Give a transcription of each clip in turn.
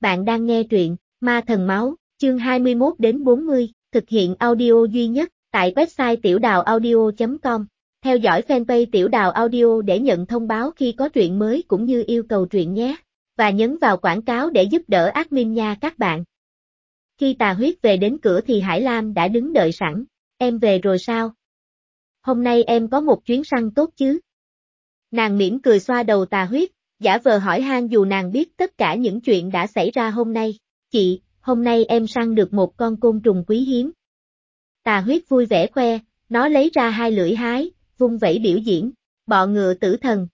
Bạn đang nghe truyện Ma Thần Máu, chương 21 đến 40, thực hiện audio duy nhất tại website tiểu đào audio.com. Theo dõi fanpage tiểu đào audio để nhận thông báo khi có truyện mới cũng như yêu cầu truyện nhé. Và nhấn vào quảng cáo để giúp đỡ admin nha các bạn. Khi tà huyết về đến cửa thì Hải Lam đã đứng đợi sẵn. Em về rồi sao? Hôm nay em có một chuyến săn tốt chứ? Nàng mỉm cười xoa đầu tà huyết, giả vờ hỏi han dù nàng biết tất cả những chuyện đã xảy ra hôm nay. Chị, hôm nay em săn được một con côn trùng quý hiếm. Tà huyết vui vẻ khoe, nó lấy ra hai lưỡi hái, vung vẫy biểu diễn, bọ ngựa tử thần.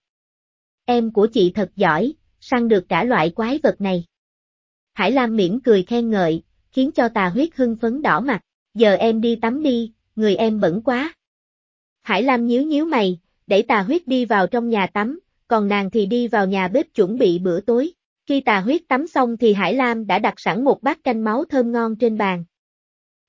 Em của chị thật giỏi, săn được cả loại quái vật này. Hải Lam mỉm cười khen ngợi, khiến cho tà huyết hưng phấn đỏ mặt, giờ em đi tắm đi, người em bẩn quá. Hải Lam nhíu nhíu mày, đẩy tà huyết đi vào trong nhà tắm, còn nàng thì đi vào nhà bếp chuẩn bị bữa tối. Khi tà huyết tắm xong thì Hải Lam đã đặt sẵn một bát canh máu thơm ngon trên bàn.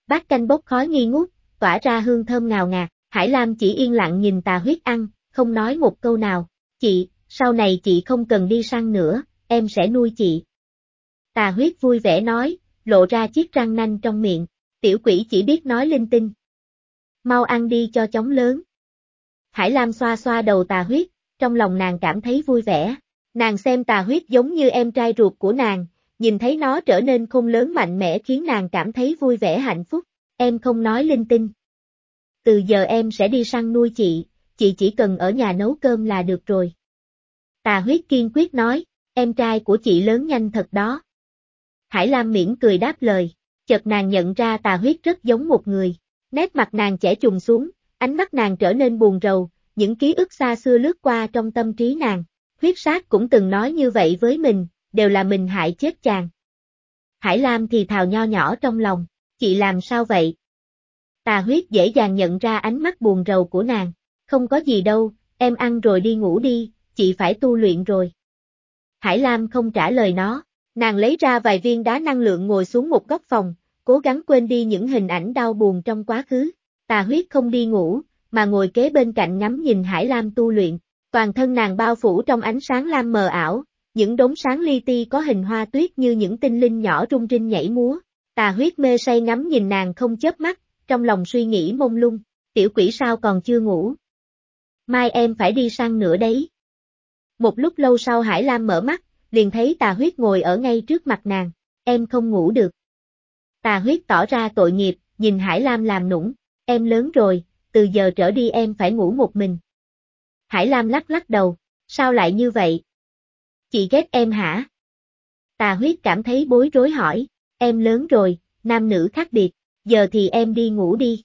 Bát canh bốc khói nghi ngút, tỏa ra hương thơm ngào ngạt, Hải Lam chỉ yên lặng nhìn tà huyết ăn, không nói một câu nào. Chị, sau này chị không cần đi săn nữa, em sẽ nuôi chị. Tà huyết vui vẻ nói, lộ ra chiếc răng nanh trong miệng, tiểu quỷ chỉ biết nói linh tinh. Mau ăn đi cho chóng lớn. Hải Lam xoa xoa đầu tà huyết, trong lòng nàng cảm thấy vui vẻ. Nàng xem tà huyết giống như em trai ruột của nàng, nhìn thấy nó trở nên khôn lớn mạnh mẽ khiến nàng cảm thấy vui vẻ hạnh phúc. Em không nói linh tinh. Từ giờ em sẽ đi săn nuôi chị, chị chỉ cần ở nhà nấu cơm là được rồi. Tà huyết kiên quyết nói, em trai của chị lớn nhanh thật đó. Hải Lam miễn cười đáp lời, chợt nàng nhận ra tà huyết rất giống một người. Nét mặt nàng trẻ trùng xuống, ánh mắt nàng trở nên buồn rầu, những ký ức xa xưa lướt qua trong tâm trí nàng. Huyết sát cũng từng nói như vậy với mình, đều là mình hại chết chàng. Hải Lam thì thào nho nhỏ trong lòng, chị làm sao vậy? Tà huyết dễ dàng nhận ra ánh mắt buồn rầu của nàng, không có gì đâu, em ăn rồi đi ngủ đi, chị phải tu luyện rồi. Hải Lam không trả lời nó, nàng lấy ra vài viên đá năng lượng ngồi xuống một góc phòng, cố gắng quên đi những hình ảnh đau buồn trong quá khứ. Tà huyết không đi ngủ, mà ngồi kế bên cạnh ngắm nhìn Hải Lam tu luyện, toàn thân nàng bao phủ trong ánh sáng lam mờ ảo, những đống sáng li ti có hình hoa tuyết như những tinh linh nhỏ rung rinh nhảy múa. Tà huyết mê say ngắm nhìn nàng không chớp mắt, trong lòng suy nghĩ mông lung, tiểu quỷ sao còn chưa ngủ. Mai em phải đi sang nữa đấy. Một lúc lâu sau Hải Lam mở mắt, liền thấy tà huyết ngồi ở ngay trước mặt nàng, em không ngủ được. Tà huyết tỏ ra tội nghiệp, nhìn Hải Lam làm nũng, em lớn rồi, từ giờ trở đi em phải ngủ một mình. Hải Lam lắc lắc đầu, sao lại như vậy? Chị ghét em hả? Tà huyết cảm thấy bối rối hỏi, em lớn rồi, nam nữ khác biệt, giờ thì em đi ngủ đi.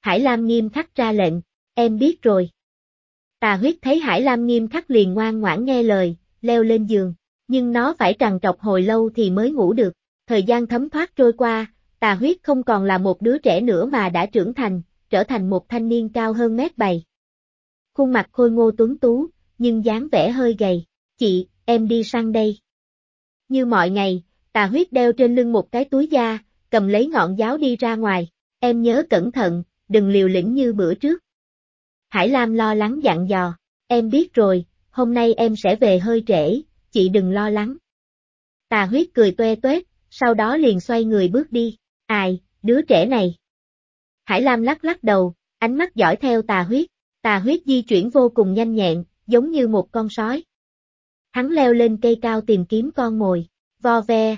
Hải Lam nghiêm khắc ra lệnh, em biết rồi. Tà huyết thấy Hải Lam nghiêm khắc liền ngoan ngoãn nghe lời, leo lên giường, nhưng nó phải trằn trọc hồi lâu thì mới ngủ được. Thời gian thấm thoát trôi qua, tà huyết không còn là một đứa trẻ nữa mà đã trưởng thành, trở thành một thanh niên cao hơn mét bảy. Khuôn mặt khôi ngô tuấn tú, nhưng dáng vẻ hơi gầy. Chị, em đi săn đây. Như mọi ngày, tà huyết đeo trên lưng một cái túi da, cầm lấy ngọn giáo đi ra ngoài. Em nhớ cẩn thận, đừng liều lĩnh như bữa trước. Hải Lam lo lắng dặn dò, em biết rồi, hôm nay em sẽ về hơi trễ, chị đừng lo lắng. Tà huyết cười toe toét, sau đó liền xoay người bước đi. Ai, đứa trẻ này. Hải Lam lắc lắc đầu, ánh mắt dõi theo tà huyết. Tà huyết di chuyển vô cùng nhanh nhẹn, giống như một con sói. Hắn leo lên cây cao tìm kiếm con mồi. Vo ve.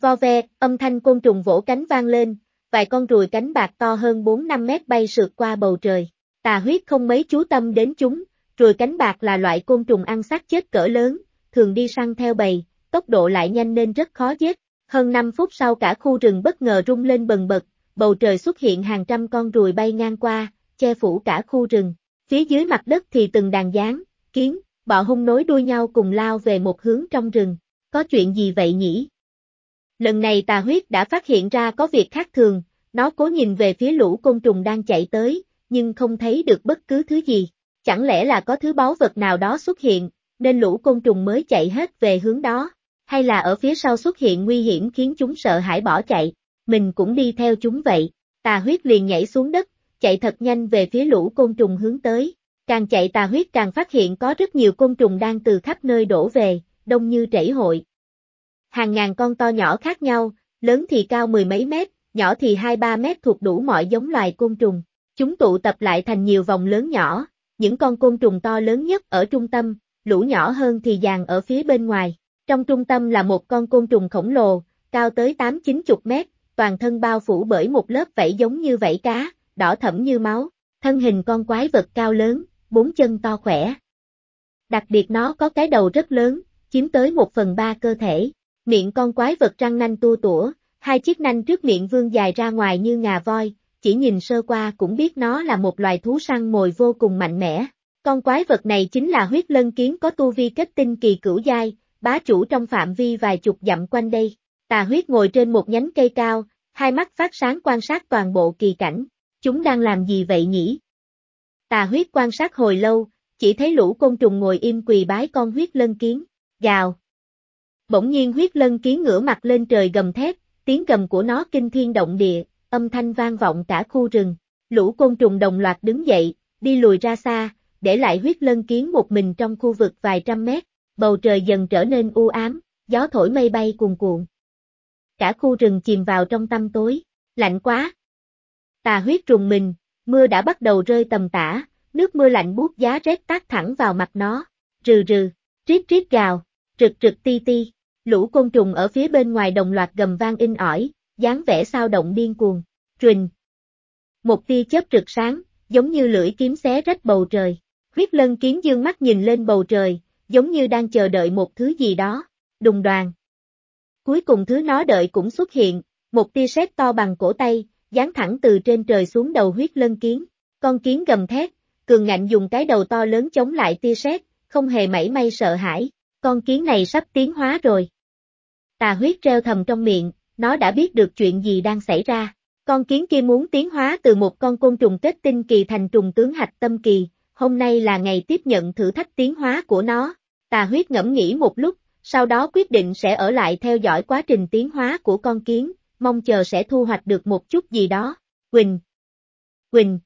Vo ve, âm thanh côn trùng vỗ cánh vang lên, vài con ruồi cánh bạc to hơn 4-5 mét bay sượt qua bầu trời. Tà huyết không mấy chú tâm đến chúng, ruồi cánh bạc là loại côn trùng ăn xác chết cỡ lớn, thường đi săn theo bầy, tốc độ lại nhanh nên rất khó giết. Hơn 5 phút sau cả khu rừng bất ngờ rung lên bần bật, bầu trời xuất hiện hàng trăm con ruồi bay ngang qua, che phủ cả khu rừng. Phía dưới mặt đất thì từng đàn gián, kiến, bọ hung nối đuôi nhau cùng lao về một hướng trong rừng. Có chuyện gì vậy nhỉ? Lần này tà huyết đã phát hiện ra có việc khác thường, nó cố nhìn về phía lũ côn trùng đang chạy tới, nhưng không thấy được bất cứ thứ gì. Chẳng lẽ là có thứ báu vật nào đó xuất hiện, nên lũ côn trùng mới chạy hết về hướng đó, hay là ở phía sau xuất hiện nguy hiểm khiến chúng sợ hãi bỏ chạy, mình cũng đi theo chúng vậy. Tà huyết liền nhảy xuống đất, chạy thật nhanh về phía lũ côn trùng hướng tới. Càng chạy tà huyết càng phát hiện có rất nhiều côn trùng đang từ khắp nơi đổ về, đông như trảy hội. hàng ngàn con to nhỏ khác nhau, lớn thì cao mười mấy mét, nhỏ thì hai ba mét thuộc đủ mọi giống loài côn trùng. Chúng tụ tập lại thành nhiều vòng lớn nhỏ, những con côn trùng to lớn nhất ở trung tâm, lũ nhỏ hơn thì dàn ở phía bên ngoài. Trong trung tâm là một con côn trùng khổng lồ, cao tới 8-90 mét, toàn thân bao phủ bởi một lớp vảy giống như vảy cá, đỏ thẫm như máu. Thân hình con quái vật cao lớn, bốn chân to khỏe. Đặc biệt nó có cái đầu rất lớn, chiếm tới một phần ba cơ thể. Miệng con quái vật răng nanh tua tủa, hai chiếc nanh trước miệng vương dài ra ngoài như ngà voi, chỉ nhìn sơ qua cũng biết nó là một loài thú săn mồi vô cùng mạnh mẽ. Con quái vật này chính là huyết lân kiến có tu vi kết tinh kỳ cửu giai, bá chủ trong phạm vi vài chục dặm quanh đây. Tà huyết ngồi trên một nhánh cây cao, hai mắt phát sáng quan sát toàn bộ kỳ cảnh. Chúng đang làm gì vậy nhỉ? Tà huyết quan sát hồi lâu, chỉ thấy lũ côn trùng ngồi im quỳ bái con huyết lân kiến, gào. Bỗng nhiên huyết lân kiến ngửa mặt lên trời gầm thét, tiếng gầm của nó kinh thiên động địa, âm thanh vang vọng cả khu rừng. Lũ côn trùng đồng loạt đứng dậy, đi lùi ra xa, để lại huyết lân kiến một mình trong khu vực vài trăm mét, bầu trời dần trở nên u ám, gió thổi mây bay cuồn cuộn. Cả khu rừng chìm vào trong tăm tối, lạnh quá. Tà huyết trùng mình, mưa đã bắt đầu rơi tầm tã, nước mưa lạnh buốt giá rét tác thẳng vào mặt nó, rừ rừ, triết triết gào, rực rực ti ti, lũ côn trùng ở phía bên ngoài đồng loạt gầm vang in ỏi, dáng vẻ sao động điên cuồng, truyền. Một tia chớp rực sáng, giống như lưỡi kiếm xé rách bầu trời, huyết lân kiến dương mắt nhìn lên bầu trời, giống như đang chờ đợi một thứ gì đó, đùng đoàn. Cuối cùng thứ nó đợi cũng xuất hiện, một tia sét to bằng cổ tay, dán thẳng từ trên trời xuống đầu huyết lân kiến. Con kiến gầm thét, cường ngạnh dùng cái đầu to lớn chống lại tia sét, không hề mảy may sợ hãi. Con kiến này sắp tiến hóa rồi. Tà huyết treo thầm trong miệng, nó đã biết được chuyện gì đang xảy ra. Con kiến kia muốn tiến hóa từ một con côn trùng kết tinh kỳ thành trùng tướng hạch tâm kỳ, hôm nay là ngày tiếp nhận thử thách tiến hóa của nó. Tà huyết ngẫm nghĩ một lúc, sau đó quyết định sẽ ở lại theo dõi quá trình tiến hóa của con kiến, mong chờ sẽ thu hoạch được một chút gì đó. Quỳnh! Quỳnh!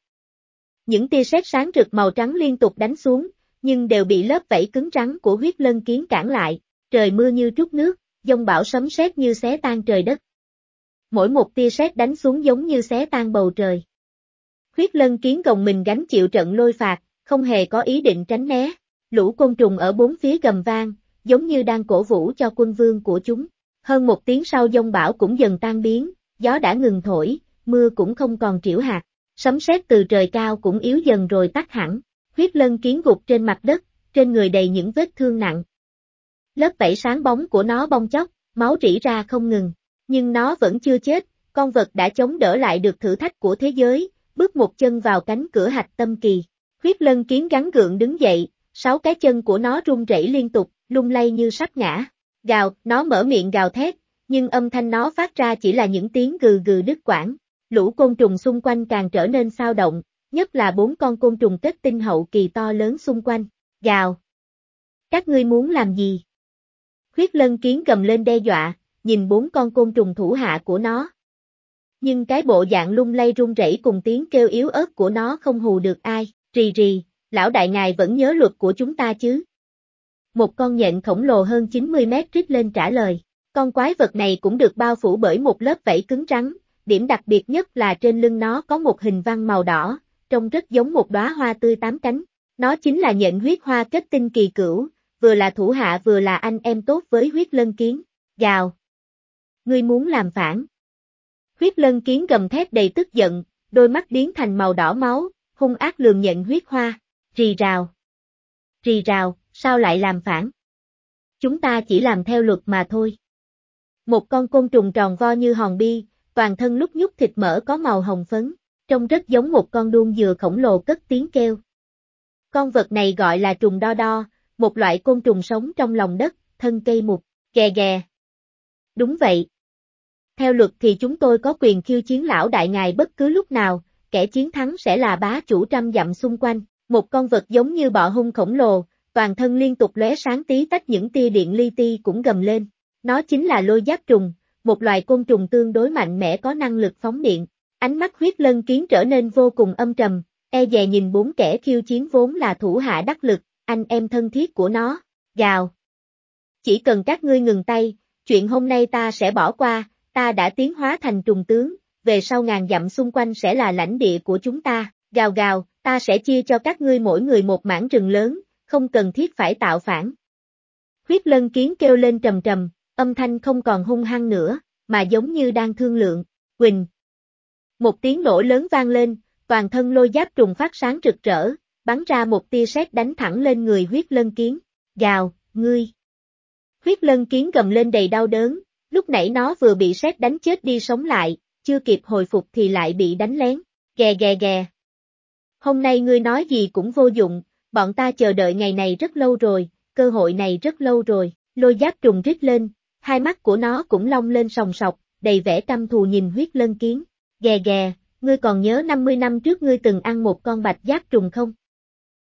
Những tia sét sáng rực màu trắng liên tục đánh xuống, nhưng đều bị lớp vảy cứng trắng của huyết lân kiến cản lại, trời mưa như trút nước, dông bão sấm sét như xé tan trời đất. Mỗi một tia sét đánh xuống giống như xé tan bầu trời. Huyết lân kiến gồng mình gánh chịu trận lôi phạt, không hề có ý định tránh né. Lũ côn trùng ở bốn phía gầm vang, giống như đang cổ vũ cho quân vương của chúng. Hơn một tiếng sau dông bão cũng dần tan biến, gió đã ngừng thổi, mưa cũng không còn triểu hạt, sấm sét từ trời cao cũng yếu dần rồi tắt hẳn, huyết lân kiến gục trên mặt đất, trên người đầy những vết thương nặng. Lớp vảy sáng bóng của nó bong chóc, máu rỉ ra không ngừng, nhưng nó vẫn chưa chết, con vật đã chống đỡ lại được thử thách của thế giới, bước một chân vào cánh cửa hạch tâm kỳ. Huyết lân kiến gắn gượng đứng dậy, sáu cái chân của nó rung rẩy liên tục, lung lay như sắp ngã. Gào, nó mở miệng gào thét, nhưng âm thanh nó phát ra chỉ là những tiếng gừ gừ đứt quãng. Lũ côn trùng xung quanh càng trở nên sao động, nhất là bốn con côn trùng kết tinh hậu kỳ to lớn xung quanh. Gào. Các ngươi muốn làm gì? Khuyết lân kiến gầm lên đe dọa, nhìn bốn con côn trùng thủ hạ của nó. Nhưng cái bộ dạng lung lay rung rẩy cùng tiếng kêu yếu ớt của nó không hù được ai, rì rì, lão đại ngài vẫn nhớ luật của chúng ta chứ? Một con nhện khổng lồ hơn 90 mét rít lên trả lời. Con quái vật này cũng được bao phủ bởi một lớp vảy cứng trắng, điểm đặc biệt nhất là trên lưng nó có một hình văn màu đỏ, trông rất giống một đóa hoa tươi tám cánh. Nó chính là nhện huyết hoa kết tinh kỳ cửu, vừa là thủ hạ vừa là anh em tốt với huyết lân kiến. Gào! Ngươi muốn làm phản. Huyết lân kiến gầm thét đầy tức giận, đôi mắt biến thành màu đỏ máu, hung ác lường nhện huyết hoa. Rì rào. Rì rào, sao lại làm phản? Chúng ta chỉ làm theo luật mà thôi. Một con côn trùng tròn vo như hòn bi, toàn thân lúc nhúc thịt mỡ có màu hồng phấn, trông rất giống một con đuông dừa khổng lồ cất tiếng kêu. Con vật này gọi là trùng đo đo, một loại côn trùng sống trong lòng đất, thân cây mục, kè gè. Đúng vậy. Theo luật thì chúng tôi có quyền khiêu chiến lão đại ngài bất cứ lúc nào, kẻ chiến thắng sẽ là bá chủ trăm dặm xung quanh. Một con vật giống như bọ hung khổng lồ, toàn thân liên tục lóe sáng tí tách những tia điện li ti cũng gầm lên. Nó chính là lôi giáp trùng, một loài côn trùng tương đối mạnh mẽ có năng lực phóng điện. Ánh mắt huyết lân kiến trở nên vô cùng âm trầm, e dè nhìn bốn kẻ khiêu chiến vốn là thủ hạ đắc lực, anh em thân thiết của nó, gào. Chỉ cần các ngươi ngừng tay, chuyện hôm nay ta sẽ bỏ qua, ta đã tiến hóa thành trùng tướng, về sau ngàn dặm xung quanh sẽ là lãnh địa của chúng ta, gào gào, ta sẽ chia cho các ngươi mỗi người một mảng rừng lớn, không cần thiết phải tạo phản. Huyết lân kiến kêu lên trầm trầm, âm thanh không còn hung hăng nữa, mà giống như đang thương lượng, Quỳnh. Một tiếng nổ lớn vang lên, toàn thân lôi giáp trùng phát sáng rực rỡ, bắn ra một tia sét đánh thẳng lên người huyết lân kiến, gào, ngươi. Huyết lân kiến gầm lên đầy đau đớn, lúc nãy nó vừa bị sét đánh chết đi sống lại, chưa kịp hồi phục thì lại bị đánh lén, gè gè gè. Hôm nay ngươi nói gì cũng vô dụng, bọn ta chờ đợi ngày này rất lâu rồi, cơ hội này rất lâu rồi, lôi giáp trùng rít lên, hai mắt của nó cũng long lên sòng sọc, đầy vẻ căm thù nhìn huyết lân kiến, Gè gè, ngươi còn nhớ 50 năm trước ngươi từng ăn một con bạch giáp trùng không?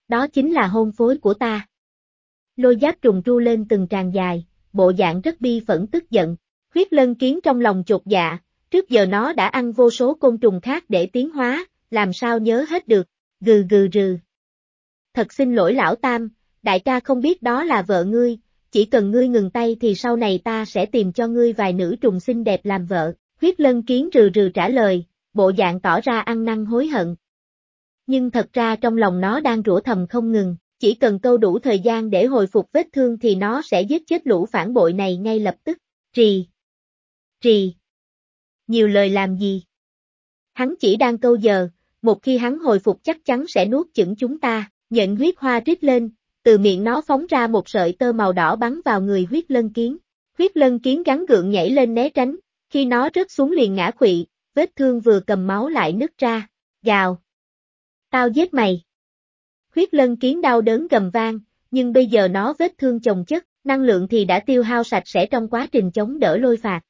Đó chính là hôn phối của ta. Lôi giáp trùng tru lên từng tràn dài, bộ dạng rất bi phẫn tức giận, huyết lân kiến trong lòng chột dạ, trước giờ nó đã ăn vô số côn trùng khác để tiến hóa, làm sao nhớ hết được, gừ gừ rừ. Thật xin lỗi lão tam, đại ca không biết đó là vợ ngươi, chỉ cần ngươi ngừng tay thì sau này ta sẽ tìm cho ngươi vài nữ trùng xinh đẹp làm vợ, huyết lân kiến rừ rừ trả lời, bộ dạng tỏ ra ăn năn hối hận. Nhưng thật ra trong lòng nó đang rủa thầm không ngừng, chỉ cần câu đủ thời gian để hồi phục vết thương thì nó sẽ giết chết lũ phản bội này ngay lập tức. Trì. Trì. Nhiều lời làm gì? Hắn chỉ đang câu giờ, một khi hắn hồi phục chắc chắn sẽ nuốt chửng chúng ta, nhận huyết hoa rít lên, từ miệng nó phóng ra một sợi tơ màu đỏ bắn vào người huyết lân kiến. Huyết lân kiến gắn gượng nhảy lên né tránh, khi nó rớt xuống liền ngã quỵ, vết thương vừa cầm máu lại nứt ra, gào. Tao giết mày. Huyết lân kiến đau đớn gầm vang, nhưng bây giờ nó vết thương chồng chất, năng lượng thì đã tiêu hao sạch sẽ trong quá trình chống đỡ lôi phạt.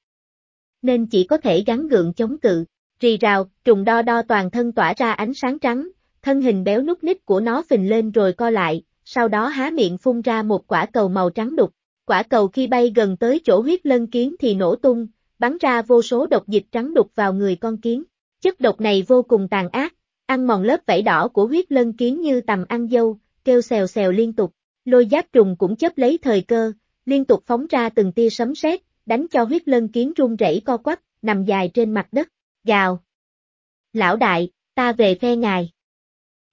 Nên chỉ có thể gắn gượng chống cự, rì rào, trùng đo đo toàn thân tỏa ra ánh sáng trắng, thân hình béo nút nít của nó phình lên rồi co lại, sau đó há miệng phun ra một quả cầu màu trắng đục. Quả cầu khi bay gần tới chỗ huyết lân kiến thì nổ tung, bắn ra vô số độc dịch trắng đục vào người con kiến. Chất độc này vô cùng tàn ác, ăn mòn lớp vảy đỏ của huyết lân kiến như tầm ăn dâu, kêu xèo xèo liên tục. Lôi giáp trùng cũng chấp lấy thời cơ, liên tục phóng ra từng tia sấm sét, đánh cho huyết lân kiến run rẩy co quắp, nằm dài trên mặt đất, gào. Lão đại, ta về phe ngài.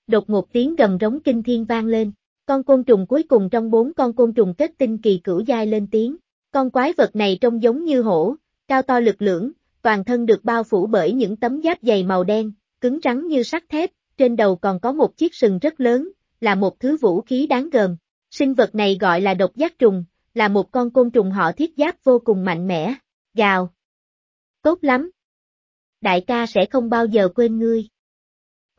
Đột ngột tiếng gầm rống kinh thiên vang lên, con côn trùng cuối cùng trong bốn con côn trùng kết tinh kỳ cửu giai lên tiếng, con quái vật này trông giống như hổ, cao to lực lưỡng, toàn thân được bao phủ bởi những tấm giáp dày màu đen, cứng rắn như sắt thép, trên đầu còn có một chiếc sừng rất lớn, là một thứ vũ khí đáng gờm. Sinh vật này gọi là độc giác trùng, là một con côn trùng họ thiết giáp vô cùng mạnh mẽ. Gào. Tốt lắm. Đại ca sẽ không bao giờ quên ngươi.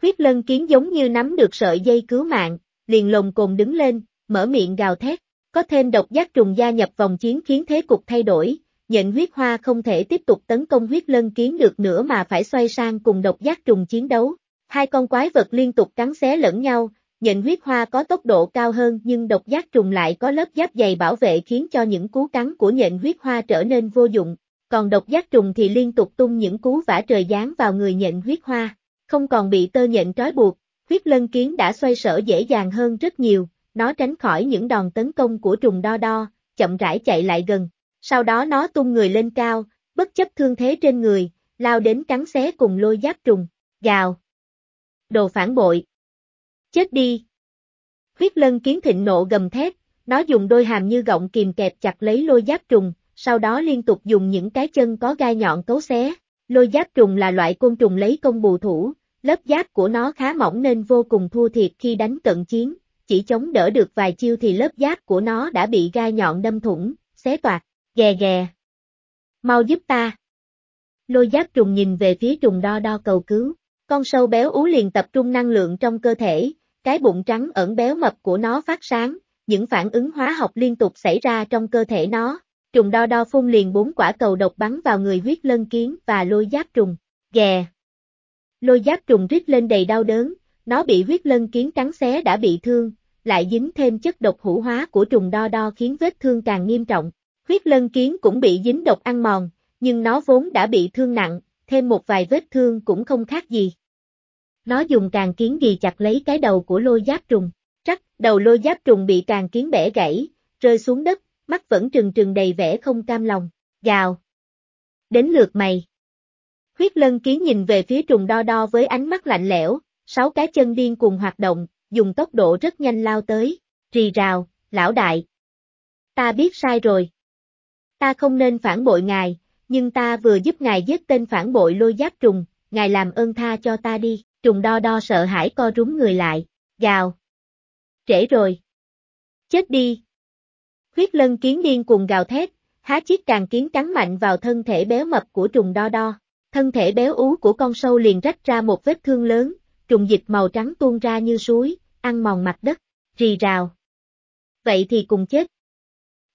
Huyết lân kiến giống như nắm được sợi dây cứu mạng, liền lồng cồn đứng lên, mở miệng gào thét. Có thêm độc giác trùng gia nhập vòng chiến khiến thế cục thay đổi, nhện huyết hoa không thể tiếp tục tấn công huyết lân kiến được nữa mà phải xoay sang cùng độc giác trùng chiến đấu. Hai con quái vật liên tục cắn xé lẫn nhau, nhện huyết hoa có tốc độ cao hơn nhưng độc giác trùng lại có lớp giáp dày bảo vệ khiến cho những cú cắn của nhện huyết hoa trở nên vô dụng, còn độc giác trùng thì liên tục tung những cú vả trời giáng vào người nhện huyết hoa, không còn bị tơ nhện trói buộc, huyết lân kiến đã xoay sở dễ dàng hơn rất nhiều, nó tránh khỏi những đòn tấn công của trùng đo đo, chậm rãi chạy lại gần, sau đó nó tung người lên cao, bất chấp thương thế trên người, lao đến cắn xé cùng lôi giáp trùng, gào. Đồ phản bội. Chết đi. Huyết lân kiến thịnh nộ gầm thét, nó dùng đôi hàm như gọng kìm kẹp chặt lấy lôi giáp trùng, sau đó liên tục dùng những cái chân có gai nhọn cấu xé. Lôi giáp trùng là loại côn trùng lấy công bù thủ, lớp giáp của nó khá mỏng nên vô cùng thua thiệt khi đánh cận chiến, chỉ chống đỡ được vài chiêu thì lớp giáp của nó đã bị gai nhọn đâm thủng, xé toạc. Ghè ghè. Mau giúp ta. Lôi giáp trùng nhìn về phía trùng đo đo cầu cứu. Con sâu béo ú liền tập trung năng lượng trong cơ thể, cái bụng trắng ẩn béo mập của nó phát sáng, những phản ứng hóa học liên tục xảy ra trong cơ thể nó. Trùng đo đo phun liền bốn quả cầu độc bắn vào người huyết lân kiến và lôi giáp trùng. Ghè. Lôi giáp trùng rít lên đầy đau đớn, nó bị huyết lân kiến cắn xé đã bị thương, lại dính thêm chất độc hữu hóa của trùng đo đo khiến vết thương càng nghiêm trọng. Huyết lân kiến cũng bị dính độc ăn mòn, nhưng nó vốn đã bị thương nặng, thêm một vài vết thương cũng không khác gì. Nó dùng càng kiến ghi chặt lấy cái đầu của lôi giáp trùng, chắc đầu lôi giáp trùng bị càng kiến bẻ gãy, rơi xuống đất, mắt vẫn trừng trừng đầy vẻ không cam lòng, gào. Đến lượt mày. Huyết lân kiến nhìn về phía trùng đo đo với ánh mắt lạnh lẽo, sáu cái chân điên cùng hoạt động, dùng tốc độ rất nhanh lao tới, rì rào, lão đại. Ta biết sai rồi. Ta không nên phản bội ngài, nhưng ta vừa giúp ngài giết tên phản bội lôi giáp trùng, ngài làm ơn tha cho ta đi, trùng đo đo sợ hãi co rúm người lại, gào. Trễ rồi. Chết đi. Huyết lân kiến điên cùng gào thét, há chiếc càng kiến cắn mạnh vào thân thể béo mập của trùng đo đo. Thân thể béo ú của con sâu liền rách ra một vết thương lớn, trùng dịch màu trắng tuôn ra như suối, ăn mòn mặt đất, rì rào. Vậy thì cùng chết.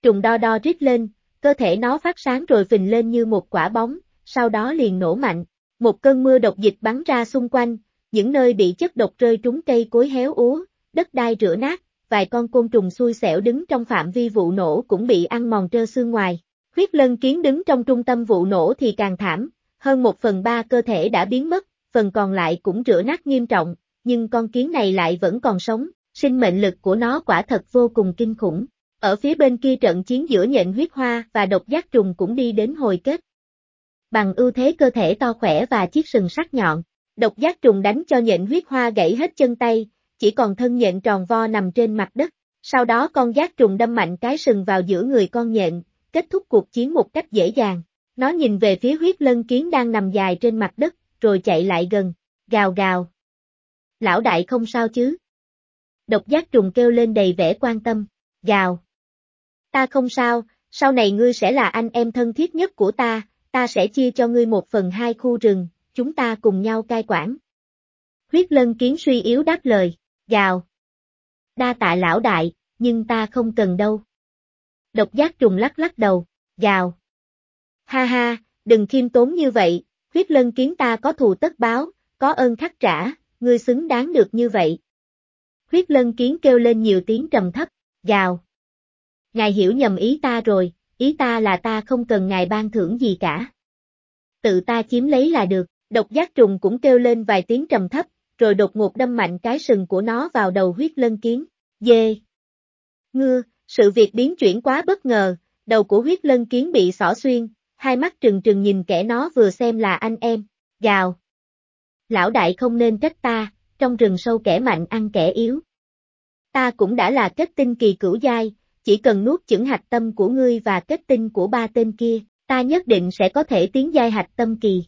Trùng đo đo rít lên, cơ thể nó phát sáng rồi phình lên như một quả bóng, sau đó liền nổ mạnh. Một cơn mưa độc dịch bắn ra xung quanh, những nơi bị chất độc rơi trúng cây cối héo úa, đất đai rửa nát, vài con côn trùng xui xẻo đứng trong phạm vi vụ nổ cũng bị ăn mòn trơ xương ngoài. Huyết lân kiến đứng trong trung tâm vụ nổ thì càng thảm, hơn một phần ba cơ thể đã biến mất, phần còn lại cũng rửa nát nghiêm trọng, nhưng con kiến này lại vẫn còn sống, sinh mệnh lực của nó quả thật vô cùng kinh khủng. Ở phía bên kia trận chiến giữa nhện huyết hoa và độc giác trùng cũng đi đến hồi kết. Bằng ưu thế cơ thể to khỏe và chiếc sừng sắc nhọn, độc giác trùng đánh cho nhện huyết hoa gãy hết chân tay, chỉ còn thân nhện tròn vo nằm trên mặt đất. Sau đó con giác trùng đâm mạnh cái sừng vào giữa người con nhện, kết thúc cuộc chiến một cách dễ dàng. Nó nhìn về phía huyết lân kiến đang nằm dài trên mặt đất, rồi chạy lại gần, gào gào. Lão đại không sao chứ? Độc giác trùng kêu lên đầy vẻ quan tâm, gào. Ta không sao, sau này ngươi sẽ là anh em thân thiết nhất của ta, ta sẽ chia cho ngươi một phần hai khu rừng, chúng ta cùng nhau cai quản. Huyết lân kiến suy yếu đáp lời, gào. Đa tạ lão đại, nhưng ta không cần đâu. Độc giác trùng lắc lắc đầu, gào. Ha ha, đừng khiêm tốn như vậy, huyết lân kiến ta có thù tất báo, có ơn khắc trả, ngươi xứng đáng được như vậy. Huyết lân kiến kêu lên nhiều tiếng trầm thấp, gào. Ngài hiểu nhầm ý ta rồi, ý ta là ta không cần ngài ban thưởng gì cả. Tự ta chiếm lấy là được, độc giác trùng cũng kêu lên vài tiếng trầm thấp, rồi đột ngột đâm mạnh cái sừng của nó vào đầu huyết lân kiến. Dê! Ngưa, sự việc biến chuyển quá bất ngờ, đầu của huyết lân kiến bị xỏ xuyên, hai mắt trừng trừng nhìn kẻ nó vừa xem là anh em, gào. Lão đại không nên trách ta, trong rừng sâu kẻ mạnh ăn kẻ yếu. Ta cũng đã là kết tinh kỳ cửu giai, chỉ cần nuốt chửng hạch tâm của ngươi và kết tinh của ba tên kia, ta nhất định sẽ có thể tiến giai hạch tâm kỳ.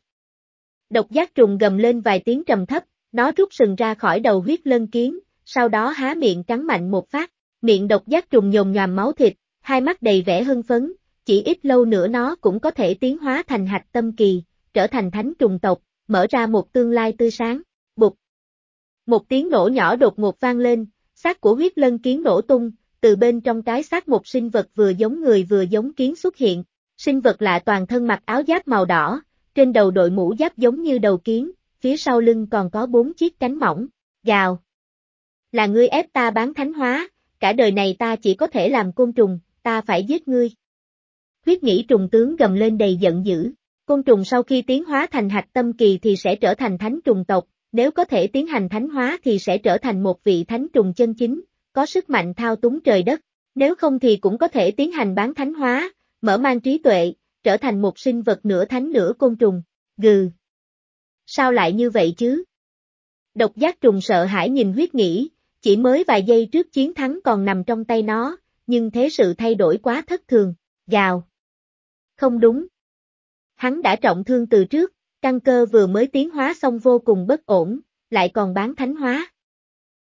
Độc giác trùng gầm lên vài tiếng trầm thấp, nó rút sừng ra khỏi đầu huyết lân kiến, sau đó há miệng cắn mạnh một phát, miệng độc giác trùng nhồm nhòm máu thịt, hai mắt đầy vẻ hưng phấn, chỉ ít lâu nữa nó cũng có thể tiến hóa thành hạch tâm kỳ, trở thành thánh trùng tộc, mở ra một tương lai tươi sáng. Bụt! Một tiếng nổ nhỏ đột ngột vang lên, xác của huyết lân kiến nổ tung, từ bên trong cái xác một sinh vật vừa giống người vừa giống kiến xuất hiện. Sinh vật lạ toàn thân mặc áo giáp màu đỏ, trên đầu đội mũ giáp giống như đầu kiến, phía sau lưng còn có bốn chiếc cánh mỏng, gào. Là ngươi ép ta bán thánh hóa, cả đời này ta chỉ có thể làm côn trùng, ta phải giết ngươi. Huyết nghĩ trùng tướng gầm lên đầy giận dữ, côn trùng sau khi tiến hóa thành hạch tâm kỳ thì sẽ trở thành thánh trùng tộc, nếu có thể tiến hành thánh hóa thì sẽ trở thành một vị thánh trùng chân chính, có sức mạnh thao túng trời đất, nếu không thì cũng có thể tiến hành bán thánh hóa, mở mang trí tuệ, trở thành một sinh vật nửa thánh nửa côn trùng, gừ. Sao lại như vậy chứ? Độc giác trùng sợ hãi nhìn huyết nghĩ, chỉ mới vài giây trước chiến thắng còn nằm trong tay nó, nhưng thế sự thay đổi quá thất thường, gào. Không đúng. Hắn đã trọng thương từ trước, căn cơ vừa mới tiến hóa xong vô cùng bất ổn, lại còn bán thánh hóa.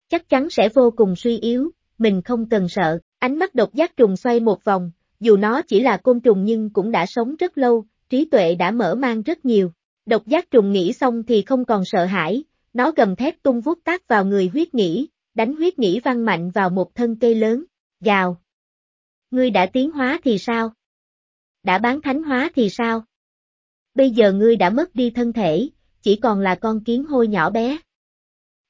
Chắc chắn sẽ vô cùng suy yếu, mình không cần sợ, ánh mắt độc giác trùng xoay một vòng, dù nó chỉ là côn trùng nhưng cũng đã sống rất lâu, trí tuệ đã mở mang rất nhiều. Độc giác trùng nghĩ xong thì không còn sợ hãi, nó gầm thét tung vuốt tác vào người huyết nghĩ, đánh huyết nghĩ văng mạnh vào một thân cây lớn, gào. Ngươi đã tiến hóa thì sao? Đã bán thánh hóa thì sao? Bây giờ ngươi đã mất đi thân thể, chỉ còn là con kiến hôi nhỏ bé.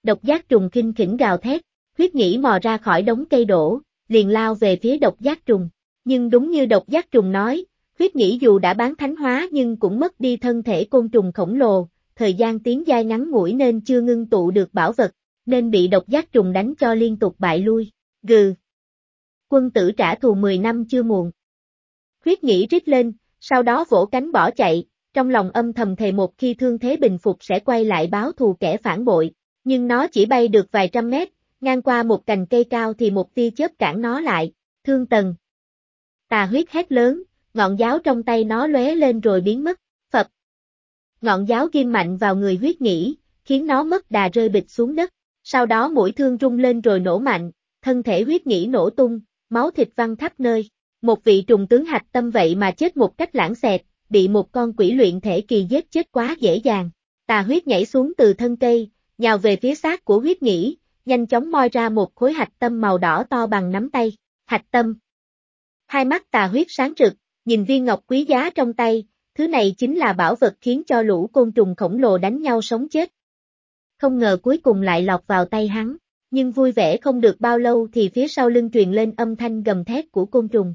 Độc giác trùng kinh khỉnh gào thét, huyết nghĩ mò ra khỏi đống cây đổ, liền lao về phía độc giác trùng. Nhưng đúng như độc giác trùng nói, huyết nghĩ dù đã bán thánh hóa nhưng cũng mất đi thân thể côn trùng khổng lồ, thời gian tiến giai ngắn ngủi nên chưa ngưng tụ được bảo vật, nên bị độc giác trùng đánh cho liên tục bại lui. Gừ. Quân tử trả thù 10 năm chưa muộn. Huyết nghĩ rít lên, sau đó vỗ cánh bỏ chạy, trong lòng âm thầm thề một khi thương thế bình phục sẽ quay lại báo thù kẻ phản bội, nhưng nó chỉ bay được vài trăm mét, ngang qua một cành cây cao thì một tia chớp cản nó lại, thương tần. Tà huyết hét lớn, ngọn giáo trong tay nó lóe lên rồi biến mất, phập. Ngọn giáo ghim mạnh vào người huyết nghĩ, khiến nó mất đà rơi bịch xuống đất, sau đó mũi thương rung lên rồi nổ mạnh, thân thể huyết nghĩ nổ tung, máu thịt văng khắp nơi. Một vị trùng tướng hạch tâm vậy mà chết một cách lãng xẹt, bị một con quỷ luyện thể kỳ giết chết quá dễ dàng. Tà huyết nhảy xuống từ thân cây, nhào về phía xác của huyết nghĩ, nhanh chóng moi ra một khối hạch tâm màu đỏ to bằng nắm tay. Hạch tâm. Hai mắt tà huyết sáng rực, nhìn viên ngọc quý giá trong tay, thứ này chính là bảo vật khiến cho lũ côn trùng khổng lồ đánh nhau sống chết. Không ngờ cuối cùng lại lọt vào tay hắn, nhưng vui vẻ không được bao lâu thì phía sau lưng truyền lên âm thanh gầm thét của côn trùng.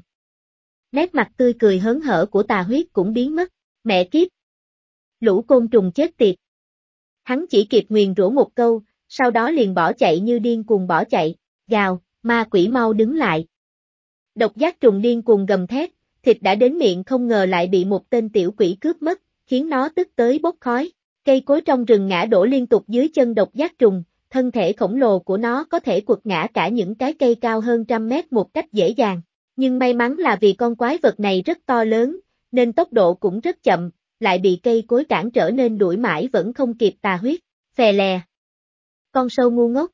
Nét mặt tươi cười hớn hở của tà huyết cũng biến mất, mẹ kiếp. Lũ côn trùng chết tiệt. Hắn chỉ kịp nguyền rủa một câu, sau đó liền bỏ chạy như điên cuồng bỏ chạy, gào, ma quỷ mau đứng lại. Độc giác trùng điên cuồng gầm thét, thịt đã đến miệng không ngờ lại bị một tên tiểu quỷ cướp mất, khiến nó tức tới bốc khói. Cây cối trong rừng ngã đổ liên tục dưới chân độc giác trùng, thân thể khổng lồ của nó có thể quật ngã cả những cái cây cao hơn trăm mét một cách dễ dàng. Nhưng may mắn là vì con quái vật này rất to lớn, nên tốc độ cũng rất chậm, lại bị cây cối cản trở nên đuổi mãi vẫn không kịp tà huyết, phè lè. Con sâu ngu ngốc.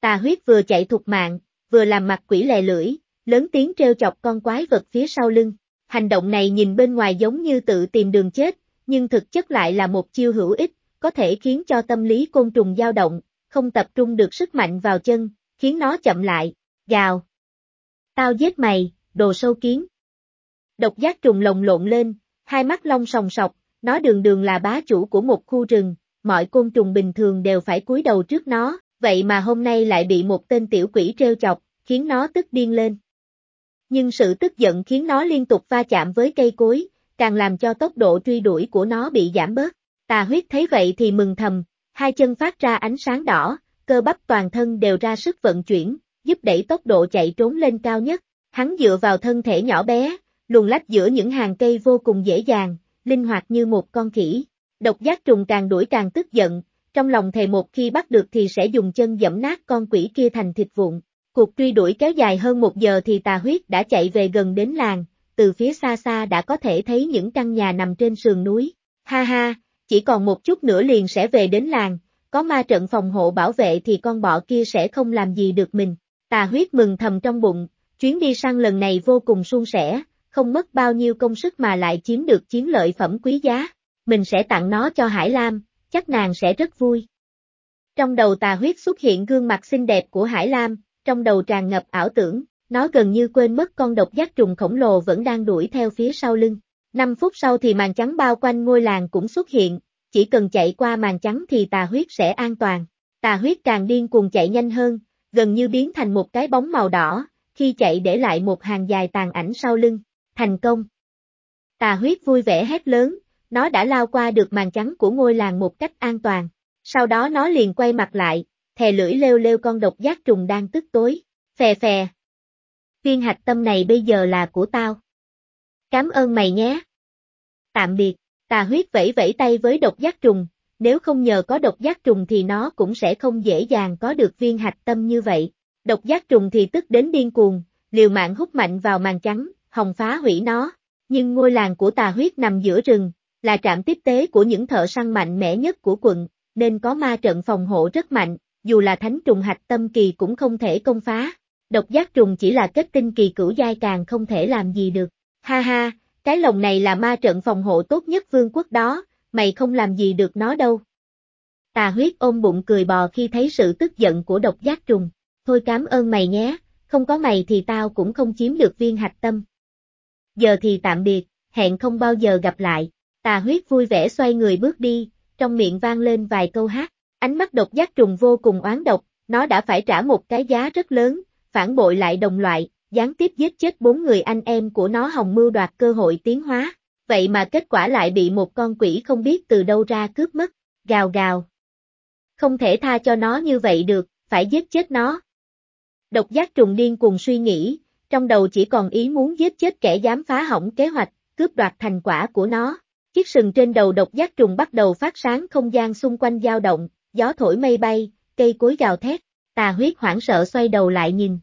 Tà huyết vừa chạy thục mạng, vừa làm mặt quỷ lè lưỡi, lớn tiếng treo chọc con quái vật phía sau lưng. Hành động này nhìn bên ngoài giống như tự tìm đường chết, nhưng thực chất lại là một chiêu hữu ích, có thể khiến cho tâm lý côn trùng dao động, không tập trung được sức mạnh vào chân, khiến nó chậm lại, gào. Tao giết mày, đồ sâu kiến. Độc giác trùng lồng lộn lên, hai mắt long sòng sọc, nó đường đường là bá chủ của một khu rừng, mọi côn trùng bình thường đều phải cúi đầu trước nó, vậy mà hôm nay lại bị một tên tiểu quỷ treo chọc, khiến nó tức điên lên. Nhưng sự tức giận khiến nó liên tục va chạm với cây cối, càng làm cho tốc độ truy đuổi của nó bị giảm bớt. Tà huyết thấy vậy thì mừng thầm, hai chân phát ra ánh sáng đỏ, cơ bắp toàn thân đều ra sức vận chuyển, giúp đẩy tốc độ chạy trốn lên cao nhất. Hắn dựa vào thân thể nhỏ bé, luồn lách giữa những hàng cây vô cùng dễ dàng, linh hoạt như một con khỉ. Độc giác trùng càng đuổi càng tức giận, trong lòng thề một khi bắt được thì sẽ dùng chân dẫm nát con quỷ kia thành thịt vụn. Cuộc truy đuổi kéo dài hơn một giờ thì tà huyết đã chạy về gần đến làng, từ phía xa xa đã có thể thấy những căn nhà nằm trên sườn núi. Ha ha, chỉ còn một chút nữa liền sẽ về đến làng, có ma trận phòng hộ bảo vệ thì con bọ kia sẽ không làm gì được mình. Tà huyết mừng thầm trong bụng, chuyến đi săn lần này vô cùng suôn sẻ, không mất bao nhiêu công sức mà lại chiếm được chiến lợi phẩm quý giá. Mình sẽ tặng nó cho Hải Lam, chắc nàng sẽ rất vui. Trong đầu tà huyết xuất hiện gương mặt xinh đẹp của Hải Lam, trong đầu tràn ngập ảo tưởng, nó gần như quên mất con độc giác trùng khổng lồ vẫn đang đuổi theo phía sau lưng. 5 phút sau thì màn trắng bao quanh ngôi làng cũng xuất hiện, chỉ cần chạy qua màn trắng thì tà huyết sẽ an toàn. Tà huyết càng điên cuồng chạy nhanh hơn, gần như biến thành một cái bóng màu đỏ, khi chạy để lại một hàng dài tàn ảnh sau lưng. Thành công! Tà huyết vui vẻ hét lớn, nó đã lao qua được màn trắng của ngôi làng một cách an toàn. Sau đó nó liền quay mặt lại, thè lưỡi leo leo con độc giác trùng đang tức tối. Phè phè! Viên hạch tâm này bây giờ là của tao. Cảm ơn mày nhé. Tạm biệt, tà huyết vẫy vẫy tay với độc giác trùng, nếu không nhờ có độc giác trùng thì nó cũng sẽ không dễ dàng có được viên hạch tâm như vậy. Độc giác trùng thì tức đến điên cuồng, liều mạng hút mạnh vào màn trắng, hồng phá hủy nó. Nhưng ngôi làng của tà huyết nằm giữa rừng, là trạm tiếp tế của những thợ săn mạnh mẽ nhất của quận, nên có ma trận phòng hộ rất mạnh, dù là thánh trùng hạch tâm kỳ cũng không thể công phá. Độc giác trùng chỉ là kết tinh kỳ cửu giai càng không thể làm gì được. Ha ha, cái lồng này là ma trận phòng hộ tốt nhất vương quốc đó, mày không làm gì được nó đâu. Tà huyết ôm bụng cười bò khi thấy sự tức giận của độc giác trùng. Thôi cảm ơn mày nhé, không có mày thì tao cũng không chiếm được viên hạch tâm. Giờ thì tạm biệt, hẹn không bao giờ gặp lại. Tà huyết vui vẻ xoay người bước đi, trong miệng vang lên vài câu hát. Ánh mắt độc giác trùng vô cùng oán độc, nó đã phải trả một cái giá rất lớn, phản bội lại đồng loại, gián tiếp giết chết bốn người anh em của nó hồng mưu đoạt cơ hội tiến hóa. Vậy mà kết quả lại bị một con quỷ không biết từ đâu ra cướp mất, gào gào. Không thể tha cho nó như vậy được, phải giết chết nó. Độc giác trùng điên cùng suy nghĩ, trong đầu chỉ còn ý muốn giết chết kẻ dám phá hỏng kế hoạch, cướp đoạt thành quả của nó. Chiếc sừng trên đầu độc giác trùng bắt đầu phát sáng không gian xung quanh dao động, gió thổi mây bay, cây cối gào thét, tà huyết hoảng sợ xoay đầu lại nhìn.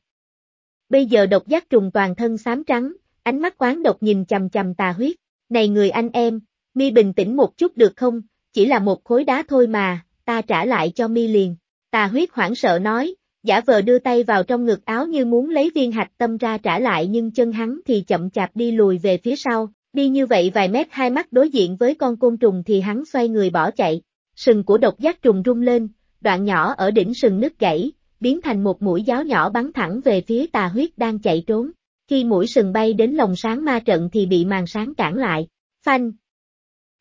Bây giờ độc giác trùng toàn thân xám trắng, ánh mắt quán độc nhìn chầm chầm tà huyết, này người anh em, mi bình tĩnh một chút được không, chỉ là một khối đá thôi mà, ta trả lại cho mi liền. Tà huyết hoảng sợ nói, giả vờ đưa tay vào trong ngực áo như muốn lấy viên hạch tâm ra trả lại nhưng chân hắn thì chậm chạp đi lùi về phía sau, đi như vậy vài mét hai mắt đối diện với con côn trùng thì hắn xoay người bỏ chạy, sừng của độc giác trùng rung lên, đoạn nhỏ ở đỉnh sừng nứt gãy, biến thành một mũi giáo nhỏ bắn thẳng về phía tà huyết đang chạy trốn. Khi mũi sừng bay đến lồng sáng ma trận thì bị màn sáng cản lại. Phanh!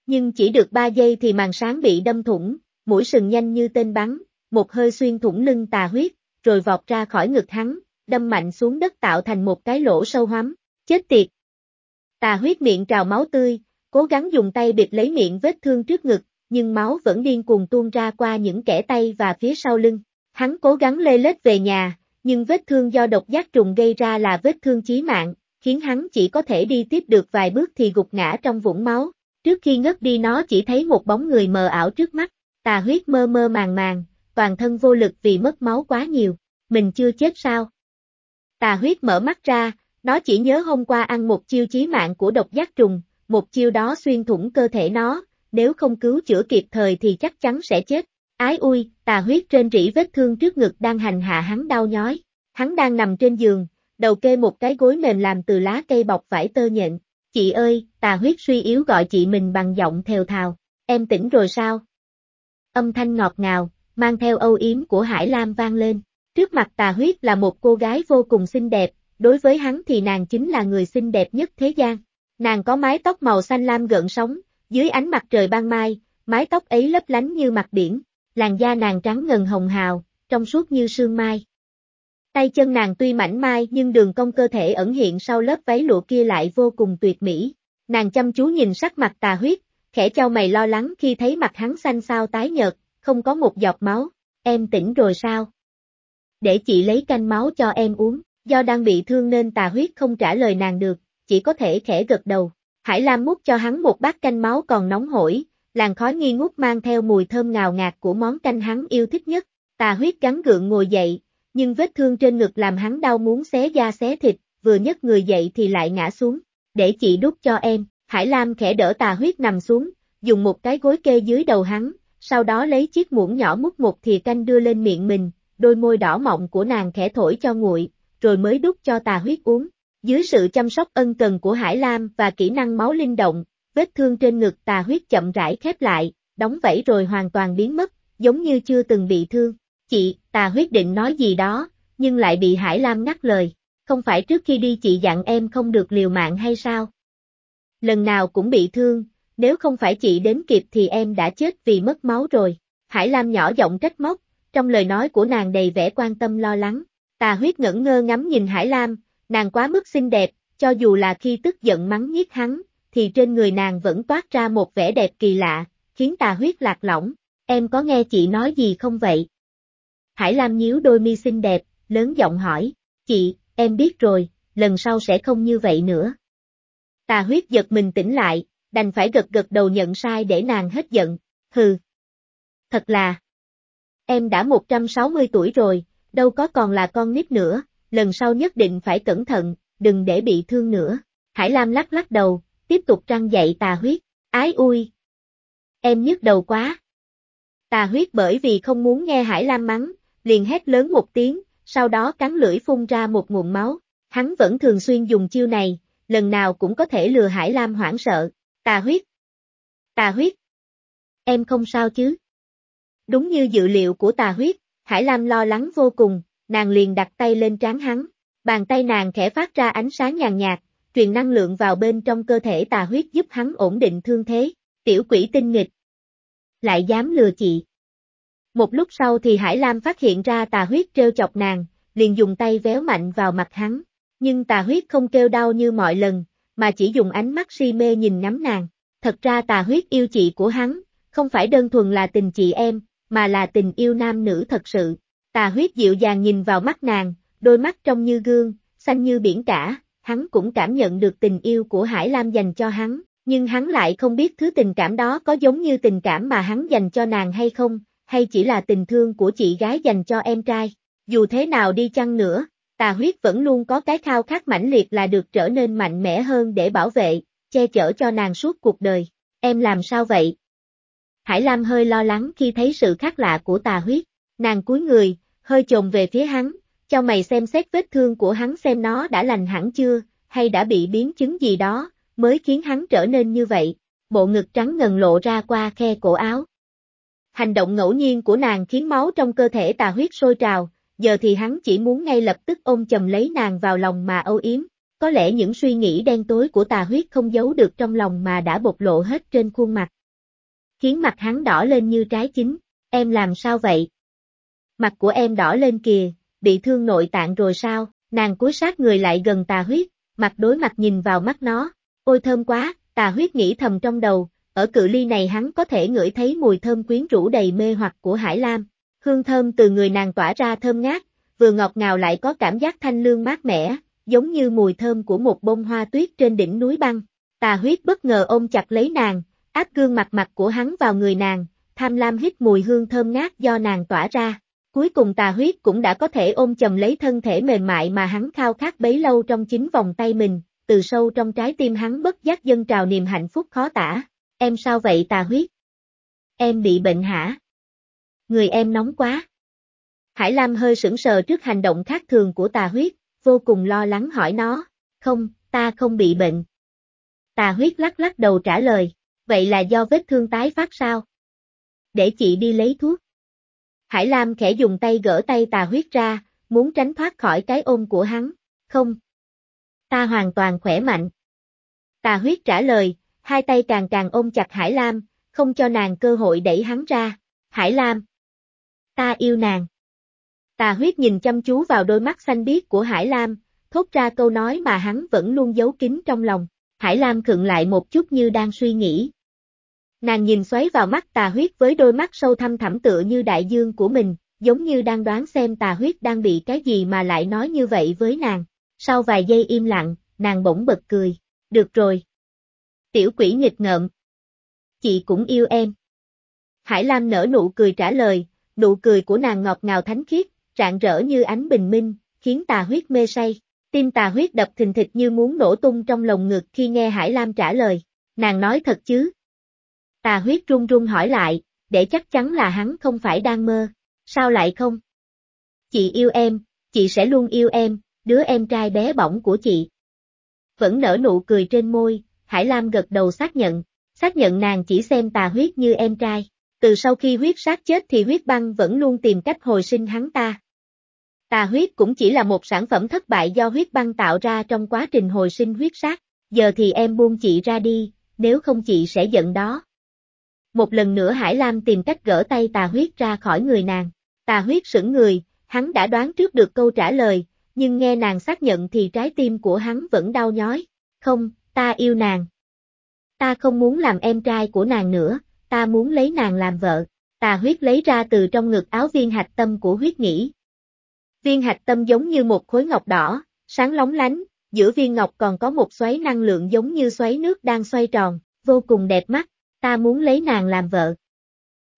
Nhưng chỉ được 3 giây thì màn sáng bị đâm thủng, mũi sừng nhanh như tên bắn, một hơi xuyên thủng lưng tà huyết, rồi vọt ra khỏi ngực hắn, đâm mạnh xuống đất tạo thành một cái lỗ sâu hoắm. Chết tiệt! Tà huyết miệng trào máu tươi, cố gắng dùng tay bịt lấy miệng vết thương trước ngực, nhưng máu vẫn điên cuồng tuôn ra qua những kẻ tay và phía sau lưng. Hắn cố gắng lê lết về nhà, nhưng vết thương do độc giác trùng gây ra là vết thương chí mạng, khiến hắn chỉ có thể đi tiếp được vài bước thì gục ngã trong vũng máu. Trước khi ngất đi nó chỉ thấy một bóng người mờ ảo trước mắt, tà huyết mơ mơ màng màng, toàn thân vô lực vì mất máu quá nhiều, mình chưa chết sao? Tà huyết mở mắt ra, nó chỉ nhớ hôm qua ăn một chiêu chí mạng của độc giác trùng, một chiêu đó xuyên thủng cơ thể nó, nếu không cứu chữa kịp thời thì chắc chắn sẽ chết. Ái ui, tà huyết trên rỉ vết thương trước ngực đang hành hạ hắn đau nhói. Hắn đang nằm trên giường, đầu kê một cái gối mềm làm từ lá cây bọc vải tơ nhện. Chị ơi, tà huyết suy yếu gọi chị mình bằng giọng thều thào. Em tỉnh rồi sao? Âm thanh ngọt ngào, mang theo âu yếm của Hải Lam vang lên. Trước mặt tà huyết là một cô gái vô cùng xinh đẹp, đối với hắn thì nàng chính là người xinh đẹp nhất thế gian. Nàng có mái tóc màu xanh lam gợn sóng, dưới ánh mặt trời ban mai, mái tóc ấy lấp lánh như mặt biển, làn da nàng trắng ngần hồng hào, trong suốt như sương mai. Tay chân nàng tuy mảnh mai nhưng đường cong cơ thể ẩn hiện sau lớp váy lụa kia lại vô cùng tuyệt mỹ. Nàng chăm chú nhìn sắc mặt tà huyết, khẽ trao mày lo lắng khi thấy mặt hắn xanh xao tái nhợt, không có một giọt máu. Em tỉnh rồi sao? Để chị lấy canh máu cho em uống, do đang bị thương nên tà huyết không trả lời nàng được, chỉ có thể khẽ gật đầu. Hải Lam múc cho hắn một bát canh máu còn nóng hổi, làn khói nghi ngút mang theo mùi thơm ngào ngạt của món canh hắn yêu thích nhất. Tà huyết gắn gượng ngồi dậy, nhưng vết thương trên ngực làm hắn đau muốn xé da xé thịt, vừa nhấc người dậy thì lại ngã xuống. Để chị đút cho em, Hải Lam khẽ đỡ tà huyết nằm xuống, dùng một cái gối kê dưới đầu hắn, sau đó lấy chiếc muỗng nhỏ múc một thìa canh đưa lên miệng mình, đôi môi đỏ mọng của nàng khẽ thổi cho nguội, rồi mới đút cho tà huyết uống. Dưới sự chăm sóc ân cần của Hải Lam và kỹ năng máu linh động, vết thương trên ngực tà huyết chậm rãi khép lại, đóng vảy rồi hoàn toàn biến mất, giống như chưa từng bị thương. Chị, tà huyết định nói gì đó, nhưng lại bị Hải Lam ngắt lời. Không phải trước khi đi chị dặn em không được liều mạng hay sao? Lần nào cũng bị thương, nếu không phải chị đến kịp thì em đã chết vì mất máu rồi. Hải Lam nhỏ giọng trách móc, trong lời nói của nàng đầy vẻ quan tâm lo lắng. Tà huyết ngẩn ngơ ngắm nhìn Hải Lam, nàng quá mức xinh đẹp, cho dù là khi tức giận mắng nhiếc hắn, thì trên người nàng vẫn toát ra một vẻ đẹp kỳ lạ, khiến tà huyết lạc lõng. Em có nghe chị nói gì không vậy? Hải Lam nhíu đôi mi xinh đẹp, lớn giọng hỏi, chị, em biết rồi, lần sau sẽ không như vậy nữa. Tà huyết giật mình tỉnh lại, đành phải gật gật đầu nhận sai để nàng hết giận, hừ. Thật là, em đã 160 tuổi rồi, đâu có còn là con nít nữa, lần sau nhất định phải cẩn thận, đừng để bị thương nữa. Hải Lam lắc lắc đầu, tiếp tục trăng dậy tà huyết, ái ui. Em nhức đầu quá. Tà huyết bởi vì không muốn nghe Hải Lam mắng, liền hét lớn một tiếng, sau đó cắn lưỡi phun ra một nguồn máu. Hắn vẫn thường xuyên dùng chiêu này, lần nào cũng có thể lừa Hải Lam hoảng sợ. Tà huyết. Tà huyết. Em không sao chứ? Đúng như dự liệu của tà huyết, Hải Lam lo lắng vô cùng, nàng liền đặt tay lên trán hắn. Bàn tay nàng khẽ phát ra ánh sáng nhàn nhạt, truyền năng lượng vào bên trong cơ thể tà huyết giúp hắn ổn định thương thế. Tiểu quỷ tinh nghịch. Lại dám lừa chị. Một lúc sau thì Hải Lam phát hiện ra tà huyết trêu chọc nàng, liền dùng tay véo mạnh vào mặt hắn. Nhưng tà huyết không kêu đau như mọi lần, mà chỉ dùng ánh mắt si mê nhìn ngắm nàng. Thật ra tà huyết yêu chị của hắn, không phải đơn thuần là tình chị em, mà là tình yêu nam nữ thật sự. Tà huyết dịu dàng nhìn vào mắt nàng, đôi mắt trong như gương, xanh như biển cả, hắn cũng cảm nhận được tình yêu của Hải Lam dành cho hắn, nhưng hắn lại không biết thứ tình cảm đó có giống như tình cảm mà hắn dành cho nàng hay không, hay chỉ là tình thương của chị gái dành cho em trai. Dù thế nào đi chăng nữa, tà huyết vẫn luôn có cái khao khát mãnh liệt là được trở nên mạnh mẽ hơn để bảo vệ, che chở cho nàng suốt cuộc đời. Em làm sao vậy? Hải Lam hơi lo lắng khi thấy sự khác lạ của tà huyết. Nàng cúi người, hơi chồm về phía hắn, cho mày xem xét vết thương của hắn xem nó đã lành hẳn chưa, hay đã bị biến chứng gì đó, mới khiến hắn trở nên như vậy. Bộ ngực trắng ngần lộ ra qua khe cổ áo. Hành động ngẫu nhiên của nàng khiến máu trong cơ thể tà huyết sôi trào, giờ thì hắn chỉ muốn ngay lập tức ôm chầm lấy nàng vào lòng mà âu yếm. Có lẽ những suy nghĩ đen tối của tà huyết không giấu được trong lòng mà đã bộc lộ hết trên khuôn mặt. Khiến mặt hắn đỏ lên như trái chín, em làm sao vậy? Mặt của em đỏ lên kìa, bị thương nội tạng rồi sao? Nàng cúi sát người lại gần tà huyết, mặt đối mặt nhìn vào mắt nó. Ôi thơm quá, tà huyết nghĩ thầm trong đầu, ở cự ly này hắn có thể ngửi thấy mùi thơm quyến rũ đầy mê hoặc của Hải Lam. Hương thơm từ người nàng tỏa ra thơm ngát, vừa ngọt ngào lại có cảm giác thanh lương mát mẻ, giống như mùi thơm của một bông hoa tuyết trên đỉnh núi băng. Tà huyết bất ngờ ôm chặt lấy nàng, áp gương mặt mặt của hắn vào người nàng, tham lam hít mùi hương thơm ngát do nàng tỏa ra. Cuối cùng tà huyết cũng đã có thể ôm chầm lấy thân thể mềm mại mà hắn khao khát bấy lâu trong chính vòng tay mình, từ sâu trong trái tim hắn bất giác dân trào niềm hạnh phúc khó tả. Em sao vậy tà huyết? Em bị bệnh hả? Người em nóng quá. Hải Lam hơi sững sờ trước hành động khác thường của tà huyết, vô cùng lo lắng hỏi nó. Không, ta không bị bệnh. Tà huyết lắc lắc đầu trả lời. Vậy là do vết thương tái phát sao? Để chị đi lấy thuốc. Hải Lam khẽ dùng tay gỡ tay tà huyết ra, muốn tránh thoát khỏi cái ôm của hắn. Không. Ta hoàn toàn khỏe mạnh. Tà huyết trả lời, hai tay càng càng ôm chặt Hải Lam, không cho nàng cơ hội đẩy hắn ra. Hải Lam. Ta yêu nàng. Tà huyết nhìn chăm chú vào đôi mắt xanh biếc của Hải Lam, thốt ra câu nói mà hắn vẫn luôn giấu kín trong lòng. Hải Lam khựng lại một chút như đang suy nghĩ. Nàng nhìn xoáy vào mắt tà huyết với đôi mắt sâu thăm thẳm tựa như đại dương của mình, giống như đang đoán xem tà huyết đang bị cái gì mà lại nói như vậy với nàng. Sau vài giây im lặng, nàng bỗng bật cười. Được rồi. Tiểu quỷ nghịch ngợm. Chị cũng yêu em. Hải Lam nở nụ cười trả lời, nụ cười của nàng ngọt ngào thánh khiết, rạng rỡ như ánh bình minh, khiến tà huyết mê say. Tim tà huyết đập thình thịch như muốn nổ tung trong lồng ngực khi nghe Hải Lam trả lời. Nàng nói thật chứ? Tà huyết run run hỏi lại, để chắc chắn là hắn không phải đang mơ. Sao lại không? Chị yêu em, chị sẽ luôn yêu em, đứa em trai bé bỏng của chị. Vẫn nở nụ cười trên môi, Hải Lam gật đầu xác nhận, xác nhận nàng chỉ xem tà huyết như em trai. Từ sau khi huyết sát chết thì huyết băng vẫn luôn tìm cách hồi sinh hắn ta. Tà huyết cũng chỉ là một sản phẩm thất bại do huyết băng tạo ra trong quá trình hồi sinh huyết sát. Giờ thì em buông chị ra đi, nếu không chị sẽ giận đó. Một lần nữa Hải Lam tìm cách gỡ tay tà huyết ra khỏi người nàng. Tà huyết sững người, hắn đã đoán trước được câu trả lời, nhưng nghe nàng xác nhận thì trái tim của hắn vẫn đau nhói. Không, ta yêu nàng. Ta không muốn làm em trai của nàng nữa, ta muốn lấy nàng làm vợ. Tà huyết lấy ra từ trong ngực áo viên hạch tâm của huyết nghĩ. Viên hạch tâm giống như một khối ngọc đỏ, sáng lóng lánh, giữa viên ngọc còn có một xoáy năng lượng giống như xoáy nước đang xoay tròn, vô cùng đẹp mắt, ta muốn lấy nàng làm vợ.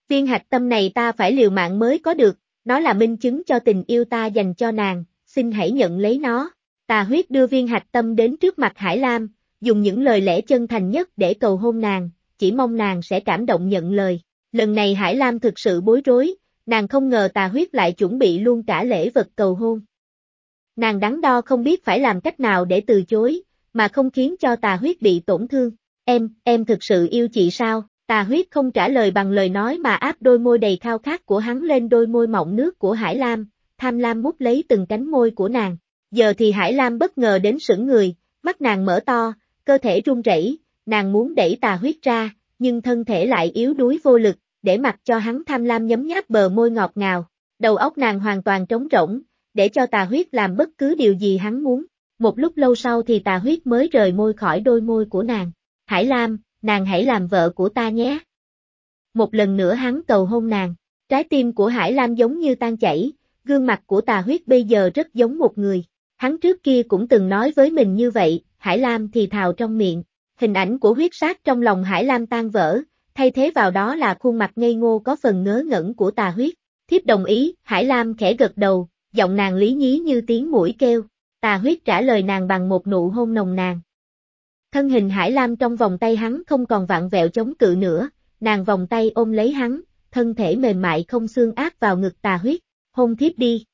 Viên hạch tâm này ta phải liều mạng mới có được, nó là minh chứng cho tình yêu ta dành cho nàng, xin hãy nhận lấy nó. Tà huyết đưa viên hạch tâm đến trước mặt Hải Lam, dùng những lời lẽ chân thành nhất để cầu hôn nàng, chỉ mong nàng sẽ cảm động nhận lời. Lần này Hải Lam thực sự bối rối, nàng không ngờ tà huyết lại chuẩn bị luôn cả lễ vật cầu hôn. Nàng đắn đo không biết phải làm cách nào để từ chối, mà không khiến cho tà huyết bị tổn thương. Em, em thực sự yêu chị sao? Tà huyết không trả lời bằng lời nói mà áp đôi môi đầy khao khát của hắn lên đôi môi mọng nước của Hải Lam, tham lam mút lấy từng cánh môi của nàng. Giờ thì Hải Lam bất ngờ đến sững người, mắt nàng mở to, cơ thể run rẩy, nàng muốn đẩy tà huyết ra, nhưng thân thể lại yếu đuối vô lực, để mặc cho hắn tham lam nhấm nháp bờ môi ngọt ngào. Đầu óc nàng hoàn toàn trống rỗng, để cho tà huyết làm bất cứ điều gì hắn muốn. Một lúc lâu sau thì tà huyết mới rời môi khỏi đôi môi của nàng. Hải Lam, nàng hãy làm vợ của ta nhé. Một lần nữa hắn cầu hôn nàng. Trái tim của Hải Lam giống như tan chảy, gương mặt của tà huyết bây giờ rất giống một người. Hắn trước kia cũng từng nói với mình như vậy, Hải Lam thì thào trong miệng. Hình ảnh của huyết sát trong lòng Hải Lam tan vỡ, thay thế vào đó là khuôn mặt ngây ngô có phần ngớ ngẩn của tà huyết. Thiếp đồng ý, Hải Lam khẽ gật đầu, giọng nàng lý nhí như tiếng mũi kêu. Tà huyết trả lời nàng bằng một nụ hôn nồng nàn. Thân hình Hải Lam trong vòng tay hắn không còn vặn vẹo chống cự nữa, nàng vòng tay ôm lấy hắn, thân thể mềm mại không xương áp vào ngực tà huyết, hôn thiếp đi.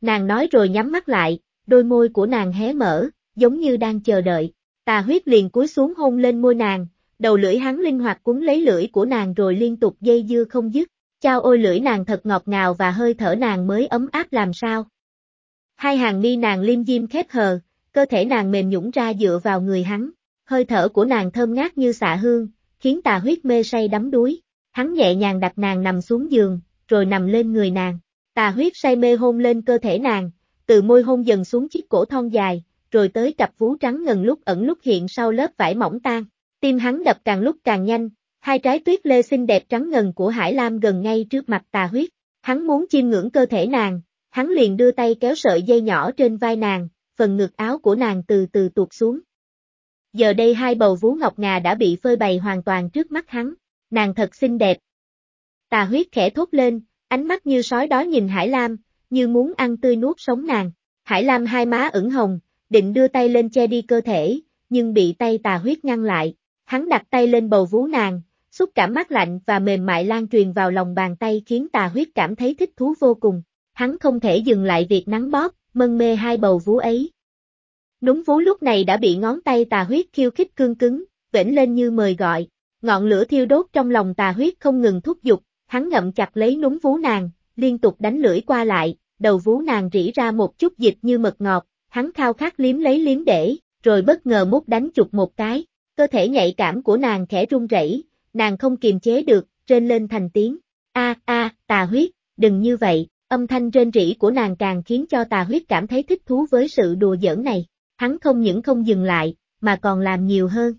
Nàng nói rồi nhắm mắt lại, đôi môi của nàng hé mở, giống như đang chờ đợi. Tà huyết liền cúi xuống hôn lên môi nàng, đầu lưỡi hắn linh hoạt cuốn lấy lưỡi của nàng rồi liên tục dây dưa không dứt. Chao ôi lưỡi nàng thật ngọt ngào và hơi thở nàng mới ấm áp làm sao. Hai hàng mi nàng liêm diêm khép hờ, cơ thể nàng mềm nhũng ra dựa vào người hắn. Hơi thở của nàng thơm ngát như xạ hương, khiến tà huyết mê say đắm đuối. Hắn nhẹ nhàng đặt nàng nằm xuống giường, rồi nằm lên người nàng. Tà huyết say mê hôn lên cơ thể nàng, từ môi hôn dần xuống chiếc cổ thon dài, rồi tới cặp vú trắng ngần lúc ẩn lúc hiện sau lớp vải mỏng tan. Tim hắn đập càng lúc càng nhanh, hai trái tuyết lê xinh đẹp trắng ngần của Hải Lam gần ngay trước mặt tà huyết. Hắn muốn chiêm ngưỡng cơ thể nàng, hắn liền đưa tay kéo sợi dây nhỏ trên vai nàng, phần ngực áo của nàng từ từ tuột xuống. Giờ đây hai bầu vú ngọc ngà đã bị phơi bày hoàn toàn trước mắt hắn, nàng thật xinh đẹp. Tà huyết khẽ thốt lên, ánh mắt như sói đó nhìn Hải Lam, như muốn ăn tươi nuốt sống nàng. Hải Lam hai má ửng hồng, định đưa tay lên che đi cơ thể, nhưng bị tay tà huyết ngăn lại. Hắn đặt tay lên bầu vú nàng, xúc cảm mát lạnh và mềm mại lan truyền vào lòng bàn tay khiến tà huyết cảm thấy thích thú vô cùng. Hắn không thể dừng lại việc nắng bóp, mân mê hai bầu vú ấy. Núm vú lúc này đã bị ngón tay tà huyết khiêu khích cương cứng, vểnh lên như mời gọi. Ngọn lửa thiêu đốt trong lòng tà huyết không ngừng thúc giục, hắn ngậm chặt lấy núm vú nàng, liên tục đánh lưỡi qua lại, đầu vú nàng rỉ ra một chút dịch như mật ngọt, hắn khao khát liếm lấy liếm để, rồi bất ngờ mút đánh chụp một cái, cơ thể nhạy cảm của nàng khẽ run rẩy, nàng không kiềm chế được, trên lên thành tiếng, a a, tà huyết, đừng như vậy, âm thanh rên rỉ của nàng càng khiến cho tà huyết cảm thấy thích thú với sự đùa giỡn này, hắn không những không dừng lại, mà còn làm nhiều hơn.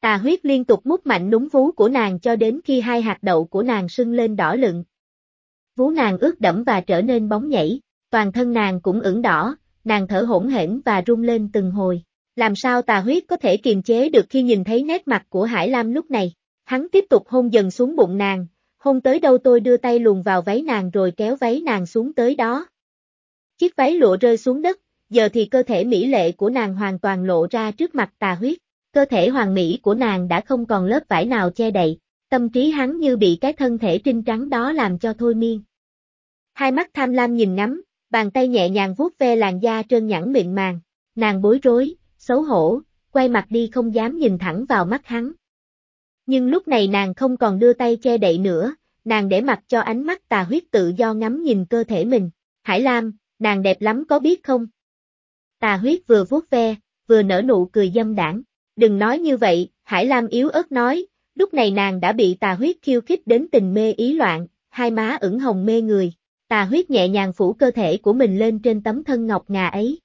Tà huyết liên tục mút mạnh núm vú của nàng cho đến khi hai hạt đậu của nàng sưng lên đỏ lựng. Vú nàng ướt đẫm và trở nên bóng nhảy, toàn thân nàng cũng ửng đỏ, nàng thở hỗn hển và rung lên từng hồi. Làm sao tà huyết có thể kiềm chế được khi nhìn thấy nét mặt của Hải Lam lúc này? Hắn tiếp tục hôn dần xuống bụng nàng, hôn tới đâu tôi đưa tay luồn vào váy nàng rồi kéo váy nàng xuống tới đó. Chiếc váy lụa rơi xuống đất, giờ thì cơ thể mỹ lệ của nàng hoàn toàn lộ ra trước mặt tà huyết. Cơ thể hoàng mỹ của nàng đã không còn lớp vải nào che đậy, tâm trí hắn như bị cái thân thể trinh trắng đó làm cho thôi miên. Hai mắt tham lam nhìn ngắm, bàn tay nhẹ nhàng vuốt ve làn da trơn nhẵn mịn màng, nàng bối rối, xấu hổ, quay mặt đi không dám nhìn thẳng vào mắt hắn. Nhưng lúc này nàng không còn đưa tay che đậy nữa, nàng để mặc cho ánh mắt tà huyết tự do ngắm nhìn cơ thể mình. Hải Lam, nàng đẹp lắm có biết không? Tà huyết vừa vuốt ve, vừa nở nụ cười dâm đảng. Đừng nói như vậy, Hải Lam yếu ớt nói, lúc này nàng đã bị tà huyết khiêu khích đến tình mê ý loạn, hai má ửng hồng mê người. Tà huyết nhẹ nhàng phủ cơ thể của mình lên trên tấm thân ngọc ngà ấy.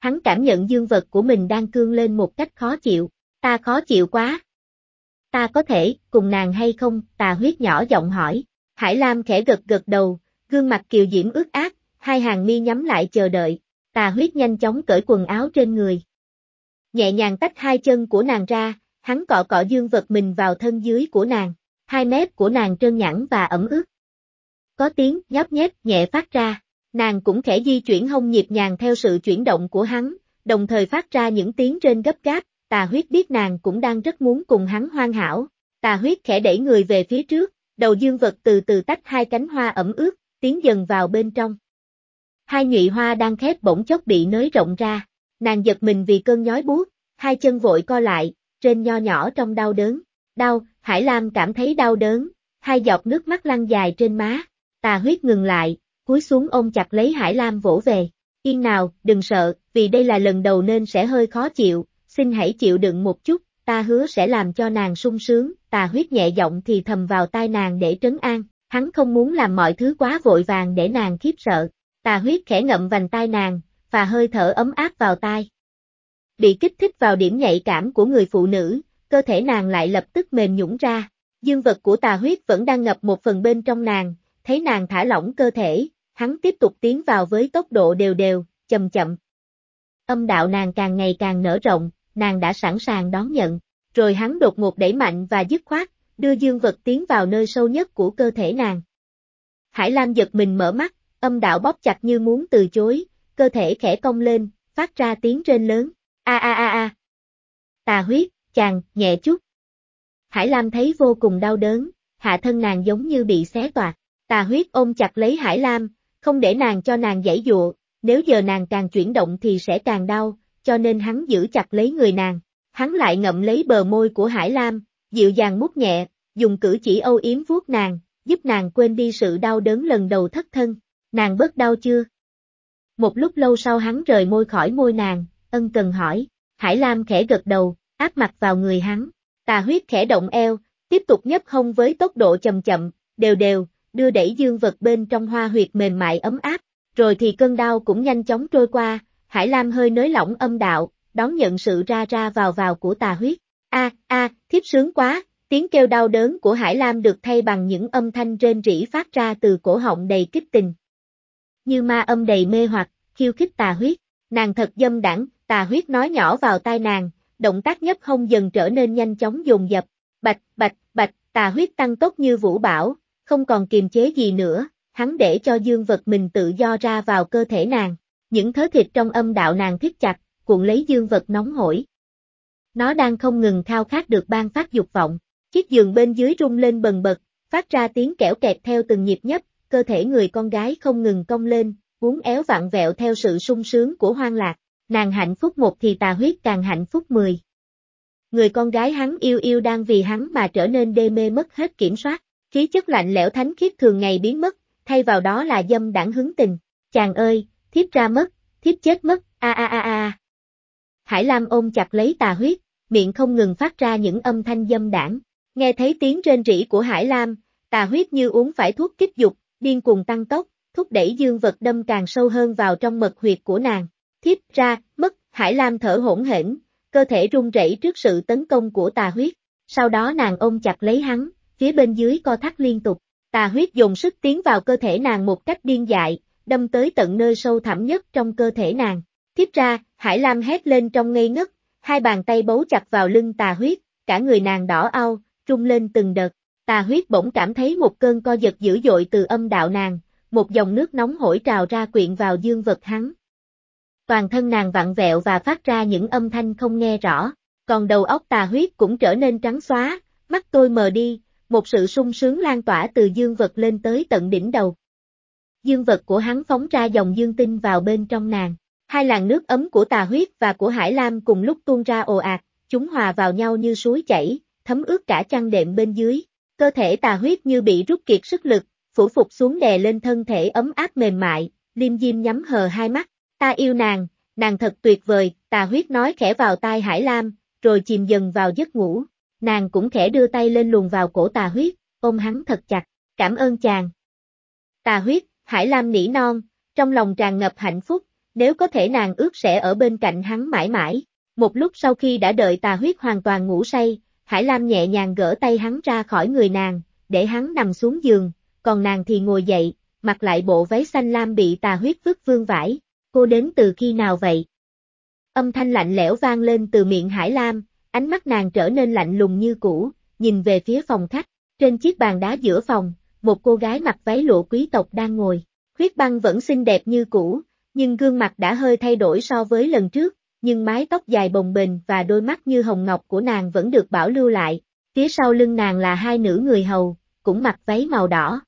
Hắn cảm nhận dương vật của mình đang cương lên một cách khó chịu. Ta khó chịu quá. Ta có thể, cùng nàng hay không? Tà huyết nhỏ giọng hỏi. Hải Lam khẽ gật gật đầu, gương mặt kiều diễm ướt át, hai hàng mi nhắm lại chờ đợi. Tà huyết nhanh chóng cởi quần áo trên người. Nhẹ nhàng tách hai chân của nàng ra, hắn cọ cọ dương vật mình vào thân dưới của nàng. Hai mép của nàng trơn nhẵn và ẩm ướt. Có tiếng nhóp nhép nhẹ phát ra, nàng cũng khẽ di chuyển hông nhịp nhàng theo sự chuyển động của hắn, đồng thời phát ra những tiếng trên gấp gáp, tà huyết biết nàng cũng đang rất muốn cùng hắn hoan hảo, tà huyết khẽ đẩy người về phía trước, đầu dương vật từ từ tách hai cánh hoa ẩm ướt, tiến dần vào bên trong. Hai nhụy hoa đang khép bỗng chốc bị nới rộng ra, nàng giật mình vì cơn nhói buốt, hai chân vội co lại, trên nho nhỏ trong đau đớn. Đau, Hải Lam cảm thấy đau đớn, hai giọt nước mắt lăn dài trên má, Tà huyết ngừng lại, cúi xuống ôm chặt lấy Hải Lam vỗ về. Yên nào, đừng sợ, vì đây là lần đầu nên sẽ hơi khó chịu, xin hãy chịu đựng một chút, ta hứa sẽ làm cho nàng sung sướng, tà huyết nhẹ giọng thì thầm vào tai nàng để trấn an, hắn không muốn làm mọi thứ quá vội vàng để nàng khiếp sợ. Tà huyết khẽ ngậm vành tai nàng, và hơi thở ấm áp vào tai. Bị kích thích vào điểm nhạy cảm của người phụ nữ, cơ thể nàng lại lập tức mềm nhũng ra. Dương vật của tà huyết vẫn đang ngập một phần bên trong nàng, thấy nàng thả lỏng cơ thể, hắn tiếp tục tiến vào với tốc độ đều đều, chậm chậm. Âm đạo nàng càng ngày càng nở rộng, nàng đã sẵn sàng đón nhận, rồi hắn đột ngột đẩy mạnh và dứt khoát, đưa dương vật tiến vào nơi sâu nhất của cơ thể nàng. Hải Lam giật mình mở mắt, âm đạo bóp chặt như muốn từ chối, cơ thể khẽ cong lên, phát ra tiếng rên lớn, a a a a. Tà huyết, chàng, nhẹ chút. Hải Lam thấy vô cùng đau đớn, hạ thân nàng giống như bị xé toạc. Tà huyết ôm chặt lấy Hải Lam, không để nàng cho nàng giải dụa, nếu giờ nàng càng chuyển động thì sẽ càng đau, cho nên hắn giữ chặt lấy người nàng. Hắn lại ngậm lấy bờ môi của Hải Lam, dịu dàng mút nhẹ, dùng cử chỉ âu yếm vuốt nàng, giúp nàng quên đi sự đau đớn lần đầu thất thân. Nàng bớt đau chưa? Một lúc lâu sau hắn rời môi khỏi môi nàng, ân cần hỏi, Hải Lam khẽ gật đầu, áp mặt vào người hắn, tà huyết khẽ động eo, tiếp tục nhấp hông với tốc độ chậm chậm, đều đều, đưa đẩy dương vật bên trong hoa huyệt mềm mại ấm áp, rồi thì cơn đau cũng nhanh chóng trôi qua, Hải Lam hơi nới lỏng âm đạo, đón nhận sự ra ra vào vào của tà huyết. A, a, thiếp sướng quá, tiếng kêu đau đớn của Hải Lam được thay bằng những âm thanh rên rỉ phát ra từ cổ họng đầy kích tình. Như ma âm đầy mê hoặc, khiêu khích tà huyết, nàng thật dâm đẳng, tà huyết nói nhỏ vào tai nàng, động tác nhấp hông dần trở nên nhanh chóng dồn dập, bạch, bạch, bạch, tà huyết tăng tốc như vũ bảo, không còn kiềm chế gì nữa, hắn để cho dương vật mình tự do ra vào cơ thể nàng, những thớ thịt trong âm đạo nàng thiết chặt, cuộn lấy dương vật nóng hổi. Nó đang không ngừng khao khát được ban phát dục vọng, chiếc giường bên dưới rung lên bần bật, phát ra tiếng kẽo kẹt theo từng nhịp nhấp, cơ thể người con gái không ngừng cong lên, uốn éo vặn vẹo theo sự sung sướng của hoang lạc, nàng hạnh phúc một thì tà huyết càng hạnh phúc mười. Người con gái hắn yêu yêu đang vì hắn mà trở nên đê mê mất hết kiểm soát, khí chất lạnh lẽo thánh khiết thường ngày biến mất, thay vào đó là dâm đảng hứng tình, chàng ơi, thiếp ra mất, thiếp chết mất, a a a a. Hải Lam ôm chặt lấy tà huyết, miệng không ngừng phát ra những âm thanh dâm đảng. Nghe thấy tiếng rên rỉ của Hải Lam, tà huyết như uống phải thuốc kích dục, điên cuồng tăng tốc, thúc đẩy dương vật đâm càng sâu hơn vào trong mật huyệt của nàng. Thiếp ra, mất, Hải Lam thở hỗn hển, cơ thể run rẩy trước sự tấn công của tà huyết. Sau đó nàng ôm chặt lấy hắn, phía bên dưới co thắt liên tục. Tà huyết dùng sức tiến vào cơ thể nàng một cách điên dại, đâm tới tận nơi sâu thẳm nhất trong cơ thể nàng. Tiếp ra, Hải Lam hét lên trong ngây ngất, hai bàn tay bấu chặt vào lưng tà huyết, cả người nàng đỏ au, trung lên từng đợt. Tà huyết bỗng cảm thấy một cơn co giật dữ dội từ âm đạo nàng, một dòng nước nóng hổi trào ra quyện vào dương vật hắn. Toàn thân nàng vặn vẹo và phát ra những âm thanh không nghe rõ, còn đầu óc tà huyết cũng trở nên trắng xóa, mắt tôi mờ đi, một sự sung sướng lan tỏa từ dương vật lên tới tận đỉnh đầu. Dương vật của hắn phóng ra dòng dương tinh vào bên trong nàng. Hai làn nước ấm của tà huyết và của hải lam cùng lúc tuôn ra ồ ạt, chúng hòa vào nhau như suối chảy, thấm ướt cả chăn đệm bên dưới. Cơ thể tà huyết như bị rút kiệt sức lực, phủ phục xuống đè lên thân thể ấm áp mềm mại, liêm diêm nhắm hờ hai mắt. Ta yêu nàng, nàng thật tuyệt vời, tà huyết nói khẽ vào tai hải lam, rồi chìm dần vào giấc ngủ nàng cũng khẽ đưa tay lên luồn vào cổ tà huyết, ôm hắn thật chặt, cảm ơn chàng. Tà huyết, Hải Lam nỉ non, trong lòng tràn ngập hạnh phúc, nếu có thể nàng ước sẽ ở bên cạnh hắn mãi mãi. Một lúc sau khi đã đợi tà huyết hoàn toàn ngủ say, Hải Lam nhẹ nhàng gỡ tay hắn ra khỏi người nàng, để hắn nằm xuống giường, còn nàng thì ngồi dậy, mặc lại bộ váy xanh lam bị tà huyết vứt vương vải. Cô đến từ khi nào vậy? Âm thanh lạnh lẽo vang lên từ miệng Hải Lam, Ánh mắt nàng trở nên lạnh lùng như cũ, nhìn về phía phòng khách. Trên chiếc bàn đá giữa phòng, một cô gái mặc váy lụa quý tộc đang ngồi. Khuyết băng vẫn xinh đẹp như cũ, nhưng gương mặt đã hơi thay đổi so với lần trước, nhưng mái tóc dài bồng bềnh và đôi mắt như hồng ngọc của nàng vẫn được bảo lưu lại. Phía sau lưng nàng là hai nữ người hầu, cũng mặc váy màu đỏ.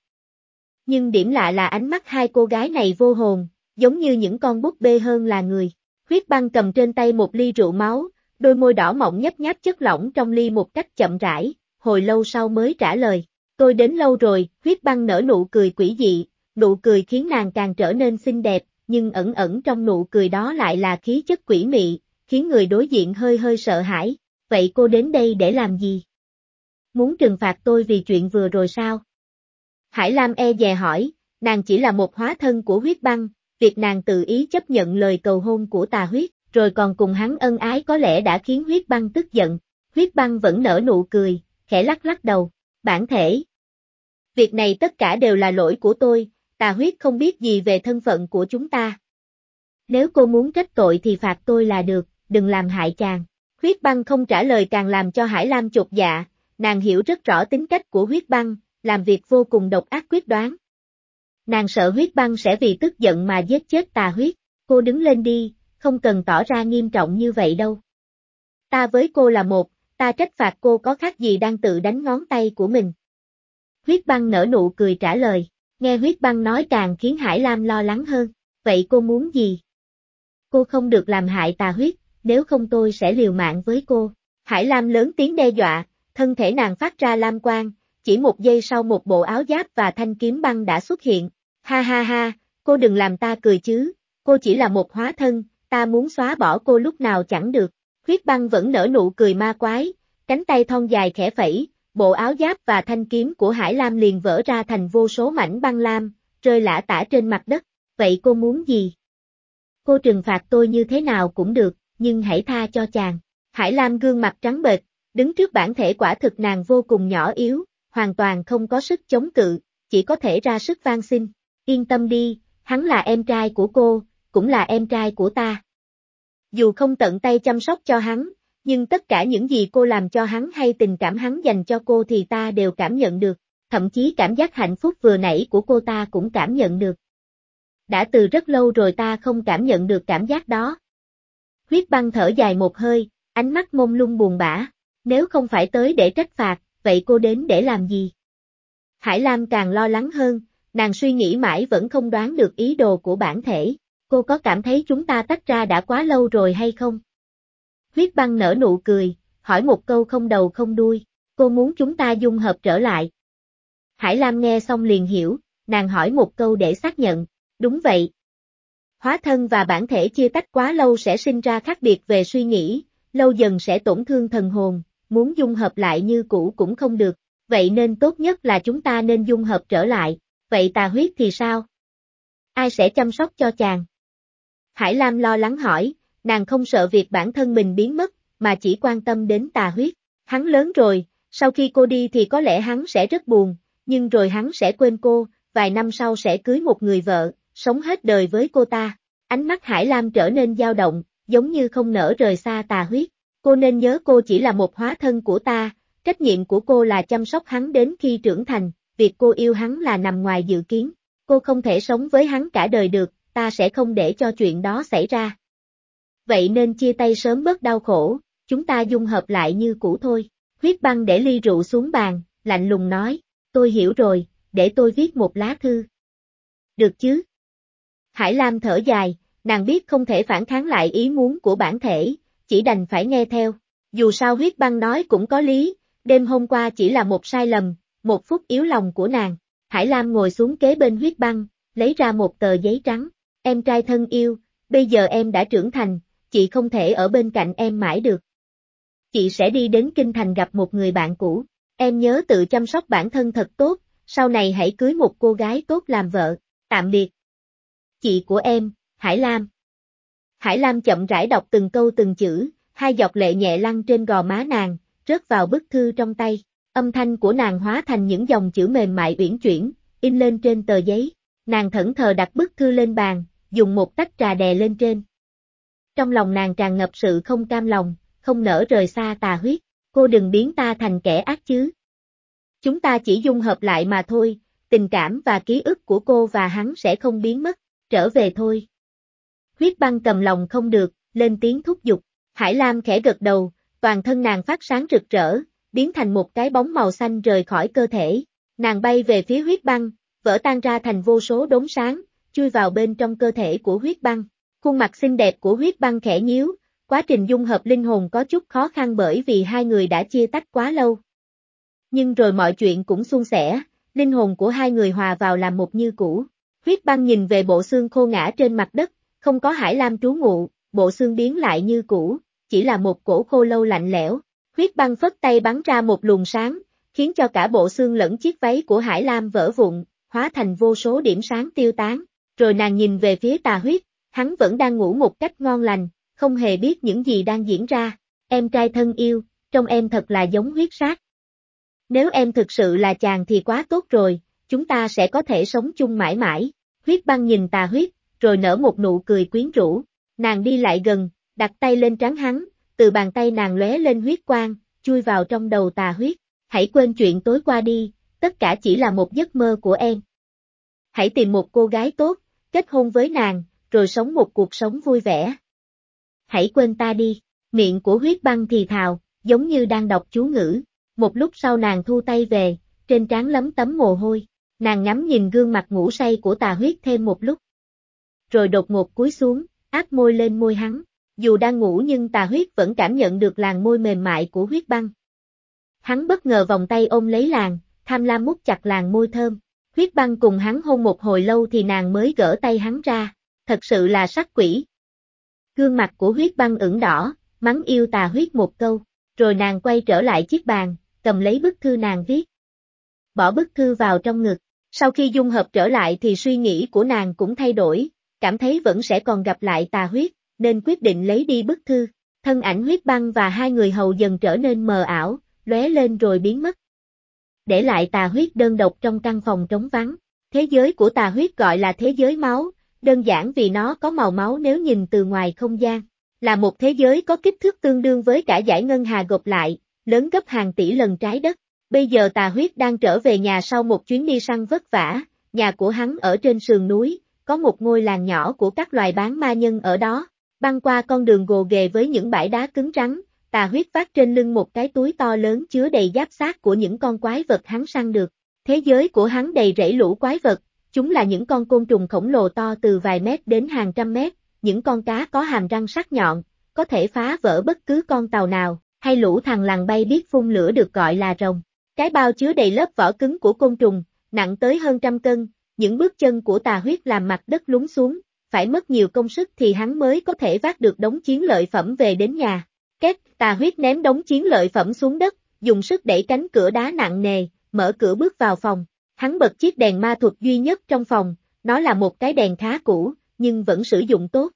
Nhưng điểm lạ là ánh mắt hai cô gái này vô hồn, giống như những con búp bê hơn là người. Khuyết băng cầm trên tay một ly rượu máu, đôi môi đỏ mọng nhấp nháp chất lỏng trong ly một cách chậm rãi, hồi lâu sau mới trả lời. Tôi đến lâu rồi, huyết băng nở nụ cười quỷ dị, nụ cười khiến nàng càng trở nên xinh đẹp, nhưng ẩn ẩn trong nụ cười đó lại là khí chất quỷ mị, khiến người đối diện hơi hơi sợ hãi. Vậy cô đến đây để làm gì? Muốn trừng phạt tôi vì chuyện vừa rồi sao? Hải Lam e dè hỏi, nàng chỉ là một hóa thân của huyết băng, việc nàng tự ý chấp nhận lời cầu hôn của tà huyết, rồi còn cùng hắn ân ái có lẽ đã khiến huyết băng tức giận. Huyết băng vẫn nở nụ cười, khẽ lắc lắc đầu, bản thể. Việc này tất cả đều là lỗi của tôi, tà huyết không biết gì về thân phận của chúng ta. Nếu cô muốn trách tội thì phạt tôi là được, đừng làm hại chàng. Huyết băng không trả lời càng làm cho Hải Lam chột dạ, nàng hiểu rất rõ tính cách của huyết băng, làm việc vô cùng độc ác quyết đoán. Nàng sợ huyết băng sẽ vì tức giận mà giết chết tà huyết, cô đứng lên đi, không cần tỏ ra nghiêm trọng như vậy đâu. Ta với cô là một, ta trách phạt cô có khác gì đang tự đánh ngón tay của mình. Huyết băng nở nụ cười trả lời, nghe huyết băng nói càng khiến Hải Lam lo lắng hơn, vậy cô muốn gì? Cô không được làm hại tà huyết, nếu không tôi sẽ liều mạng với cô. Hải Lam lớn tiếng đe dọa, thân thể nàng phát ra lam quang, chỉ một giây sau một bộ áo giáp và thanh kiếm băng đã xuất hiện. Ha ha ha, cô đừng làm ta cười chứ, cô chỉ là một hóa thân, ta muốn xóa bỏ cô lúc nào chẳng được. Huyết băng vẫn nở nụ cười ma quái, cánh tay thon dài khẽ phẩy, bộ áo giáp và thanh kiếm của Hải Lam liền vỡ ra thành vô số mảnh băng lam, rơi lả tả trên mặt đất. Vậy cô muốn gì? Cô trừng phạt tôi như thế nào cũng được, nhưng hãy tha cho chàng. Hải Lam gương mặt trắng bệch, đứng trước bản thể quả thực nàng vô cùng nhỏ yếu, hoàn toàn không có sức chống cự, chỉ có thể ra sức van xin. Yên tâm đi, hắn là em trai của cô, cũng là em trai của ta. Dù không tận tay chăm sóc cho hắn, nhưng tất cả những gì cô làm cho hắn hay tình cảm hắn dành cho cô thì ta đều cảm nhận được, thậm chí cảm giác hạnh phúc vừa nãy của cô ta cũng cảm nhận được. Đã từ rất lâu rồi ta không cảm nhận được cảm giác đó. Huyết băng thở dài một hơi, ánh mắt mông lung buồn bã, nếu không phải tới để trách phạt, vậy cô đến để làm gì? Hải Lam càng lo lắng hơn, nàng suy nghĩ mãi vẫn không đoán được ý đồ của bản thể, cô có cảm thấy chúng ta tách ra đã quá lâu rồi hay không? Huyết băng nở nụ cười, hỏi một câu không đầu không đuôi, cô muốn chúng ta dung hợp trở lại. Hải Lam nghe xong liền hiểu, nàng hỏi một câu để xác nhận, đúng vậy. Hóa thân và bản thể chia tách quá lâu sẽ sinh ra khác biệt về suy nghĩ, lâu dần sẽ tổn thương thần hồn, muốn dung hợp lại như cũ cũng không được, vậy nên tốt nhất là chúng ta nên dung hợp trở lại, vậy tà huyết thì sao? Ai sẽ chăm sóc cho chàng? Hải Lam lo lắng hỏi, nàng không sợ việc bản thân mình biến mất, mà chỉ quan tâm đến tà huyết. Hắn lớn rồi, sau khi cô đi thì có lẽ hắn sẽ rất buồn, nhưng rồi hắn sẽ quên cô, vài năm sau sẽ cưới một người vợ, sống hết đời với cô ta. Ánh mắt Hải Lam trở nên dao động, giống như không nỡ rời xa tà huyết. Cô nên nhớ cô chỉ là một hóa thân của ta, trách nhiệm của cô là chăm sóc hắn đến khi trưởng thành, việc cô yêu hắn là nằm ngoài dự kiến. Cô không thể sống với hắn cả đời được, ta sẽ không để cho chuyện đó xảy ra. Vậy nên chia tay sớm bớt đau khổ, chúng ta dung hợp lại như cũ thôi. Huyết băng để ly rượu xuống bàn, lạnh lùng nói, tôi hiểu rồi, để tôi viết một lá thư. Được chứ? Hải Lam thở dài, nàng biết không thể phản kháng lại ý muốn của bản thể, chỉ đành phải nghe theo. Dù sao huyết băng nói cũng có lý, đêm hôm qua chỉ là một sai lầm, một phút yếu lòng của nàng. Hải Lam ngồi xuống kế bên huyết băng, lấy ra một tờ giấy trắng. Em trai thân yêu, bây giờ em đã trưởng thành, chị không thể ở bên cạnh em mãi được. Chị sẽ đi đến Kinh Thành gặp một người bạn cũ. Em nhớ tự chăm sóc bản thân thật tốt, sau này hãy cưới một cô gái tốt làm vợ. Tạm biệt. Chị của em, Hải Lam. Hải Lam chậm rãi đọc từng câu từng chữ, hai giọt lệ nhẹ lăn trên gò má nàng, rớt vào bức thư trong tay. Âm thanh của nàng hóa thành những dòng chữ mềm mại uyển chuyển, in lên trên tờ giấy. Nàng thẫn thờ đặt bức thư lên bàn, dùng một tách trà đè lên trên. Trong lòng nàng tràn ngập sự không cam lòng, không nỡ rời xa tà huyết. Cô đừng biến ta thành kẻ ác chứ. Chúng ta chỉ dung hợp lại mà thôi, tình cảm và ký ức của cô và hắn sẽ không biến mất, trở về thôi. Huyết băng cầm lòng không được, lên tiếng thúc giục. Hải Lam khẽ gật đầu, toàn thân nàng phát sáng rực rỡ, biến thành một cái bóng màu xanh rời khỏi cơ thể. Nàng bay về phía huyết băng, vỡ tan ra thành vô số đốm sáng, chui vào bên trong cơ thể của huyết băng. Khuôn mặt xinh đẹp của huyết băng khẽ nhíu, quá trình dung hợp linh hồn có chút khó khăn bởi vì hai người đã chia tách quá lâu. Nhưng rồi mọi chuyện cũng suôn sẻ, linh hồn của hai người hòa vào làm một như cũ. Huyết băng nhìn về bộ xương khô ngã trên mặt đất, không có hải lam trú ngụ, bộ xương biến lại như cũ, chỉ là một cổ khô lâu lạnh lẽo. Huyết băng phất tay bắn ra một luồng sáng, khiến cho cả bộ xương lẫn chiếc váy của Hải Lam vỡ vụn, hóa thành vô số điểm sáng tiêu tán. Rồi nàng nhìn về phía tà huyết, hắn vẫn đang ngủ một cách ngon lành, không hề biết những gì đang diễn ra. Em trai thân yêu, trong em thật là giống huyết sát. Nếu em thực sự là chàng thì quá tốt rồi, chúng ta sẽ có thể sống chung mãi mãi. Huyết băng nhìn tà huyết, rồi nở một nụ cười quyến rũ. Nàng đi lại gần, đặt tay lên trán hắn, từ bàn tay nàng lóe lên huyết quang, chui vào trong đầu tà huyết. Hãy quên chuyện tối qua đi, tất cả chỉ là một giấc mơ của em. Hãy tìm một cô gái tốt, kết hôn với nàng, rồi sống một cuộc sống vui vẻ. Hãy quên ta đi, miệng của huyết băng thì thào, giống như đang đọc chú ngữ. Một lúc sau nàng thu tay về, trên trán lấm tấm mồ hôi, nàng ngắm nhìn gương mặt ngủ say của tà huyết thêm một lúc. Rồi đột ngột cúi xuống, áp môi lên môi hắn, dù đang ngủ nhưng tà huyết vẫn cảm nhận được làn môi mềm mại của huyết băng. Hắn bất ngờ vòng tay ôm lấy làng, tham lam mút chặt làn môi thơm. Huyết băng cùng hắn hôn một hồi lâu thì nàng mới gỡ tay hắn ra, thật sự là sắc quỷ. Gương mặt của huyết băng ửng đỏ, mắng yêu tà huyết một câu, rồi nàng quay trở lại chiếc bàn, cầm lấy bức thư nàng viết. Bỏ bức thư vào trong ngực, sau khi dung hợp trở lại thì suy nghĩ của nàng cũng thay đổi, cảm thấy vẫn sẽ còn gặp lại tà huyết, nên quyết định lấy đi bức thư. Thân ảnh huyết băng và hai người hầu dần trở nên mờ ảo, lóe lên rồi biến mất. Để lại tà huyết đơn độc trong căn phòng trống vắng. Thế giới của tà huyết gọi là thế giới máu, đơn giản vì nó có màu máu nếu nhìn từ ngoài không gian. Là một thế giới có kích thước tương đương với cả giải ngân hà gộp lại, lớn gấp hàng tỷ lần trái đất. Bây giờ tà huyết đang trở về nhà sau một chuyến đi săn vất vả, nhà của hắn ở trên sườn núi, có một ngôi làng nhỏ của các loài bán ma nhân ở đó. Băng qua con đường gồ ghề với những bãi đá cứng rắn, tà huyết phát trên lưng một cái túi to lớn chứa đầy giáp xác của những con quái vật hắn săn được. Thế giới của hắn đầy rẫy lũ quái vật, chúng là những con côn trùng khổng lồ to từ vài mét đến hàng trăm mét, những con cá có hàm răng sắc nhọn, có thể phá vỡ bất cứ con tàu nào, hay lũ thằng lằn bay biết phun lửa được gọi là rồng. Cái bao chứa đầy lớp vỏ cứng của côn trùng, nặng tới hơn trăm cân, những bước chân của tà huyết làm mặt đất lún xuống, phải mất nhiều công sức thì hắn mới có thể vác được đống chiến lợi phẩm về đến nhà. Két, tà huyết ném đống chiến lợi phẩm xuống đất, dùng sức đẩy cánh cửa đá nặng nề, mở cửa bước vào phòng. Hắn bật chiếc đèn ma thuật duy nhất trong phòng, nó là một cái đèn khá cũ, nhưng vẫn sử dụng tốt.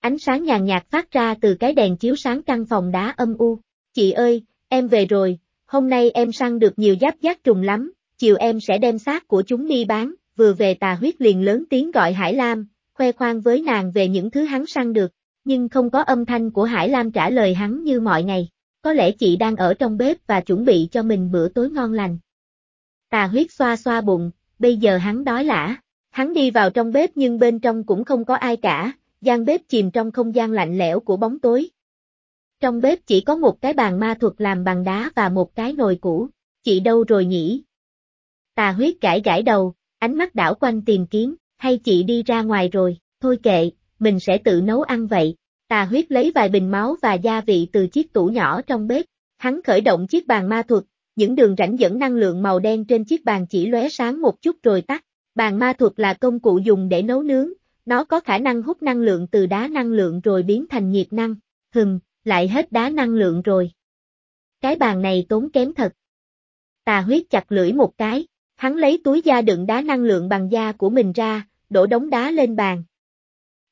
Ánh sáng nhàn nhạt phát ra từ cái đèn chiếu sáng căn phòng đá âm u. Chị ơi, em về rồi, hôm nay em săn được nhiều giáp giác trùng lắm, chiều em sẽ đem xác của chúng đi bán, vừa về tà huyết liền lớn tiếng gọi Hải Lam, khoe khoang với nàng về những thứ hắn săn được, nhưng không có âm thanh của Hải Lam trả lời hắn như mọi ngày. Có lẽ chị đang ở trong bếp và chuẩn bị cho mình bữa tối ngon lành. Tà huyết xoa xoa bụng, bây giờ hắn đói lả. Hắn đi vào trong bếp nhưng bên trong cũng không có ai cả, gian bếp chìm trong không gian lạnh lẽo của bóng tối. Trong bếp chỉ có một cái bàn ma thuật làm bằng đá và một cái nồi cũ. Chị đâu rồi nhỉ? Tà huyết gãi gãi đầu, ánh mắt đảo quanh tìm kiếm, hay chị đi ra ngoài rồi, thôi kệ, mình sẽ tự nấu ăn vậy. Tà huyết lấy vài bình máu và gia vị từ chiếc tủ nhỏ trong bếp. Hắn khởi động chiếc bàn ma thuật, những đường rãnh dẫn năng lượng màu đen trên chiếc bàn chỉ lóe sáng một chút rồi tắt. Bàn ma thuật là công cụ dùng để nấu nướng, nó có khả năng hút năng lượng từ đá năng lượng rồi biến thành nhiệt năng. Hừm, lại hết đá năng lượng rồi. Cái bàn này tốn kém thật. Tà huyết chặt lưỡi một cái, hắn lấy túi da đựng đá năng lượng bằng da của mình ra, đổ đống đá lên bàn,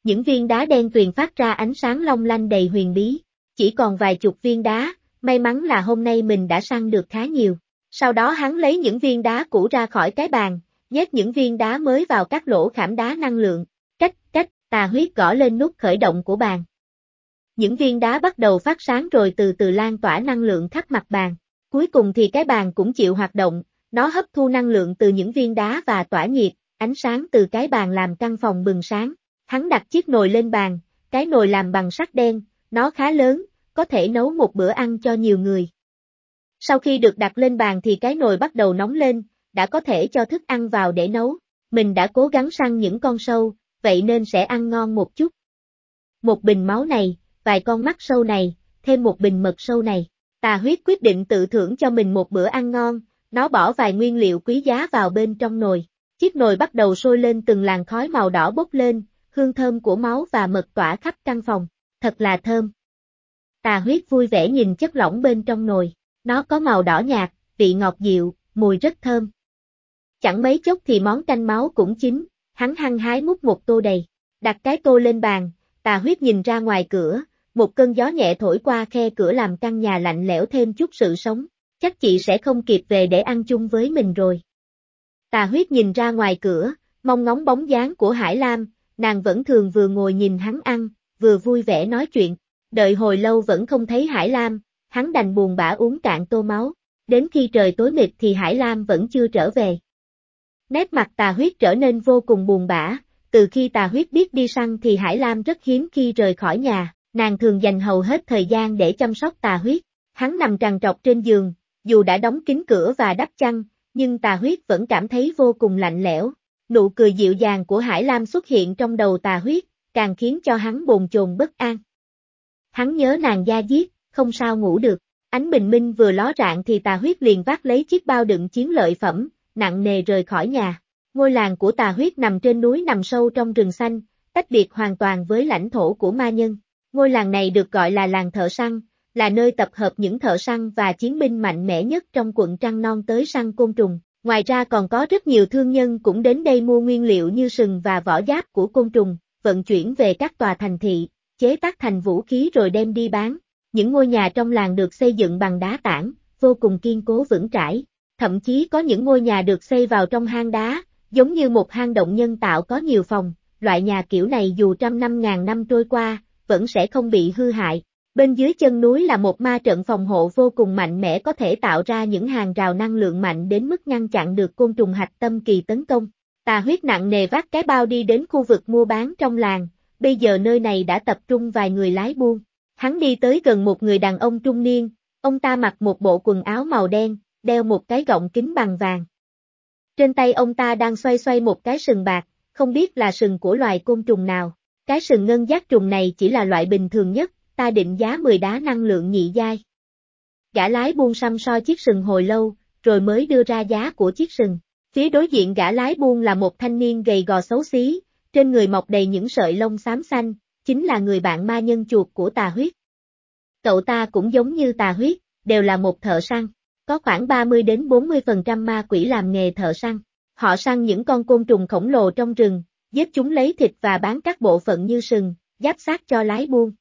những viên đá đen tuyền phát ra ánh sáng long lanh đầy huyền bí. Chỉ còn vài chục viên đá, may mắn là hôm nay mình đã săn được khá nhiều. Sau đó hắn lấy những viên đá cũ ra khỏi cái bàn, nhét những viên đá mới vào các lỗ khảm đá năng lượng. Cách, cách, tà huyết gõ lên nút khởi động của bàn. Những viên đá bắt đầu phát sáng rồi từ từ lan tỏa năng lượng khắp mặt bàn. Cuối cùng thì cái bàn cũng chịu hoạt động, nó hấp thu năng lượng từ những viên đá và tỏa nhiệt, ánh sáng từ cái bàn làm căn phòng bừng sáng. Hắn đặt chiếc nồi lên bàn, cái nồi làm bằng sắt đen, nó khá lớn, có thể nấu một bữa ăn cho nhiều người. Sau khi được đặt lên bàn thì cái nồi bắt đầu nóng lên, đã có thể cho thức ăn vào để nấu. Mình đã cố gắng săn những con sâu, vậy nên sẽ ăn ngon một chút. Một bình máu này, vài con mắt sâu này, thêm một bình mật sâu này. Tà huyết quyết định tự thưởng cho mình một bữa ăn ngon, nó bỏ vài nguyên liệu quý giá vào bên trong nồi. Chiếc nồi bắt đầu sôi lên từng làn khói màu đỏ bốc lên, hương thơm của máu và mật tỏa khắp căn phòng, thật là thơm. Tà huyết vui vẻ nhìn chất lỏng bên trong nồi, nó có màu đỏ nhạt, vị ngọt dịu, mùi rất thơm. Chẳng mấy chốc thì món canh máu cũng chín, hắn hăng hái múc một tô đầy, đặt cái tô lên bàn, tà huyết nhìn ra ngoài cửa, một cơn gió nhẹ thổi qua khe cửa làm căn nhà lạnh lẽo thêm chút sự sống, chắc chị sẽ không kịp về để ăn chung với mình rồi. Tà huyết nhìn ra ngoài cửa, mong ngóng bóng dáng của Hải Lam, nàng vẫn thường vừa ngồi nhìn hắn ăn, vừa vui vẻ nói chuyện. Đợi hồi lâu vẫn không thấy Hải Lam, hắn đành buồn bã uống cạn tô máu. Đến khi trời tối mịt thì Hải Lam vẫn chưa trở về. Nét mặt tà huyết trở nên vô cùng buồn bã, từ khi tà huyết biết đi săn thì Hải Lam rất hiếm khi rời khỏi nhà, nàng thường dành hầu hết thời gian để chăm sóc tà huyết. Hắn nằm trằn trọc trên giường, dù đã đóng kín cửa và đắp chăn, nhưng tà huyết vẫn cảm thấy vô cùng lạnh lẽo. Nụ cười dịu dàng của Hải Lam xuất hiện trong đầu tà huyết, càng khiến cho hắn bồn chồn bất an. Hắn nhớ nàng gia giết, không sao ngủ được. Ánh bình minh vừa ló rạng thì tà huyết liền vác lấy chiếc bao đựng chiến lợi phẩm, nặng nề rời khỏi nhà. Ngôi làng của tà huyết nằm trên núi nằm sâu trong rừng xanh, tách biệt hoàn toàn với lãnh thổ của ma nhân. Ngôi làng này được gọi là làng thợ săn, là nơi tập hợp những thợ săn và chiến binh mạnh mẽ nhất trong quận Trăng Non tới săn côn trùng. Ngoài ra còn có rất nhiều thương nhân cũng đến đây mua nguyên liệu như sừng và vỏ giáp của côn trùng, vận chuyển về các tòa thành thị, chế tác thành vũ khí rồi đem đi bán. Những ngôi nhà trong làng được xây dựng bằng đá tảng, vô cùng kiên cố vững trãi. Thậm chí có những ngôi nhà được xây vào trong hang đá, giống như một hang động nhân tạo có nhiều phòng. Loại nhà kiểu này dù trăm năm ngàn năm trôi qua, vẫn sẽ không bị hư hại. Bên dưới chân núi là một ma trận phòng hộ vô cùng mạnh mẽ có thể tạo ra những hàng rào năng lượng mạnh đến mức ngăn chặn được côn trùng hạch tâm kỳ tấn công. Tà huyết nặng nề vác cái bao đi đến khu vực mua bán trong làng, bây giờ nơi này đã tập trung vài người lái buôn. Hắn đi tới gần một người đàn ông trung niên, ông ta mặc một bộ quần áo màu đen, đeo một cái gọng kính bằng vàng. Trên tay ông ta đang xoay xoay một cái sừng bạc, không biết là sừng của loài côn trùng nào. Cái sừng ngân giác trùng này chỉ là loại bình thường nhất, ta định giá 10 đá năng lượng nhị giai. Gã lái buôn xăm so chiếc sừng hồi lâu, rồi mới đưa ra giá của chiếc sừng. Phía đối diện gã lái buôn là một thanh niên gầy gò xấu xí, trên người mọc đầy những sợi lông xám xanh, chính là người bạn ma nhân chuột của tà huyết. Cậu ta cũng giống như tà huyết, đều là một thợ săn, có khoảng 30 đến 40% ma quỷ làm nghề thợ săn. Họ săn những con côn trùng khổng lồ trong rừng, giết chúng lấy thịt và bán các bộ phận như sừng, giáp xác cho lái buôn.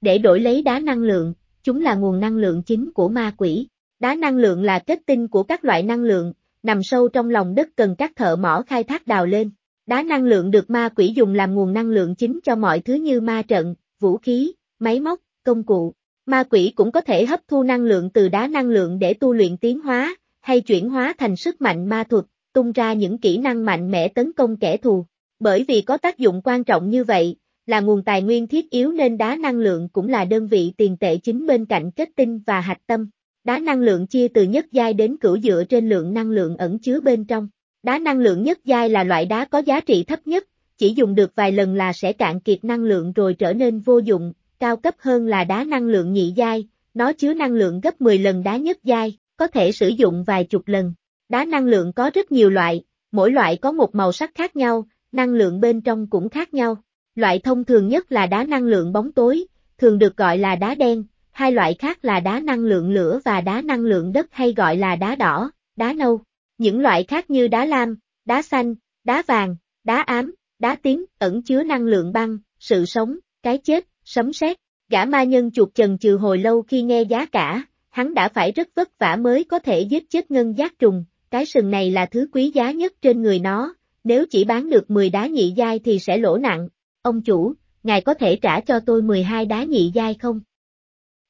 Để đổi lấy đá năng lượng, chúng là nguồn năng lượng chính của ma quỷ. Đá năng lượng là kết tinh của các loại năng lượng, nằm sâu trong lòng đất cần các thợ mỏ khai thác đào lên. Đá năng lượng được ma quỷ dùng làm nguồn năng lượng chính cho mọi thứ như ma trận, vũ khí, máy móc, công cụ. Ma quỷ cũng có thể hấp thu năng lượng từ đá năng lượng để tu luyện tiến hóa, hay chuyển hóa thành sức mạnh ma thuật, tung ra những kỹ năng mạnh mẽ tấn công kẻ thù. Bởi vì có tác dụng quan trọng như vậy, là nguồn tài nguyên thiết yếu nên đá năng lượng cũng là đơn vị tiền tệ chính bên cạnh kết tinh và hạch tâm. Đá năng lượng chia từ nhất giai đến cửu dựa trên lượng năng lượng ẩn chứa bên trong. Đá năng lượng nhất giai là loại đá có giá trị thấp nhất, chỉ dùng được vài lần là sẽ cạn kiệt năng lượng rồi trở nên vô dụng, cao cấp hơn là đá năng lượng nhị giai, nó chứa năng lượng gấp 10 lần đá nhất giai, có thể sử dụng vài chục lần. Đá năng lượng có rất nhiều loại, mỗi loại có một màu sắc khác nhau, năng lượng bên trong cũng khác nhau. Loại thông thường nhất là đá năng lượng bóng tối, thường được gọi là đá đen, hai loại khác là đá năng lượng lửa và đá năng lượng đất hay gọi là đá đỏ, đá nâu. Những loại khác như đá lam, đá xanh, đá vàng, đá ám, đá tím ẩn chứa năng lượng băng, sự sống, cái chết, sấm sét. Gã ma nhân chuột chần chừ hồi lâu khi nghe giá cả, hắn đã phải rất vất vả mới có thể giết chết ngân giác trùng, cái sừng này là thứ quý giá nhất trên người nó, nếu chỉ bán được 10 đá nhị giai thì sẽ lỗ nặng. Ông chủ, ngài có thể trả cho tôi 12 đá nhị giai không?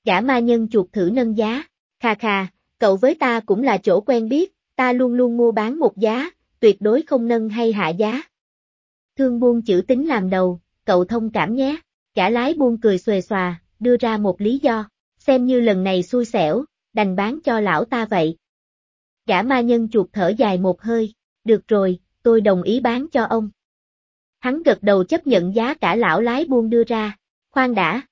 Gã ma nhân chuột thử nâng giá, kha kha, cậu với ta cũng là chỗ quen biết, ta luôn luôn mua bán một giá, tuyệt đối không nâng hay hạ giá. Thương buôn chữ tính làm đầu, cậu thông cảm nhé. Cả lái buôn cười xuề xòa, đưa ra một lý do, xem như lần này xui xẻo, đành bán cho lão ta vậy. Gã ma nhân chuột thở dài một hơi, được rồi, tôi đồng ý bán cho ông. Hắn gật đầu chấp nhận giá cả lão lái buôn đưa ra, khoan đã.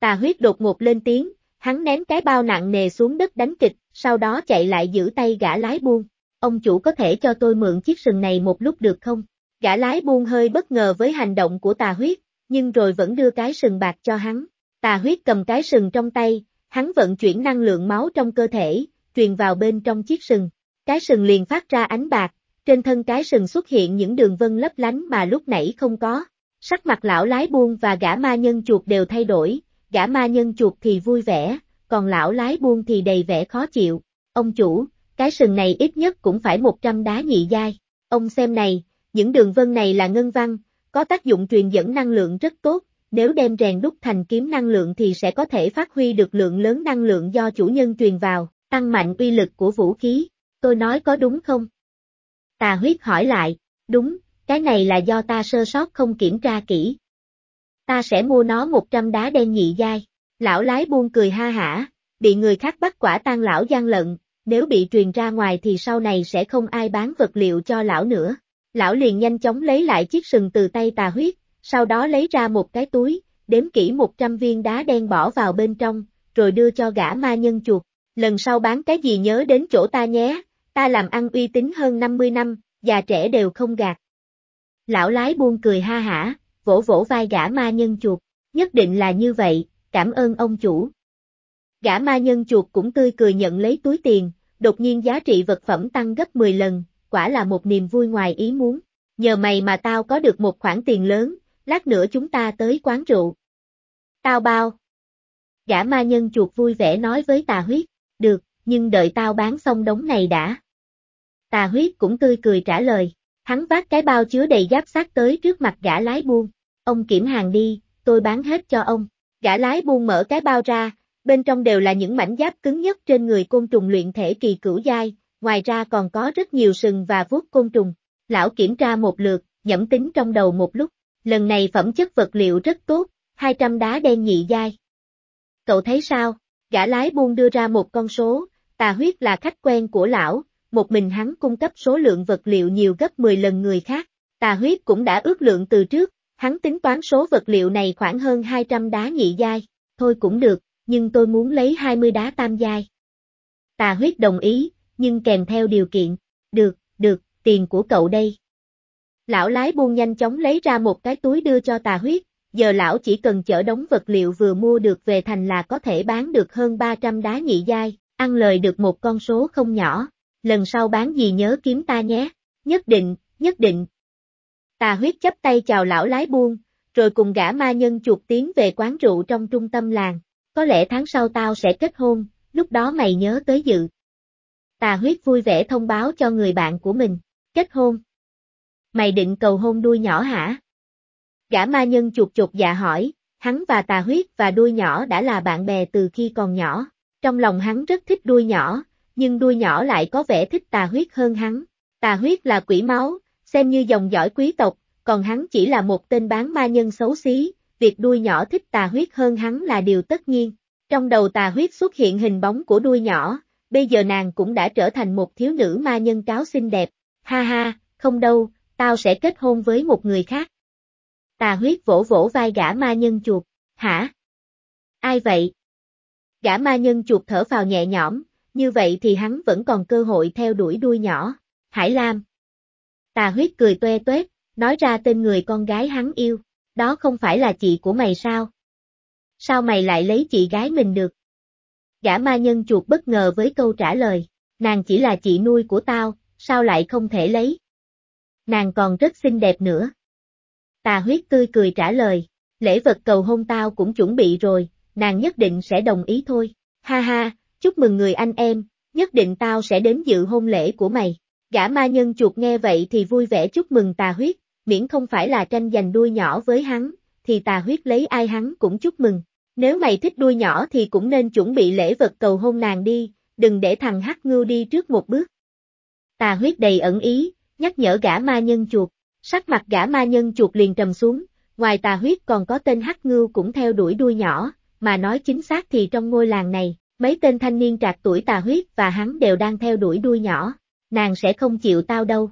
Tà huyết đột ngột lên tiếng, hắn ném cái bao nặng nề xuống đất đánh kịch, sau đó chạy lại giữ tay gã lái buôn. Ông chủ có thể cho tôi mượn chiếc sừng này một lúc được không? Gã lái buôn hơi bất ngờ với hành động của tà huyết, nhưng rồi vẫn đưa cái sừng bạc cho hắn. Tà huyết cầm cái sừng trong tay, hắn vận chuyển năng lượng máu trong cơ thể, truyền vào bên trong chiếc sừng. Cái sừng liền phát ra ánh bạc, trên thân cái sừng xuất hiện những đường vân lấp lánh mà lúc nãy không có. Sắc mặt lão lái buôn và gã ma nhân chuột đều thay đổi, gã ma nhân chuột thì vui vẻ, còn lão lái buôn thì đầy vẻ khó chịu. Ông chủ, cái sừng này ít nhất cũng phải 100 đá nhị giai. Ông xem này, những đường vân này là ngân văn, có tác dụng truyền dẫn năng lượng rất tốt, nếu đem rèn đúc thành kiếm năng lượng thì sẽ có thể phát huy được lượng lớn năng lượng do chủ nhân truyền vào, tăng mạnh uy lực của vũ khí. Tôi nói có đúng không? Tà huyết hỏi lại, đúng, cái này là do ta sơ sót không kiểm tra kỹ. Ta sẽ mua nó 100 đá đen nhị giai. Lão lái buông cười ha hả, bị người khác bắt quả tang lão gian lận, nếu bị truyền ra ngoài thì sau này sẽ không ai bán vật liệu cho lão nữa. Lão liền nhanh chóng lấy lại chiếc sừng từ tay tà huyết, sau đó lấy ra một cái túi, đếm kỹ 100 viên đá đen bỏ vào bên trong, rồi đưa cho gã ma nhân chuột. Lần sau bán cái gì nhớ đến chỗ ta nhé, ta làm ăn uy tín hơn 50 năm, già trẻ đều không gạt. Lão lái buông cười ha hả, vỗ vỗ vai gã ma nhân chuột, nhất định là như vậy, cảm ơn ông chủ. Gã ma nhân chuột cũng tươi cười nhận lấy túi tiền, đột nhiên giá trị vật phẩm tăng gấp 10 lần, quả là một niềm vui ngoài ý muốn. Nhờ mày mà tao có được một khoản tiền lớn, lát nữa chúng ta tới quán rượu. Tao bao. Gã ma nhân chuột vui vẻ nói với tà huyết, được, nhưng đợi tao bán xong đống này đã. Tà huyết cũng tươi cười trả lời, hắn vác cái bao chứa đầy giáp sát tới trước mặt gã lái buôn. Ông kiểm hàng đi, tôi bán hết cho ông. Gã lái buôn mở cái bao ra, bên trong đều là những mảnh giáp cứng nhất trên người côn trùng luyện thể kỳ cửu giai, ngoài ra còn có rất nhiều sừng và vuốt côn trùng. Lão kiểm tra một lượt, nhẩm tính trong đầu một lúc, lần này phẩm chất vật liệu rất tốt, 200 đá đen nhị giai. Cậu thấy sao? Gã lái buôn đưa ra một con số, tà huyết là khách quen của lão, một mình hắn cung cấp số lượng vật liệu nhiều gấp 10 lần người khác. Tà huyết cũng đã ước lượng từ trước, hắn tính toán số vật liệu này khoảng hơn 200 đá nhị giai. Thôi cũng được, nhưng tôi muốn lấy 20 đá tam giai. Tà huyết đồng ý, nhưng kèm theo điều kiện. Được, được, tiền của cậu đây. Lão lái buôn nhanh chóng lấy ra một cái túi đưa cho tà huyết, giờ lão chỉ cần chở đống vật liệu vừa mua được về thành là có thể bán được hơn 300 đá nhị giai, ăn lời được một con số không nhỏ. Lần sau bán gì nhớ kiếm ta nhé. Nhất định, nhất định. Tà huyết chấp tay chào lão lái buôn, rồi cùng gã ma nhân chuột tiến về quán rượu trong trung tâm làng. Có lẽ tháng sau tao sẽ kết hôn, lúc đó mày nhớ tới dự. Tà huyết vui vẻ thông báo cho người bạn của mình, kết hôn. Mày định cầu hôn đuôi nhỏ hả? Gã ma nhân chuột chuột dạ hỏi, hắn và tà huyết và đuôi nhỏ đã là bạn bè từ khi còn nhỏ. Trong lòng hắn rất thích đuôi nhỏ, nhưng đuôi nhỏ lại có vẻ thích tà huyết hơn hắn. Tà huyết là quỷ máu, xem như dòng dõi quý tộc, còn hắn chỉ là một tên bán ma nhân xấu xí, việc đuôi nhỏ thích tà huyết hơn hắn là điều tất nhiên. Trong đầu tà huyết xuất hiện hình bóng của đuôi nhỏ, bây giờ nàng cũng đã trở thành một thiếu nữ ma nhân cáo xinh đẹp. Ha ha, không đâu, tao sẽ kết hôn với một người khác. Tà huyết vỗ vỗ vai gã ma nhân chuột, hả? Ai vậy? Gã ma nhân chuột thở vào nhẹ nhõm, như vậy thì hắn vẫn còn cơ hội theo đuổi đuôi nhỏ. Hải Lam. Tà huyết cười toe toét, nói ra tên người con gái hắn yêu, đó không phải là chị của mày sao? Sao mày lại lấy chị gái mình được? Gã ma nhân chuột bất ngờ với câu trả lời, nàng chỉ là chị nuôi của tao, sao lại không thể lấy? Nàng còn rất xinh đẹp nữa. Tà huyết tươi cười trả lời, lễ vật cầu hôn tao cũng chuẩn bị rồi, nàng nhất định sẽ đồng ý thôi. Ha ha, chúc mừng người anh em, nhất định tao sẽ đến dự hôn lễ của mày. Gã ma nhân chuột nghe vậy thì vui vẻ chúc mừng tà huyết, miễn không phải là tranh giành đuôi nhỏ với hắn, thì tà huyết lấy ai hắn cũng chúc mừng. Nếu mày thích đuôi nhỏ thì cũng nên chuẩn bị lễ vật cầu hôn nàng đi, đừng để thằng hắc ngưu đi trước một bước. Tà huyết đầy ẩn ý, nhắc nhở gã ma nhân chuột, sắc mặt gã ma nhân chuột liền trầm xuống, ngoài tà huyết còn có tên hắc ngưu cũng theo đuổi đuôi nhỏ, mà nói chính xác thì trong ngôi làng này, mấy tên thanh niên trạc tuổi tà huyết và hắn đều đang theo đuổi đuôi nhỏ, nàng sẽ không chịu tao đâu.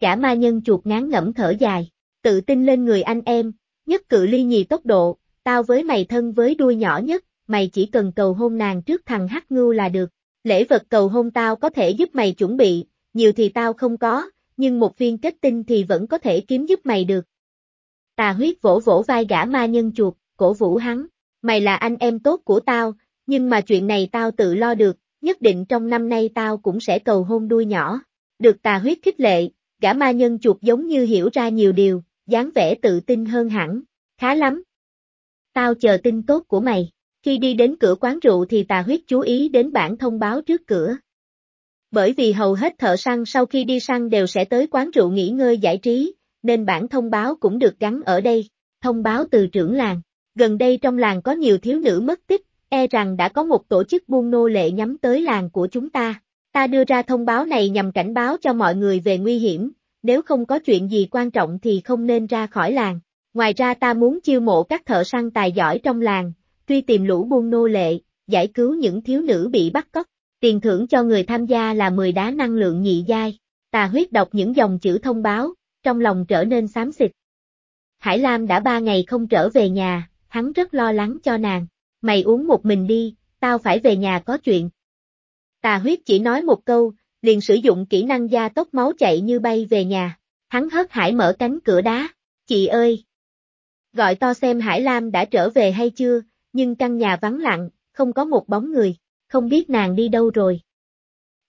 cả ma nhân chuột ngán ngẩm thở dài, tự tin lên người anh em, nhất cự ly nhì tốc độ, tao với mày thân với đuôi nhỏ nhất, mày chỉ cần cầu hôn nàng trước thằng hắc ngưu là được. Lễ vật cầu hôn tao có thể giúp mày chuẩn bị, nhiều thì tao không có, nhưng một viên kết tinh thì vẫn có thể kiếm giúp mày được. Tà huyết vỗ vỗ vai gã ma nhân chuột, cổ vũ hắn, mày là anh em tốt của tao, nhưng mà chuyện này tao tự lo được, nhất định trong năm nay tao cũng sẽ cầu hôn đuôi nhỏ. Được tà huyết khích lệ, gã ma nhân chuột giống như hiểu ra nhiều điều, dáng vẻ tự tin hơn hẳn, khá lắm. Tao chờ tin tốt của mày. Khi đi đến cửa quán rượu thì tà huyết chú ý đến bản thông báo trước cửa. Bởi vì hầu hết thợ săn sau khi đi săn đều sẽ tới quán rượu nghỉ ngơi giải trí, nên bản thông báo cũng được gắn ở đây. Thông báo từ trưởng làng. Gần đây trong làng có nhiều thiếu nữ mất tích, e rằng đã có một tổ chức buôn nô lệ nhắm tới làng của chúng ta. Ta đưa ra thông báo này nhằm cảnh báo cho mọi người về nguy hiểm, nếu không có chuyện gì quan trọng thì không nên ra khỏi làng. Ngoài ra ta muốn chiêu mộ các thợ săn tài giỏi trong làng, truy tìm lũ buôn nô lệ, giải cứu những thiếu nữ bị bắt cóc. Tiền thưởng cho người tham gia là 10 đá năng lượng nhị giai. Tà huyết đọc những dòng chữ thông báo, trong lòng trở nên xám xịt. Hải Lam đã ba ngày không trở về nhà, hắn rất lo lắng cho nàng. Mày uống một mình đi, tao phải về nhà có chuyện. Tà huyết chỉ nói một câu, liền sử dụng kỹ năng gia tốc máu chạy như bay về nhà. Hắn hớt hải mở cánh cửa đá. Chị ơi! Gọi to xem Hải Lam đã trở về hay chưa, nhưng căn nhà vắng lặng, không có một bóng người, không biết nàng đi đâu rồi.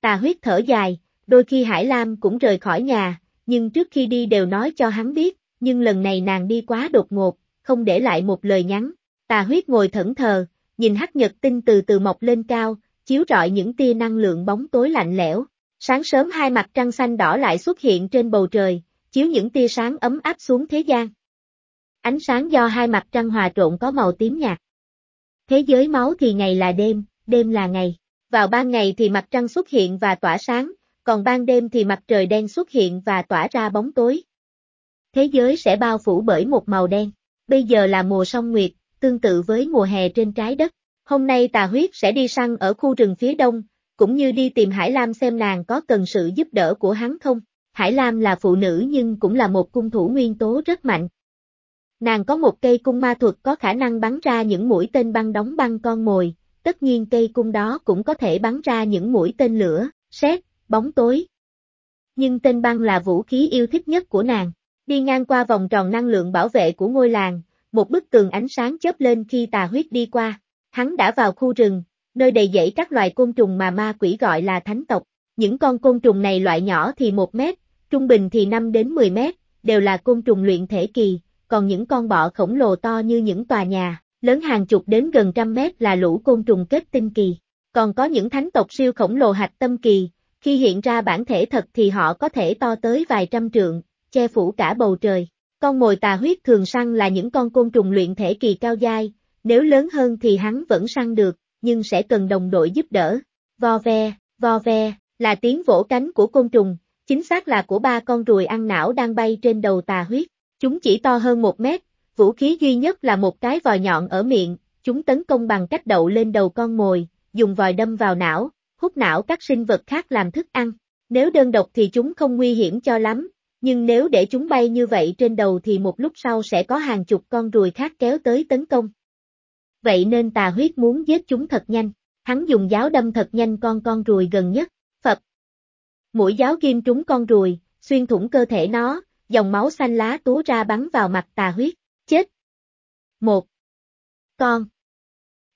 Tà huyết thở dài, đôi khi Hải Lam cũng rời khỏi nhà, nhưng trước khi đi đều nói cho hắn biết, nhưng lần này nàng đi quá đột ngột, không để lại một lời nhắn. Tà huyết ngồi thẫn thờ, nhìn hắc nhật tinh từ từ mọc lên cao, chiếu rọi những tia năng lượng bóng tối lạnh lẽo. Sáng sớm hai mặt trăng xanh đỏ lại xuất hiện trên bầu trời, chiếu những tia sáng ấm áp xuống thế gian. Ánh sáng do hai mặt trăng hòa trộn có màu tím nhạt. Thế giới máu thì ngày là đêm, đêm là ngày. Vào ban ngày thì mặt trăng xuất hiện và tỏa sáng, còn ban đêm thì mặt trời đen xuất hiện và tỏa ra bóng tối. Thế giới sẽ bao phủ bởi một màu đen. Bây giờ là mùa song nguyệt, tương tự với mùa hè trên trái đất. Hôm nay tà huyết sẽ đi săn ở khu rừng phía đông, cũng như đi tìm Hải Lam xem nàng có cần sự giúp đỡ của hắn không. Hải Lam là phụ nữ nhưng cũng là một cung thủ nguyên tố rất mạnh. Nàng có một cây cung ma thuật có khả năng bắn ra những mũi tên băng đóng băng con mồi, tất nhiên cây cung đó cũng có thể bắn ra những mũi tên lửa, sét, bóng tối. Nhưng tên băng là vũ khí yêu thích nhất của nàng. Đi ngang qua vòng tròn năng lượng bảo vệ của ngôi làng, một bức tường ánh sáng chớp lên khi tà huyết đi qua. Hắn đã vào khu rừng, nơi đầy dẫy các loài côn trùng mà ma quỷ gọi là thánh tộc. Những con côn trùng này loại nhỏ thì 1 mét, trung bình thì 5 đến 10 mét, đều là côn trùng luyện thể kỳ, còn những con bọ khổng lồ to như những tòa nhà, lớn hàng chục đến gần trăm mét là lũ côn trùng kết tinh kỳ. Còn có những thánh tộc siêu khổng lồ hạch tâm kỳ, khi hiện ra bản thể thật thì họ có thể to tới vài trăm trượng, che phủ cả bầu trời. Con mồi tà huyết thường săn là những con côn trùng luyện thể kỳ cao dai, nếu lớn hơn thì hắn vẫn săn được, nhưng sẽ cần đồng đội giúp đỡ. Vo ve, vo ve, là tiếng vỗ cánh của côn trùng, chính xác là của ba con ruồi ăn não đang bay trên đầu tà huyết. Chúng chỉ to hơn một mét, vũ khí duy nhất là một cái vòi nhọn ở miệng, chúng tấn công bằng cách đậu lên đầu con mồi, dùng vòi đâm vào não, hút não các sinh vật khác làm thức ăn. Nếu đơn độc thì chúng không nguy hiểm cho lắm, nhưng nếu để chúng bay như vậy trên đầu thì một lúc sau sẽ có hàng chục con ruồi khác kéo tới tấn công. Vậy nên tà huyết muốn giết chúng thật nhanh, hắn dùng giáo đâm thật nhanh con con ruồi gần nhất, phập. Mũi giáo ghim trúng con ruồi, xuyên thủng cơ thể nó, dòng máu xanh lá túa ra bắn vào mặt tà huyết, chết. Một. Con.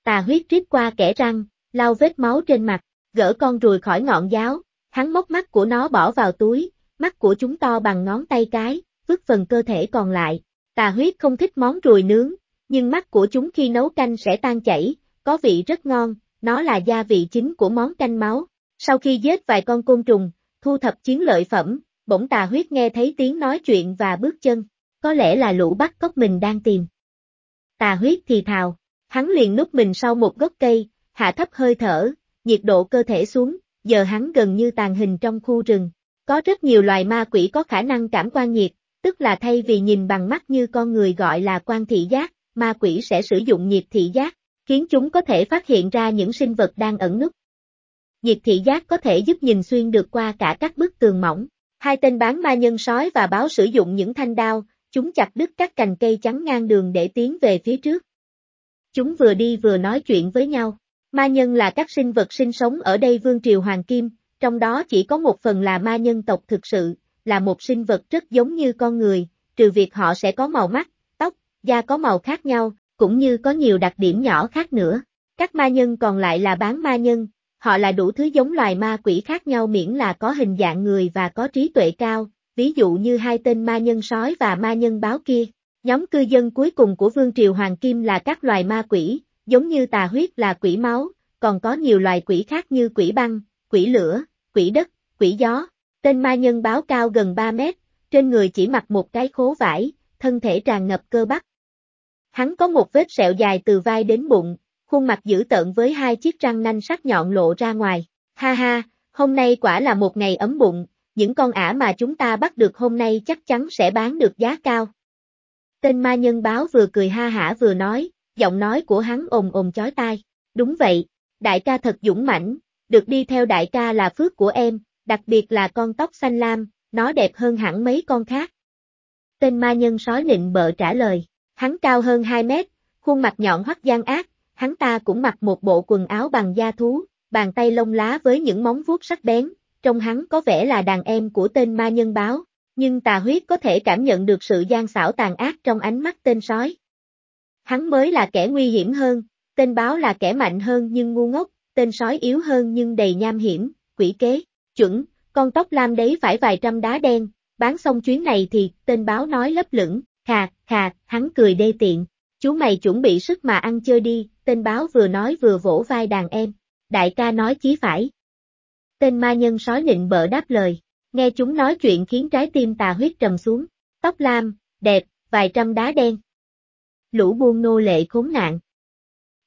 Tà huyết rít qua kẻ răng, lau vết máu trên mặt, gỡ con ruồi khỏi ngọn giáo, hắn móc mắt của nó bỏ vào túi, mắt của chúng to bằng ngón tay cái, vứt phần cơ thể còn lại. Tà huyết không thích món ruồi nướng, nhưng mắt của chúng khi nấu canh sẽ tan chảy, có vị rất ngon, nó là gia vị chính của món canh máu. Sau khi giết vài con côn trùng, thu thập chiến lợi phẩm, bỗng tà huyết nghe thấy tiếng nói chuyện và bước chân, có lẽ là lũ bắt cóc mình đang tìm. Tà huyết thì thào, hắn liền núp mình sau một gốc cây, hạ thấp hơi thở, nhiệt độ cơ thể xuống, giờ hắn gần như tàn hình trong khu rừng. Có rất nhiều loài ma quỷ có khả năng cảm quan nhiệt, tức là thay vì nhìn bằng mắt như con người gọi là quan thị giác, ma quỷ sẽ sử dụng nhiệt thị giác, khiến chúng có thể phát hiện ra những sinh vật đang ẩn núp. Nhiệt thị giác có thể giúp nhìn xuyên được qua cả các bức tường mỏng. Hai tên bán ma nhân sói và báo sử dụng những thanh đao, chúng chặt đứt các cành cây chắn ngang đường để tiến về phía trước. Chúng vừa đi vừa nói chuyện với nhau. Ma nhân là các sinh vật sinh sống ở đây vương triều Hoàng Kim, trong đó chỉ có một phần là ma nhân tộc thực sự, là một sinh vật rất giống như con người, trừ việc họ sẽ có màu mắt, tóc, da có màu khác nhau, cũng như có nhiều đặc điểm nhỏ khác nữa. Các ma nhân còn lại là bán ma nhân, họ là đủ thứ giống loài ma quỷ khác nhau miễn là có hình dạng người và có trí tuệ cao, ví dụ như hai tên ma nhân sói và ma nhân báo kia. Nhóm cư dân cuối cùng của Vương Triều Hoàng Kim là các loài ma quỷ, giống như tà huyết là quỷ máu, còn có nhiều loài quỷ khác như quỷ băng, quỷ lửa, quỷ đất, quỷ gió. Tên ma nhân báo cao gần 3 mét, trên người chỉ mặc một cái khố vải, thân thể tràn ngập cơ bắp. Hắn có một vết sẹo dài từ vai đến bụng, khuôn mặt dữ tợn với hai chiếc răng nanh sắc nhọn lộ ra ngoài. Ha ha, hôm nay quả là một ngày ấm bụng, những con ả mà chúng ta bắt được hôm nay chắc chắn sẽ bán được giá cao. Tên ma nhân báo vừa cười ha hả vừa nói, giọng nói của hắn ồn ồn chói tai. Đúng vậy, đại ca thật dũng mãnh, được đi theo đại ca là phước của em, đặc biệt là con tóc xanh lam, nó đẹp hơn hẳn mấy con khác. Tên ma nhân sói nịnh bợ trả lời, hắn cao hơn 2 mét, khuôn mặt nhọn hoắt gian ác, hắn ta cũng mặc một bộ quần áo bằng da thú, bàn tay lông lá với những móng vuốt sắc bén, trong hắn có vẻ là đàn em của tên ma nhân báo, nhưng tà huyết có thể cảm nhận được sự gian xảo tàn ác trong ánh mắt tên sói. Hắn mới là kẻ nguy hiểm hơn, tên báo là kẻ mạnh hơn nhưng ngu ngốc, tên sói yếu hơn nhưng đầy nham hiểm, quỷ kế, chuẩn, con tóc lam đấy phải vài trăm đá đen, bán xong chuyến này thì, tên báo nói lấp lửng, khà, khà, hắn cười đê tiện, chú mày chuẩn bị sức mà ăn chơi đi, tên báo vừa nói vừa vỗ vai đàn em, đại ca nói chí phải. Tên ma nhân sói nịnh bợ đáp lời, nghe chúng nói chuyện khiến trái tim tà huyết trầm xuống, tóc lam, đẹp, vài trăm đá đen. Lũ buôn nô lệ khốn nạn.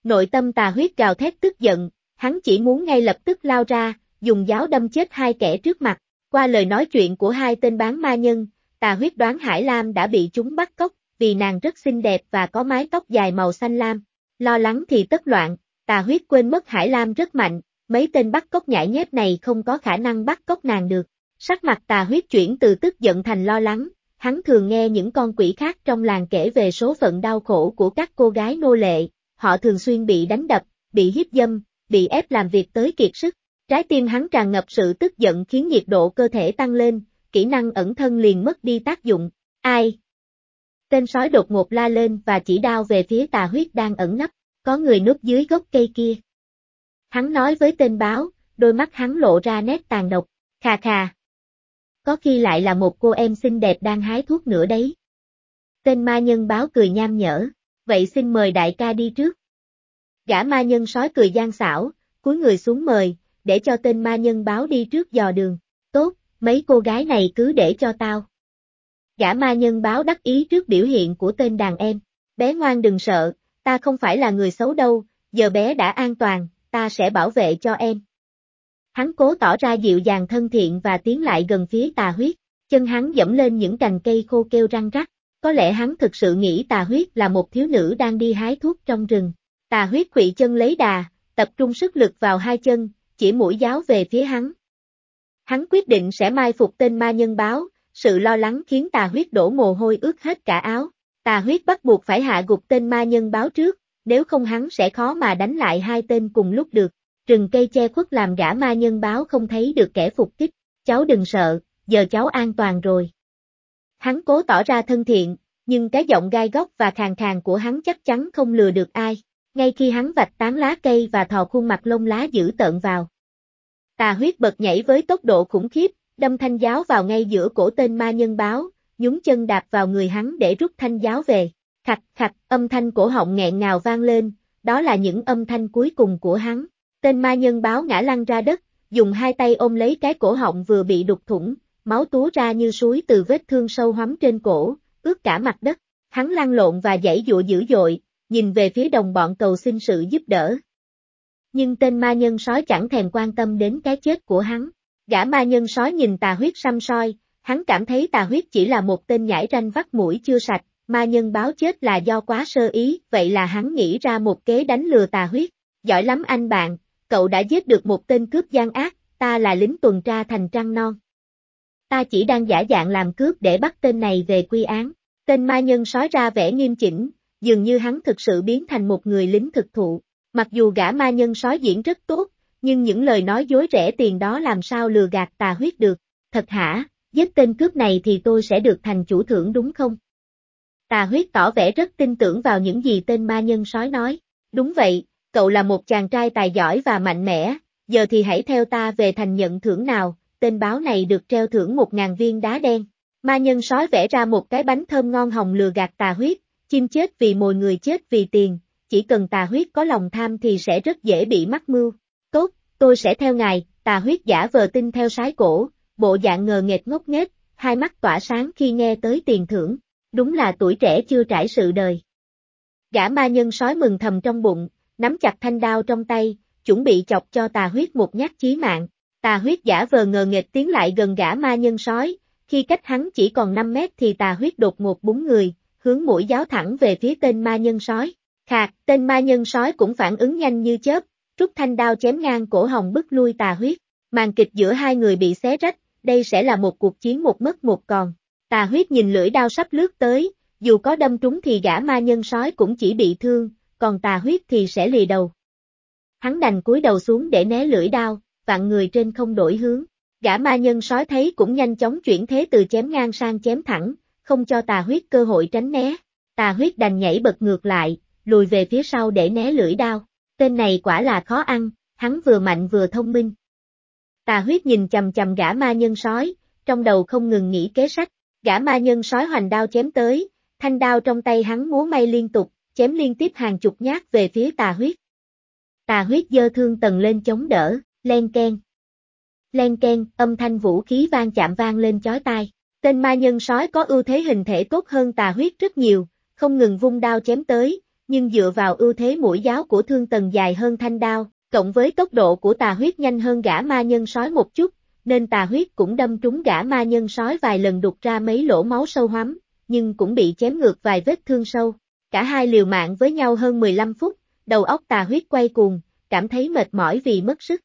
Nội tâm tà huyết gào thét tức giận, hắn chỉ muốn ngay lập tức lao ra, dùng giáo đâm chết hai kẻ trước mặt. Qua lời nói chuyện của hai tên bán ma nhân, tà huyết đoán Hải Lam đã bị chúng bắt cóc, vì nàng rất xinh đẹp và có mái tóc dài màu xanh lam. Lo lắng thì tất loạn, tà huyết quên mất Hải Lam rất mạnh, mấy tên bắt cóc nhãi nhép này không có khả năng bắt cóc nàng được. Sắc mặt tà huyết chuyển từ tức giận thành lo lắng, hắn thường nghe những con quỷ khác trong làng kể về số phận đau khổ của các cô gái nô lệ, họ thường xuyên bị đánh đập, bị hiếp dâm, bị ép làm việc tới kiệt sức. Trái tim hắn tràn ngập sự tức giận khiến nhiệt độ cơ thể tăng lên, kỹ năng ẩn thân liền mất đi tác dụng. Ai? Tên sói đột ngột la lên và chỉ đao về phía tà huyết đang ẩn nấp, có người núp dưới gốc cây kia. Hắn nói với tên báo, đôi mắt hắn lộ ra nét tàn độc, khà khà. Có khi lại là một cô em xinh đẹp đang hái thuốc nữa đấy. Tên ma nhân báo cười nham nhở, vậy xin mời đại ca đi trước. Gã ma nhân sói cười gian xảo, cúi người xuống mời, để cho tên ma nhân báo đi trước dò đường. Tốt, mấy cô gái này cứ để cho tao. Gã ma nhân báo đắc ý trước biểu hiện của tên đàn em. Bé ngoan đừng sợ, ta không phải là người xấu đâu, giờ bé đã an toàn, ta sẽ bảo vệ cho em. Hắn cố tỏ ra dịu dàng thân thiện và tiến lại gần phía tà huyết, chân hắn dẫm lên những cành cây khô kêu răng rắc. Có lẽ hắn thực sự nghĩ tà huyết là một thiếu nữ đang đi hái thuốc trong rừng. Tà huyết quỷ chân lấy đà, tập trung sức lực vào hai chân, chỉ mũi giáo về phía hắn. Hắn quyết định sẽ mai phục tên ma nhân báo, sự lo lắng khiến tà huyết đổ mồ hôi ướt hết cả áo. Tà huyết bắt buộc phải hạ gục tên ma nhân báo trước, nếu không hắn sẽ khó mà đánh lại hai tên cùng lúc được. Rừng cây che khuất làm gã ma nhân báo không thấy được kẻ phục kích. Cháu đừng sợ, giờ cháu an toàn rồi. Hắn cố tỏ ra thân thiện, nhưng cái giọng gai góc và khàn khàn của hắn chắc chắn không lừa được ai ngay khi hắn vạch tán lá cây và thò khuôn mặt lông lá dữ tợn vào. Tà huyết bật nhảy với tốc độ khủng khiếp, đâm thanh giáo vào ngay giữa cổ tên ma nhân báo, nhúng chân đạp vào người hắn để rút thanh giáo về. Khạch khạch, âm thanh cổ họng nghẹn ngào vang lên, đó là những âm thanh cuối cùng của hắn. Tên ma nhân báo ngã lăn ra đất, dùng hai tay ôm lấy cái cổ họng vừa bị đục thủng, máu túa ra như suối từ vết thương sâu hoắm trên cổ, ướt cả mặt đất. Hắn lăn lộn và dãy dụa dữ dội, nhìn về phía đồng bọn cầu xin sự giúp đỡ. Nhưng tên ma nhân sói chẳng thèm quan tâm đến cái chết của hắn. Gã ma nhân sói nhìn tà huyết xăm soi, hắn cảm thấy tà huyết chỉ là một tên nhảy ranh vắt mũi chưa sạch, ma nhân báo chết là do quá sơ ý, vậy là hắn nghĩ ra một kế đánh lừa tà huyết. Giỏi lắm anh bạn, cậu đã giết được một tên cướp gian ác, ta là lính tuần tra thành trăng non. Ta chỉ đang giả dạng làm cướp để bắt tên này về quy án. Tên ma nhân sói ra vẻ nghiêm chỉnh, dường như hắn thực sự biến thành một người lính thực thụ. Mặc dù gã ma nhân sói diễn rất tốt, nhưng những lời nói dối rẻ tiền đó làm sao lừa gạt tà huyết được. Thật hả, giết tên cướp này thì tôi sẽ được thành chủ thưởng đúng không? Tà huyết tỏ vẻ rất tin tưởng vào những gì tên ma nhân sói nói. Đúng vậy, cậu là một chàng trai tài giỏi và mạnh mẽ, giờ thì hãy theo ta về thành nhận thưởng nào, tên báo này được treo thưởng một ngàn viên đá đen. Ma nhân sói vẽ ra một cái bánh thơm ngon hồng lừa gạt tà huyết, chim chết vì mồi người chết vì tiền, chỉ cần tà huyết có lòng tham thì sẽ rất dễ bị mắc mưu. Tốt, tôi sẽ theo ngài, tà huyết giả vờ tin theo sái cổ, bộ dạng ngờ nghệch ngốc nghếch, hai mắt tỏa sáng khi nghe tới tiền thưởng, đúng là tuổi trẻ chưa trải sự đời. Gã ma nhân sói mừng thầm trong bụng, nắm chặt thanh đao trong tay, chuẩn bị chọc cho tà huyết một nhát chí mạng. Tà huyết giả vờ ngờ nghệch tiến lại gần gã ma nhân sói, khi cách hắn chỉ còn 5 mét thì tà huyết đột ngột búng người, hướng mũi giáo thẳng về phía tên ma nhân sói. Khạc, tên ma nhân sói cũng phản ứng nhanh như chớp, rút thanh đao chém ngang cổ hồng bức lui tà huyết. Màn kịch giữa hai người bị xé rách, đây sẽ là một cuộc chiến một mất một còn. Tà huyết nhìn lưỡi đao sắp lướt tới, dù có đâm trúng thì gã ma nhân sói cũng chỉ bị thương, còn tà huyết thì sẽ lì đầu. Hắn đành cúi đầu xuống để né lưỡi đao, vạn người trên không đổi hướng. Gã ma nhân sói thấy cũng nhanh chóng chuyển thế từ chém ngang sang chém thẳng, không cho tà huyết cơ hội tránh né. Tà huyết đành nhảy bật ngược lại, lùi về phía sau để né lưỡi đao. Tên này quả là khó ăn, hắn vừa mạnh vừa thông minh. Tà huyết nhìn chầm chầm gã ma nhân sói, trong đầu không ngừng nghĩ kế sách. Gã ma nhân sói hoành đao chém tới, thanh đao trong tay hắn múa may liên tục, chém liên tiếp hàng chục nhát về phía tà huyết. Tà huyết dơ thương tầng lên chống đỡ, len ken. Len ken, âm thanh vũ khí vang chạm vang lên chói tai. Tên ma nhân sói có ưu thế hình thể tốt hơn tà huyết rất nhiều, không ngừng vung đao chém tới, nhưng dựa vào ưu thế mũi giáo của thương tầng dài hơn thanh đao, cộng với tốc độ của tà huyết nhanh hơn gã ma nhân sói một chút, nên tà huyết cũng đâm trúng gã ma nhân sói vài lần đục ra mấy lỗ máu sâu hoắm, nhưng cũng bị chém ngược vài vết thương sâu. Cả hai liều mạng với nhau hơn 15 phút, đầu óc tà huyết quay cuồng, cảm thấy mệt mỏi vì mất sức.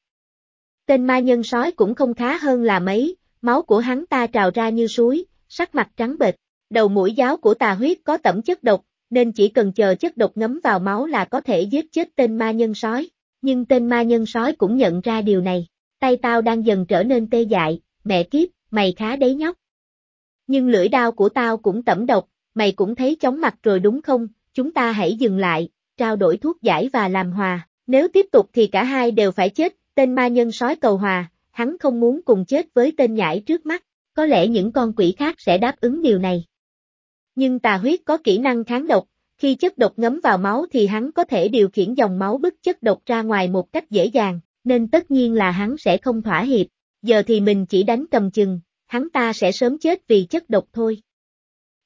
Tên ma nhân sói cũng không khá hơn là mấy, máu của hắn ta trào ra như suối, sắc mặt trắng bệch. Đầu mũi giáo của tà huyết có tẩm chất độc, nên chỉ cần chờ chất độc ngấm vào máu là có thể giết chết tên ma nhân sói. Nhưng tên ma nhân sói cũng nhận ra điều này. Tay tao đang dần trở nên tê dại, mẹ kiếp, mày khá đấy nhóc. Nhưng lưỡi đao của tao cũng tẩm độc, mày cũng thấy chóng mặt rồi đúng không, chúng ta hãy dừng lại, trao đổi thuốc giải và làm hòa. Nếu tiếp tục thì cả hai đều phải chết, tên ma nhân sói cầu hòa, hắn không muốn cùng chết với tên nhãi trước mắt, có lẽ những con quỷ khác sẽ đáp ứng điều này. Nhưng tà huyết có kỹ năng kháng độc, khi chất độc ngấm vào máu thì hắn có thể điều khiển dòng máu bức chất độc ra ngoài một cách dễ dàng, nên tất nhiên là hắn sẽ không thỏa hiệp, giờ thì mình chỉ đánh cầm chừng, hắn ta sẽ sớm chết vì chất độc thôi.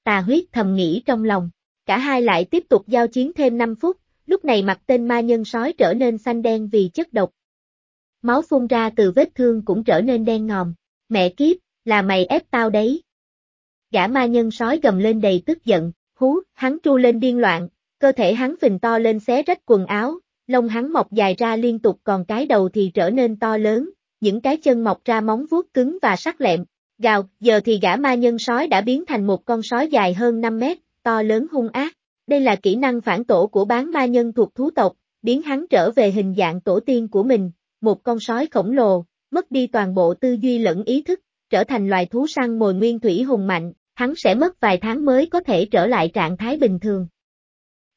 Tà huyết thầm nghĩ trong lòng, cả hai lại tiếp tục giao chiến thêm 5 phút, lúc này mặt tên ma nhân sói trở nên xanh đen vì chất độc. Máu phun ra từ vết thương cũng trở nên đen ngòm, mẹ kiếp, là mày ép tao đấy. Gã ma nhân sói gầm lên đầy tức giận, hú, hắn tru lên điên loạn, cơ thể hắn phình to lên xé rách quần áo, lông hắn mọc dài ra liên tục còn cái đầu thì trở nên to lớn, những cái chân mọc ra móng vuốt cứng và sắc lẹm. Gào, giờ thì gã ma nhân sói đã biến thành một con sói dài hơn 5 mét, to lớn hung ác. Đây là kỹ năng phản tổ của bán ma nhân thuộc thú tộc, biến hắn trở về hình dạng tổ tiên của mình, một con sói khổng lồ, mất đi toàn bộ tư duy lẫn ý thức, trở thành loài thú săn mồi nguyên thủy hùng mạnh, hắn sẽ mất vài tháng mới có thể trở lại trạng thái bình thường.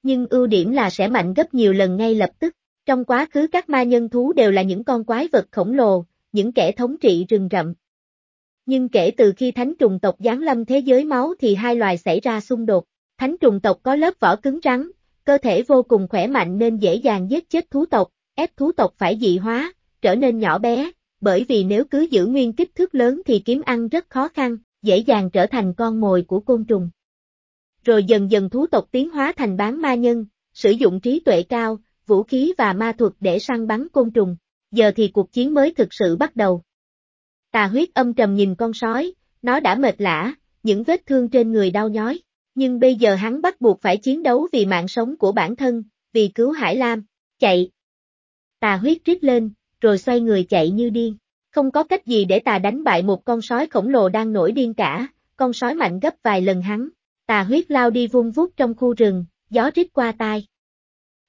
Nhưng ưu điểm là sẽ mạnh gấp nhiều lần ngay lập tức. Trong quá khứ các ma nhân thú đều là những con quái vật khổng lồ, những kẻ thống trị rừng rậm. Nhưng kể từ khi thánh trùng tộc giáng lâm thế giới máu thì hai loài xảy ra xung đột. Thánh trùng tộc có lớp vỏ cứng rắn, cơ thể vô cùng khỏe mạnh nên dễ dàng giết chết thú tộc, ép thú tộc phải dị hóa, trở nên nhỏ bé, bởi vì nếu cứ giữ nguyên kích thước lớn thì kiếm ăn rất khó khăn, dễ dàng trở thành con mồi của côn trùng. Rồi dần dần thú tộc tiến hóa thành bán ma nhân, sử dụng trí tuệ cao, vũ khí và ma thuật để săn bắn côn trùng, giờ thì cuộc chiến mới thực sự bắt đầu. Tà huyết âm trầm nhìn con sói, nó đã mệt lã, những vết thương trên người đau nhói, nhưng bây giờ hắn bắt buộc phải chiến đấu vì mạng sống của bản thân, vì cứu Hải Lam, chạy. Tà huyết rít lên, rồi xoay người chạy như điên. Không có cách gì để tà đánh bại một con sói khổng lồ đang nổi điên cả, con sói mạnh gấp vài lần hắn. Tà huyết lao đi vung vút trong khu rừng, gió rít qua tai.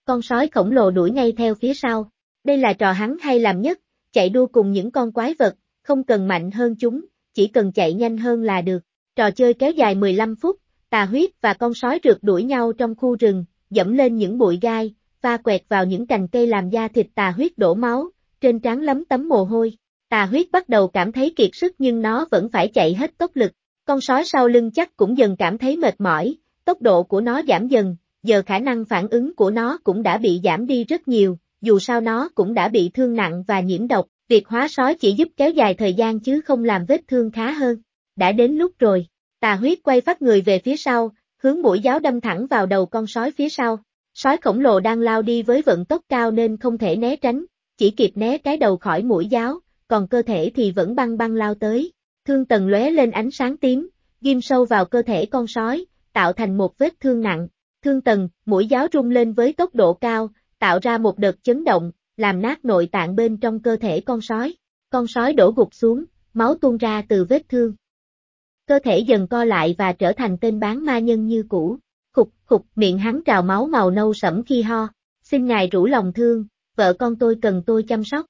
Con sói khổng lồ đuổi ngay theo phía sau. Đây là trò hắn hay làm nhất, chạy đua cùng những con quái vật, không cần mạnh hơn chúng, chỉ cần chạy nhanh hơn là được. Trò chơi kéo dài 15 phút, tà huyết và con sói rượt đuổi nhau trong khu rừng, dẫm lên những bụi gai, va quẹt vào những cành cây làm da thịt tà huyết đổ máu, trên trán lấm tấm mồ hôi. Tà huyết bắt đầu cảm thấy kiệt sức nhưng nó vẫn phải chạy hết tốc lực. Con sói sau lưng chắc cũng dần cảm thấy mệt mỏi, tốc độ của nó giảm dần, giờ khả năng phản ứng của nó cũng đã bị giảm đi rất nhiều, dù sao nó cũng đã bị thương nặng và nhiễm độc, việc hóa sói chỉ giúp kéo dài thời gian chứ không làm vết thương khá hơn. đã đến lúc rồi. Tà huyết quay phát người về phía sau, hướng mũi giáo đâm thẳng vào đầu con sói phía sau. Sói khổng lồ đang lao đi với vận tốc cao nên không thể né tránh, chỉ kịp né cái đầu khỏi mũi giáo, còn cơ thể thì vẫn băng băng lao tới. Thương tần lóe lên ánh sáng tím, ghim sâu vào cơ thể con sói, tạo thành một vết thương nặng. Thương tần, mũi giáo rung lên với tốc độ cao, tạo ra một đợt chấn động, làm nát nội tạng bên trong cơ thể con sói. Con sói đổ gục xuống, máu tuôn ra từ vết thương. Cơ thể dần co lại và trở thành tên bán ma nhân như cũ. Khục, khục, miệng hắn trào máu màu nâu sẫm khi ho. Xin ngài rủ lòng thương, vợ con tôi cần tôi chăm sóc.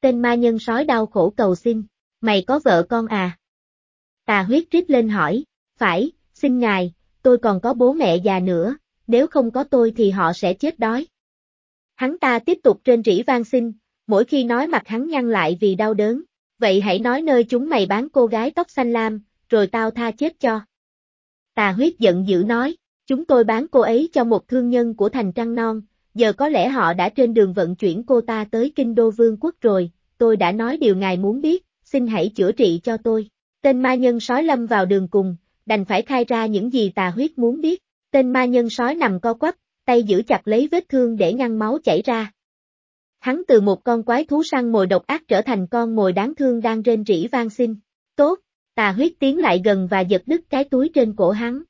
Tên ma nhân sói đau khổ cầu xin, mày có vợ con à? Tà huyết rít lên hỏi, phải, xin ngài, tôi còn có bố mẹ già nữa, nếu không có tôi thì họ sẽ chết đói. Hắn ta tiếp tục trên rỉ vang xin, mỗi khi nói mặt hắn nhăn lại vì đau đớn, vậy hãy nói nơi chúng mày bán cô gái tóc xanh lam, rồi tao tha chết cho. Tà huyết giận dữ nói, chúng tôi bán cô ấy cho một thương nhân của thành trăng non, giờ có lẽ họ đã trên đường vận chuyển cô ta tới kinh đô vương quốc rồi, tôi đã nói điều ngài muốn biết, xin hãy chữa trị cho tôi. Tên ma nhân sói lâm vào đường cùng, đành phải khai ra những gì tà huyết muốn biết. Tên ma nhân sói nằm co quắp, tay giữ chặt lấy vết thương để ngăn máu chảy ra. Hắn từ một con quái thú săn mồi độc ác trở thành con mồi đáng thương đang rên rỉ vang xin. Tốt, tà huyết tiến lại gần và giật đứt cái túi trên cổ hắn.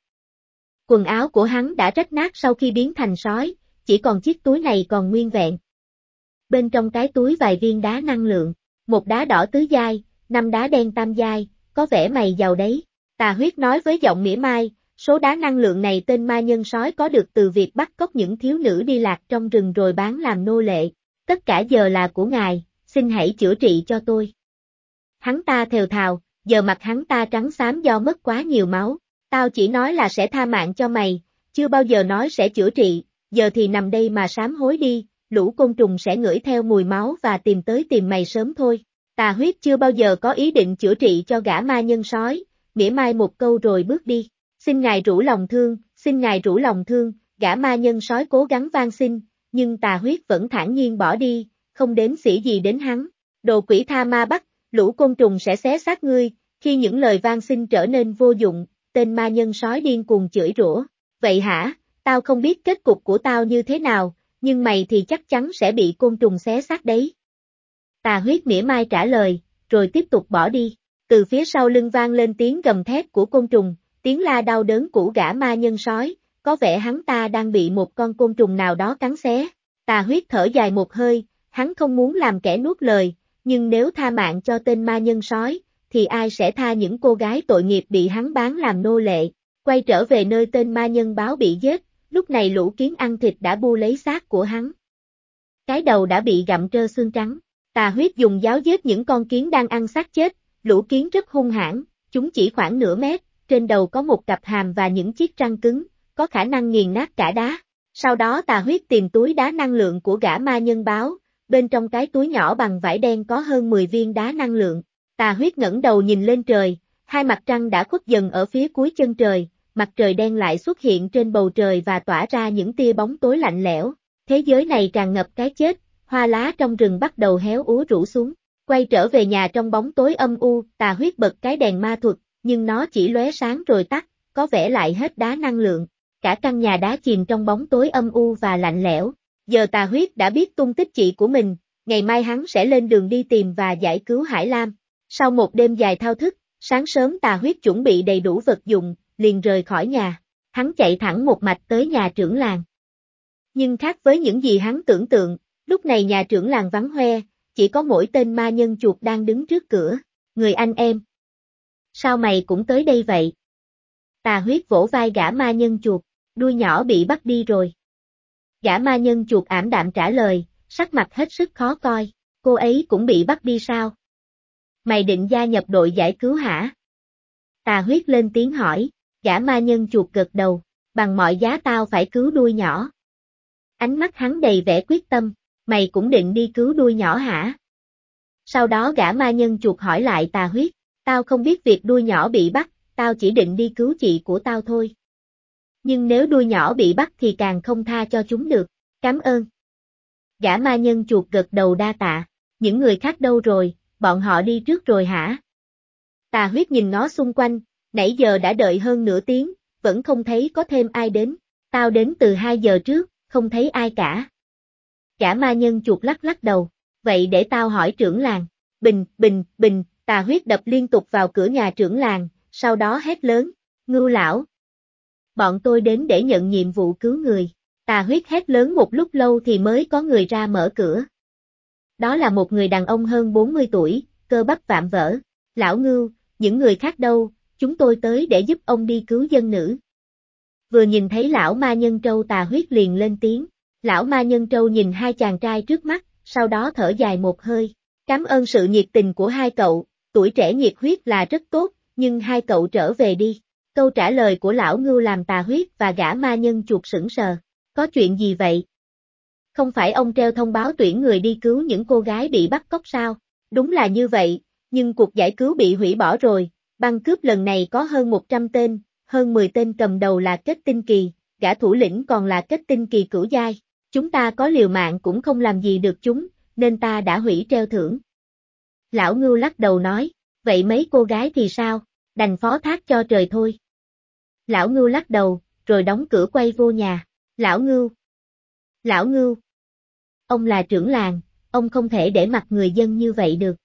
Quần áo của hắn đã rách nát sau khi biến thành sói, chỉ còn chiếc túi này còn nguyên vẹn. Bên trong cái túi vài viên đá năng lượng, một đá đỏ tứ giai, năm đá đen tam giai, có vẻ mày giàu đấy. Tà huyết nói với giọng mỉa mai, số đá năng lượng này tên ma nhân sói có được từ việc bắt cóc những thiếu nữ đi lạc trong rừng rồi bán làm nô lệ. Tất cả giờ là của ngài, xin hãy chữa trị cho tôi. Hắn ta thều thào, giờ mặt hắn ta trắng xám do mất quá nhiều máu. Tao chỉ nói là sẽ tha mạng cho mày, chưa bao giờ nói sẽ chữa trị, giờ thì nằm đây mà sám hối đi, lũ côn trùng sẽ ngửi theo mùi máu và tìm tới tìm mày sớm thôi. Tà huyết chưa bao giờ có ý định chữa trị cho gã ma nhân sói, mỉa mai một câu rồi bước đi. Xin ngài rủ lòng thương, xin ngài rủ lòng thương, gã ma nhân sói cố gắng van xin, nhưng tà huyết vẫn thản nhiên bỏ đi, không đến sĩ gì đến hắn. Đồ quỷ tha ma bắt, lũ côn trùng sẽ xé xác ngươi, khi những lời van xin trở nên vô dụng, tên ma nhân sói điên cuồng chửi rủa. Vậy hả, tao không biết kết cục của tao như thế nào, nhưng mày thì chắc chắn sẽ bị côn trùng xé xác đấy. Tà huyết mỉa mai trả lời, rồi tiếp tục bỏ đi. Từ phía sau lưng vang lên tiếng gầm thét của côn trùng, tiếng la đau đớn của gã ma nhân sói, có vẻ hắn ta đang bị một con côn trùng nào đó cắn xé. Tà huyết thở dài một hơi, hắn không muốn làm kẻ nuốt lời, nhưng nếu tha mạng cho tên ma nhân sói, thì ai sẽ tha những cô gái tội nghiệp bị hắn bán làm nô lệ. Quay trở về nơi tên ma nhân báo bị giết, lúc này lũ kiến ăn thịt đã bu lấy xác của hắn. Cái đầu đã bị gặm trơ xương trắng. Tà huyết dùng giáo giết những con kiến đang ăn xác chết, lũ kiến rất hung hãn, chúng chỉ khoảng nửa mét, trên đầu có một cặp hàm và những chiếc răng cứng, có khả năng nghiền nát cả đá. Sau đó tà huyết tìm túi đá năng lượng của gã ma nhân báo, bên trong cái túi nhỏ bằng vải đen có hơn 10 viên đá năng lượng. Tà huyết ngẩng đầu nhìn lên trời, hai mặt trăng đã khuất dần ở phía cuối chân trời, mặt trời đen lại xuất hiện trên bầu trời và tỏa ra những tia bóng tối lạnh lẽo. Thế giới này tràn ngập cái chết, hoa lá trong rừng bắt đầu héo úa rủ xuống. Quay trở về nhà trong bóng tối âm u, tà huyết bật cái đèn ma thuật, nhưng nó chỉ lóe sáng rồi tắt, có vẻ lại hết đá năng lượng. Cả căn nhà đá chìm trong bóng tối âm u và lạnh lẽo. Giờ tà huyết đã biết tung tích chị của mình, ngày mai hắn sẽ lên đường đi tìm và giải cứu Hải Lam. Sau một đêm dài thao thức, sáng sớm tà huyết chuẩn bị đầy đủ vật dụng, liền rời khỏi nhà. Hắn chạy thẳng một mạch tới nhà trưởng làng. Nhưng khác với những gì hắn tưởng tượng, lúc này nhà trưởng làng vắng hoe, chỉ có mỗi tên ma nhân chuột đang đứng trước cửa. Người anh em. Sao mày cũng tới đây vậy? Tà huyết vỗ vai gã ma nhân chuột, đuôi nhỏ bị bắt đi rồi. Gã ma nhân chuột ảm đạm trả lời, sắc mặt hết sức khó coi, cô ấy cũng bị bắt đi sao? Mày định gia nhập đội giải cứu hả? Tà huyết lên tiếng hỏi, gã ma nhân chuột gật đầu, bằng mọi giá tao phải cứu đuôi nhỏ. Ánh mắt hắn đầy vẻ quyết tâm, mày cũng định đi cứu đuôi nhỏ hả? Sau đó gã ma nhân chuột hỏi lại tà huyết, tao không biết việc đuôi nhỏ bị bắt, tao chỉ định đi cứu chị của tao thôi. Nhưng nếu đuôi nhỏ bị bắt thì càng không tha cho chúng được, cảm ơn. Gã ma nhân chuột gật đầu đa tạ, những người khác đâu rồi, bọn họ đi trước rồi hả? Tà huyết nhìn nó xung quanh, nãy giờ đã đợi hơn nửa tiếng, vẫn không thấy có thêm ai đến. Tao đến từ 2 giờ trước, không thấy ai cả. Cả ma nhân chuột lắc lắc đầu, vậy để tao hỏi trưởng làng. Bình, bình, bình, tà huyết đập liên tục vào cửa nhà trưởng làng, sau đó hét lớn, ngưu lão. Bọn tôi đến để nhận nhiệm vụ cứu người. Tà huyết hét lớn một lúc lâu thì mới có người ra mở cửa. Đó là một người đàn ông hơn 40 tuổi, cơ bắp vạm vỡ. Lão ngưu, những người khác đâu, chúng tôi tới để giúp ông đi cứu dân nữ. Vừa nhìn thấy lão ma nhân trâu tà huyết liền lên tiếng. Lão ma nhân trâu nhìn hai chàng trai trước mắt, sau đó thở dài một hơi. Cảm ơn sự nhiệt tình của hai cậu, tuổi trẻ nhiệt huyết là rất tốt, nhưng hai cậu trở về đi. Câu trả lời của lão ngưu làm tà huyết và gã ma nhân chuột sững sờ. Có chuyện gì vậy? Không phải ông treo thông báo tuyển người đi cứu những cô gái bị bắt cóc sao? Đúng là như vậy, nhưng cuộc giải cứu bị hủy bỏ rồi. Băng cướp lần này có hơn 100 tên, hơn 10 tên cầm đầu là kết tinh kỳ, gã thủ lĩnh còn là kết tinh kỳ cửu giai. Chúng ta có liều mạng cũng không làm gì được chúng, nên ta đã hủy treo thưởng. Lão ngưu lắc đầu nói, vậy mấy cô gái thì sao, đành phó thác cho trời thôi. Lão ngưu lắc đầu, rồi đóng cửa quay vô nhà. Lão ngưu. Lão ngưu. Ông là trưởng làng, ông không thể để mặt người dân như vậy được.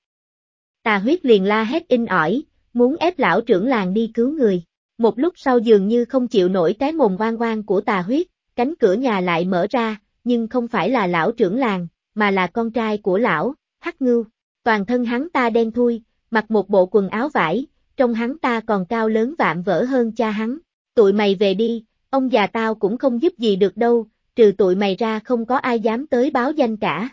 Tà huyết liền la hét in ỏi, muốn ép lão trưởng làng đi cứu người. Một lúc sau dường như không chịu nổi cái mồm oan oan của tà huyết, cánh cửa nhà lại mở ra, nhưng không phải là lão trưởng làng, mà là con trai của lão, Hắc Ngưu. Toàn thân hắn ta đen thui, mặc một bộ quần áo vải, trong hắn ta còn cao lớn vạm vỡ hơn cha hắn. Tụi mày về đi, ông già tao cũng không giúp gì được đâu, trừ tụi mày ra không có ai dám tới báo danh cả.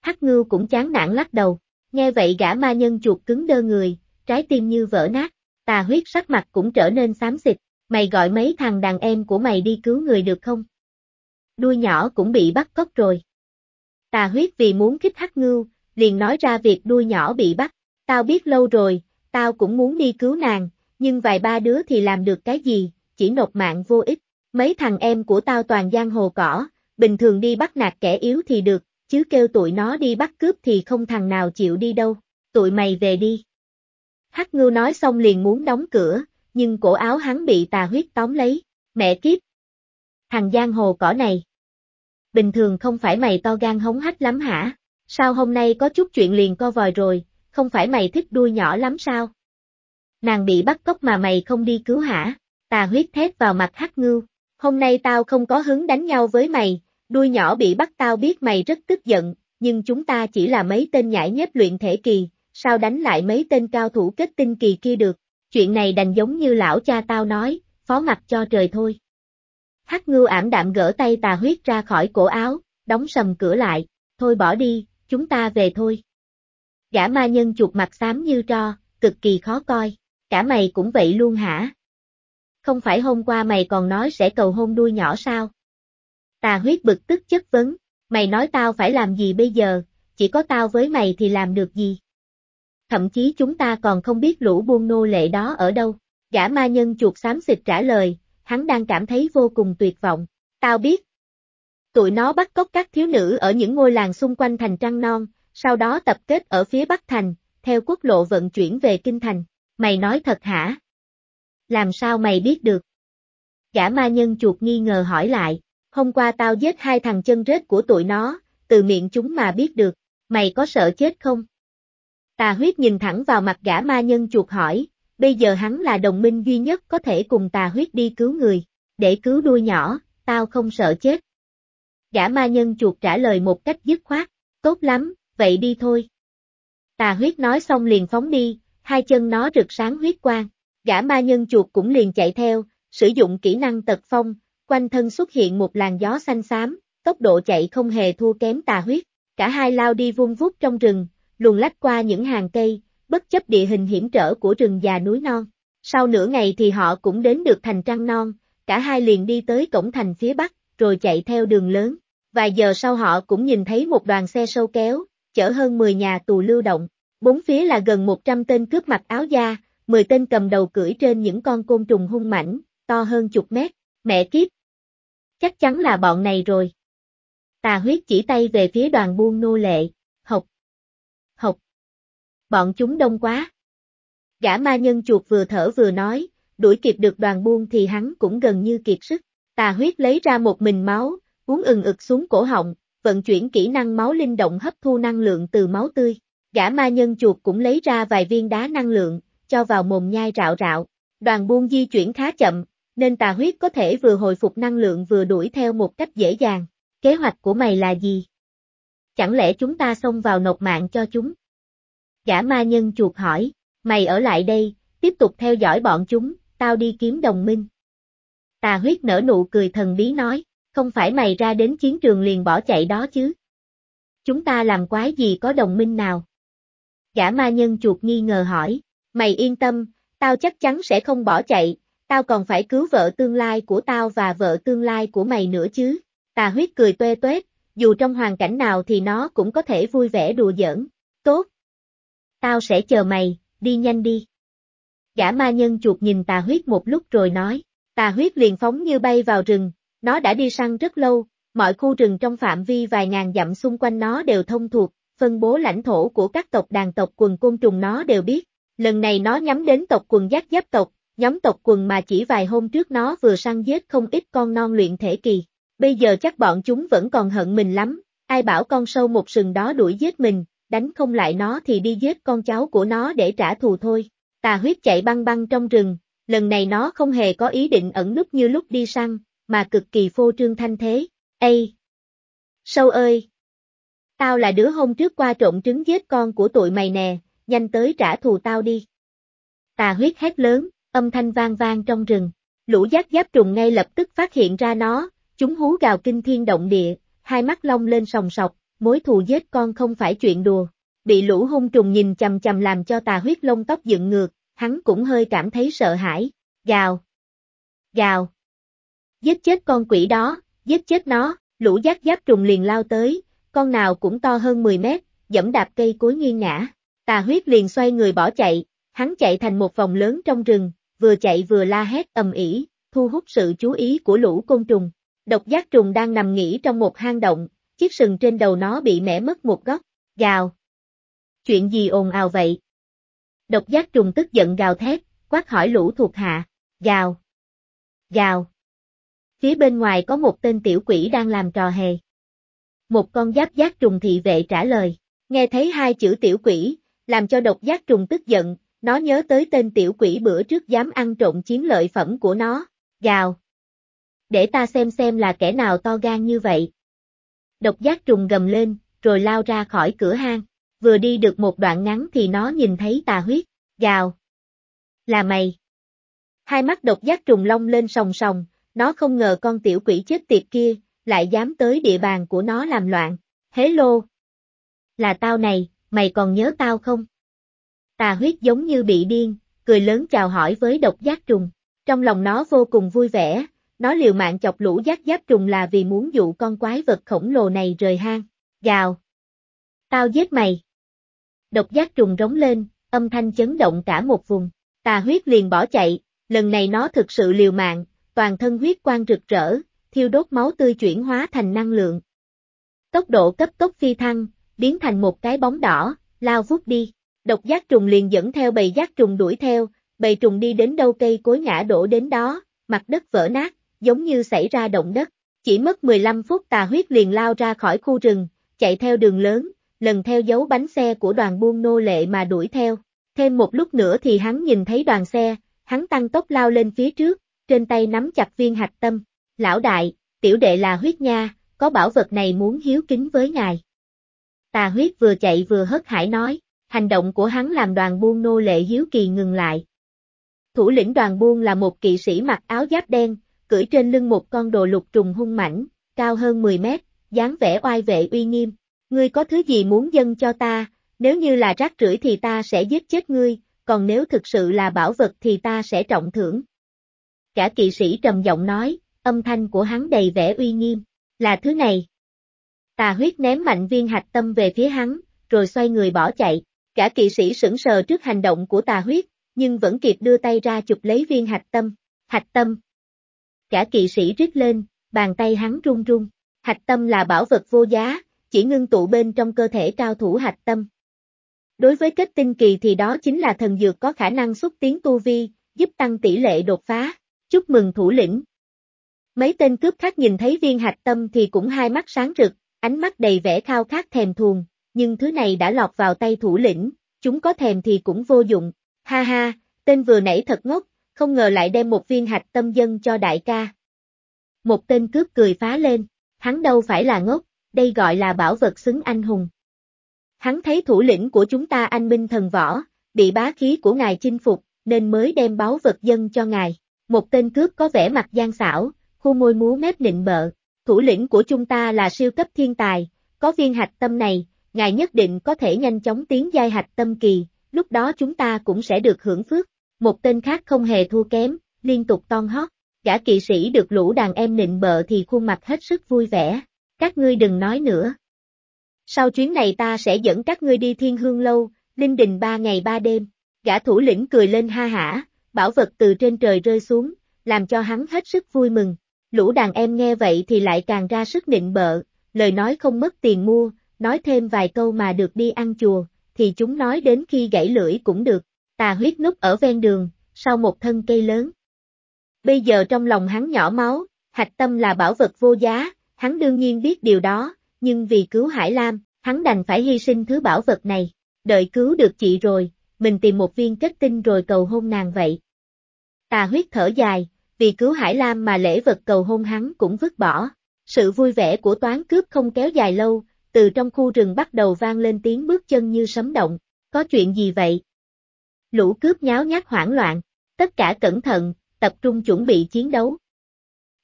Hắc Ngưu cũng chán nản lắc đầu, nghe vậy gã ma nhân chuột cứng đơ người, trái tim như vỡ nát, tà huyết sắc mặt cũng trở nên xám xịt, mày gọi mấy thằng đàn em của mày đi cứu người được không? Đuôi nhỏ cũng bị bắt cóc rồi. Tà huyết vì muốn kích hắc ngưu, liền nói ra việc đuôi nhỏ bị bắt, tao biết lâu rồi, tao cũng muốn đi cứu nàng, nhưng vài ba đứa thì làm được cái gì, chỉ nộp mạng vô ích, mấy thằng em của tao toàn giang hồ cỏ, bình thường đi bắt nạt kẻ yếu thì được, chứ kêu tụi nó đi bắt cướp thì không thằng nào chịu đi đâu, tụi mày về đi. Hắc ngưu nói xong liền muốn đóng cửa, nhưng cổ áo hắn bị tà huyết tóm lấy, mẹ kiếp. Thằng giang hồ cỏ này. Bình thường không phải mày to gan hống hách lắm hả? Sao hôm nay có chút chuyện liền co vòi rồi, không phải mày thích đuôi nhỏ lắm sao? Nàng bị bắt cóc mà mày không đi cứu hả? Tà huyết thét vào mặt hắc ngưu. Hôm nay tao không có hứng đánh nhau với mày, đuôi nhỏ bị bắt tao biết mày rất tức giận, nhưng chúng ta chỉ là mấy tên nhãi nhép luyện thể kỳ, sao đánh lại mấy tên cao thủ kết tinh kỳ kia được, chuyện này đành giống như lão cha tao nói, phó mặt cho trời thôi. Hắc ngưu ảm đạm gỡ tay tà huyết ra khỏi cổ áo, đóng sầm cửa lại, thôi bỏ đi, chúng ta về thôi. Gã ma nhân chuột mặt xám như tro, cực kỳ khó coi, cả mày cũng vậy luôn hả? Không phải hôm qua mày còn nói sẽ cầu hôn đuôi nhỏ sao? Tà huyết bực tức chất vấn, mày nói tao phải làm gì bây giờ, chỉ có tao với mày thì làm được gì? Thậm chí chúng ta còn không biết lũ buôn nô lệ đó ở đâu. Gã ma nhân chuột xám xịt trả lời, hắn đang cảm thấy vô cùng tuyệt vọng. Tao biết. Tụi nó bắt cóc các thiếu nữ ở những ngôi làng xung quanh thành trăng non, sau đó tập kết ở phía Bắc Thành, theo quốc lộ vận chuyển về Kinh Thành. Mày nói thật hả? Làm sao mày biết được? Gã ma nhân chuột nghi ngờ hỏi lại, hôm qua tao giết hai thằng chân rết của tụi nó, từ miệng chúng mà biết được, mày có sợ chết không? Tà huyết nhìn thẳng vào mặt gã ma nhân chuột hỏi, bây giờ hắn là đồng minh duy nhất có thể cùng tà huyết đi cứu người, để cứu đuôi nhỏ, tao không sợ chết. Gã ma nhân chuột trả lời một cách dứt khoát, tốt lắm, vậy đi thôi. Tà huyết nói xong liền phóng đi, hai chân nó rực sáng huyết quang, gã ma nhân chuột cũng liền chạy theo, sử dụng kỹ năng tật phong, quanh thân xuất hiện một làn gió xanh xám, tốc độ chạy không hề thua kém tà huyết, cả hai lao đi vung vút trong rừng, luồn lách qua những hàng cây, bất chấp địa hình hiểm trở của rừng già núi non. Sau nửa ngày thì họ cũng đến được thành trăng non, cả hai liền đi tới cổng thành phía bắc, rồi chạy theo đường lớn. Vài giờ sau họ cũng nhìn thấy một đoàn xe sâu kéo, chở hơn 10 nhà tù lưu động. Bốn phía là gần 100 tên cướp mặc áo da, 10 tên cầm đầu cưỡi trên những con côn trùng hung mảnh, to hơn chục mét. Mẹ kiếp! Chắc chắn là bọn này rồi. Tà huyết chỉ tay về phía đoàn buôn nô lệ, học, học. Bọn chúng đông quá. Gã ma nhân chuột vừa thở vừa nói, đuổi kịp được đoàn buôn thì hắn cũng gần như kiệt sức. Tà huyết lấy ra một mình máu, uống ừng ực xuống cổ họng, vận chuyển kỹ năng máu linh động hấp thu năng lượng từ máu tươi. Gã ma nhân chuột cũng lấy ra vài viên đá năng lượng, cho vào mồm nhai rạo rạo. Đoàn buông di chuyển khá chậm, nên tà huyết có thể vừa hồi phục năng lượng vừa đuổi theo một cách dễ dàng. Kế hoạch của mày là gì? Chẳng lẽ chúng ta xông vào nộp mạng cho chúng? Gã ma nhân chuột hỏi, mày ở lại đây, tiếp tục theo dõi bọn chúng, tao đi kiếm đồng minh. Tà huyết nở nụ cười thần bí nói, không phải mày ra đến chiến trường liền bỏ chạy đó chứ. Chúng ta làm quái gì có đồng minh nào? Gã ma nhân chuột nghi ngờ hỏi, mày yên tâm, tao chắc chắn sẽ không bỏ chạy, tao còn phải cứu vợ tương lai của tao và vợ tương lai của mày nữa chứ. Tà huyết cười tuê tuét, dù trong hoàn cảnh nào thì nó cũng có thể vui vẻ đùa giỡn. Tốt. Tao sẽ chờ mày, đi nhanh đi. Gã ma nhân chuột nhìn tà huyết một lúc rồi nói, tà huyết liền phóng như bay vào rừng, nó đã đi săn rất lâu, mọi khu rừng trong phạm vi vài ngàn dặm xung quanh nó đều thông thuộc, phân bố lãnh thổ của các tộc đàn tộc quần côn trùng nó đều biết. Lần này nó nhắm đến tộc quần giác giáp tộc, nhóm tộc quần mà chỉ vài hôm trước nó vừa săn giết không ít con non luyện thể kỳ. Bây giờ chắc bọn chúng vẫn còn hận mình lắm, ai bảo con sâu một sừng đó đuổi giết mình, đánh không lại nó thì đi giết con cháu của nó để trả thù thôi. Tà huyết chạy băng băng trong rừng, lần này nó không hề có ý định ẩn núp như lúc đi săn, mà cực kỳ phô trương thanh thế. Ê! Sâu ơi! Tao là đứa hôm trước qua trộn trứng giết con của tụi mày nè, nhanh tới trả thù tao đi. Tà huyết hét lớn, âm thanh vang vang trong rừng. Lũ giác giáp trùng ngay lập tức phát hiện ra nó, chúng hú gào kinh thiên động địa, hai mắt long lên sòng sọc, mối thù giết con không phải chuyện đùa. Bị lũ hung trùng nhìn chầm chầm làm cho tà huyết lông tóc dựng ngược, hắn cũng hơi cảm thấy sợ hãi. Gào! Gào! Giết chết con quỷ đó, giết chết nó, lũ giác giáp trùng liền lao tới, con nào cũng to hơn 10 mét, dẫm đạp cây cối nghiêng ngã. Tà huyết liền xoay người bỏ chạy, hắn chạy thành một vòng lớn trong rừng, vừa chạy vừa la hét ầm ĩ, thu hút sự chú ý của lũ côn trùng. Độc giác trùng đang nằm nghỉ trong một hang động, chiếc sừng trên đầu nó bị mẻ mất một góc, gào. Chuyện gì ồn ào vậy? Độc giác trùng tức giận gào thét, quát hỏi lũ thuộc hạ, gào. Gào. Phía bên ngoài có một tên tiểu quỷ đang làm trò hề. Một con giáp giác trùng thị vệ trả lời, nghe thấy hai chữ tiểu quỷ, làm cho độc giác trùng tức giận, nó nhớ tới tên tiểu quỷ bữa trước dám ăn trộm chiếm lợi phẩm của nó, gào. Để ta xem xem là kẻ nào to gan như vậy. Độc giác trùng gầm lên, rồi lao ra khỏi cửa hang. Vừa đi được một đoạn ngắn thì nó nhìn thấy tà huyết, gào. Là mày. Hai mắt độc giác trùng long lên sòng sòng, nó không ngờ con tiểu quỷ chết tiệt kia, lại dám tới địa bàn của nó làm loạn. Hế lô. Là tao này, mày còn nhớ tao không? Tà huyết giống như bị điên, cười lớn chào hỏi với độc giác trùng. Trong lòng nó vô cùng vui vẻ, nó liều mạng chọc lũ giác giáp trùng là vì muốn dụ con quái vật khổng lồ này rời hang. Gào! Tao giết mày! Độc giác trùng rống lên, âm thanh chấn động cả một vùng. Tà huyết liền bỏ chạy, lần này nó thực sự liều mạng, toàn thân huyết quang rực rỡ, thiêu đốt máu tươi chuyển hóa thành năng lượng. Tốc độ cấp tốc phi thăng, biến thành một cái bóng đỏ, lao vút đi. Độc giác trùng liền dẫn theo bầy giác trùng đuổi theo, bầy trùng đi đến đâu cây cối ngã đổ đến đó, mặt đất vỡ nát, giống như xảy ra động đất. Chỉ mất 15 phút tà huyết liền lao ra khỏi khu rừng, chạy theo đường lớn, lần theo dấu bánh xe của đoàn buôn nô lệ mà đuổi theo. Thêm một lúc nữa thì hắn nhìn thấy đoàn xe, hắn tăng tốc lao lên phía trước, trên tay nắm chặt viên hạch tâm. Lão đại, tiểu đệ là huyết nha, có bảo vật này muốn hiếu kính với ngài. Tà huyết vừa chạy vừa hất hải nói, hành động của hắn làm đoàn buôn nô lệ hiếu kỳ ngừng lại. Thủ lĩnh đoàn buôn là một kỵ sĩ mặc áo giáp đen, cưỡi trên lưng một con đồ lục trùng hung mảnh, cao hơn 10 mét, dáng vẻ oai vệ uy nghiêm. Ngươi có thứ gì muốn dâng cho ta, nếu như là rác rưởi thì ta sẽ giết chết ngươi, còn nếu thực sự là bảo vật thì ta sẽ trọng thưởng. Cả kỵ sĩ trầm giọng nói, âm thanh của hắn đầy vẻ uy nghiêm, là thứ này. Tà huyết ném mạnh viên hạch tâm về phía hắn, rồi xoay người bỏ chạy. Cả kỵ sĩ sững sờ trước hành động của tà huyết, nhưng vẫn kịp đưa tay ra chụp lấy viên hạch tâm. Hạch tâm, cả kỵ sĩ rít lên, bàn tay hắn run run. Hạch tâm là bảo vật vô giá, chỉ ngưng tụ bên trong cơ thể cao thủ hạch tâm. Đối với kết tinh kỳ thì đó chính là thần dược có khả năng xúc tiến tu vi, giúp tăng tỷ lệ đột phá. Chúc mừng thủ lĩnh. Mấy tên cướp khác nhìn thấy viên hạch tâm thì cũng hai mắt sáng rực, ánh mắt đầy vẻ khao khát thèm thuồng, nhưng thứ này đã lọt vào tay thủ lĩnh, chúng có thèm thì cũng vô dụng. Ha ha, tên vừa nãy thật ngốc, không ngờ lại đem một viên hạch tâm dân cho đại ca. Một tên cướp cười phá lên, hắn đâu phải là ngốc, đây gọi là bảo vật xứng anh hùng. Hắn thấy thủ lĩnh của chúng ta anh minh thần võ, bị bá khí của ngài chinh phục, nên mới đem báu vật dân cho ngài. Một tên cướp có vẻ mặt gian xảo, khu môi múa mép nịnh bợ. Thủ lĩnh của chúng ta là siêu cấp thiên tài, có viên hạch tâm này, ngài nhất định có thể nhanh chóng tiến giai hạch tâm kỳ, lúc đó chúng ta cũng sẽ được hưởng phước. Một tên khác không hề thua kém, liên tục ton hót. Gã kỵ sĩ được lũ đàn em nịnh bợ thì khuôn mặt hết sức vui vẻ. Các ngươi đừng nói nữa. Sau chuyến này ta sẽ dẫn các ngươi đi thiên hương lâu, linh đình ba ngày ba đêm. Gã thủ lĩnh cười lên ha hả, bảo vật từ trên trời rơi xuống, làm cho hắn hết sức vui mừng. Lũ đàn em nghe vậy thì lại càng ra sức nịnh bợ, lời nói không mất tiền mua, nói thêm vài câu mà được đi ăn chùa, thì chúng nói đến khi gãy lưỡi cũng được. Tà huyết núp ở ven đường, sau một thân cây lớn. Bây giờ trong lòng hắn nhỏ máu, hạch tâm là bảo vật vô giá, hắn đương nhiên biết điều đó, nhưng vì cứu Hải Lam, hắn đành phải hy sinh thứ bảo vật này. Đợi cứu được chị rồi, mình tìm một viên kết tinh rồi cầu hôn nàng vậy. Tà huyết thở dài, vì cứu Hải Lam mà lễ vật cầu hôn hắn cũng vứt bỏ. Sự vui vẻ của toán cướp không kéo dài lâu, từ trong khu rừng bắt đầu vang lên tiếng bước chân như sấm động. Có chuyện gì vậy? Lũ cướp nháo nhác hoảng loạn, tất cả cẩn thận, tập trung chuẩn bị chiến đấu.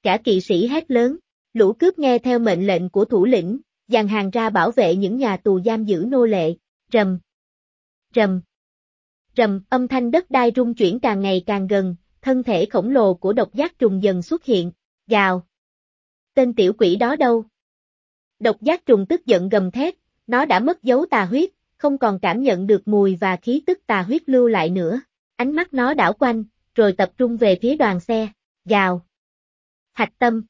Cả kỵ sĩ hét lớn, lũ cướp nghe theo mệnh lệnh của thủ lĩnh, dàn hàng ra bảo vệ những nhà tù giam giữ nô lệ, rầm, rầm, rầm, âm thanh đất đai rung chuyển càng ngày càng gần, thân thể khổng lồ của độc giác trùng dần xuất hiện, gào. Tên tiểu quỷ đó đâu? Độc giác trùng tức giận gầm thét, nó đã mất dấu tà huyết, không còn cảm nhận được mùi và khí tức tà huyết lưu lại nữa. Ánh mắt nó đảo quanh, rồi tập trung về phía đoàn xe, gào. Hạch tâm.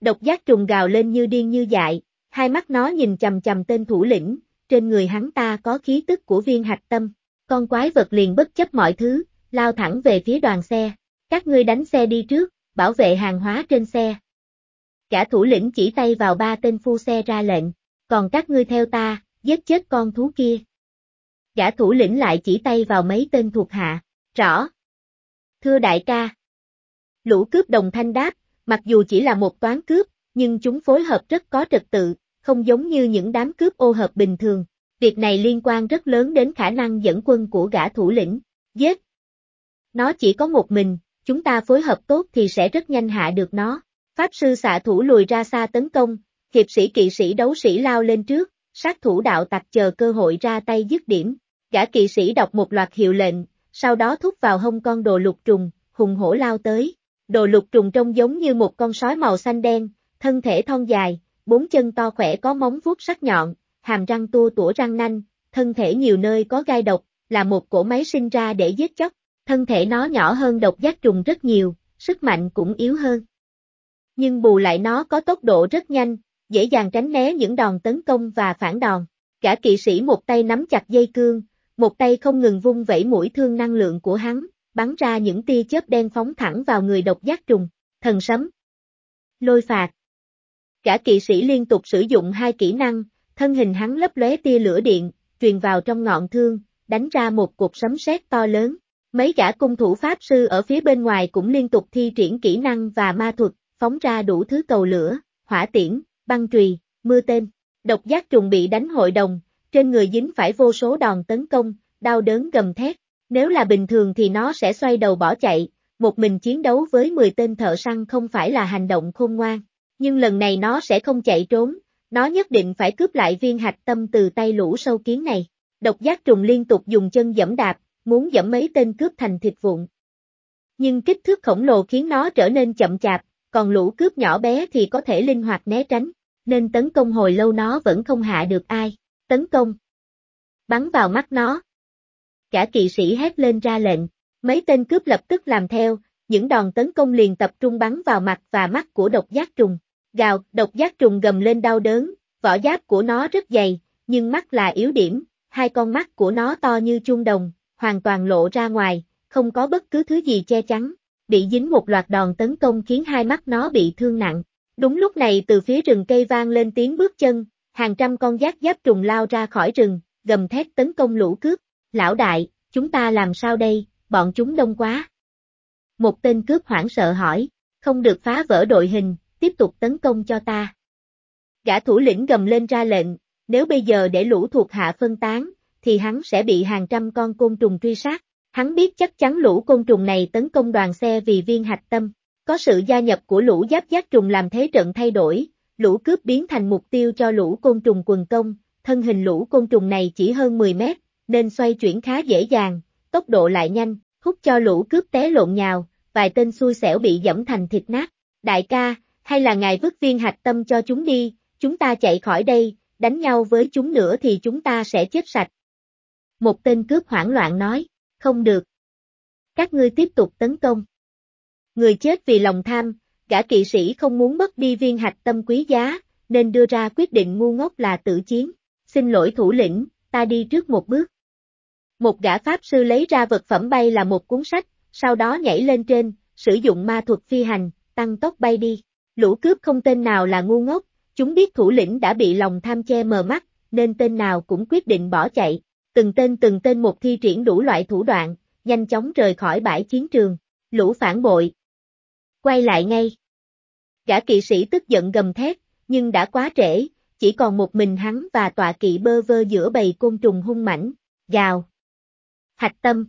Độc giác trùng gào lên như điên như dại, hai mắt nó nhìn chầm chầm tên thủ lĩnh, trên người hắn ta có khí tức của viên hạch tâm. Con quái vật liền bất chấp mọi thứ, lao thẳng về phía đoàn xe. Các ngươi đánh xe đi trước, bảo vệ hàng hóa trên xe. Cả thủ lĩnh chỉ tay vào ba tên phu xe ra lệnh, còn các ngươi theo ta, giết chết con thú kia. Gã thủ lĩnh lại chỉ tay vào mấy tên thuộc hạ, rõ. Thưa đại ca. Lũ cướp đồng thanh đáp, mặc dù chỉ là một toán cướp, nhưng chúng phối hợp rất có trật tự, không giống như những đám cướp ô hợp bình thường. Việc này liên quan rất lớn đến khả năng dẫn quân của gã thủ lĩnh. Giết! Nó chỉ có một mình, chúng ta phối hợp tốt thì sẽ rất nhanh hạ được nó. Pháp sư xạ thủ lùi ra xa tấn công, hiệp sĩ kỵ sĩ đấu sĩ lao lên trước, sát thủ đạo tặc chờ cơ hội ra tay dứt điểm. Gã kỵ sĩ đọc một loạt hiệu lệnh, sau đó thúc vào hông con đồ lục trùng, hùng hổ lao tới. Đồ lục trùng trông giống như một con sói màu xanh đen, thân thể thon dài, bốn chân to khỏe có móng vuốt sắc nhọn, hàm răng tua tủa răng nanh, thân thể nhiều nơi có gai độc, là một cổ máy sinh ra để giết chóc. Thân thể nó nhỏ hơn độc giác trùng rất nhiều, sức mạnh cũng yếu hơn. Nhưng bù lại nó có tốc độ rất nhanh, dễ dàng tránh né những đòn tấn công và phản đòn. Cả kỵ sĩ một tay nắm chặt dây cương, một tay không ngừng vung vẩy mũi thương năng lượng của hắn, bắn ra những tia chớp đen phóng thẳng vào người độc giác trùng, thần sấm. Lôi phạt. Cả kỵ sĩ liên tục sử dụng hai kỹ năng, thân hình hắn lấp lóe tia lửa điện, truyền vào trong ngọn thương, đánh ra một cuộc sấm sét to lớn. Mấy gã cung thủ pháp sư ở phía bên ngoài cũng liên tục thi triển kỹ năng và ma thuật, phóng ra đủ thứ cầu lửa, hỏa tiễn, băng trùy, mưa tên. Độc giác trùng bị đánh hội đồng, trên người dính phải vô số đòn tấn công, đau đớn gầm thét. Nếu là bình thường thì nó sẽ xoay đầu bỏ chạy, một mình chiến đấu với 10 tên thợ săn không phải là hành động khôn ngoan. Nhưng lần này nó sẽ không chạy trốn, nó nhất định phải cướp lại viên hạch tâm từ tay lũ sâu kiến này. Độc giác trùng liên tục dùng chân dẫm đạp, muốn dẫm mấy tên cướp thành thịt vụn. Nhưng kích thước khổng lồ khiến nó trở nên chậm chạp, còn lũ cướp nhỏ bé thì có thể linh hoạt né tránh, nên tấn công hồi lâu nó vẫn không hạ được ai. Tấn công. Bắn vào mắt nó. Cả kỵ sĩ hét lên ra lệnh, mấy tên cướp lập tức làm theo, những đòn tấn công liền tập trung bắn vào mặt và mắt của độc giác trùng. Gào, độc giác trùng gầm lên đau đớn, vỏ giáp của nó rất dày, nhưng mắt là yếu điểm, hai con mắt của nó to như chuông đồng, hoàn toàn lộ ra ngoài, không có bất cứ thứ gì che chắn, bị dính một loạt đòn tấn công khiến hai mắt nó bị thương nặng. Đúng lúc này từ phía rừng cây vang lên tiếng bước chân, hàng trăm con giác giáp trùng lao ra khỏi rừng, gầm thét tấn công lũ cướp. Lão đại, chúng ta làm sao đây, bọn chúng đông quá. Một tên cướp hoảng sợ hỏi, không được phá vỡ đội hình, tiếp tục tấn công cho ta. Gã thủ lĩnh gầm lên ra lệnh, nếu bây giờ để lũ thuộc hạ phân tán, thì hắn sẽ bị hàng trăm con côn trùng truy sát. Hắn biết chắc chắn lũ côn trùng này tấn công đoàn xe vì viên hạch tâm. Có sự gia nhập của lũ giáp giác trùng làm thế trận thay đổi, lũ cướp biến thành mục tiêu cho lũ côn trùng quần công, thân hình lũ côn trùng này chỉ hơn 10 mét, nên xoay chuyển khá dễ dàng, tốc độ lại nhanh, hút cho lũ cướp té lộn nhào, vài tên xui xẻo bị dẫm thành thịt nát. Đại ca, hay là ngài vứt viên hạch tâm cho chúng đi, chúng ta chạy khỏi đây, đánh nhau với chúng nữa thì chúng ta sẽ chết sạch. Một tên cướp hoảng loạn nói, không được. Các ngươi tiếp tục tấn công. Người chết vì lòng tham, gã kỵ sĩ không muốn mất đi viên hạch tâm quý giá, nên đưa ra quyết định ngu ngốc là tự chiến. Xin lỗi thủ lĩnh, ta đi trước một bước. Một gã pháp sư lấy ra vật phẩm bay là một cuốn sách, sau đó nhảy lên trên, sử dụng ma thuật phi hành, tăng tốc bay đi. Lũ cướp không tên nào là ngu ngốc, chúng biết thủ lĩnh đã bị lòng tham che mờ mắt, nên tên nào cũng quyết định bỏ chạy. Từng tên từng tên một thi triển đủ loại thủ đoạn, nhanh chóng rời khỏi bãi chiến trường. Lũ phản bội. Quay lại ngay. Gã kỵ sĩ tức giận gầm thét, nhưng đã quá trễ, chỉ còn một mình hắn và tọa kỵ bơ vơ giữa bầy côn trùng hung mãnh, gào. Hạch tâm.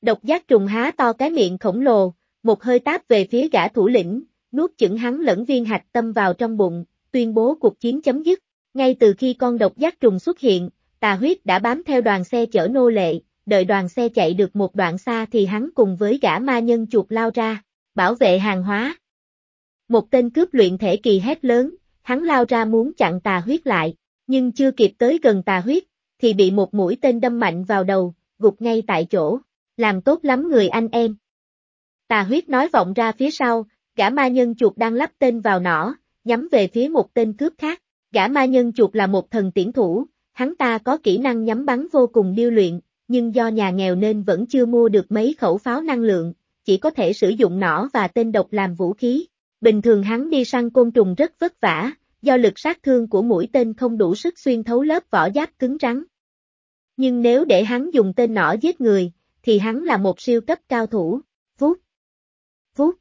Độc giác trùng há to cái miệng khổng lồ, một hơi táp về phía gã thủ lĩnh, nuốt chửng hắn lẫn viên hạch tâm vào trong bụng, tuyên bố cuộc chiến chấm dứt. Ngay từ khi con độc giác trùng xuất hiện, tà huyết đã bám theo đoàn xe chở nô lệ, đợi đoàn xe chạy được một đoạn xa thì hắn cùng với gã ma nhân chuột lao ra, bảo vệ hàng hóa. Một tên cướp luyện thể kỳ hét lớn, hắn lao ra muốn chặn tà huyết lại, nhưng chưa kịp tới gần tà huyết, thì bị một mũi tên đâm mạnh vào đầu, gục ngay tại chỗ, làm tốt lắm người anh em. Tà huyết nói vọng ra phía sau, gã ma nhân chuột đang lắp tên vào nỏ, nhắm về phía một tên cướp khác. Gã ma nhân chuột là một thần tiễn thủ, hắn ta có kỹ năng nhắm bắn vô cùng điêu luyện, nhưng do nhà nghèo nên vẫn chưa mua được mấy khẩu pháo năng lượng, chỉ có thể sử dụng nỏ và tên độc làm vũ khí. Bình thường hắn đi săn côn trùng rất vất vả, do lực sát thương của mũi tên không đủ sức xuyên thấu lớp vỏ giáp cứng rắn. Nhưng nếu để hắn dùng tên nỏ giết người, thì hắn là một siêu cấp cao thủ. Vút. Vút.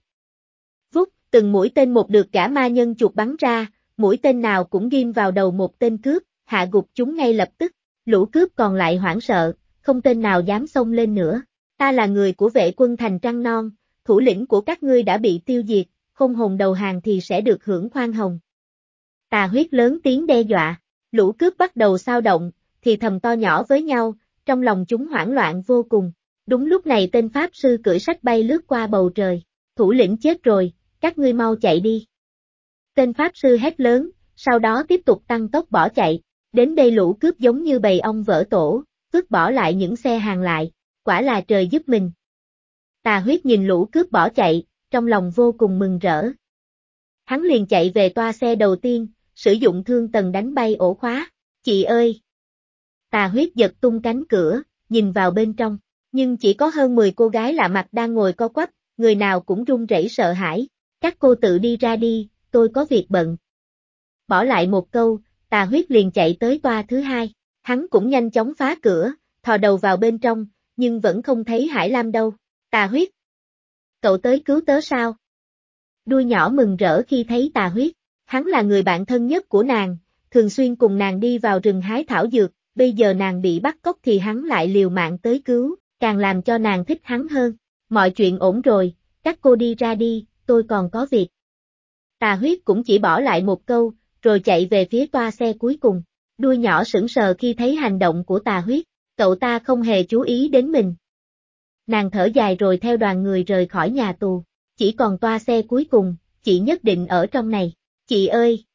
Vút, từng mũi tên một được cả ma nhân chuột bắn ra, mũi tên nào cũng ghim vào đầu một tên cướp, hạ gục chúng ngay lập tức. Lũ cướp còn lại hoảng sợ, không tên nào dám xông lên nữa. Ta là người của vệ quân thành trăng non, thủ lĩnh của các ngươi đã bị tiêu diệt, không hồn đầu hàng thì sẽ được hưởng khoan hồng. Tà huyết lớn tiếng đe dọa, lũ cướp bắt đầu sao động, thì thầm to nhỏ với nhau, trong lòng chúng hoảng loạn vô cùng. Đúng lúc này tên Pháp sư cưỡi sách bay lướt qua bầu trời, thủ lĩnh chết rồi, các ngươi mau chạy đi. Tên Pháp sư hét lớn, sau đó tiếp tục tăng tốc bỏ chạy, đến đây lũ cướp giống như bầy ong vỡ tổ, cướp bỏ lại những xe hàng lại, quả là trời giúp mình. Tà huyết nhìn lũ cướp bỏ chạy, trong lòng vô cùng mừng rỡ. Hắn liền chạy về toa xe đầu tiên, sử dụng thương tần đánh bay ổ khóa. Chị ơi! Tà huyết giật tung cánh cửa, nhìn vào bên trong, nhưng chỉ có hơn 10 cô gái lạ mặt đang ngồi co quắp, người nào cũng run rẩy sợ hãi. Các cô tự đi ra đi, tôi có việc bận. Bỏ lại một câu, tà huyết liền chạy tới toa thứ hai. Hắn cũng nhanh chóng phá cửa, thò đầu vào bên trong, nhưng vẫn không thấy Hải Lam đâu. Tà huyết. Cậu tới cứu tớ sao? Đuôi nhỏ mừng rỡ khi thấy tà huyết. Hắn là người bạn thân nhất của nàng, thường xuyên cùng nàng đi vào rừng hái thảo dược, bây giờ nàng bị bắt cóc thì hắn lại liều mạng tới cứu, càng làm cho nàng thích hắn hơn. Mọi chuyện ổn rồi, các cô đi ra đi, tôi còn có việc. Tà huyết cũng chỉ bỏ lại một câu, rồi chạy về phía toa xe cuối cùng. Đuôi nhỏ sững sờ khi thấy hành động của tà huyết, cậu ta không hề chú ý đến mình. Nàng thở dài rồi theo đoàn người rời khỏi nhà tù, chỉ còn toa xe cuối cùng, chị nhất định ở trong này. Chị ơi!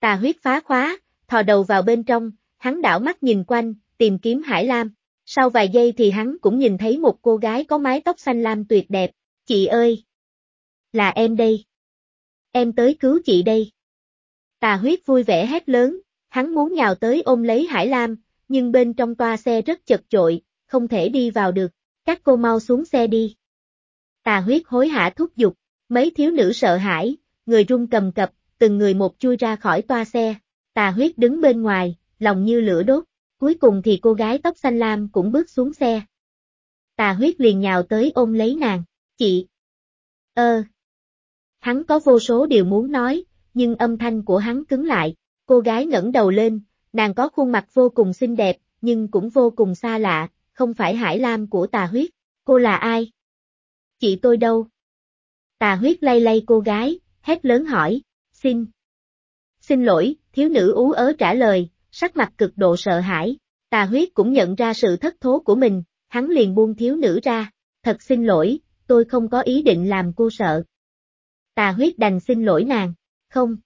Tà huyết phá khóa, thò đầu vào bên trong, hắn đảo mắt nhìn quanh, tìm kiếm Hải Lam. Sau vài giây thì hắn cũng nhìn thấy một cô gái có mái tóc xanh lam tuyệt đẹp. Chị ơi! Là em đây! Em tới cứu chị đây! Tà huyết vui vẻ hét lớn, hắn muốn nhào tới ôm lấy Hải Lam, nhưng bên trong toa xe rất chật chội, không thể đi vào được, các cô mau xuống xe đi. Tà huyết hối hả thúc giục, mấy thiếu nữ sợ hãi, người run cầm cập, từng người một chui ra khỏi toa xe, tà huyết đứng bên ngoài, lòng như lửa đốt, cuối cùng thì cô gái tóc xanh lam cũng bước xuống xe. Tà huyết liền nhào tới ôm lấy nàng, chị. Ơ. Hắn có vô số điều muốn nói, nhưng âm thanh của hắn cứng lại, cô gái ngẩng đầu lên, nàng có khuôn mặt vô cùng xinh đẹp, nhưng cũng vô cùng xa lạ, không phải Hải Lam của tà huyết, cô là ai? Chị tôi đâu? Tà huyết lay lay cô gái, hét lớn hỏi, xin. Xin lỗi, thiếu nữ ú ớ trả lời, sắc mặt cực độ sợ hãi, tà huyết cũng nhận ra sự thất thố của mình, hắn liền buông thiếu nữ ra, thật xin lỗi, tôi không có ý định làm cô sợ. Tà huyết đành xin lỗi nàng, không.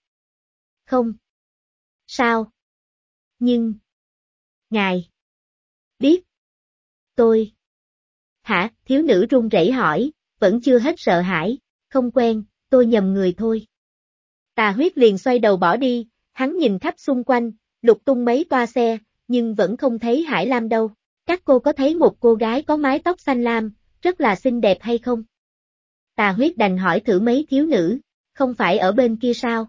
Không. Sao? Nhưng. Ngài. Biết. Tôi. Hả, thiếu nữ run rẩy hỏi, vẫn chưa hết sợ hãi, không quen, tôi nhầm người thôi. Tà huyết liền xoay đầu bỏ đi, hắn nhìn khắp xung quanh, lục tung mấy toa xe, nhưng vẫn không thấy Hải Lam đâu. Các cô có thấy một cô gái có mái tóc xanh lam, rất là xinh đẹp hay không? Tà huyết đành hỏi thử mấy thiếu nữ, không phải ở bên kia sao?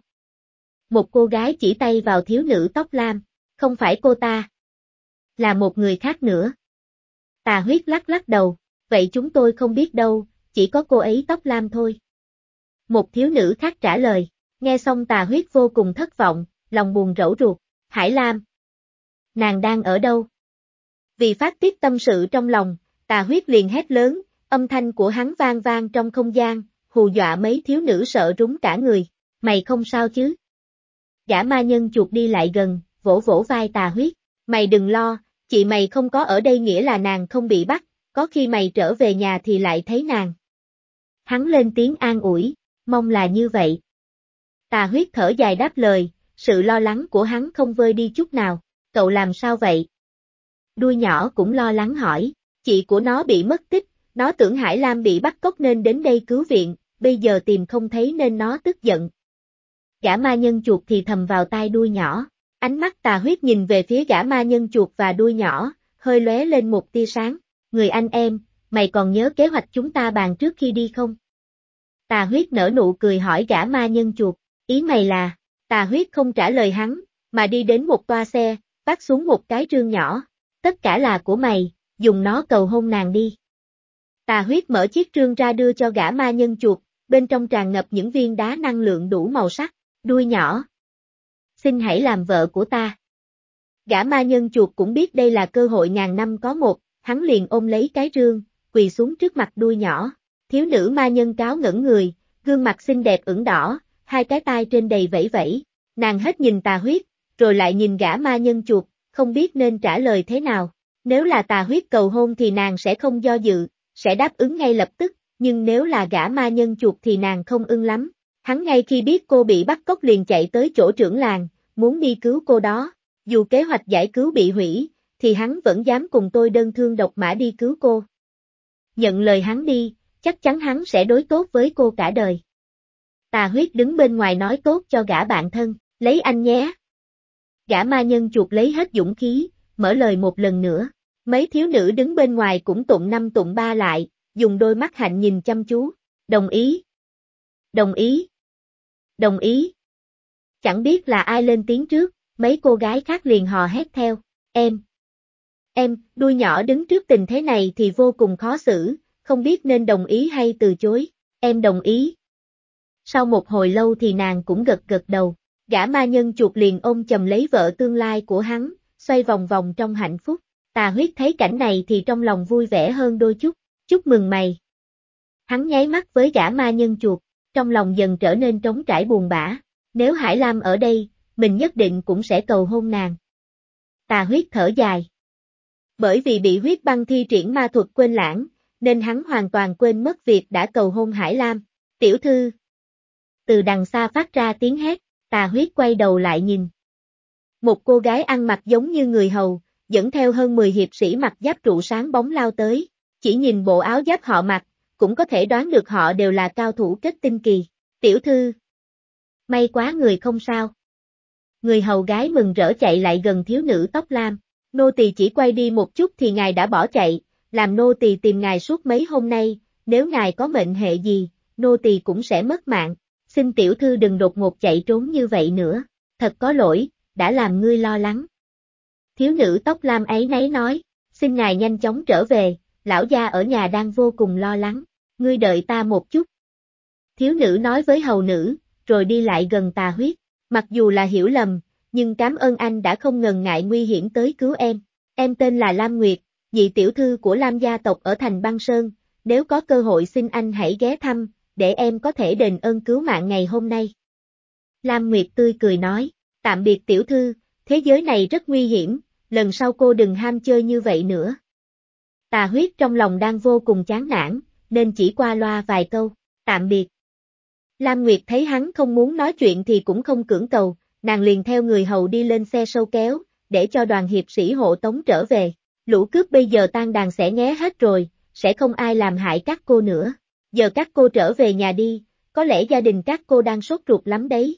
Một cô gái chỉ tay vào thiếu nữ tóc lam, không phải cô ta. Là một người khác nữa. Tà huyết lắc lắc đầu, vậy chúng tôi không biết đâu, chỉ có cô ấy tóc lam thôi. Một thiếu nữ khác trả lời, nghe xong tà huyết vô cùng thất vọng, lòng buồn rẫu ruột, Hải Lam. Nàng đang ở đâu? Vì phát tiết tâm sự trong lòng, tà huyết liền hét lớn, âm thanh của hắn vang vang trong không gian, hù dọa mấy thiếu nữ sợ rúng cả người, mày không sao chứ? Gã ma nhân chuột đi lại gần, vỗ vỗ vai tà huyết, mày đừng lo, chị mày không có ở đây nghĩa là nàng không bị bắt, có khi mày trở về nhà thì lại thấy nàng. Hắn lên tiếng an ủi, mong là như vậy. Tà huyết thở dài đáp lời, sự lo lắng của hắn không vơi đi chút nào, cậu làm sao vậy? Đuôi nhỏ cũng lo lắng hỏi, chị của nó bị mất tích, nó tưởng Hải Lam bị bắt cóc nên đến đây cứu viện, bây giờ tìm không thấy nên nó tức giận. Gã ma nhân chuột thì thầm vào tai đuôi nhỏ, ánh mắt tà huyết nhìn về phía gã ma nhân chuột và đuôi nhỏ, hơi lóe lên một tia sáng, người anh em, mày còn nhớ kế hoạch chúng ta bàn trước khi đi không? Tà huyết nở nụ cười hỏi gã ma nhân chuột, ý mày là, tà huyết không trả lời hắn, mà đi đến một toa xe, vác xuống một cái trương nhỏ, tất cả là của mày, dùng nó cầu hôn nàng đi. Tà huyết mở chiếc trương ra đưa cho gã ma nhân chuột, bên trong tràn ngập những viên đá năng lượng đủ màu sắc, đuôi nhỏ. Xin hãy làm vợ của ta. Gã ma nhân chuột cũng biết đây là cơ hội ngàn năm có một, hắn liền ôm lấy cái trương, quỳ xuống trước mặt đuôi nhỏ. Thiếu nữ ma nhân cáo ngẩn người, gương mặt xinh đẹp ửng đỏ, hai cái tai trên đầy vẫy vẫy. Nàng hết nhìn tà huyết, rồi lại nhìn gã ma nhân chuột, không biết nên trả lời thế nào. Nếu là tà huyết cầu hôn thì nàng sẽ không do dự, sẽ đáp ứng ngay lập tức, nhưng nếu là gã ma nhân chuột thì nàng không ưng lắm. Hắn ngay khi biết cô bị bắt cóc liền chạy tới chỗ trưởng làng, muốn đi cứu cô đó. Dù kế hoạch giải cứu bị hủy, thì hắn vẫn dám cùng tôi đơn thương độc mã đi cứu cô. Nhận lời hắn đi, chắc chắn hắn sẽ đối tốt với cô cả đời. Tà huyết đứng bên ngoài nói tốt cho gã bạn thân, lấy anh nhé. Gã ma nhân chuột lấy hết dũng khí, mở lời một lần nữa. Mấy thiếu nữ đứng bên ngoài cũng tụng năm tụng ba lại, dùng đôi mắt hạnh nhìn chăm chú. Đồng ý. Đồng ý. Đồng ý. Chẳng biết là ai lên tiếng trước, mấy cô gái khác liền hò hét theo. Em. Em, đuôi nhỏ đứng trước tình thế này thì vô cùng khó xử, không biết nên đồng ý hay từ chối. Em đồng ý. Sau một hồi lâu thì nàng cũng gật gật đầu. Gã ma nhân chuột liền ôm chầm lấy vợ tương lai của hắn, xoay vòng vòng trong hạnh phúc. Tà huyết thấy cảnh này thì trong lòng vui vẻ hơn đôi chút, chúc mừng mày. Hắn nháy mắt với gã ma nhân chuột, trong lòng dần trở nên trống trải buồn bã, nếu Hải Lam ở đây, mình nhất định cũng sẽ cầu hôn nàng. Tà huyết thở dài. Bởi vì bị huyết băng thi triển ma thuật quên lãng, nên hắn hoàn toàn quên mất việc đã cầu hôn Hải Lam. Tiểu thư. Từ đằng xa phát ra tiếng hét, tà huyết quay đầu lại nhìn. Một cô gái ăn mặc giống như người hầu, dẫn theo hơn 10 hiệp sĩ mặc giáp trụ sáng bóng lao tới, chỉ nhìn bộ áo giáp họ mặc, cũng có thể đoán được họ đều là cao thủ kết tinh kỳ. Tiểu thư. May quá người không sao. Người hầu gái mừng rỡ chạy lại gần thiếu nữ tóc lam, Nô tỳ chỉ quay đi một chút thì ngài đã bỏ chạy, làm nô tỳ tìm ngài suốt mấy hôm nay, nếu ngài có mệnh hệ gì, nô tỳ cũng sẽ mất mạng. Xin tiểu thư đừng đột ngột chạy trốn như vậy nữa, thật có lỗi, đã làm ngươi lo lắng. Thiếu nữ tóc lam ấy nấy nói, xin ngài nhanh chóng trở về, lão gia ở nhà đang vô cùng lo lắng, ngươi đợi ta một chút. Thiếu nữ nói với hầu nữ, rồi đi lại gần tà huyết, mặc dù là hiểu lầm, nhưng cảm ơn anh đã không ngần ngại nguy hiểm tới cứu em. Em tên là Lam Nguyệt, dị tiểu thư của Lam gia tộc ở thành băng Sơn, nếu có cơ hội xin anh hãy ghé thăm, để em có thể đền ơn cứu mạng ngày hôm nay. Lam Nguyệt tươi cười nói, tạm biệt tiểu thư, thế giới này rất nguy hiểm, lần sau cô đừng ham chơi như vậy nữa. Tà huyết trong lòng đang vô cùng chán nản, nên chỉ qua loa vài câu, tạm biệt. Lam Nguyệt thấy hắn không muốn nói chuyện thì cũng không cưỡng cầu, nàng liền theo người hầu đi lên xe sâu kéo, để cho đoàn hiệp sĩ hộ tống trở về. Lũ cướp bây giờ tan đàn sẽ nhé hết rồi, sẽ không ai làm hại các cô nữa. Giờ các cô trở về nhà đi, có lẽ gia đình các cô đang sốt ruột lắm đấy.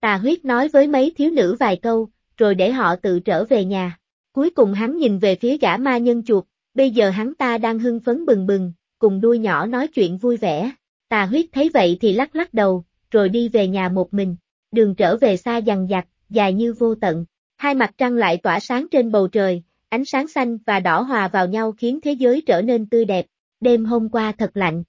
Tà huyết nói với mấy thiếu nữ vài câu, rồi để họ tự trở về nhà. Cuối cùng hắn nhìn về phía gã ma nhân chuột, bây giờ hắn ta đang hưng phấn bừng bừng, cùng đuôi nhỏ nói chuyện vui vẻ. Tà huyết thấy vậy thì lắc lắc đầu, rồi đi về nhà một mình. Đường trở về xa dằn dặt, dài như vô tận. Hai mặt trăng lại tỏa sáng trên bầu trời, ánh sáng xanh và đỏ hòa vào nhau khiến thế giới trở nên tươi đẹp. Đêm hôm qua thật lạnh.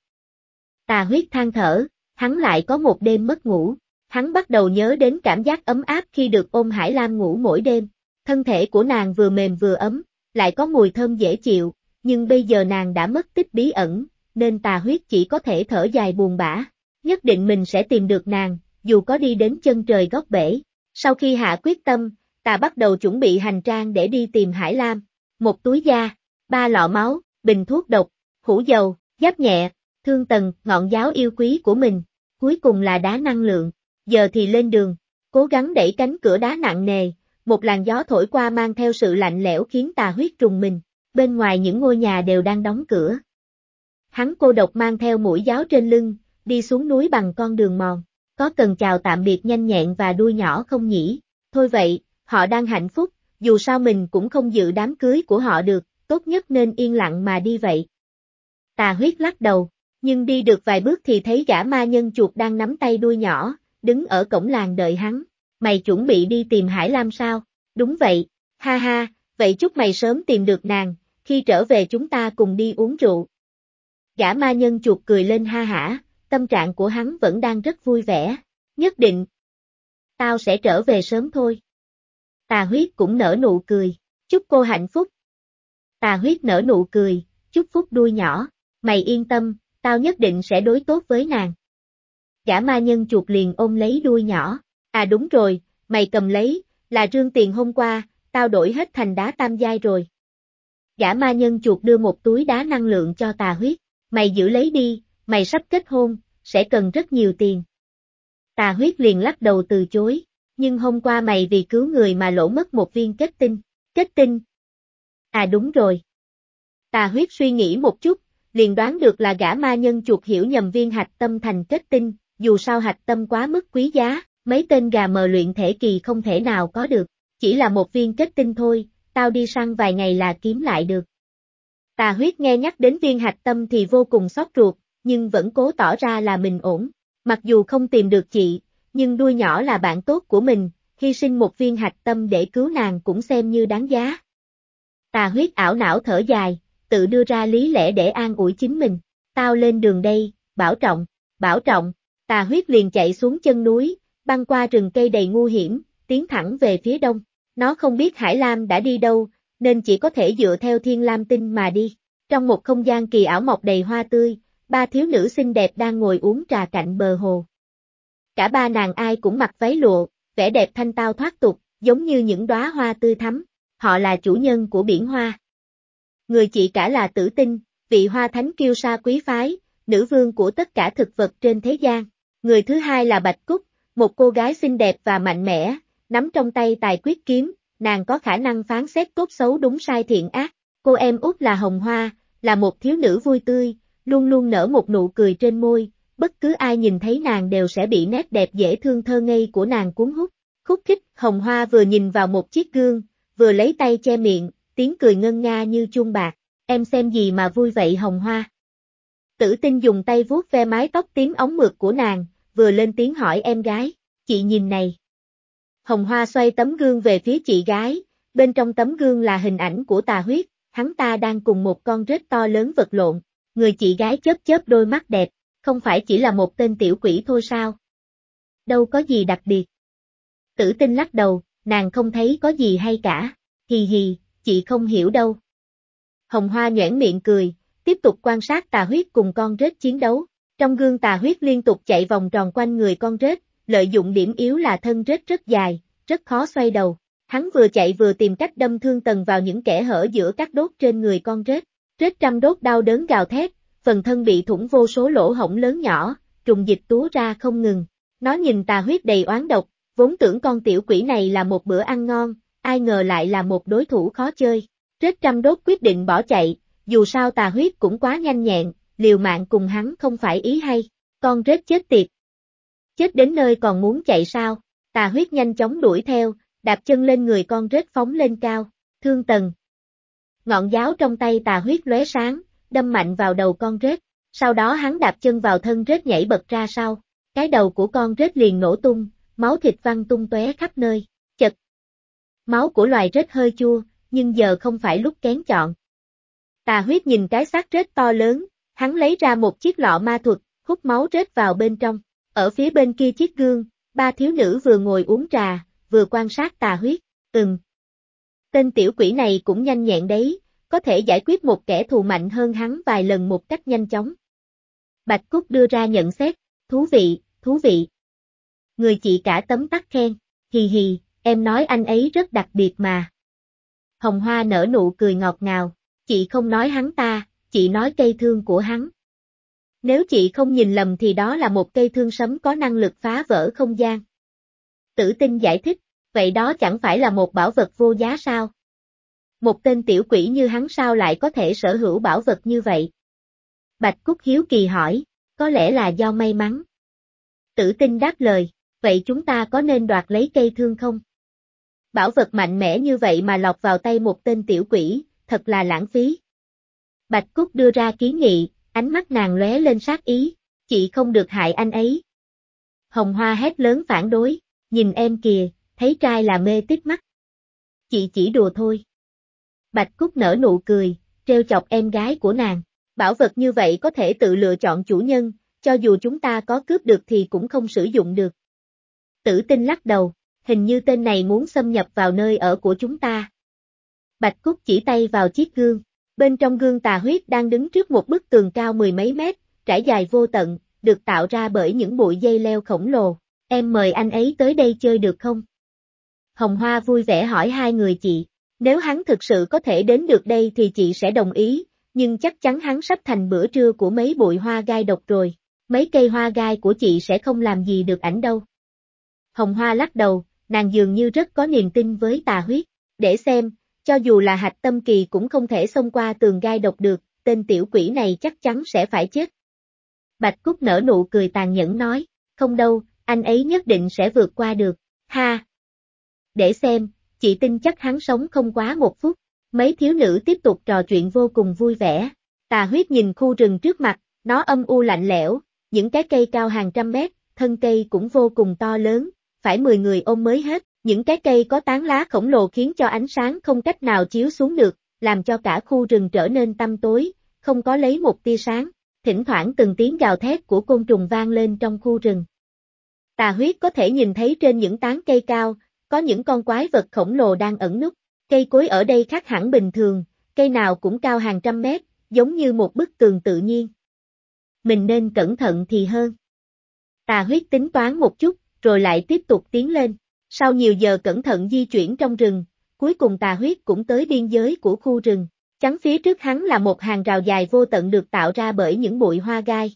Tà huyết than thở, hắn lại có một đêm mất ngủ. Hắn bắt đầu nhớ đến cảm giác ấm áp khi được ôm Hải Lam ngủ mỗi đêm. Thân thể của nàng vừa mềm vừa ấm, lại có mùi thơm dễ chịu, nhưng bây giờ nàng đã mất tích bí ẩn, nên tà huyết chỉ có thể thở dài buồn bã. Nhất định mình sẽ tìm được nàng, dù có đi đến chân trời góc bể. Sau khi hạ quyết tâm, tà bắt đầu chuẩn bị hành trang để đi tìm Hải Lam. Một túi da, ba lọ máu, bình thuốc độc, hũ dầu, giáp nhẹ, thương tần, ngọn giáo yêu quý của mình. Cuối cùng là đá năng lượng. Giờ thì lên đường, cố gắng đẩy cánh cửa đá nặng nề, một làn gió thổi qua mang theo sự lạnh lẽo khiến tà huyết trùng mình, bên ngoài những ngôi nhà đều đang đóng cửa. Hắn cô độc mang theo mũi giáo trên lưng, đi xuống núi bằng con đường mòn, có cần chào tạm biệt nhanh nhẹn và đuôi nhỏ không nhỉ? Thôi vậy, họ đang hạnh phúc, dù sao mình cũng không dự đám cưới của họ được, tốt nhất nên yên lặng mà đi vậy. Tà huyết lắc đầu, nhưng đi được vài bước thì thấy gã ma nhân chuột đang nắm tay đuôi nhỏ, đứng ở cổng làng đợi hắn. Mày chuẩn bị đi tìm Hải Lam sao? Đúng vậy, ha ha, vậy chúc mày sớm tìm được nàng, khi trở về chúng ta cùng đi uống rượu. Gã ma nhân chuột cười lên ha hả, tâm trạng của hắn vẫn đang rất vui vẻ. Nhất định. Tao sẽ trở về sớm thôi. Tà huyết cũng nở nụ cười, chúc cô hạnh phúc. Tà huyết nở nụ cười, chúc phúc đuôi nhỏ, mày yên tâm, tao nhất định sẽ đối tốt với nàng. Gã ma nhân chuột liền ôm lấy đuôi nhỏ, à đúng rồi, mày cầm lấy, là rương tiền hôm qua, tao đổi hết thành đá tam giai rồi. Gã ma nhân chuột đưa một túi đá năng lượng cho tà huyết, mày giữ lấy đi, mày sắp kết hôn, sẽ cần rất nhiều tiền. Tà huyết liền lắc đầu từ chối, nhưng hôm qua mày vì cứu người mà lỗ mất một viên kết tinh, kết tinh. À đúng rồi. Tà huyết suy nghĩ một chút, liền đoán được là gã ma nhân chuột hiểu nhầm viên hạch tâm thành kết tinh, dù sao hạch tâm quá mức quý giá, mấy tên gà mờ luyện thể kỳ không thể nào có được, chỉ là một viên kết tinh thôi, tao đi săn vài ngày là kiếm lại được. Tà huyết nghe nhắc đến viên hạch tâm thì vô cùng xót ruột, nhưng vẫn cố tỏ ra là mình ổn. Mặc dù không tìm được chị, nhưng đuôi nhỏ là bạn tốt của mình, hy sinh một viên hạch tâm để cứu nàng cũng xem như đáng giá. Tà huyết ảo não thở dài, tự đưa ra lý lẽ để an ủi chính mình. Tao lên đường đây, bảo trọng, bảo trọng, tà huyết liền chạy xuống chân núi, băng qua rừng cây đầy ngu hiểm, tiến thẳng về phía đông. Nó không biết Hải Lam đã đi đâu, nên chỉ có thể dựa theo thiên lam tinh mà đi. Trong một không gian kỳ ảo mọc đầy hoa tươi, ba thiếu nữ xinh đẹp đang ngồi uống trà cạnh bờ hồ. Cả ba nàng ai cũng mặc váy lụa, vẻ đẹp thanh tao thoát tục, giống như những đóa hoa tươi thắm. Họ là chủ nhân của biển hoa. Người chị cả là tử tinh, vị hoa thánh kiêu sa quý phái, nữ vương của tất cả thực vật trên thế gian. Người thứ hai là Bạch Cúc, một cô gái xinh đẹp và mạnh mẽ, nắm trong tay tài quyết kiếm, nàng có khả năng phán xét tốt xấu đúng sai thiện ác. Cô em út là Hồng Hoa, là một thiếu nữ vui tươi, luôn luôn nở một nụ cười trên môi, bất cứ ai nhìn thấy nàng đều sẽ bị nét đẹp dễ thương thơ ngây của nàng cuốn hút. Khúc khích, Hồng Hoa vừa nhìn vào một chiếc gương, vừa lấy tay che miệng, tiếng cười ngân nga như chuông bạc, em xem gì mà vui vậy hồng hoa. Tử tinh dùng tay vuốt ve mái tóc tím ống mượt của nàng, vừa lên tiếng hỏi em gái, chị nhìn này. Hồng hoa xoay tấm gương về phía chị gái, bên trong tấm gương là hình ảnh của tà huyết, hắn ta đang cùng một con rết to lớn vật lộn, người chị gái chớp chớp đôi mắt đẹp, không phải chỉ là một tên tiểu quỷ thôi sao? Đâu có gì đặc biệt. Tử tinh lắc đầu, nàng không thấy có gì hay cả, hì hì, chị không hiểu đâu. Hồng Hoa nhoảng miệng cười, tiếp tục quan sát tà huyết cùng con rết chiến đấu. Trong gương tà huyết liên tục chạy vòng tròn quanh người con rết, lợi dụng điểm yếu là thân rết rất dài, rất khó xoay đầu. Hắn vừa chạy vừa tìm cách đâm thương tần vào những kẻ hở giữa các đốt trên người con rết. Rết trăm đốt đau đớn gào thét, phần thân bị thủng vô số lỗ hổng lớn nhỏ, trùng dịch túa ra không ngừng. Nó nhìn tà huyết đầy oán độc, vốn tưởng con tiểu quỷ này là một bữa ăn ngon, ai ngờ lại là một đối thủ khó chơi. Rết trăm đốt quyết định bỏ chạy, dù sao tà huyết cũng quá nhanh nhẹn, liều mạng cùng hắn không phải ý hay, con rết chết tiệt. Chết đến nơi còn muốn chạy sao, tà huyết nhanh chóng đuổi theo, đạp chân lên người con rết phóng lên cao, thương tần. Ngọn giáo trong tay tà huyết lóe sáng, đâm mạnh vào đầu con rết, sau đó hắn đạp chân vào thân rết nhảy bật ra sau, cái đầu của con rết liền nổ tung, máu thịt văng tung tóe khắp nơi, chật. Máu của loài rết hơi chua, nhưng giờ không phải lúc kén chọn. Tà huyết nhìn cái xác rết to lớn, hắn lấy ra một chiếc lọ ma thuật, hút máu rết vào bên trong. Ở phía bên kia chiếc gương, ba thiếu nữ vừa ngồi uống trà, vừa quan sát tà huyết, ừm. Tên tiểu quỷ này cũng nhanh nhẹn đấy, có thể giải quyết một kẻ thù mạnh hơn hắn vài lần một cách nhanh chóng. Bạch Cúc đưa ra nhận xét, thú vị, thú vị. Người chị cả tấm tắc khen, hì hì, em nói anh ấy rất đặc biệt mà. Hồng Hoa nở nụ cười ngọt ngào, chị không nói hắn ta, chị nói cây thương của hắn. Nếu chị không nhìn lầm thì đó là một cây thương sấm có năng lực phá vỡ không gian. Tử tinh giải thích, vậy đó chẳng phải là một bảo vật vô giá sao? Một tên tiểu quỷ như hắn sao lại có thể sở hữu bảo vật như vậy? Bạch Cúc Hiếu Kỳ hỏi, có lẽ là do may mắn. Tử tinh đáp lời, vậy chúng ta có nên đoạt lấy cây thương không? Bảo vật mạnh mẽ như vậy mà lọt vào tay một tên tiểu quỷ, thật là lãng phí. Bạch Cúc đưa ra kiến nghị, ánh mắt nàng lóe lên sát ý, chị không được hại anh ấy. Hồng Hoa hét lớn phản đối, nhìn em kìa, thấy trai là mê tít mắt. Chị chỉ đùa thôi. Bạch Cúc nở nụ cười, treo chọc em gái của nàng. Bảo vật như vậy có thể tự lựa chọn chủ nhân, cho dù chúng ta có cướp được thì cũng không sử dụng được. Tử tinh lắc đầu, hình như tên này muốn xâm nhập vào nơi ở của chúng ta. Bạch Cúc chỉ tay vào chiếc gương, bên trong gương tà huyết đang đứng trước một bức tường cao mười mấy mét, trải dài vô tận, được tạo ra bởi những bụi dây leo khổng lồ. Em mời anh ấy tới đây chơi được không? Hồng Hoa vui vẻ hỏi hai người chị, nếu hắn thực sự có thể đến được đây thì chị sẽ đồng ý, nhưng chắc chắn hắn sắp thành bữa trưa của mấy bụi hoa gai độc rồi, mấy cây hoa gai của chị sẽ không làm gì được ảnh đâu. Hồng Hoa lắc đầu, nàng dường như rất có niềm tin với tà huyết, để xem, cho dù là hạch tâm kỳ cũng không thể xông qua tường gai độc được, tên tiểu quỷ này chắc chắn sẽ phải chết. Bạch Cúc nở nụ cười tàn nhẫn nói, không đâu, anh ấy nhất định sẽ vượt qua được, ha. Để xem, chị tin chắc hắn sống không quá một phút, mấy thiếu nữ tiếp tục trò chuyện vô cùng vui vẻ. Tà huyết nhìn khu rừng trước mặt, nó âm u lạnh lẽo, những cái cây cao hàng trăm mét, thân cây cũng vô cùng to lớn, phải 10 người ôm mới hết, những cái cây có tán lá khổng lồ khiến cho ánh sáng không cách nào chiếu xuống được, làm cho cả khu rừng trở nên tăm tối, không có lấy một tia sáng, thỉnh thoảng từng tiếng gào thét của côn trùng vang lên trong khu rừng. Tà huyết có thể nhìn thấy trên những tán cây cao, có những con quái vật khổng lồ đang ẩn núp, cây cối ở đây khác hẳn bình thường, cây nào cũng cao hàng trăm mét, giống như một bức tường tự nhiên. Mình nên cẩn thận thì hơn. Tà huyết tính toán một chút, rồi lại tiếp tục tiến lên. Sau nhiều giờ cẩn thận di chuyển trong rừng, cuối cùng tà huyết cũng tới biên giới của khu rừng. Chắn phía trước hắn là một hàng rào dài vô tận được tạo ra bởi những bụi hoa gai.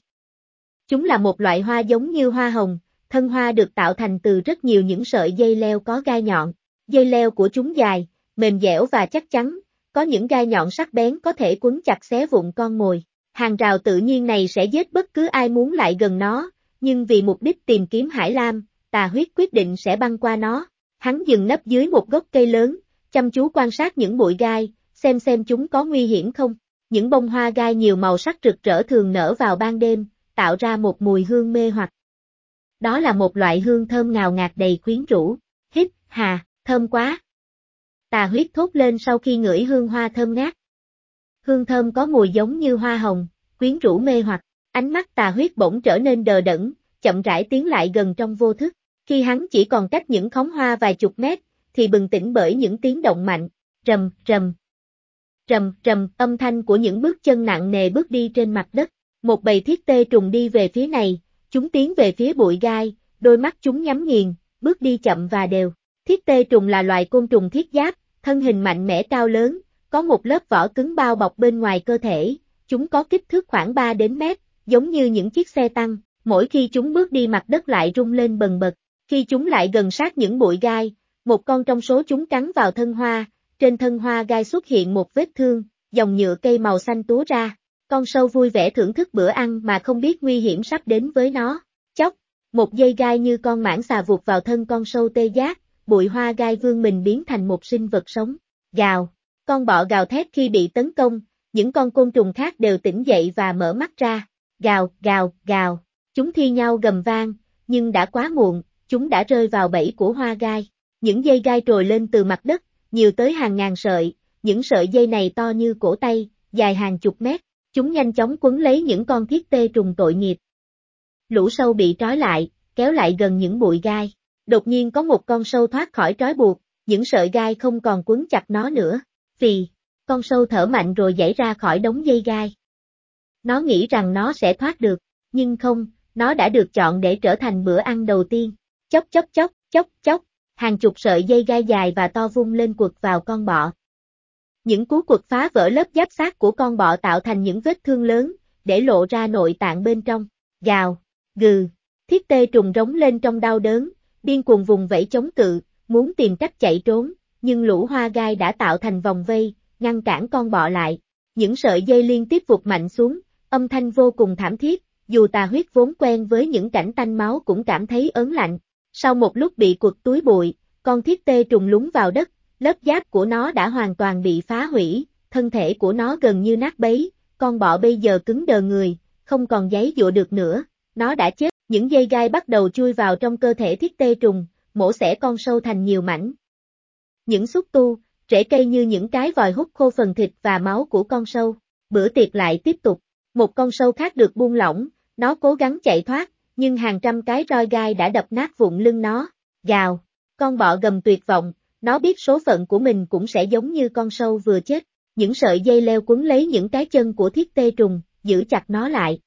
Chúng là một loại hoa giống như hoa hồng, thân hoa được tạo thành từ rất nhiều những sợi dây leo có gai nhọn. Dây leo của chúng dài, mềm dẻo và chắc chắn, có những gai nhọn sắc bén có thể quấn chặt xé vụn con mồi. Hàng rào tự nhiên này sẽ giết bất cứ ai muốn lại gần nó, nhưng vì mục đích tìm kiếm Hải Lam, tà huyết quyết định sẽ băng qua nó. Hắn dừng nấp dưới một gốc cây lớn, chăm chú quan sát những bụi gai, xem xem chúng có nguy hiểm không. Những bông hoa gai nhiều màu sắc rực rỡ thường nở vào ban đêm, tạo ra một mùi hương mê hoặc. Đó là một loại hương thơm ngào ngạt đầy quyến rũ. Hít, hà, thơm quá. Tà huyết thốt lên sau khi ngửi hương hoa thơm ngát. Hương thơm có mùi giống như hoa hồng, quyến rũ mê hoặc. Ánh mắt tà huyết bỗng trở nên đờ đẫn, chậm rãi tiến lại gần trong vô thức. Khi hắn chỉ còn cách những khóm hoa vài chục mét, thì bừng tỉnh bởi những tiếng động mạnh, rầm, rầm. Rầm, rầm, âm thanh của những bước chân nặng nề bước đi trên mặt đất. Một bầy thiết tê trùng đi về phía này, chúng tiến về phía bụi gai, đôi mắt chúng nhắm nghiền, bước đi chậm và đều. Thiết tê trùng là loài côn trùng thiết giáp, thân hình mạnh mẽ cao lớn, có một lớp vỏ cứng bao bọc bên ngoài cơ thể, chúng có kích thước khoảng 3 đến mét, giống như những chiếc xe tăng, mỗi khi chúng bước đi mặt đất lại rung lên bần bật. Khi chúng lại gần sát những bụi gai, một con trong số chúng cắn vào thân hoa, trên thân hoa gai xuất hiện một vết thương, dòng nhựa cây màu xanh túa ra. Con sâu vui vẻ thưởng thức bữa ăn mà không biết nguy hiểm sắp đến với nó. Chốc, một dây gai như con mãng xà vụt vào thân con sâu tê giác, bụi hoa gai vương mình biến thành một sinh vật sống. Gào, con bọ gào thét khi bị tấn công, những con côn trùng khác đều tỉnh dậy và mở mắt ra. Gào, gào, gào, chúng thi nhau gầm vang, nhưng đã quá muộn, chúng đã rơi vào bẫy của hoa gai. Những dây gai trồi lên từ mặt đất, nhiều tới hàng ngàn sợi, những sợi dây này to như cổ tay, dài hàng chục mét, chúng nhanh chóng quấn lấy những con thiết tê trùng tội nghiệp. Lũ sâu bị trói lại, kéo lại gần những bụi gai. Đột nhiên có một con sâu thoát khỏi trói buộc, những sợi gai không còn quấn chặt nó nữa. Vì, con sâu thở mạnh rồi nhảy ra khỏi đống dây gai. Nó nghĩ rằng nó sẽ thoát được, nhưng không, nó đã được chọn để trở thành bữa ăn đầu tiên chóc chóc chóc, chóc chóc, hàng chục sợi dây gai dài và to vung lên quật vào con bọ. Những cú quật phá vỡ lớp giáp xác của con bọ tạo thành những vết thương lớn, để lộ ra nội tạng bên trong. Gào, gừ, thiết tê trùng rống lên trong đau đớn, điên cuồng vùng vẫy chống cự, muốn tìm cách chạy trốn, nhưng lũ hoa gai đã tạo thành vòng vây, ngăn cản con bọ lại. Những sợi dây liên tiếp vụt mạnh xuống, âm thanh vô cùng thảm thiết, dù tà huyết vốn quen với những cảnh tanh máu cũng cảm thấy ớn lạnh. Sau một lúc bị quật túi bụi, con thiết tê trùng lúng vào đất, lớp giáp của nó đã hoàn toàn bị phá hủy, thân thể của nó gần như nát bấy, con bọ bây giờ cứng đờ người, không còn giấy dụa được nữa, nó đã chết, những dây gai bắt đầu chui vào trong cơ thể thiết tê trùng, mổ xẻ con sâu thành nhiều mảnh. Những xúc tu, rễ cây như những cái vòi hút khô phần thịt và máu của con sâu, bữa tiệc lại tiếp tục, một con sâu khác được buông lỏng, nó cố gắng chạy thoát, nhưng hàng trăm cái roi gai đã đập nát vụn lưng nó, gào, con bọ gầm tuyệt vọng, nó biết số phận của mình cũng sẽ giống như con sâu vừa chết, những sợi dây leo quấn lấy những cái chân của thiết tê trùng, giữ chặt nó lại.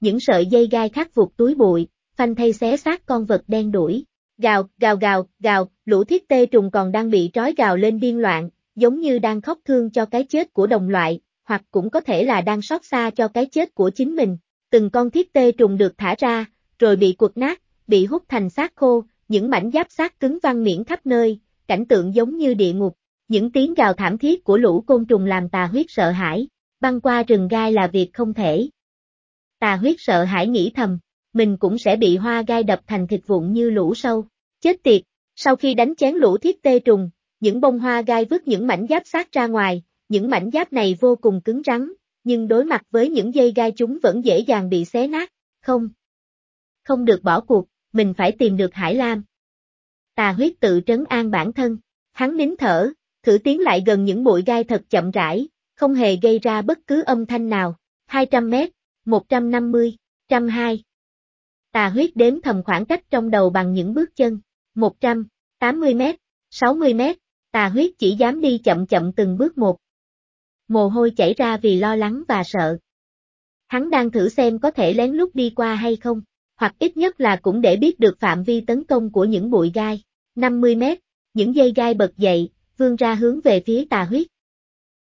Những sợi dây gai khắc vụt túi bụi, phanh thay xé xác con vật đen đuổi. Gào, gào gào, gào, lũ thiết tê trùng còn đang bị trói gào lên điên loạn, giống như đang khóc thương cho cái chết của đồng loại, hoặc cũng có thể là đang xót xa cho cái chết của chính mình. Từng con thiết tê trùng được thả ra, rồi bị quật nát, bị hút thành xác khô, những mảnh giáp xác cứng văng miễn khắp nơi, cảnh tượng giống như địa ngục. Những tiếng gào thảm thiết của lũ côn trùng làm tà huyết sợ hãi, băng qua rừng gai là việc không thể. Tà huyết sợ hãi nghĩ thầm, mình cũng sẽ bị hoa gai đập thành thịt vụn như lũ sâu. Chết tiệt, sau khi đánh chén lũ thiết tê trùng, những bông hoa gai vứt những mảnh giáp sát ra ngoài, những mảnh giáp này vô cùng cứng rắn, nhưng đối mặt với những dây gai chúng vẫn dễ dàng bị xé nát, không. Không được bỏ cuộc, mình phải tìm được Hải Lam. Tà huyết tự trấn an bản thân, hắn nín thở, thử tiến lại gần những bụi gai thật chậm rãi, không hề gây ra bất cứ âm thanh nào, 200 mét, 150, 102. Tà huyết đếm thầm khoảng cách trong đầu bằng những bước chân, 100, 80 mét, 60 mét, tà huyết chỉ dám đi chậm chậm từng bước một. Mồ hôi chảy ra vì lo lắng và sợ. Hắn đang thử xem có thể lén lút đi qua hay không, hoặc ít nhất là cũng để biết được phạm vi tấn công của những bụi gai. 50 mét, những dây gai bật dậy, vươn ra hướng về phía tà huyết.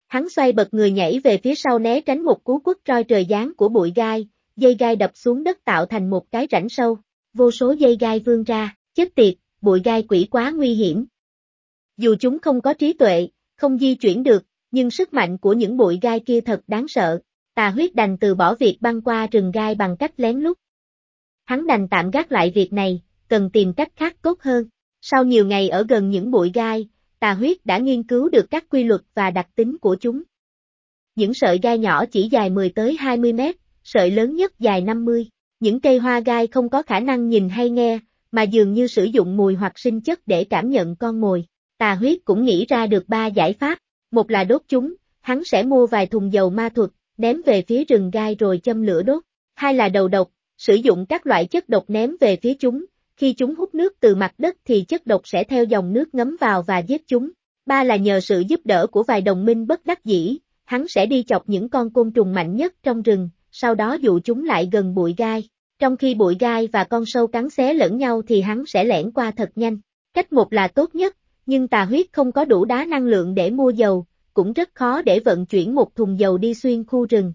Hắn xoay bật người nhảy về phía sau né tránh một cú quất roi trời giáng của bụi gai, dây gai đập xuống đất tạo thành một cái rãnh sâu, vô số dây gai vươn ra, chết tiệt, bụi gai quỷ quá nguy hiểm. Dù chúng không có trí tuệ, không di chuyển được, nhưng sức mạnh của những bụi gai kia thật đáng sợ, tà huyết đành từ bỏ việc băng qua rừng gai bằng cách lén lút. Hắn đành tạm gác lại việc này, cần tìm cách khác tốt hơn. Sau nhiều ngày ở gần những bụi gai, Tà huyết đã nghiên cứu được các quy luật và đặc tính của chúng. Những sợi gai nhỏ chỉ dài 10 tới 20 mét, sợi lớn nhất dài 50. Những cây hoa gai không có khả năng nhìn hay nghe, mà dường như sử dụng mùi hoặc sinh chất để cảm nhận con mồi. Tà huyết cũng nghĩ ra được ba giải pháp, một là đốt chúng, hắn sẽ mua vài thùng dầu ma thuật, ném về phía rừng gai rồi châm lửa đốt. Hai là đầu độc, sử dụng các loại chất độc ném về phía chúng, khi chúng hút nước từ mặt đất thì chất độc sẽ theo dòng nước ngấm vào và giết chúng. Ba là nhờ sự giúp đỡ của vài đồng minh bất đắc dĩ, hắn sẽ đi chọc những con côn trùng mạnh nhất trong rừng, sau đó dụ chúng lại gần bụi gai. Trong khi bụi gai và con sâu cắn xé lẫn nhau thì hắn sẽ lẻn qua thật nhanh. Cách một là tốt nhất, nhưng tà huyết không có đủ đá năng lượng để mua dầu, cũng rất khó để vận chuyển một thùng dầu đi xuyên khu rừng.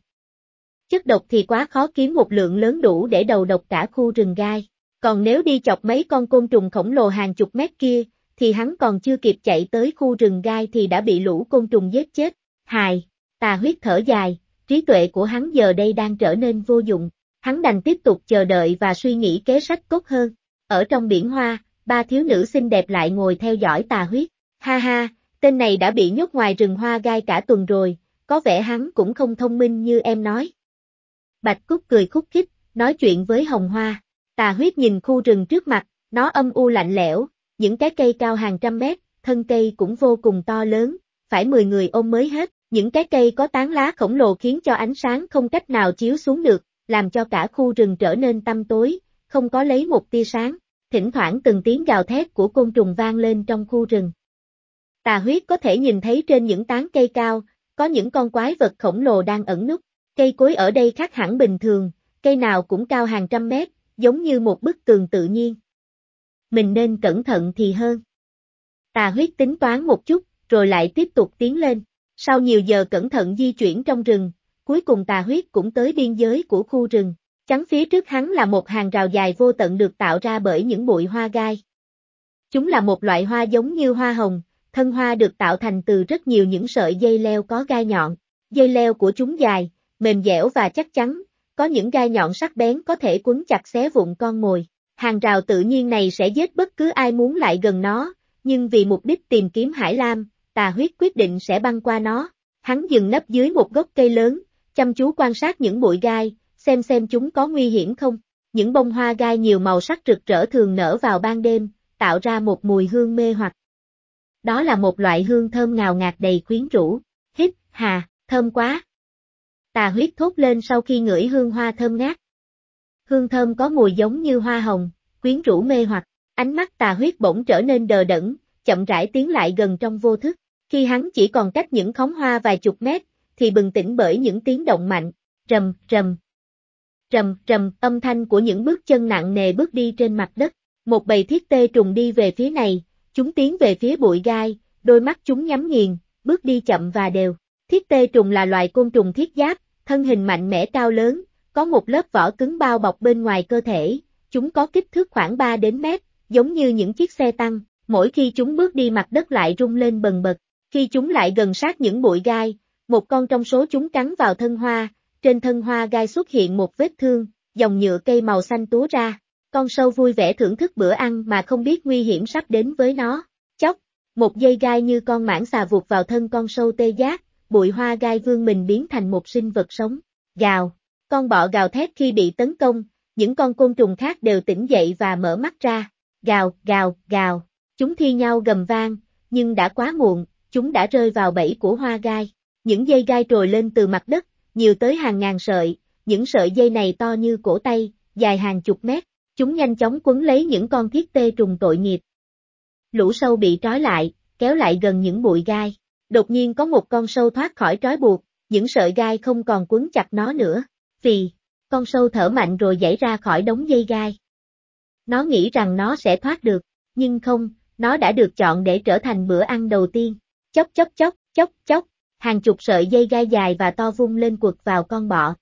Chất độc thì quá khó kiếm một lượng lớn đủ để đầu độc cả khu rừng gai. Còn nếu đi chọc mấy con côn trùng khổng lồ hàng chục mét kia, thì hắn còn chưa kịp chạy tới khu rừng gai thì đã bị lũ côn trùng giết chết. Hài, tà huyết thở dài, trí tuệ của hắn giờ đây đang trở nên vô dụng. Hắn đành tiếp tục chờ đợi và suy nghĩ kế sách tốt hơn. Ở trong biển hoa, ba thiếu nữ xinh đẹp lại ngồi theo dõi tà huyết. Ha ha, tên này đã bị nhốt ngoài rừng hoa gai cả tuần rồi, có vẻ hắn cũng không thông minh như em nói. Bạch Cúc cười khúc khích, nói chuyện với Hồng Hoa. Tà huyết nhìn khu rừng trước mặt, nó âm u lạnh lẽo, những cái cây cao hàng trăm mét, thân cây cũng vô cùng to lớn, phải 10 người ôm mới hết, những cái cây có tán lá khổng lồ khiến cho ánh sáng không cách nào chiếu xuống được, làm cho cả khu rừng trở nên tăm tối, không có lấy một tia sáng, thỉnh thoảng từng tiếng gào thét của côn trùng vang lên trong khu rừng. Tà huyết có thể nhìn thấy trên những tán cây cao, có những con quái vật khổng lồ đang ẩn núp, cây cối ở đây khác hẳn bình thường, cây nào cũng cao hàng trăm mét, giống như một bức tường tự nhiên. Mình nên cẩn thận thì hơn. Tà huyết tính toán một chút, rồi lại tiếp tục tiến lên. Sau nhiều giờ cẩn thận di chuyển trong rừng, cuối cùng tà huyết cũng tới biên giới của khu rừng. Chắn phía trước hắn là một hàng rào dài vô tận được tạo ra bởi những bụi hoa gai. Chúng là một loại hoa giống như hoa hồng, thân hoa được tạo thành từ rất nhiều những sợi dây leo có gai nhọn. Dây leo của chúng dài, mềm dẻo và chắc chắn, có những gai nhọn sắc bén có thể quấn chặt xé vụn con mồi. Hàng rào tự nhiên này sẽ giết bất cứ ai muốn lại gần nó, nhưng vì mục đích tìm kiếm hải lam, tà huyết quyết định sẽ băng qua nó. Hắn dừng nấp dưới một gốc cây lớn, chăm chú quan sát những bụi gai, xem xem chúng có nguy hiểm không. Những bông hoa gai nhiều màu sắc rực rỡ thường nở vào ban đêm, tạo ra một mùi hương mê hoặc. Đó là một loại hương thơm ngào ngạt đầy quyến rũ. Hít, hà, thơm quá. Tà huyết thốt lên sau khi ngửi hương hoa thơm ngát. Hương thơm có mùi giống như hoa hồng, quyến rũ mê hoặc, ánh mắt tà huyết bỗng trở nên đờ đẫn, chậm rãi tiến lại gần trong vô thức. Khi hắn chỉ còn cách những khóm hoa vài chục mét, thì bừng tỉnh bởi những tiếng động mạnh, rầm, rầm trầm trầm âm thanh của những bước chân nặng nề bước đi trên mặt đất. Một bầy thiết tê trùng đi về phía này, chúng tiến về phía bụi gai, đôi mắt chúng nhắm nghiền, bước đi chậm và đều. Thiết tê trùng là loài côn trùng thiết giáp, thân hình mạnh mẽ cao lớn, có một lớp vỏ cứng bao bọc bên ngoài cơ thể, chúng có kích thước khoảng 3 đến mét, giống như những chiếc xe tăng, mỗi khi chúng bước đi mặt đất lại rung lên bần bật, khi chúng lại gần sát những bụi gai, một con trong số chúng cắn vào thân hoa, trên thân hoa gai xuất hiện một vết thương, dòng nhựa cây màu xanh túa ra, con sâu vui vẻ thưởng thức bữa ăn mà không biết nguy hiểm sắp đến với nó, chốc, một dây gai như con mãng xà vụt vào thân con sâu tê giác, bụi hoa gai vương mình biến thành một sinh vật sống, gào, con bọ gào thét khi bị tấn công, những con côn trùng khác đều tỉnh dậy và mở mắt ra, gào, gào, gào, chúng thi nhau gầm vang, nhưng đã quá muộn, chúng đã rơi vào bẫy của hoa gai, những dây gai trồi lên từ mặt đất, nhiều tới hàng ngàn sợi, những sợi dây này to như cổ tay, dài hàng chục mét, chúng nhanh chóng quấn lấy những con thiết tê trùng tội nghiệp. Lũ sâu bị trói lại, kéo lại gần những bụi gai. Đột nhiên có một con sâu thoát khỏi trói buộc, những sợi gai không còn quấn chặt nó nữa. Vì, con sâu thở mạnh rồi nhảy ra khỏi đống dây gai. Nó nghĩ rằng nó sẽ thoát được, nhưng không, nó đã được chọn để trở thành bữa ăn đầu tiên. Chốc chốc chốc, chốc chốc, hàng chục sợi dây gai dài và to vung lên quật vào con bọ.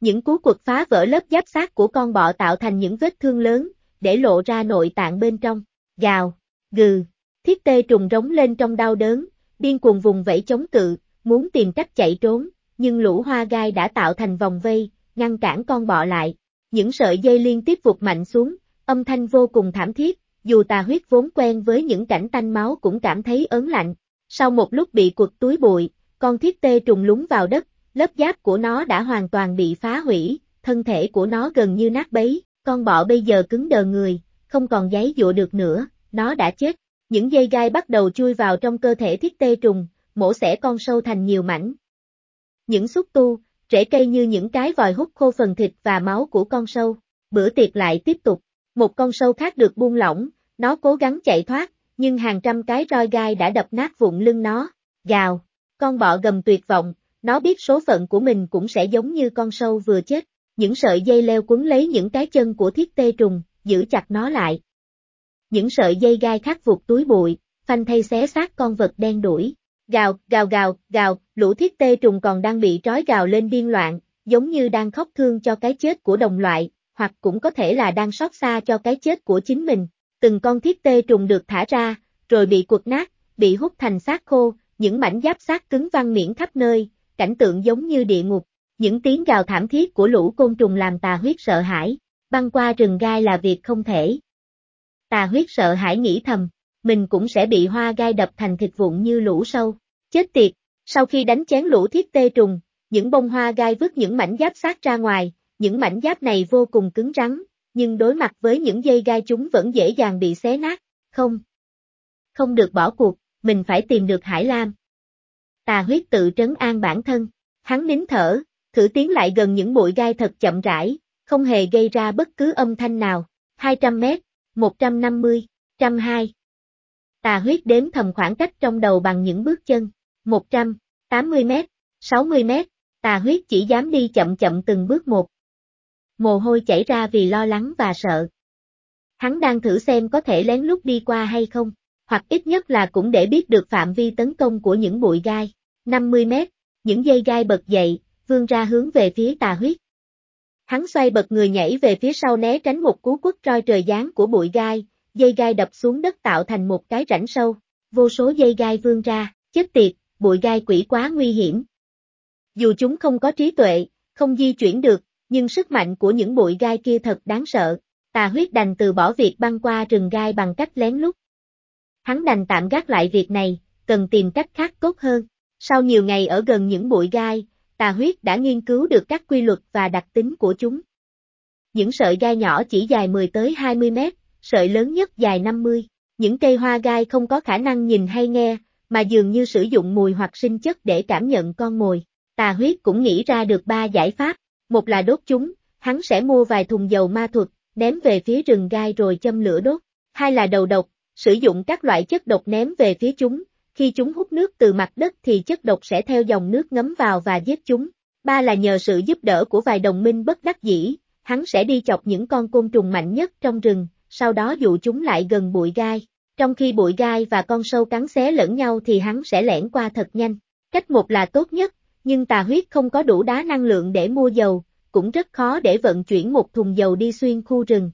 Những cú quật phá vỡ lớp giáp xác của con bọ tạo thành những vết thương lớn, để lộ ra nội tạng bên trong. Gào, gừ, thiết tê trùng rống lên trong đau đớn, điên cuồng vùng vẫy chống cự, muốn tìm cách chạy trốn, nhưng lũ hoa gai đã tạo thành vòng vây, ngăn cản con bọ lại. Những sợi dây liên tiếp vụt mạnh xuống, âm thanh vô cùng thảm thiết, dù tà huyết vốn quen với những cảnh tanh máu cũng cảm thấy ớn lạnh. Sau một lúc bị quật túi bụi, con thiết tê trùng lúng vào đất, lớp giáp của nó đã hoàn toàn bị phá hủy, thân thể của nó gần như nát bấy, con bọ bây giờ cứng đờ người, không còn giấy dụa được nữa, nó đã chết. Những dây gai bắt đầu chui vào trong cơ thể thiết tê trùng, mổ xẻ con sâu thành nhiều mảnh. Những xúc tu, rễ cây như những cái vòi hút khô phần thịt và máu của con sâu. Bữa tiệc lại tiếp tục. Một con sâu khác được buông lỏng, nó cố gắng chạy thoát, nhưng hàng trăm cái roi gai đã đập nát vụn lưng nó. Gào, con bọ gầm tuyệt vọng, nó biết số phận của mình cũng sẽ giống như con sâu vừa chết. Những sợi dây leo quấn lấy những cái chân của thiết tê trùng, giữ chặt nó lại. Những sợi dây gai khắc vụt túi bụi, phanh thay xé xác con vật đen đuổi. Gào, gào gào, gào, lũ thiết tê trùng còn đang bị trói gào lên điên loạn, giống như đang khóc thương cho cái chết của đồng loại, hoặc cũng có thể là đang xót xa cho cái chết của chính mình. Từng con thiết tê trùng được thả ra, rồi bị quật nát, bị hút thành xác khô, những mảnh giáp xác cứng văng miễn khắp nơi, cảnh tượng giống như địa ngục. Những tiếng gào thảm thiết của lũ côn trùng làm tà huyết sợ hãi, băng qua rừng gai là việc không thể. Tà huyết sợ hãi nghĩ thầm, mình cũng sẽ bị hoa gai đập thành thịt vụn như lũ sâu. Chết tiệt, sau khi đánh chén lũ thiết tê trùng, những bông hoa gai vứt những mảnh giáp sát ra ngoài, những mảnh giáp này vô cùng cứng rắn, nhưng đối mặt với những dây gai chúng vẫn dễ dàng bị xé nát, không. Không được bỏ cuộc, mình phải tìm được Hải Lam. Tà huyết tự trấn an bản thân, hắn nín thở, thử tiến lại gần những bụi gai thật chậm rãi, không hề gây ra bất cứ âm thanh nào, 200 mét, 150, 102. Tà huyết đếm thầm khoảng cách trong đầu bằng những bước chân, 100, 80 mét, 60 mét, tà huyết chỉ dám đi chậm chậm từng bước một. Mồ hôi chảy ra vì lo lắng và sợ. Hắn đang thử xem có thể lén lút đi qua hay không, hoặc ít nhất là cũng để biết được phạm vi tấn công của những bụi gai. 50 mét, những dây gai bật dậy, vươn ra hướng về phía tà huyết. Hắn xoay bật người nhảy về phía sau né tránh một cú quất roi trời giáng của bụi gai, dây gai đập xuống đất tạo thành một cái rãnh sâu, vô số dây gai vươn ra, chết tiệt, bụi gai quỷ quá nguy hiểm. Dù chúng không có trí tuệ, không di chuyển được, nhưng sức mạnh của những bụi gai kia thật đáng sợ, tà huyết đành từ bỏ việc băng qua rừng gai bằng cách lén lút. Hắn đành tạm gác lại việc này, cần tìm cách khác tốt hơn. Sau nhiều ngày ở gần những bụi gai, tà huyết đã nghiên cứu được các quy luật và đặc tính của chúng. Những sợi gai nhỏ chỉ dài 10 tới 20 mét, sợi lớn nhất dài 50. Những cây hoa gai không có khả năng nhìn hay nghe, mà dường như sử dụng mùi hoặc sinh chất để cảm nhận con mồi. Tà huyết cũng nghĩ ra được ba giải pháp, một là đốt chúng, hắn sẽ mua vài thùng dầu ma thuật, ném về phía rừng gai rồi châm lửa đốt. Hai là đầu độc, sử dụng các loại chất độc ném về phía chúng, khi chúng hút nước từ mặt đất thì chất độc sẽ theo dòng nước ngấm vào và giết chúng. Ba là nhờ sự giúp đỡ của vài đồng minh bất đắc dĩ, hắn sẽ đi chọc những con côn trùng mạnh nhất trong rừng, sau đó dụ chúng lại gần bụi gai. Trong khi bụi gai và con sâu cắn xé lẫn nhau thì hắn sẽ lẻn qua thật nhanh. Cách một là tốt nhất, nhưng tà huyết không có đủ đá năng lượng để mua dầu, cũng rất khó để vận chuyển một thùng dầu đi xuyên khu rừng.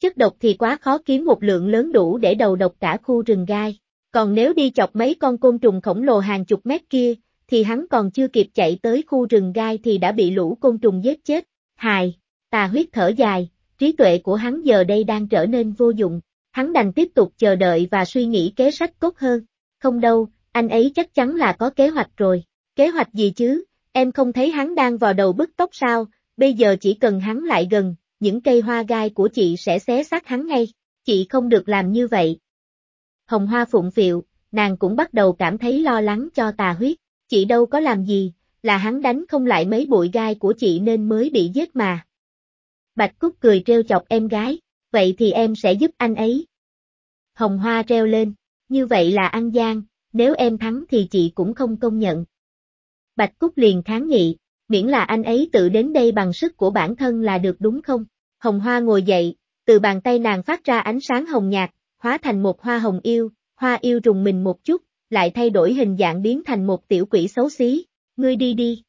Chất độc thì quá khó kiếm một lượng lớn đủ để đầu độc cả khu rừng gai. Còn nếu đi chọc mấy con côn trùng khổng lồ hàng chục mét kia, thì hắn còn chưa kịp chạy tới khu rừng gai thì đã bị lũ côn trùng giết chết. Hài, tà huyết thở dài, trí tuệ của hắn giờ đây đang trở nên vô dụng. Hắn đành tiếp tục chờ đợi và suy nghĩ kế sách tốt hơn. Không đâu, anh ấy chắc chắn là có kế hoạch rồi. Kế hoạch gì chứ, em không thấy hắn đang vào đầu bức tóc sao, bây giờ chỉ cần hắn lại gần, những cây hoa gai của chị sẽ xé xác hắn ngay. Chị không được làm như vậy. Hồng Hoa phụng phịu, nàng cũng bắt đầu cảm thấy lo lắng cho tà huyết. Chị đâu có làm gì, là hắn đánh không lại mấy bụi gai của chị nên mới bị giết mà. Bạch Cúc cười treo chọc em gái, vậy thì em sẽ giúp anh ấy. Hồng Hoa treo lên, như vậy là ăn gian, nếu em thắng thì chị cũng không công nhận. Bạch Cúc liền kháng nghị, miễn là anh ấy tự đến đây bằng sức của bản thân là được đúng không? Hồng Hoa ngồi dậy, từ bàn tay nàng phát ra ánh sáng hồng nhạt, hóa thành một hoa hồng yêu, hoa yêu rùng mình một chút, lại thay đổi hình dạng biến thành một tiểu quỷ xấu xí, ngươi đi đi.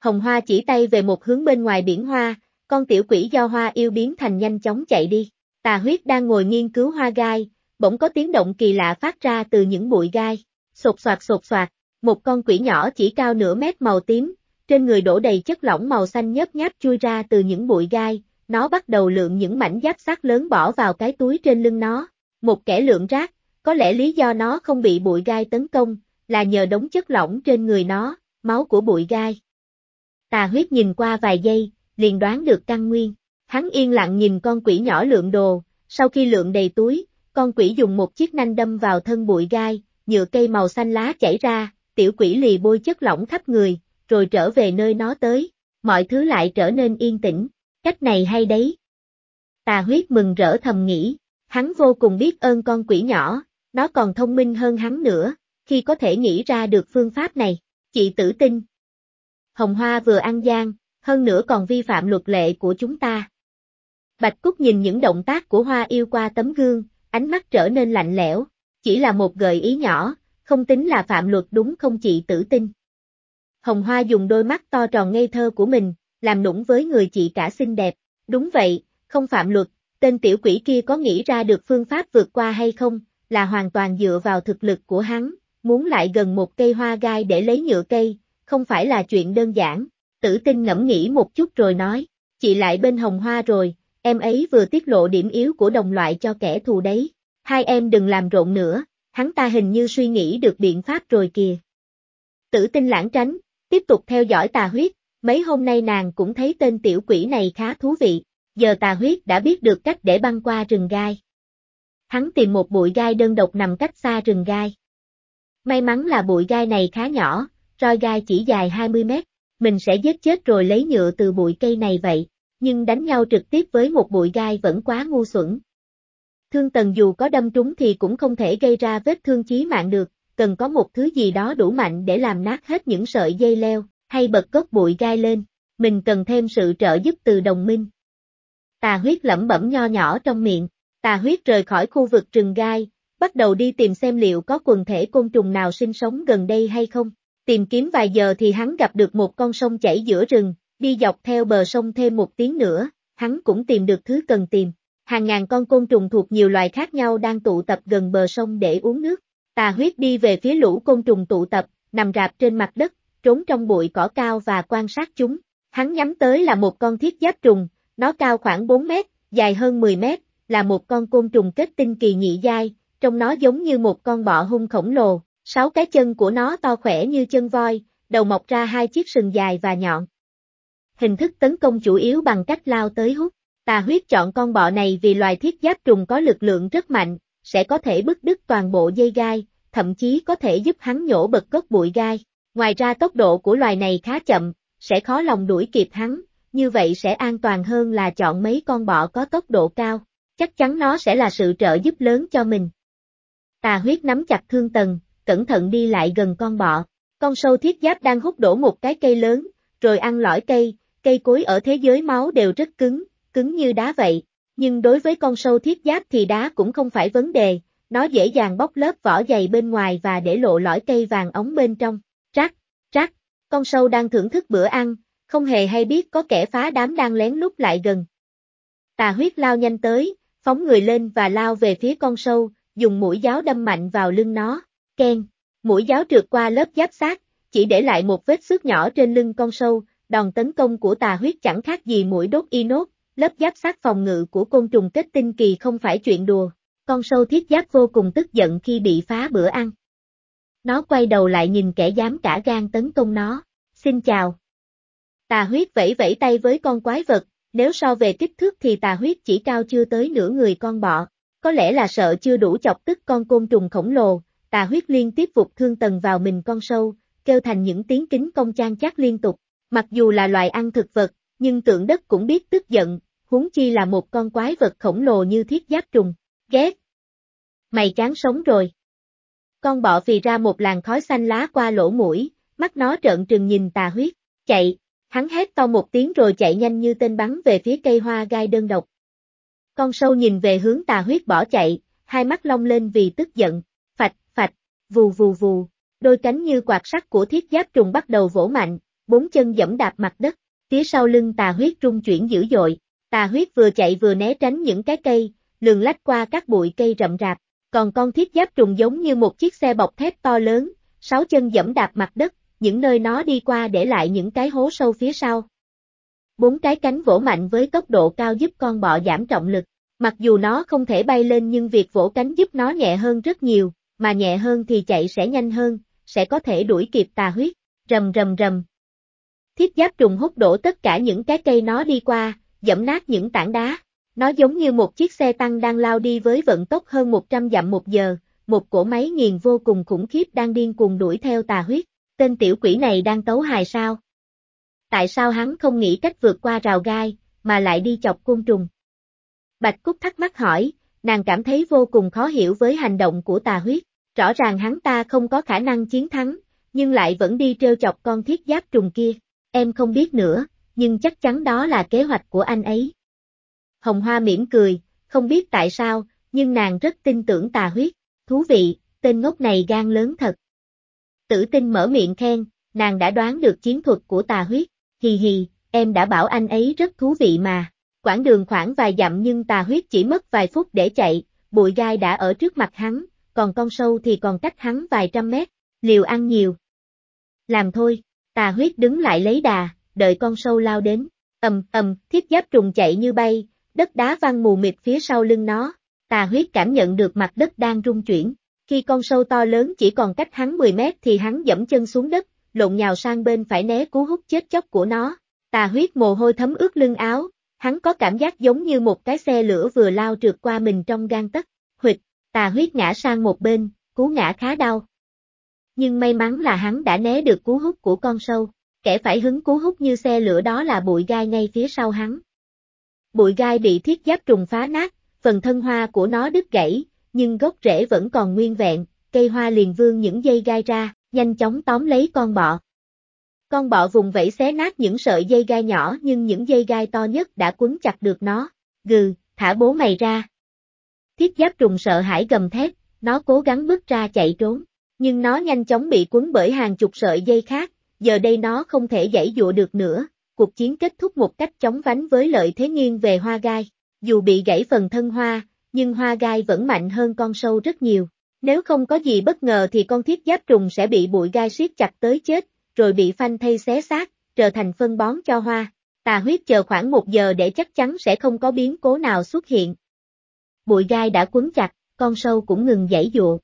Hồng Hoa chỉ tay về một hướng bên ngoài biển hoa, con tiểu quỷ do hoa yêu biến thành nhanh chóng chạy đi. Tà huyết đang ngồi nghiên cứu hoa gai, bỗng có tiếng động kỳ lạ phát ra từ những bụi gai. Sột soạt sột soạt, một con quỷ nhỏ chỉ cao nửa mét màu tím, trên người đổ đầy chất lỏng màu xanh nhớp nháp chui ra từ những bụi gai, nó bắt đầu lượng những mảnh giáp sắt lớn bỏ vào cái túi trên lưng nó. Một kẻ lượng rác, có lẽ lý do nó không bị bụi gai tấn công, là nhờ đống chất lỏng trên người nó, máu của bụi gai. Tà huyết nhìn qua vài giây, liền đoán được căn nguyên. Hắn yên lặng nhìn con quỷ nhỏ lượng đồ, sau khi lượng đầy túi, con quỷ dùng một chiếc nanh đâm vào thân bụi gai, nhựa cây màu xanh lá chảy ra, tiểu quỷ lì bôi chất lỏng khắp người, rồi trở về nơi nó tới, mọi thứ lại trở nên yên tĩnh, cách này hay đấy. Tà huyết mừng rỡ thầm nghĩ, hắn vô cùng biết ơn con quỷ nhỏ, nó còn thông minh hơn hắn nữa, khi có thể nghĩ ra được phương pháp này, chị tử tin. Hồng Hoa vừa ăn gian, hơn nữa còn vi phạm luật lệ của chúng ta. Bạch Cúc nhìn những động tác của Hoa yêu qua tấm gương, ánh mắt trở nên lạnh lẽo, chỉ là một gợi ý nhỏ, không tính là phạm luật đúng không chị tử Tinh? Hồng Hoa dùng đôi mắt to tròn ngây thơ của mình, làm nũng với người chị cả xinh đẹp, đúng vậy, không phạm luật, tên tiểu quỷ kia có nghĩ ra được phương pháp vượt qua hay không, là hoàn toàn dựa vào thực lực của hắn, muốn lại gần một cây hoa gai để lấy nhựa cây, không phải là chuyện đơn giản. Tử tinh ngẫm nghĩ một chút rồi nói, chị lại bên hồng hoa rồi, em ấy vừa tiết lộ điểm yếu của đồng loại cho kẻ thù đấy. Hai em đừng làm rộn nữa, hắn ta hình như suy nghĩ được biện pháp rồi kìa. Tử tinh lãng tránh, tiếp tục theo dõi tà huyết, mấy hôm nay nàng cũng thấy tên tiểu quỷ này khá thú vị, giờ tà huyết đã biết được cách để băng qua rừng gai. Hắn tìm một bụi gai đơn độc nằm cách xa rừng gai. May mắn là bụi gai này khá nhỏ, roi gai chỉ dài 20 mét, mình sẽ giết chết rồi lấy nhựa từ bụi cây này vậy, nhưng đánh nhau trực tiếp với một bụi gai vẫn quá ngu xuẩn. Thương tần dù có đâm trúng thì cũng không thể gây ra vết thương chí mạng được, cần có một thứ gì đó đủ mạnh để làm nát hết những sợi dây leo, hay bật gốc bụi gai lên, mình cần thêm sự trợ giúp từ đồng minh. Tà huyết lẩm bẩm nho nhỏ trong miệng, tà huyết rời khỏi khu vực rừng gai, bắt đầu đi tìm xem liệu có quần thể côn trùng nào sinh sống gần đây hay không. Tìm kiếm vài giờ thì hắn gặp được một con sông chảy giữa rừng, đi dọc theo bờ sông thêm một tiếng nữa, hắn cũng tìm được thứ cần tìm. Hàng ngàn con côn trùng thuộc nhiều loài khác nhau đang tụ tập gần bờ sông để uống nước. Tà huyết đi về phía lũ côn trùng tụ tập, nằm rạp trên mặt đất, trốn trong bụi cỏ cao và quan sát chúng. Hắn nhắm tới là một con thiết giáp trùng, nó cao khoảng 4 mét, dài hơn 10 mét, là một con côn trùng kết tinh kỳ nhị dai. trông nó giống như một con bọ hung khổng lồ, sáu cái chân của nó to khỏe như chân voi, đầu mọc ra hai chiếc sừng dài và nhọn. Hình thức tấn công chủ yếu bằng cách lao tới hút. Tà huyết chọn con bọ này vì loài thiết giáp trùng có lực lượng rất mạnh, sẽ có thể bứt đứt toàn bộ dây gai, thậm chí có thể giúp hắn nhổ bật gốc bụi gai. Ngoài ra tốc độ của loài này khá chậm, sẽ khó lòng đuổi kịp hắn, như vậy sẽ an toàn hơn là chọn mấy con bọ có tốc độ cao. Chắc chắn nó sẽ là sự trợ giúp lớn cho mình. Tà huyết nắm chặt thương tần, cẩn thận đi lại gần con bọ. Con sâu thiết giáp đang hút đổ một cái cây lớn, rồi ăn lõi cây, cây cối ở thế giới máu đều rất cứng, cứng như đá vậy. Nhưng đối với con sâu thiết giáp thì đá cũng không phải vấn đề, nó dễ dàng bóc lớp vỏ dày bên ngoài và để lộ lõi cây vàng ống bên trong. Rắc, rắc, con sâu đang thưởng thức bữa ăn, không hề hay biết có kẻ phá đám đang lén lút lại gần. Tà huyết lao nhanh tới, phóng người lên và lao về phía con sâu, dùng mũi giáo đâm mạnh vào lưng nó. Ken, mũi giáo trượt qua lớp giáp sát, chỉ để lại một vết xước nhỏ trên lưng con sâu, đòn tấn công của tà huyết chẳng khác gì mũi đốt inox, lớp giáp sát phòng ngự của côn trùng kết tinh kỳ không phải chuyện đùa. Con sâu thiết giáp vô cùng tức giận khi bị phá bữa ăn. Nó quay đầu lại nhìn kẻ dám cả gan tấn công nó. Xin chào. Tà huyết vẫy vẫy tay với con quái vật, nếu so về kích thước thì tà huyết chỉ cao chưa tới nửa người con bọ. Có lẽ là sợ chưa đủ chọc tức con côn trùng khổng lồ, tà huyết liên tiếp vụt thương tần vào mình con sâu, kêu thành những tiếng kính công chan chắc liên tục. Mặc dù là loài ăn thực vật, nhưng tượng đất cũng biết tức giận, huống chi là một con quái vật khổng lồ như thiết giáp trùng. Ghét! Mày chán sống rồi. Con bọ phì ra một làn khói xanh lá qua lỗ mũi, mắt nó trợn trừng nhìn tà huyết, chạy, hắn hét to một tiếng rồi chạy nhanh như tên bắn về phía cây hoa gai đơn độc. Con sâu nhìn về hướng tà huyết bỏ chạy, hai mắt long lên vì tức giận, phạch, phạch, vù vù vù, đôi cánh như quạt sắt của thiết giáp trùng bắt đầu vỗ mạnh, bốn chân dẫm đạp mặt đất, phía sau lưng tà huyết rung chuyển dữ dội, tà huyết vừa chạy vừa né tránh những cái cây, lường lách qua các bụi cây rậm rạp, còn con thiết giáp trùng giống như một chiếc xe bọc thép to lớn, sáu chân dẫm đạp mặt đất, những nơi nó đi qua để lại những cái hố sâu phía sau. bốn cái cánh vỗ mạnh với tốc độ cao giúp con bọ giảm trọng lực. Mặc dù nó không thể bay lên nhưng việc vỗ cánh giúp nó nhẹ hơn rất nhiều, mà nhẹ hơn thì chạy sẽ nhanh hơn, sẽ có thể đuổi kịp tà huyết. Rầm rầm rầm. Thiết giáp trùng hút đổ tất cả những cái cây nó đi qua, dẫm nát những tảng đá. Nó giống như một chiếc xe tăng đang lao đi với vận tốc hơn 100 dặm một giờ, một cỗ máy nghiền vô cùng khủng khiếp đang điên cuồng đuổi theo tà huyết. Tên tiểu quỷ này đang tấu hài sao? Tại sao hắn không nghĩ cách vượt qua rào gai, mà lại đi chọc côn trùng? Bạch Cúc thắc mắc hỏi, nàng cảm thấy vô cùng khó hiểu với hành động của tà huyết. Rõ ràng hắn ta không có khả năng chiến thắng, nhưng lại vẫn đi trêu chọc con thiết giáp trùng kia. Em không biết nữa, nhưng chắc chắn đó là kế hoạch của anh ấy. Hồng Hoa mỉm cười, không biết tại sao, nhưng nàng rất tin tưởng tà huyết. Thú vị, tên ngốc này gan lớn thật. Tử tinh mở miệng khen, nàng đã đoán được chiến thuật của tà huyết. Hì hì, em đã bảo anh ấy rất thú vị mà. Quãng đường khoảng vài dặm nhưng tà huyết chỉ mất vài phút để chạy, bụi gai đã ở trước mặt hắn, còn con sâu thì còn cách hắn vài trăm mét, liều ăn nhiều. Làm thôi, tà huyết đứng lại lấy đà, đợi con sâu lao đến, ầm ầm, thiết giáp trùng chạy như bay, đất đá văng mù mịt phía sau lưng nó, tà huyết cảm nhận được mặt đất đang rung chuyển. Khi con sâu to lớn chỉ còn cách hắn 10 mét thì hắn dẫm chân xuống đất, lộn nhào sang bên phải né cú hút chết chóc của nó. Tà huyết mồ hôi thấm ướt lưng áo, hắn có cảm giác giống như một cái xe lửa vừa lao trượt qua mình trong gan tấc. Huyệt, tà huyết ngã sang một bên, cú ngã khá đau. Nhưng may mắn là hắn đã né được cú hút của con sâu, kẻ phải hứng cú hút như xe lửa đó là bụi gai ngay phía sau hắn. Bụi gai bị thiết giáp trùng phá nát, phần thân hoa của nó đứt gãy, nhưng gốc rễ vẫn còn nguyên vẹn, cây hoa liền vương những dây gai ra, nhanh chóng tóm lấy con bọ. Con bọ vùng vẫy xé nát những sợi dây gai nhỏ nhưng những dây gai to nhất đã quấn chặt được nó. Gừ, thả bố mày ra. Thiết giáp trùng sợ hãi gầm thét, nó cố gắng bước ra chạy trốn, nhưng nó nhanh chóng bị quấn bởi hàng chục sợi dây khác, giờ đây nó không thể giãy dụa được nữa, cuộc chiến kết thúc một cách chóng vánh với lợi thế nghiêng về hoa gai. Dù bị gãy phần thân hoa, nhưng hoa gai vẫn mạnh hơn con sâu rất nhiều. Nếu không có gì bất ngờ thì con thiết giáp trùng sẽ bị bụi gai siết chặt tới chết, rồi bị phanh thay xé xác, trở thành phân bón cho hoa. Tà huyết chờ khoảng một giờ để chắc chắn sẽ không có biến cố nào xuất hiện. Bụi gai đã quấn chặt, con sâu cũng ngừng giãy dụa.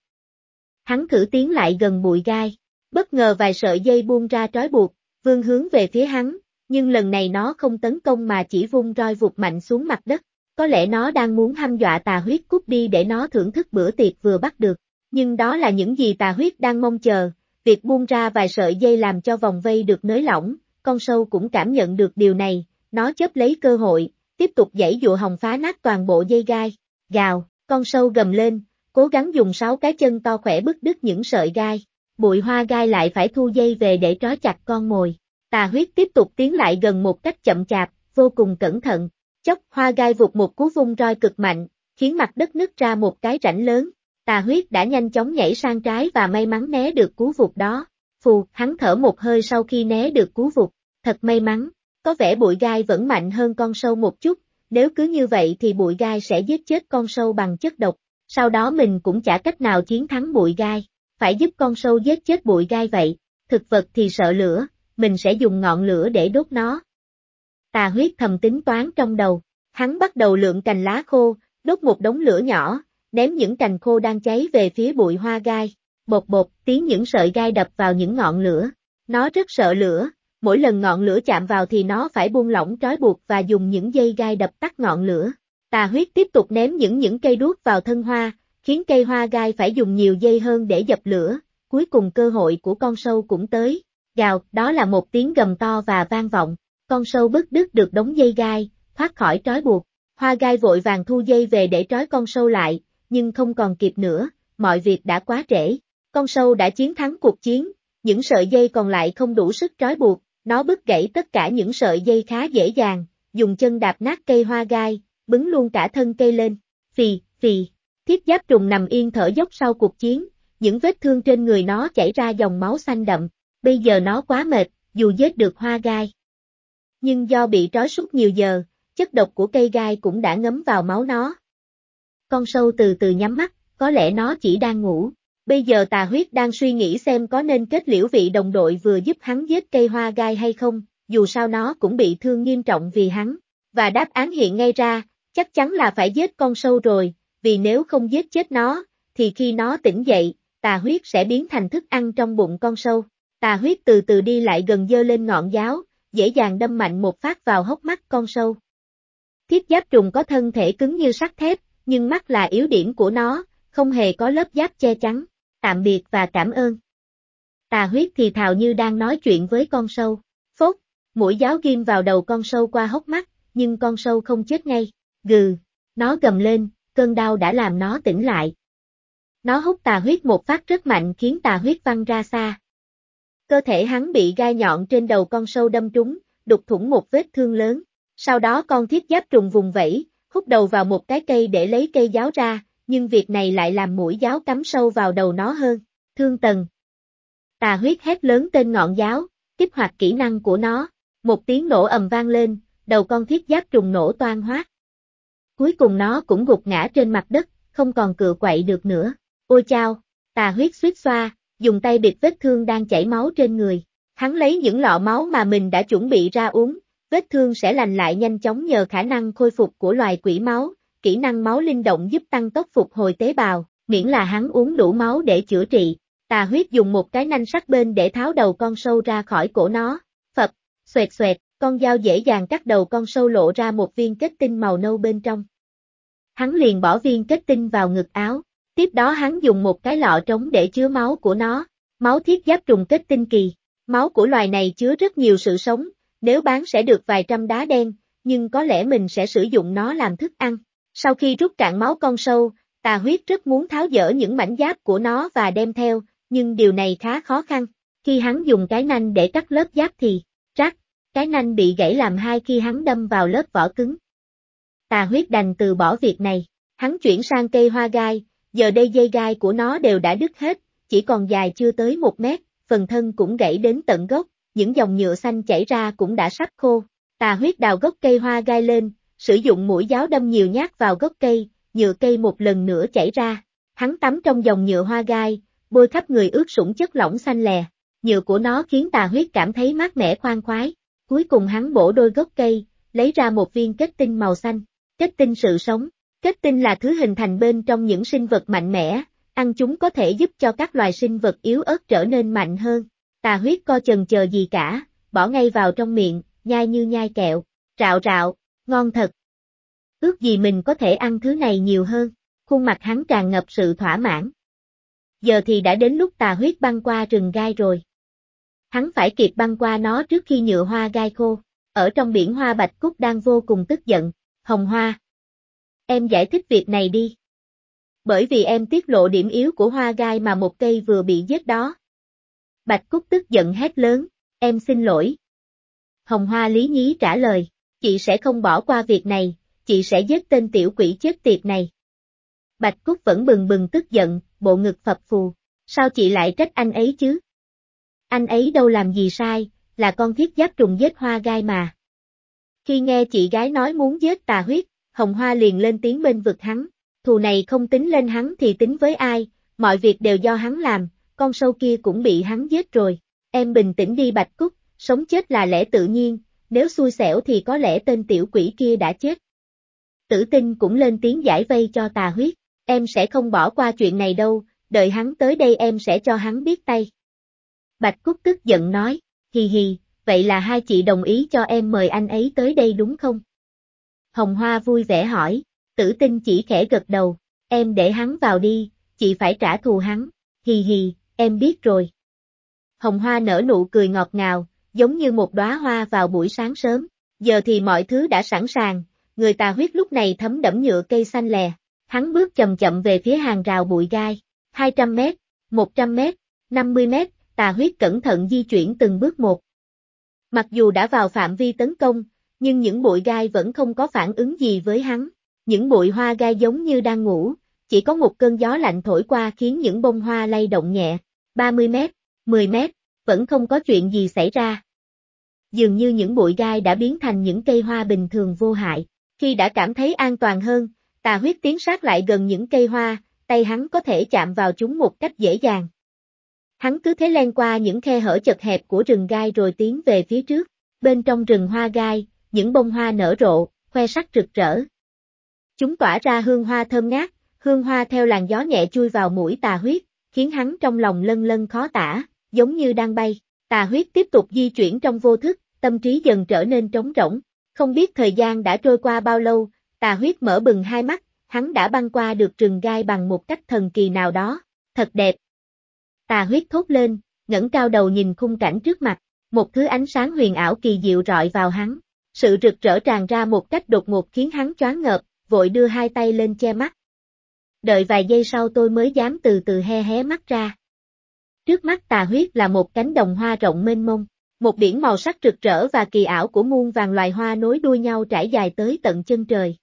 Hắn thử tiến lại gần bụi gai, bất ngờ vài sợi dây buông ra trói buộc, vương hướng về phía hắn, nhưng lần này nó không tấn công mà chỉ vung roi vụt mạnh xuống mặt đất. Có lẽ nó đang muốn hăm dọa tà huyết cút đi để nó thưởng thức bữa tiệc vừa bắt được. Nhưng đó là những gì tà huyết đang mong chờ, việc buông ra vài sợi dây làm cho vòng vây được nới lỏng, con sâu cũng cảm nhận được điều này, nó chấp lấy cơ hội, tiếp tục dãy dụa hồng phá nát toàn bộ dây gai, gào, con sâu gầm lên, cố gắng dùng sáu cái chân to khỏe bứt đứt những sợi gai, bụi hoa gai lại phải thu dây về để trói chặt con mồi. Tà huyết tiếp tục tiến lại gần một cách chậm chạp, vô cùng cẩn thận, chốc hoa gai vụt một cú vung roi cực mạnh, khiến mặt đất nứt ra một cái rãnh lớn, tà huyết đã nhanh chóng nhảy sang trái và may mắn né được cú vụt đó. Phù, hắn thở một hơi sau khi né được cú vụt, thật may mắn, có vẻ bụi gai vẫn mạnh hơn con sâu một chút, nếu cứ như vậy thì bụi gai sẽ giết chết con sâu bằng chất độc, sau đó mình cũng chả cách nào chiến thắng bụi gai, phải giúp con sâu giết chết bụi gai vậy, thực vật thì sợ lửa, mình sẽ dùng ngọn lửa để đốt nó. Tà huyết thầm tính toán trong đầu, hắn bắt đầu lượng cành lá khô, đốt một đống lửa nhỏ, ném những cành khô đang cháy về phía bụi hoa gai. Bột bột, tiếng những sợi gai đập vào những ngọn lửa. Nó rất sợ lửa, mỗi lần ngọn lửa chạm vào thì nó phải buông lỏng trói buộc và dùng những dây gai đập tắt ngọn lửa. Tà huyết tiếp tục ném những những cây đuốc vào thân hoa, khiến cây hoa gai phải dùng nhiều dây hơn để dập lửa. Cuối cùng cơ hội của con sâu cũng tới. Gào, đó là một tiếng gầm to và vang vọng. Con sâu bứt đứt được đống dây gai, thoát khỏi trói buộc. Hoa gai vội vàng thu dây về để trói con sâu lại, nhưng không còn kịp nữa, mọi việc đã quá trễ. Con sâu đã chiến thắng cuộc chiến, những sợi dây còn lại không đủ sức trói buộc, nó bứt gãy tất cả những sợi dây khá dễ dàng, dùng chân đạp nát cây hoa gai, bứng luôn cả thân cây lên. Phì, phì, thiết giáp trùng nằm yên thở dốc sau cuộc chiến, những vết thương trên người nó chảy ra dòng máu xanh đậm, bây giờ nó quá mệt, dù giết được hoa gai. Nhưng do bị trói suốt nhiều giờ, chất độc của cây gai cũng đã ngấm vào máu nó. Con sâu từ từ nhắm mắt, có lẽ nó chỉ đang ngủ. Bây giờ tà huyết đang suy nghĩ xem có nên kết liễu vị đồng đội vừa giúp hắn giết cây hoa gai hay không, dù sao nó cũng bị thương nghiêm trọng vì hắn. Và đáp án hiện ngay ra, chắc chắn là phải giết con sâu rồi, vì nếu không giết chết nó, thì khi nó tỉnh dậy, tà huyết sẽ biến thành thức ăn trong bụng con sâu. Tà huyết từ từ đi lại gần dơ lên ngọn giáo, dễ dàng đâm mạnh một phát vào hốc mắt con sâu. Thiết giáp trùng có thân thể cứng như sắt thép, nhưng mắt là yếu điểm của nó, không hề có lớp giáp che chắn. Tạm biệt và cảm ơn. Tà huyết thì thào như đang nói chuyện với con sâu. Phốt, mũi giáo ghim vào đầu con sâu qua hốc mắt, nhưng con sâu không chết ngay. Gừ, nó gầm lên, cơn đau đã làm nó tỉnh lại. Nó hút tà huyết một phát rất mạnh khiến tà huyết văng ra xa. Cơ thể hắn bị gai nhọn trên đầu con sâu đâm trúng, đục thủng một vết thương lớn. Sau đó con thiết giáp trùng vùng vẫy, hút đầu vào một cái cây để lấy cây giáo ra, nhưng việc này lại làm mũi giáo cắm sâu vào đầu nó hơn. Thương tần. Tà huyết hét lớn tên ngọn giáo, kích hoạt kỹ năng của nó. Một tiếng nổ ầm vang lên, đầu con thiết giáp trùng nổ toan hoát. Cuối cùng nó cũng gục ngã trên mặt đất, không còn cựa quậy được nữa. Ôi chao, tà huyết suýt xoa, dùng tay bịt vết thương đang chảy máu trên người. Hắn lấy những lọ máu mà mình đã chuẩn bị ra uống, vết thương sẽ lành lại nhanh chóng nhờ khả năng khôi phục của loài quỷ máu, kỹ năng máu linh động giúp tăng tốc phục hồi tế bào, miễn là hắn uống đủ máu để chữa trị. Tà huyết dùng một cái nanh sắc bên để tháo đầu con sâu ra khỏi cổ nó. Phập, xoẹt xoẹt, con dao dễ dàng cắt đầu con sâu lộ ra một viên kết tinh màu nâu bên trong. Hắn liền bỏ viên kết tinh vào ngực áo, tiếp đó hắn dùng một cái lọ trống để chứa máu của nó, máu thiết giáp trùng kết tinh kỳ. Máu của loài này chứa rất nhiều sự sống, nếu bán sẽ được vài trăm đá đen, nhưng có lẽ mình sẽ sử dụng nó làm thức ăn. Sau khi rút cạn máu con sâu, tà huyết rất muốn tháo dỡ những mảnh giáp của nó và đem theo, nhưng điều này khá khó khăn. Khi hắn dùng cái nanh để cắt lớp giáp thì, cái nanh bị gãy làm hai khi hắn đâm vào lớp vỏ cứng. Tà huyết đành từ bỏ việc này, hắn chuyển sang cây hoa gai, giờ đây dây gai của nó đều đã đứt hết, chỉ còn dài chưa tới một mét, phần thân cũng gãy đến tận gốc, những dòng nhựa xanh chảy ra cũng đã sắp khô. Tà huyết đào gốc cây hoa gai lên, sử dụng mũi giáo đâm nhiều nhát vào gốc cây, nhựa cây một lần nữa chảy ra. Hắn tắm trong dòng nhựa hoa gai, bôi khắp người ướt sũng chất lỏng xanh lè. Nhựa của nó khiến tà huyết cảm thấy mát mẻ khoan khoái. Cuối cùng hắn bổ đôi gốc cây, lấy ra một viên kết tinh màu xanh. Kết tinh sự sống. Kết tinh là thứ hình thành bên trong những sinh vật mạnh mẽ, ăn chúng có thể giúp cho các loài sinh vật yếu ớt trở nên mạnh hơn. Tà huyết co chần chờ gì cả, bỏ ngay vào trong miệng, nhai như nhai kẹo, rạo rạo, ngon thật. Ước gì mình có thể ăn thứ này nhiều hơn, khuôn mặt hắn tràn ngập sự thỏa mãn. Giờ thì đã đến lúc tà huyết băng qua rừng gai rồi. Hắn phải kịp băng qua nó trước khi nhựa hoa gai khô. Ở trong biển hoa bạch cúc đang vô cùng tức giận. Hồng hoa. Em giải thích việc này đi. Bởi vì em tiết lộ điểm yếu của hoa gai mà một cây vừa bị giết đó. Bạch Cúc tức giận hét lớn, em xin lỗi. Hồng Hoa lý nhí trả lời, chị sẽ không bỏ qua việc này, chị sẽ giết tên tiểu quỷ chết tiệt này. Bạch Cúc vẫn bừng bừng tức giận, bộ ngực phập phù, sao chị lại trách anh ấy chứ? Anh ấy đâu làm gì sai, là con thiết giáp trùng giết hoa gai mà. Khi nghe chị gái nói muốn giết tà huyết, Hồng Hoa liền lên tiếng bên vực hắn, thù này không tính lên hắn thì tính với ai, mọi việc đều do hắn làm, con sâu kia cũng bị hắn giết rồi. Em bình tĩnh đi Bạch Cúc, sống chết là lẽ tự nhiên, nếu xui xẻo thì có lẽ tên tiểu quỷ kia đã chết. Tử tinh cũng lên tiếng giải vây cho tà huyết, em sẽ không bỏ qua chuyện này đâu, đợi hắn tới đây em sẽ cho hắn biết tay. Bạch Cúc tức giận nói, hì hì, vậy là hai chị đồng ý cho em mời anh ấy tới đây đúng không? Hồng Hoa vui vẻ hỏi, tử tinh chỉ khẽ gật đầu, em để hắn vào đi, chị phải trả thù hắn, hì hì, em biết rồi. Hồng Hoa nở nụ cười ngọt ngào, giống như một đóa hoa vào buổi sáng sớm, giờ thì mọi thứ đã sẵn sàng, người tà huyết lúc này thấm đẫm nhựa cây xanh lè, hắn bước chậm chậm về phía hàng rào bụi gai, 200 mét, 100 mét, 50 mét, tà huyết cẩn thận di chuyển từng bước một. Mặc dù đã vào phạm vi tấn công, nhưng những bụi gai vẫn không có phản ứng gì với hắn, những bụi hoa gai giống như đang ngủ, chỉ có một cơn gió lạnh thổi qua khiến những bông hoa lay động nhẹ, 30 mét, 10 mét, vẫn không có chuyện gì xảy ra. Dường như những bụi gai đã biến thành những cây hoa bình thường vô hại. Khi đã cảm thấy an toàn hơn, tà huyết tiến sát lại gần những cây hoa, tay hắn có thể chạm vào chúng một cách dễ dàng. Hắn cứ thế len qua những khe hở chật hẹp của rừng gai rồi tiến về phía trước. bên trong rừng hoa gai, những bông hoa nở rộ, khoe sắc rực rỡ. Chúng tỏa ra hương hoa thơm ngát, hương hoa theo làn gió nhẹ chui vào mũi tà huyết, khiến hắn trong lòng lân lân khó tả, giống như đang bay. Tà huyết tiếp tục di chuyển trong vô thức, tâm trí dần trở nên trống rỗng. Không biết thời gian đã trôi qua bao lâu, tà huyết mở bừng hai mắt, hắn đã băng qua được rừng gai bằng một cách thần kỳ nào đó. Thật đẹp. Tà huyết thốt lên, ngẩng cao đầu nhìn khung cảnh trước mặt, một thứ ánh sáng huyền ảo kỳ diệu rọi vào hắn. Sự rực rỡ tràn ra một cách đột ngột khiến hắn choáng ngợp, vội đưa hai tay lên che mắt. Đợi vài giây sau tôi mới dám từ từ he hé mắt ra. Trước mắt tà huyết là một cánh đồng hoa rộng mênh mông, một biển màu sắc rực rỡ và kỳ ảo của muôn vàng loài hoa nối đuôi nhau trải dài tới tận chân trời.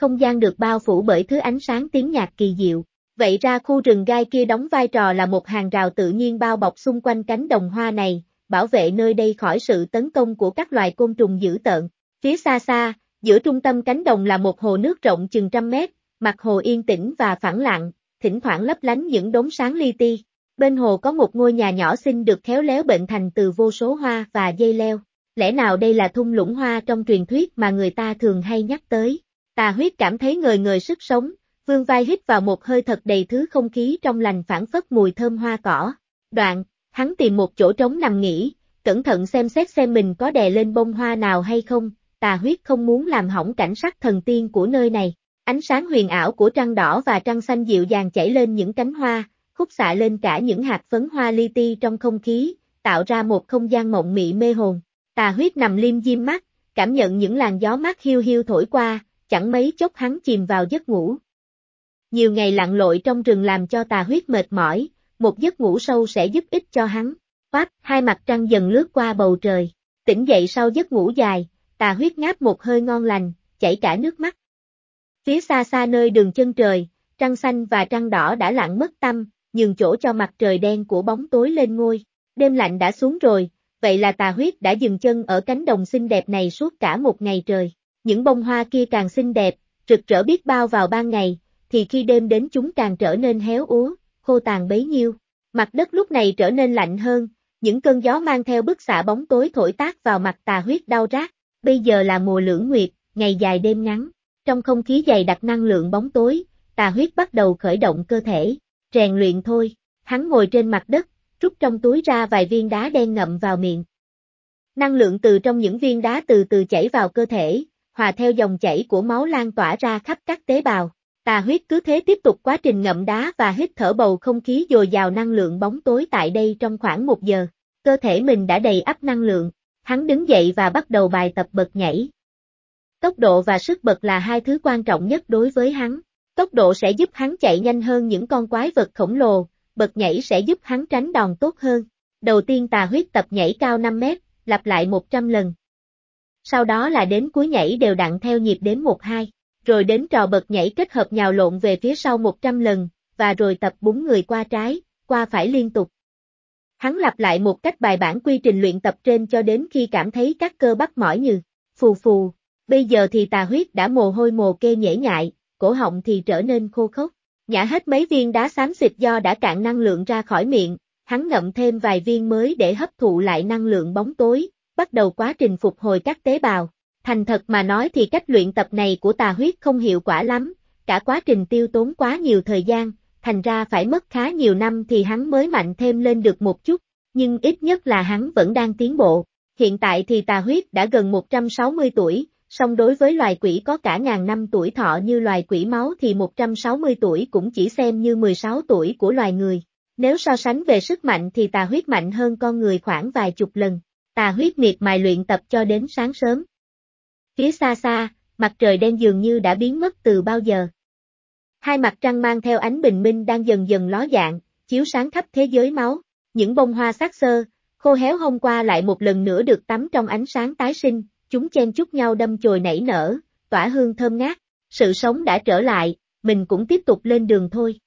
Không gian được bao phủ bởi thứ ánh sáng tiếng nhạc kỳ diệu, vậy ra khu rừng gai kia đóng vai trò là một hàng rào tự nhiên bao bọc xung quanh cánh đồng hoa này, bảo vệ nơi đây khỏi sự tấn công của các loài côn trùng dữ tợn. Phía xa xa, giữa trung tâm cánh đồng là một hồ nước rộng chừng trăm mét, mặt hồ yên tĩnh và phẳng lặng, thỉnh thoảng lấp lánh những đốm sáng li ti. Bên hồ có một ngôi nhà nhỏ xinh được khéo léo bệnh thành từ vô số hoa và dây leo. Lẽ nào đây là thung lũng hoa trong truyền thuyết mà người ta thường hay nhắc tới? Tà huyết cảm thấy người người sức sống, vương vai hít vào một hơi thật đầy thứ không khí trong lành phản phất mùi thơm hoa cỏ. Đoạn, hắn tìm một chỗ trống nằm nghỉ, cẩn thận xem xét xem mình có đè lên bông hoa nào hay không, tà huyết không muốn làm hỏng cảnh sắc thần tiên của nơi này. Ánh sáng huyền ảo của trăng đỏ và trăng xanh dịu dàng chảy lên những cánh hoa, khúc xạ lên cả những hạt phấn hoa li ti trong không khí, tạo ra một không gian mộng mị mê hồn. Tà huyết nằm liêm diêm mắt, cảm nhận những làn gió mát hiu hiu thổi qua, chẳng mấy chốc hắn chìm vào giấc ngủ. Nhiều ngày lặn lội trong rừng làm cho tà huyết mệt mỏi, một giấc ngủ sâu sẽ giúp ích cho hắn. Phát, hai mặt trăng dần lướt qua bầu trời. Tỉnh dậy sau giấc ngủ dài, tà huyết ngáp một hơi ngon lành, chảy cả nước mắt. Phía xa xa nơi đường chân trời, trăng xanh và trăng đỏ đã lặn mất tâm, nhường chỗ cho mặt trời đen của bóng tối lên ngôi. Đêm lạnh đã xuống rồi, vậy là tà huyết đã dừng chân ở cánh đồng xinh đẹp này suốt cả một ngày trời. Những bông hoa kia càng xinh đẹp, rực rỡ biết bao vào ban ngày, thì khi đêm đến chúng càng trở nên héo úa, khô tàn bấy nhiêu. Mặt đất lúc này trở nên lạnh hơn, những cơn gió mang theo bức xạ bóng tối thổi tác vào mặt tà huyết đau rát. Bây giờ là mùa lưỡng nguyệt, ngày dài đêm ngắn. Trong không khí dày đặc năng lượng bóng tối, tà huyết bắt đầu khởi động cơ thể. Rèn luyện thôi, hắn ngồi trên mặt đất, rút trong túi ra vài viên đá đen ngậm vào miệng. Năng lượng từ trong những viên đá từ từ chảy vào cơ thể, hòa theo dòng chảy của máu lan tỏa ra khắp các tế bào. Tà huyết cứ thế tiếp tục quá trình ngậm đá và hít thở bầu không khí dồi dào năng lượng bóng tối tại đây trong khoảng một giờ. Cơ thể mình đã đầy ắp năng lượng, hắn đứng dậy và bắt đầu bài tập bật nhảy. Tốc độ và sức bật là hai thứ quan trọng nhất đối với hắn. Tốc độ sẽ giúp hắn chạy nhanh hơn những con quái vật khổng lồ, bật nhảy sẽ giúp hắn tránh đòn tốt hơn. Đầu tiên tà huyết tập nhảy cao 5 mét, lặp lại 100 lần. Sau đó là đến cuối nhảy đều đặn theo nhịp đếm 1-2 rồi đến trò bật nhảy kết hợp nhào lộn về phía sau 100 lần, và rồi tập búng người qua trái, qua phải liên tục. Hắn lặp lại một cách bài bản quy trình luyện tập trên cho đến khi cảm thấy các cơ bắp mỏi như, phù phù, bây giờ thì tà huyết đã mồ hôi mồ kê nhễ nhại, cổ họng thì trở nên khô khốc. Nhả hết mấy viên đá xám xịt do đã cạn năng lượng ra khỏi miệng, hắn ngậm thêm vài viên mới để hấp thụ lại năng lượng bóng tối, bắt đầu quá trình phục hồi các tế bào. Thành thật mà nói thì cách luyện tập này của tà huyết không hiệu quả lắm, cả quá trình tiêu tốn quá nhiều thời gian, thành ra phải mất khá nhiều năm thì hắn mới mạnh thêm lên được một chút, nhưng ít nhất là hắn vẫn đang tiến bộ. Hiện tại thì tà huyết đã gần 160 tuổi, song đối với loài quỷ có cả ngàn năm tuổi thọ như loài quỷ máu thì 160 tuổi cũng chỉ xem như 16 tuổi của loài người. Nếu so sánh về sức mạnh thì tà huyết mạnh hơn con người khoảng vài chục lần. Tà huyết miệt mài luyện tập cho đến sáng sớm. Phía xa xa, mặt trời đen dường như đã biến mất từ bao giờ. Hai mặt trăng mang theo ánh bình minh đang dần dần ló dạng, chiếu sáng khắp thế giới máu. Những bông hoa sắc sơ, khô héo hôm qua lại một lần nữa được tắm trong ánh sáng tái sinh, chúng chen chúc nhau đâm chồi nảy nở, tỏa hương thơm ngát. Sự sống đã trở lại, mình cũng tiếp tục lên đường thôi.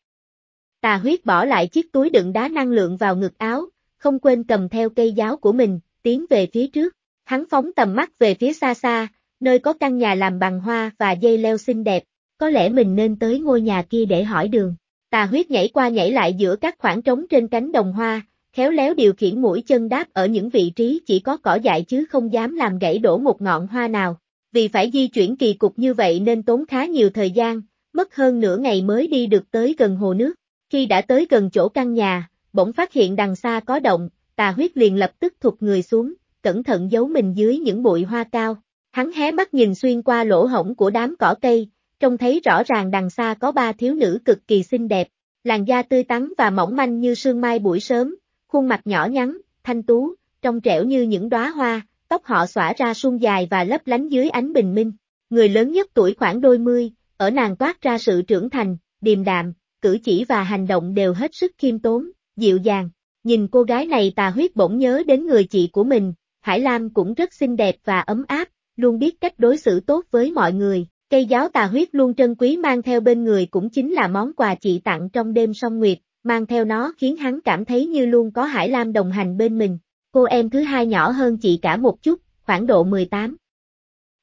Tà huyết bỏ lại chiếc túi đựng đá năng lượng vào ngực áo, không quên cầm theo cây giáo của mình, tiến về phía trước. Hắn phóng tầm mắt về phía xa xa, nơi có căn nhà làm bằng hoa và dây leo xinh đẹp, có lẽ mình nên tới ngôi nhà kia để hỏi đường. Tà huyết nhảy qua nhảy lại giữa các khoảng trống trên cánh đồng hoa, khéo léo điều khiển mũi chân đáp ở những vị trí chỉ có cỏ dại chứ không dám làm gãy đổ một ngọn hoa nào. Vì phải di chuyển kỳ cục như vậy nên tốn khá nhiều thời gian, mất hơn nửa ngày mới đi được tới gần hồ nước. Khi đã tới gần chỗ căn nhà, bỗng phát hiện đằng xa có động, tà huyết liền lập tức thụt người xuống, cẩn thận giấu mình dưới những bụi hoa cao. Hắn hé mắt nhìn xuyên qua lỗ hổng của đám cỏ cây, trông thấy rõ ràng đằng xa có ba thiếu nữ cực kỳ xinh đẹp, làn da tươi tắn và mỏng manh như sương mai buổi sớm, khuôn mặt nhỏ nhắn, thanh tú, trong trẻo như những đóa hoa, tóc họ xõa ra suông dài và lấp lánh dưới ánh bình minh. Người lớn nhất tuổi khoảng đôi mươi, ở nàng toát ra sự trưởng thành, điềm đạm, cử chỉ và hành động đều hết sức khiêm tốn, dịu dàng. Nhìn cô gái này tà huyết bỗng nhớ đến người chị của mình, Hải Lam cũng rất xinh đẹp và ấm áp, luôn biết cách đối xử tốt với mọi người. Cây giáo tà huyết luôn trân quý mang theo bên người cũng chính là món quà chị tặng trong đêm song nguyệt, mang theo nó khiến hắn cảm thấy như luôn có Hải Lam đồng hành bên mình. Cô em thứ hai nhỏ hơn chị cả một chút, khoảng độ 18.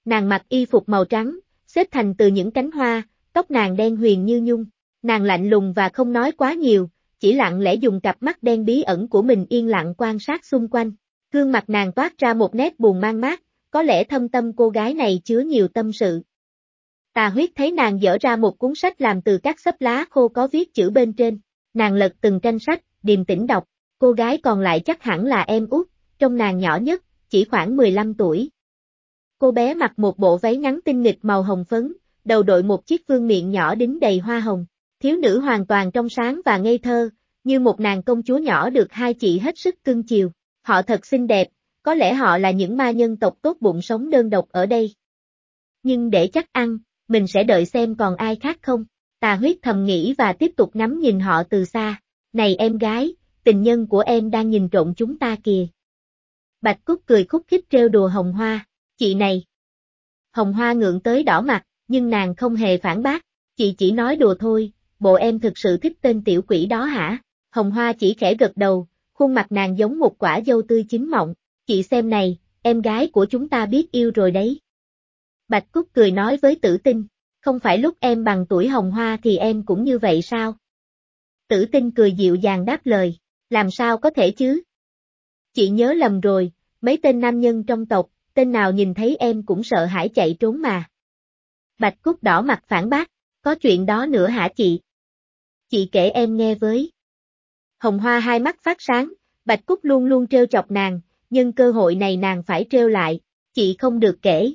Nàng mặc y phục màu trắng, xếp thành từ những cánh hoa, tóc nàng đen huyền như nhung. Nàng lạnh lùng và không nói quá nhiều, chỉ lặng lẽ dùng cặp mắt đen bí ẩn của mình yên lặng quan sát xung quanh. Gương mặt nàng toát ra một nét buồn mang mát, có lẽ thâm tâm cô gái này chứa nhiều tâm sự. Tà huyết thấy nàng dở ra một cuốn sách làm từ các xấp lá khô có viết chữ bên trên. Nàng lật từng tranh sách, điềm tĩnh đọc, cô gái còn lại chắc hẳn là em út, trong nàng nhỏ nhất, chỉ khoảng 15 tuổi. Cô bé mặc một bộ váy ngắn tinh nghịch màu hồng phấn, đầu đội một chiếc vương miệng nhỏ đính đầy hoa hồng. Thiếu nữ hoàn toàn trong sáng và ngây thơ, như một nàng công chúa nhỏ được hai chị hết sức cưng chiều. Họ thật xinh đẹp, có lẽ họ là những ma nhân tộc tốt bụng sống đơn độc ở đây. Nhưng để chắc ăn, mình sẽ đợi xem còn ai khác không. Tà huyết thầm nghĩ và tiếp tục ngắm nhìn họ từ xa. Này em gái, tình nhân của em đang nhìn trộn chúng ta kìa. Bạch Cúc cười khúc khích trêu đùa Hồng Hoa, chị này. Hồng Hoa ngượng tới đỏ mặt, nhưng nàng không hề phản bác, chị chỉ nói đùa thôi, bộ em thực sự thích tên tiểu quỷ đó hả? Hồng Hoa chỉ khẽ gật đầu, khuôn mặt nàng giống một quả dâu tươi chín mọng, chị xem này, em gái của chúng ta biết yêu rồi đấy. Bạch Cúc cười nói với tử tinh, không phải lúc em bằng tuổi Hồng Hoa thì em cũng như vậy sao? Tử tinh cười dịu dàng đáp lời, làm sao có thể chứ? Chị nhớ lầm rồi, mấy tên nam nhân trong tộc, tên nào nhìn thấy em cũng sợ hãi chạy trốn mà. Bạch Cúc đỏ mặt phản bác, có chuyện đó nữa hả chị? Chị kể em nghe với. Hồng Hoa hai mắt phát sáng, Bạch Cúc luôn luôn trêu chọc nàng, nhưng cơ hội này nàng phải trêu lại, chị không được kể.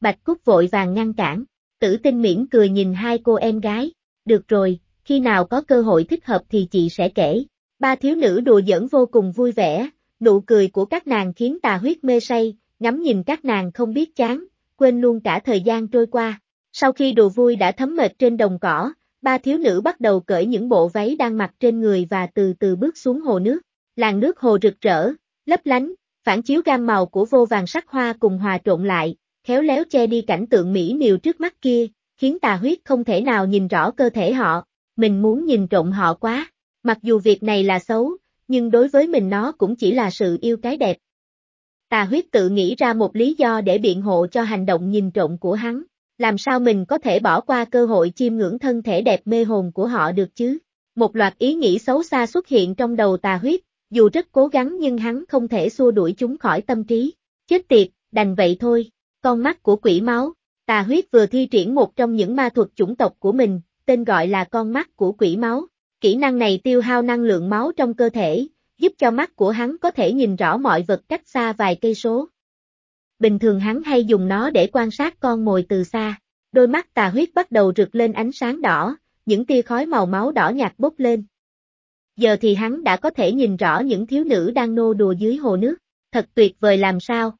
Bạch Cúc vội vàng ngăn cản, tử tinh miễn cười nhìn hai cô em gái, được rồi, khi nào có cơ hội thích hợp thì chị sẽ kể. Ba thiếu nữ đùa giỡn vô cùng vui vẻ, nụ cười của các nàng khiến tà huyết mê say, ngắm nhìn các nàng không biết chán, quên luôn cả thời gian trôi qua. Sau khi đùa vui đã thấm mệt trên đồng cỏ, ba thiếu nữ bắt đầu cởi những bộ váy đang mặc trên người và từ từ bước xuống hồ nước. Làn nước hồ rực rỡ, lấp lánh, phản chiếu gam màu của vô vàng sắc hoa cùng hòa trộn lại, khéo léo che đi cảnh tượng mỹ miều trước mắt kia, khiến tà huyết không thể nào nhìn rõ cơ thể họ, mình muốn nhìn trộn họ quá. Mặc dù việc này là xấu, nhưng đối với mình nó cũng chỉ là sự yêu cái đẹp. Tà huyết tự nghĩ ra một lý do để biện hộ cho hành động nhìn trộn của hắn, làm sao mình có thể bỏ qua cơ hội chiêm ngưỡng thân thể đẹp mê hồn của họ được chứ? Một loạt ý nghĩ xấu xa xuất hiện trong đầu tà huyết, dù rất cố gắng nhưng hắn không thể xua đuổi chúng khỏi tâm trí. Chết tiệt, đành vậy thôi, con mắt của quỷ máu, tà huyết vừa thi triển một trong những ma thuật chủng tộc của mình, tên gọi là con mắt của quỷ máu. Kỹ năng này tiêu hao năng lượng máu trong cơ thể, giúp cho mắt của hắn có thể nhìn rõ mọi vật cách xa vài cây số. Bình thường hắn hay dùng nó để quan sát con mồi từ xa. Đôi mắt tà huyết bắt đầu rực lên ánh sáng đỏ, những tia khói màu máu đỏ nhạt bốc lên. Giờ thì hắn đã có thể nhìn rõ những thiếu nữ đang nô đùa dưới hồ nước. Thật tuyệt vời làm sao.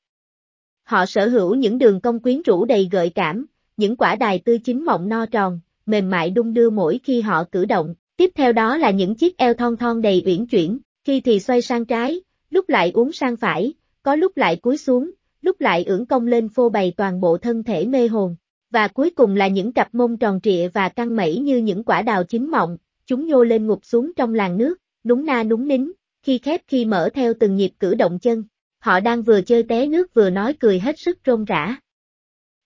Họ sở hữu những đường cong quyến rũ đầy gợi cảm, những quả đài tươi chín mọng no tròn, mềm mại đung đưa mỗi khi họ cử động. Tiếp theo đó là những chiếc eo thon thon đầy uyển chuyển, khi thì xoay sang trái, lúc lại uốn sang phải, có lúc lại cúi xuống, lúc lại ưỡn cong lên phô bày toàn bộ thân thể mê hồn. Và cuối cùng là những cặp mông tròn trịa và căng mẩy như những quả đào chín mọng, chúng nhô lên ngục xuống trong làn nước, núng na núng nín, khi khép khi mở theo từng nhịp cử động chân. Họ đang vừa chơi té nước vừa nói cười hết sức rôm rã.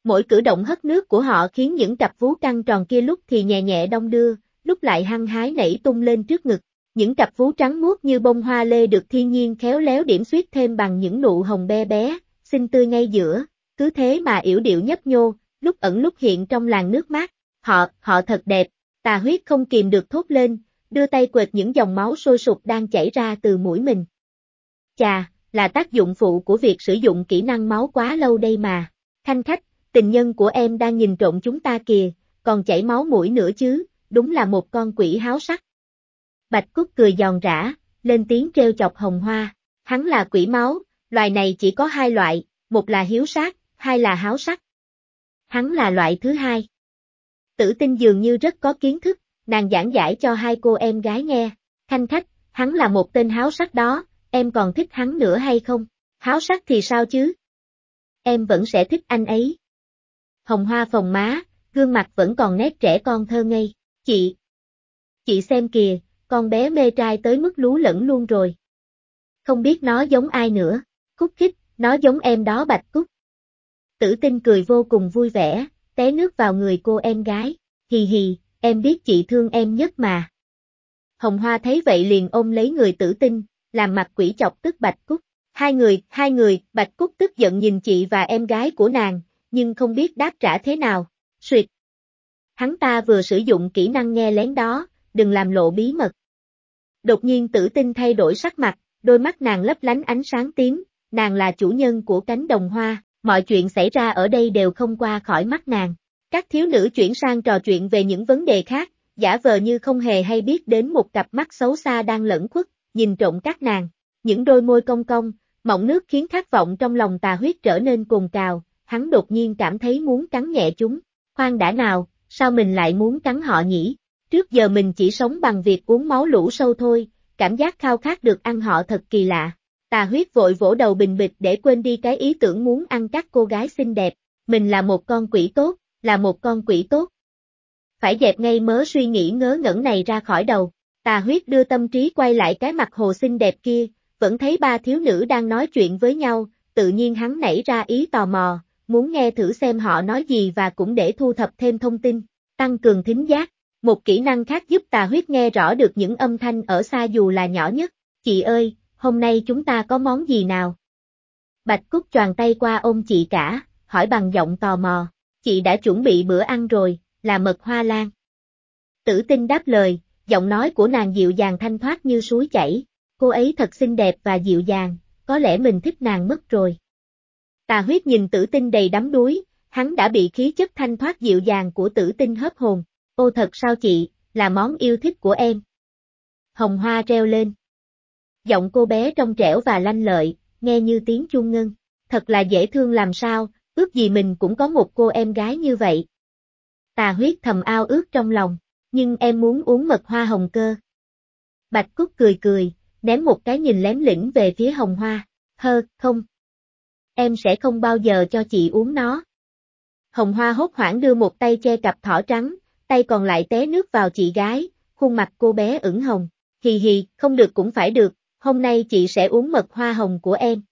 Mỗi cử động hất nước của họ khiến những cặp vú căng tròn kia lúc thì nhẹ nhẹ đông đưa, lúc lại hăng hái nảy tung lên trước ngực. Những cặp vú trắng muốt như bông hoa lê được thiên nhiên khéo léo điểm xuyết thêm bằng những nụ hồng be bé, xinh tươi ngay giữa, cứ thế mà yểu điệu nhấp nhô, lúc ẩn lúc hiện trong làn nước mát. Họ, họ thật đẹp, tà huyết không kìm được thốt lên, đưa tay quệt những dòng máu sôi sục đang chảy ra từ mũi mình. Chà, là tác dụng phụ của việc sử dụng kỹ năng máu quá lâu đây mà. Khanh khách, tình nhân của em đang nhìn trộn chúng ta kìa, còn chảy máu mũi nữa chứ, đúng là một con quỷ háo sắc. Bạch Cúc cười giòn rã, lên tiếng treo chọc hồng hoa, hắn là quỷ máu, loài này chỉ có hai loại, một là hiếu sát, hai là háo sắc. Hắn là loại thứ hai. Tử tinh dường như rất có kiến thức, nàng giảng giải cho hai cô em gái nghe, khanh khách, hắn là một tên háo sắc đó, em còn thích hắn nữa hay không? Háo sắc thì sao chứ? Em vẫn sẽ thích anh ấy. Hồng hoa phồng má, gương mặt vẫn còn nét trẻ con thơ ngây, chị. Chị xem kìa, con bé mê trai tới mức lú lẫn luôn rồi. Không biết nó giống ai nữa, Cúc khích, nó giống em đó Bạch Cúc. Tử tinh cười vô cùng vui vẻ, té nước vào người cô em gái, hì hì, em biết chị thương em nhất mà. Hồng Hoa thấy vậy liền ôm lấy người tử tinh, làm mặt quỷ chọc tức Bạch Cúc. Hai người, hai người, Bạch Cúc tức giận nhìn chị và em gái của nàng, nhưng không biết đáp trả thế nào. Suyệt. Hắn ta vừa sử dụng kỹ năng nghe lén đó, đừng làm lộ bí mật. Đột nhiên tử tinh thay đổi sắc mặt, đôi mắt nàng lấp lánh ánh sáng tím, nàng là chủ nhân của cánh đồng hoa, mọi chuyện xảy ra ở đây đều không qua khỏi mắt nàng. Các thiếu nữ chuyển sang trò chuyện về những vấn đề khác, giả vờ như không hề hay biết đến một cặp mắt xấu xa đang lẫn khuất, nhìn trộm các nàng. Những đôi môi cong cong, mọng nước khiến khát vọng trong lòng tà huyết trở nên cồn cào, hắn đột nhiên cảm thấy muốn cắn nhẹ chúng. Khoan đã nào, sao mình lại muốn cắn họ nhỉ? Trước giờ mình chỉ sống bằng việc uống máu lũ sâu thôi, cảm giác khao khát được ăn họ thật kỳ lạ. Tà huyết vội vỗ đầu bình bịch để quên đi cái ý tưởng muốn ăn các cô gái xinh đẹp, mình là một con quỷ tốt, là một con quỷ tốt. Phải dẹp ngay mớ suy nghĩ ngớ ngẩn này ra khỏi đầu, tà huyết đưa tâm trí quay lại cái mặt hồ xinh đẹp kia, vẫn thấy ba thiếu nữ đang nói chuyện với nhau, tự nhiên hắn nảy ra ý tò mò, muốn nghe thử xem họ nói gì và cũng để thu thập thêm thông tin, tăng cường thính giác. Một kỹ năng khác giúp tà huyết nghe rõ được những âm thanh ở xa dù là nhỏ nhất. Chị ơi, hôm nay chúng ta có món gì nào? Bạch Cúc choàng tay qua ôm chị cả, hỏi bằng giọng tò mò. Chị đã chuẩn bị bữa ăn rồi, là mật hoa lan. Tử tinh đáp lời, giọng nói của nàng dịu dàng thanh thoát như suối chảy. Cô ấy thật xinh đẹp và dịu dàng, có lẽ mình thích nàng mất rồi. Tà huyết nhìn tử tinh đầy đắm đuối, hắn đã bị khí chất thanh thoát dịu dàng của tử tinh hớp hồn. Ô thật sao chị, là món yêu thích của em. Hồng hoa reo lên. Giọng cô bé trong trẻo và lanh lợi, nghe như tiếng chuông ngân. Thật là dễ thương làm sao, ước gì mình cũng có một cô em gái như vậy. Tà huyết thầm ao ước trong lòng, nhưng em muốn uống mật hoa hồng cơ. Bạch Cúc cười cười, ném một cái nhìn lém lĩnh về phía hồng hoa. Hơ, không. Em sẽ không bao giờ cho chị uống nó. Hồng hoa hốt hoảng đưa một tay che cặp thỏ trắng, tay còn lại té nước vào chị gái, khuôn mặt cô bé ửng hồng. Hì hì, không được cũng phải được, hôm nay chị sẽ uống mật hoa hồng của em.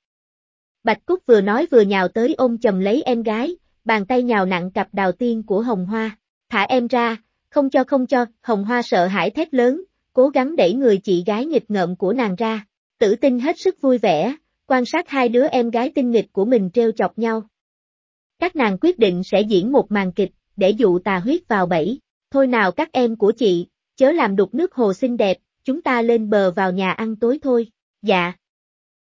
Bạch Cúc vừa nói vừa nhào tới ôm chầm lấy em gái, bàn tay nhào nặng cặp đào tiên của hồng hoa. Thả em ra, không cho không cho, hồng hoa sợ hãi thét lớn, cố gắng đẩy người chị gái nghịch ngợm của nàng ra. Tử tinh hết sức vui vẻ, quan sát hai đứa em gái tinh nghịch của mình treo chọc nhau. Các nàng quyết định sẽ diễn một màn kịch, để dụ tà huyết vào bẫy. Thôi nào các em của chị, chớ làm đục nước hồ xinh đẹp, chúng ta lên bờ vào nhà ăn tối thôi. Dạ.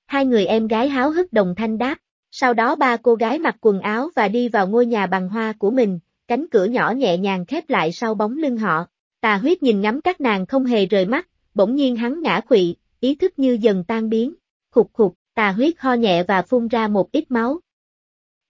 Hai người em gái háo hức đồng thanh đáp. Sau đó ba cô gái mặc quần áo và đi vào ngôi nhà bằng hoa của mình, cánh cửa nhỏ nhẹ nhàng khép lại sau bóng lưng họ. Tà huyết nhìn ngắm các nàng không hề rời mắt, bỗng nhiên hắn ngã quỵ, ý thức như dần tan biến. Khục khục, tà huyết ho nhẹ và phun ra một ít máu.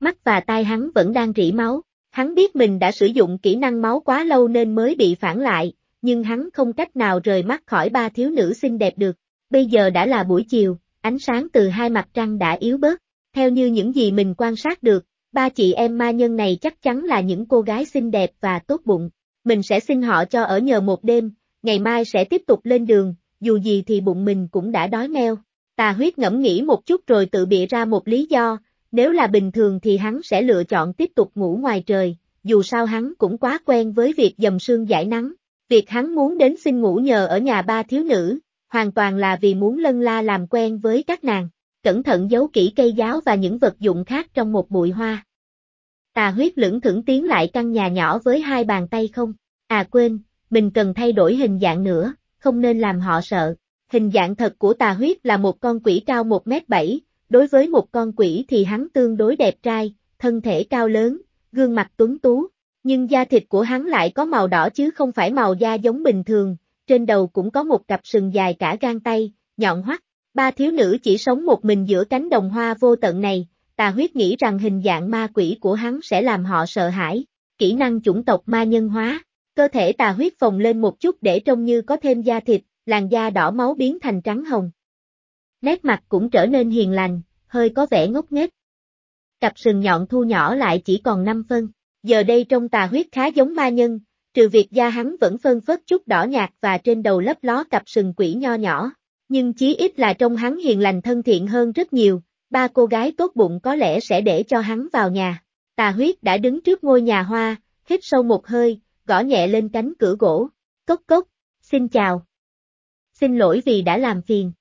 Mắt và tai hắn vẫn đang rỉ máu. Hắn biết mình đã sử dụng kỹ năng máu quá lâu nên mới bị phản lại, nhưng hắn không cách nào rời mắt khỏi ba thiếu nữ xinh đẹp được. Bây giờ đã là buổi chiều, ánh sáng từ hai mặt trăng đã yếu bớt. Theo như những gì mình quan sát được, ba chị em ma nhân này chắc chắn là những cô gái xinh đẹp và tốt bụng. Mình sẽ xin họ cho ở nhờ một đêm, ngày mai sẽ tiếp tục lên đường, dù gì thì bụng mình cũng đã đói meo. Tà huyết ngẫm nghĩ một chút rồi tự bịa ra một lý do, nếu là bình thường thì hắn sẽ lựa chọn tiếp tục ngủ ngoài trời, dù sao hắn cũng quá quen với việc dầm sương giải nắng. Việc hắn muốn đến xin ngủ nhờ ở nhà ba thiếu nữ, hoàn toàn là vì muốn lân la làm quen với các nàng, cẩn thận giấu kỹ cây giáo và những vật dụng khác trong một bụi hoa. Tà huyết lưỡng thưởng tiến lại căn nhà nhỏ với hai bàn tay không, à quên, mình cần thay đổi hình dạng nữa, không nên làm họ sợ. Hình dạng thật của tà huyết là một con quỷ cao 1m7, đối với một con quỷ thì hắn tương đối đẹp trai, thân thể cao lớn, gương mặt tuấn tú, nhưng da thịt của hắn lại có màu đỏ chứ không phải màu da giống bình thường, trên đầu cũng có một cặp sừng dài cả gan tay, nhọn hoắt. Ba thiếu nữ chỉ sống một mình giữa cánh đồng hoa vô tận này, tà huyết nghĩ rằng hình dạng ma quỷ của hắn sẽ làm họ sợ hãi. Kỹ năng chủng tộc ma nhân hóa, cơ thể tà huyết phồng lên một chút để trông như có thêm da thịt, làn da đỏ máu biến thành trắng hồng. Nét mặt cũng trở nên hiền lành, hơi có vẻ ngốc nghếch. Cặp sừng nhọn thu nhỏ lại chỉ còn 5 phân, giờ đây trong tà huyết khá giống ma nhân, trừ việc da hắn vẫn phân phớt chút đỏ nhạt và trên đầu lấp ló cặp sừng quỷ nho nhỏ, nhưng chí ít là trong hắn hiền lành thân thiện hơn rất nhiều, ba cô gái tốt bụng có lẽ sẽ để cho hắn vào nhà. Tà huyết đã đứng trước ngôi nhà hoa, hít sâu một hơi, gõ nhẹ lên cánh cửa gỗ. Cốc cốc, xin chào. Xin lỗi vì đã làm phiền.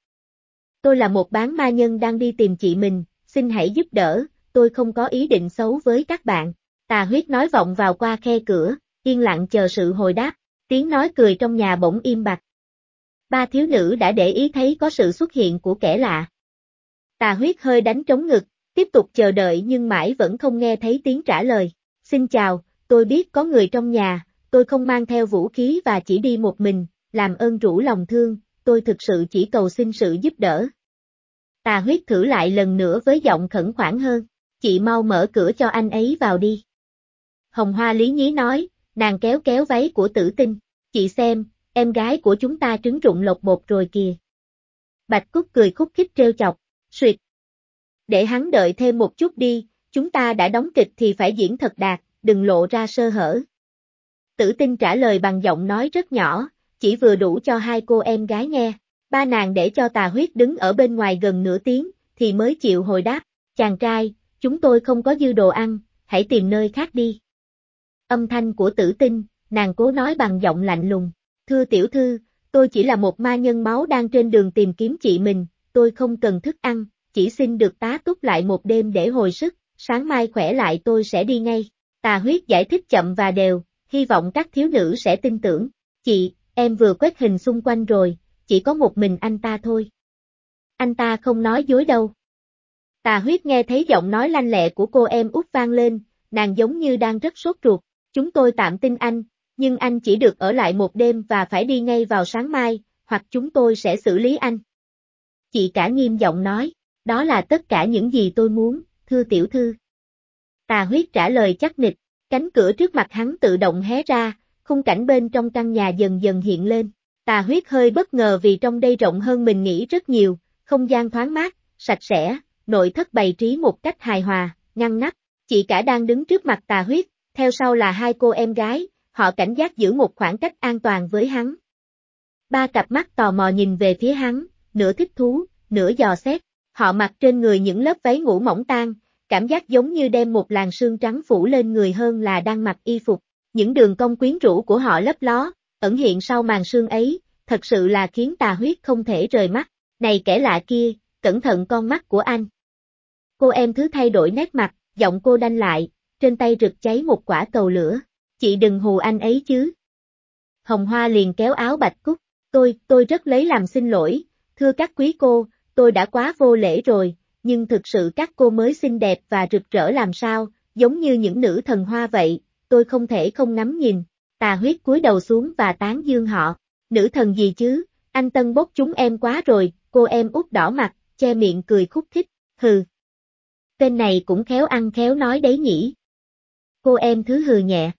Tôi là một bán ma nhân đang đi tìm chị mình, xin hãy giúp đỡ, tôi không có ý định xấu với các bạn. Tà huyết nói vọng vào qua khe cửa, yên lặng chờ sự hồi đáp, tiếng nói cười trong nhà bỗng im bặt. Ba thiếu nữ đã để ý thấy có sự xuất hiện của kẻ lạ. Tà huyết hơi đánh trống ngực, tiếp tục chờ đợi nhưng mãi vẫn không nghe thấy tiếng trả lời. Xin chào, tôi biết có người trong nhà, tôi không mang theo vũ khí và chỉ đi một mình, làm ơn rủ lòng thương, tôi thực sự chỉ cầu xin sự giúp đỡ. Tà huyết thử lại lần nữa với giọng khẩn khoản hơn, chị mau mở cửa cho anh ấy vào đi. Hồng Hoa Lý Nhí nói, nàng kéo kéo váy của tử tinh, chị xem, em gái của chúng ta trứng rụng lột bột rồi kìa. Bạch Cúc cười khúc khích trêu chọc, suyệt. Để hắn đợi thêm một chút đi, chúng ta đã đóng kịch thì phải diễn thật đạt, đừng lộ ra sơ hở. Tử tinh trả lời bằng giọng nói rất nhỏ, chỉ vừa đủ cho hai cô em gái nghe. Ba nàng để cho tà huyết đứng ở bên ngoài gần nửa tiếng, thì mới chịu hồi đáp, chàng trai, chúng tôi không có dư đồ ăn, hãy tìm nơi khác đi. Âm thanh của tử tinh, nàng cố nói bằng giọng lạnh lùng, thưa tiểu thư, tôi chỉ là một ma nhân máu đang trên đường tìm kiếm chị mình, tôi không cần thức ăn, chỉ xin được tá túc lại một đêm để hồi sức, sáng mai khỏe lại tôi sẽ đi ngay. Tà huyết giải thích chậm và đều, hy vọng các thiếu nữ sẽ tin tưởng. Chị, em vừa quét hình xung quanh rồi, chỉ có một mình anh ta thôi. Anh ta không nói dối đâu. Tà huyết nghe thấy giọng nói lanh lẹ của cô em út vang lên, nàng giống như đang rất sốt ruột. Chúng tôi tạm tin anh, nhưng anh chỉ được ở lại một đêm và phải đi ngay vào sáng mai, hoặc chúng tôi sẽ xử lý anh. Chị cả nghiêm giọng nói, đó là tất cả những gì tôi muốn, thưa tiểu thư. Tà huyết trả lời chắc nịch, cánh cửa trước mặt hắn tự động hé ra, khung cảnh bên trong căn nhà dần dần hiện lên. Tà huyết hơi bất ngờ vì trong đây rộng hơn mình nghĩ rất nhiều, không gian thoáng mát, sạch sẽ, nội thất bày trí một cách hài hòa, ngăn nắp. Chị cả đang đứng trước mặt tà huyết, theo sau là hai cô em gái, họ cảnh giác giữ một khoảng cách an toàn với hắn. Ba cặp mắt tò mò nhìn về phía hắn, nửa thích thú, nửa dò xét, họ mặc trên người những lớp váy ngủ mỏng tan, cảm giác giống như đem một làn sương trắng phủ lên người hơn là đang mặc y phục. Những đường cong quyến rũ của họ lấp ló, ẩn hiện sau màn sương ấy, thật sự là khiến tà huyết không thể rời mắt. Này kẻ lạ kia, cẩn thận con mắt của anh. Cô em thứ thay đổi nét mặt, giọng cô đanh lại, trên tay rực cháy một quả cầu lửa. Chị đừng hù anh ấy chứ. Hồng Hoa liền kéo áo bạch cúc. Tôi, tôi rất lấy làm xin lỗi, thưa các quý cô, tôi đã quá vô lễ rồi, nhưng thực sự các cô mới xinh đẹp và rực rỡ làm sao, giống như những nữ thần hoa vậy, tôi không thể không ngắm nhìn. Tà huyết cúi đầu xuống và tán dương họ. Nữ thần gì chứ, anh tân bốc chúng em quá rồi, cô em út đỏ mặt, che miệng cười khúc khích, hừ. Tên này cũng khéo ăn khéo nói đấy nhỉ. Cô em thứ hừ nhẹ.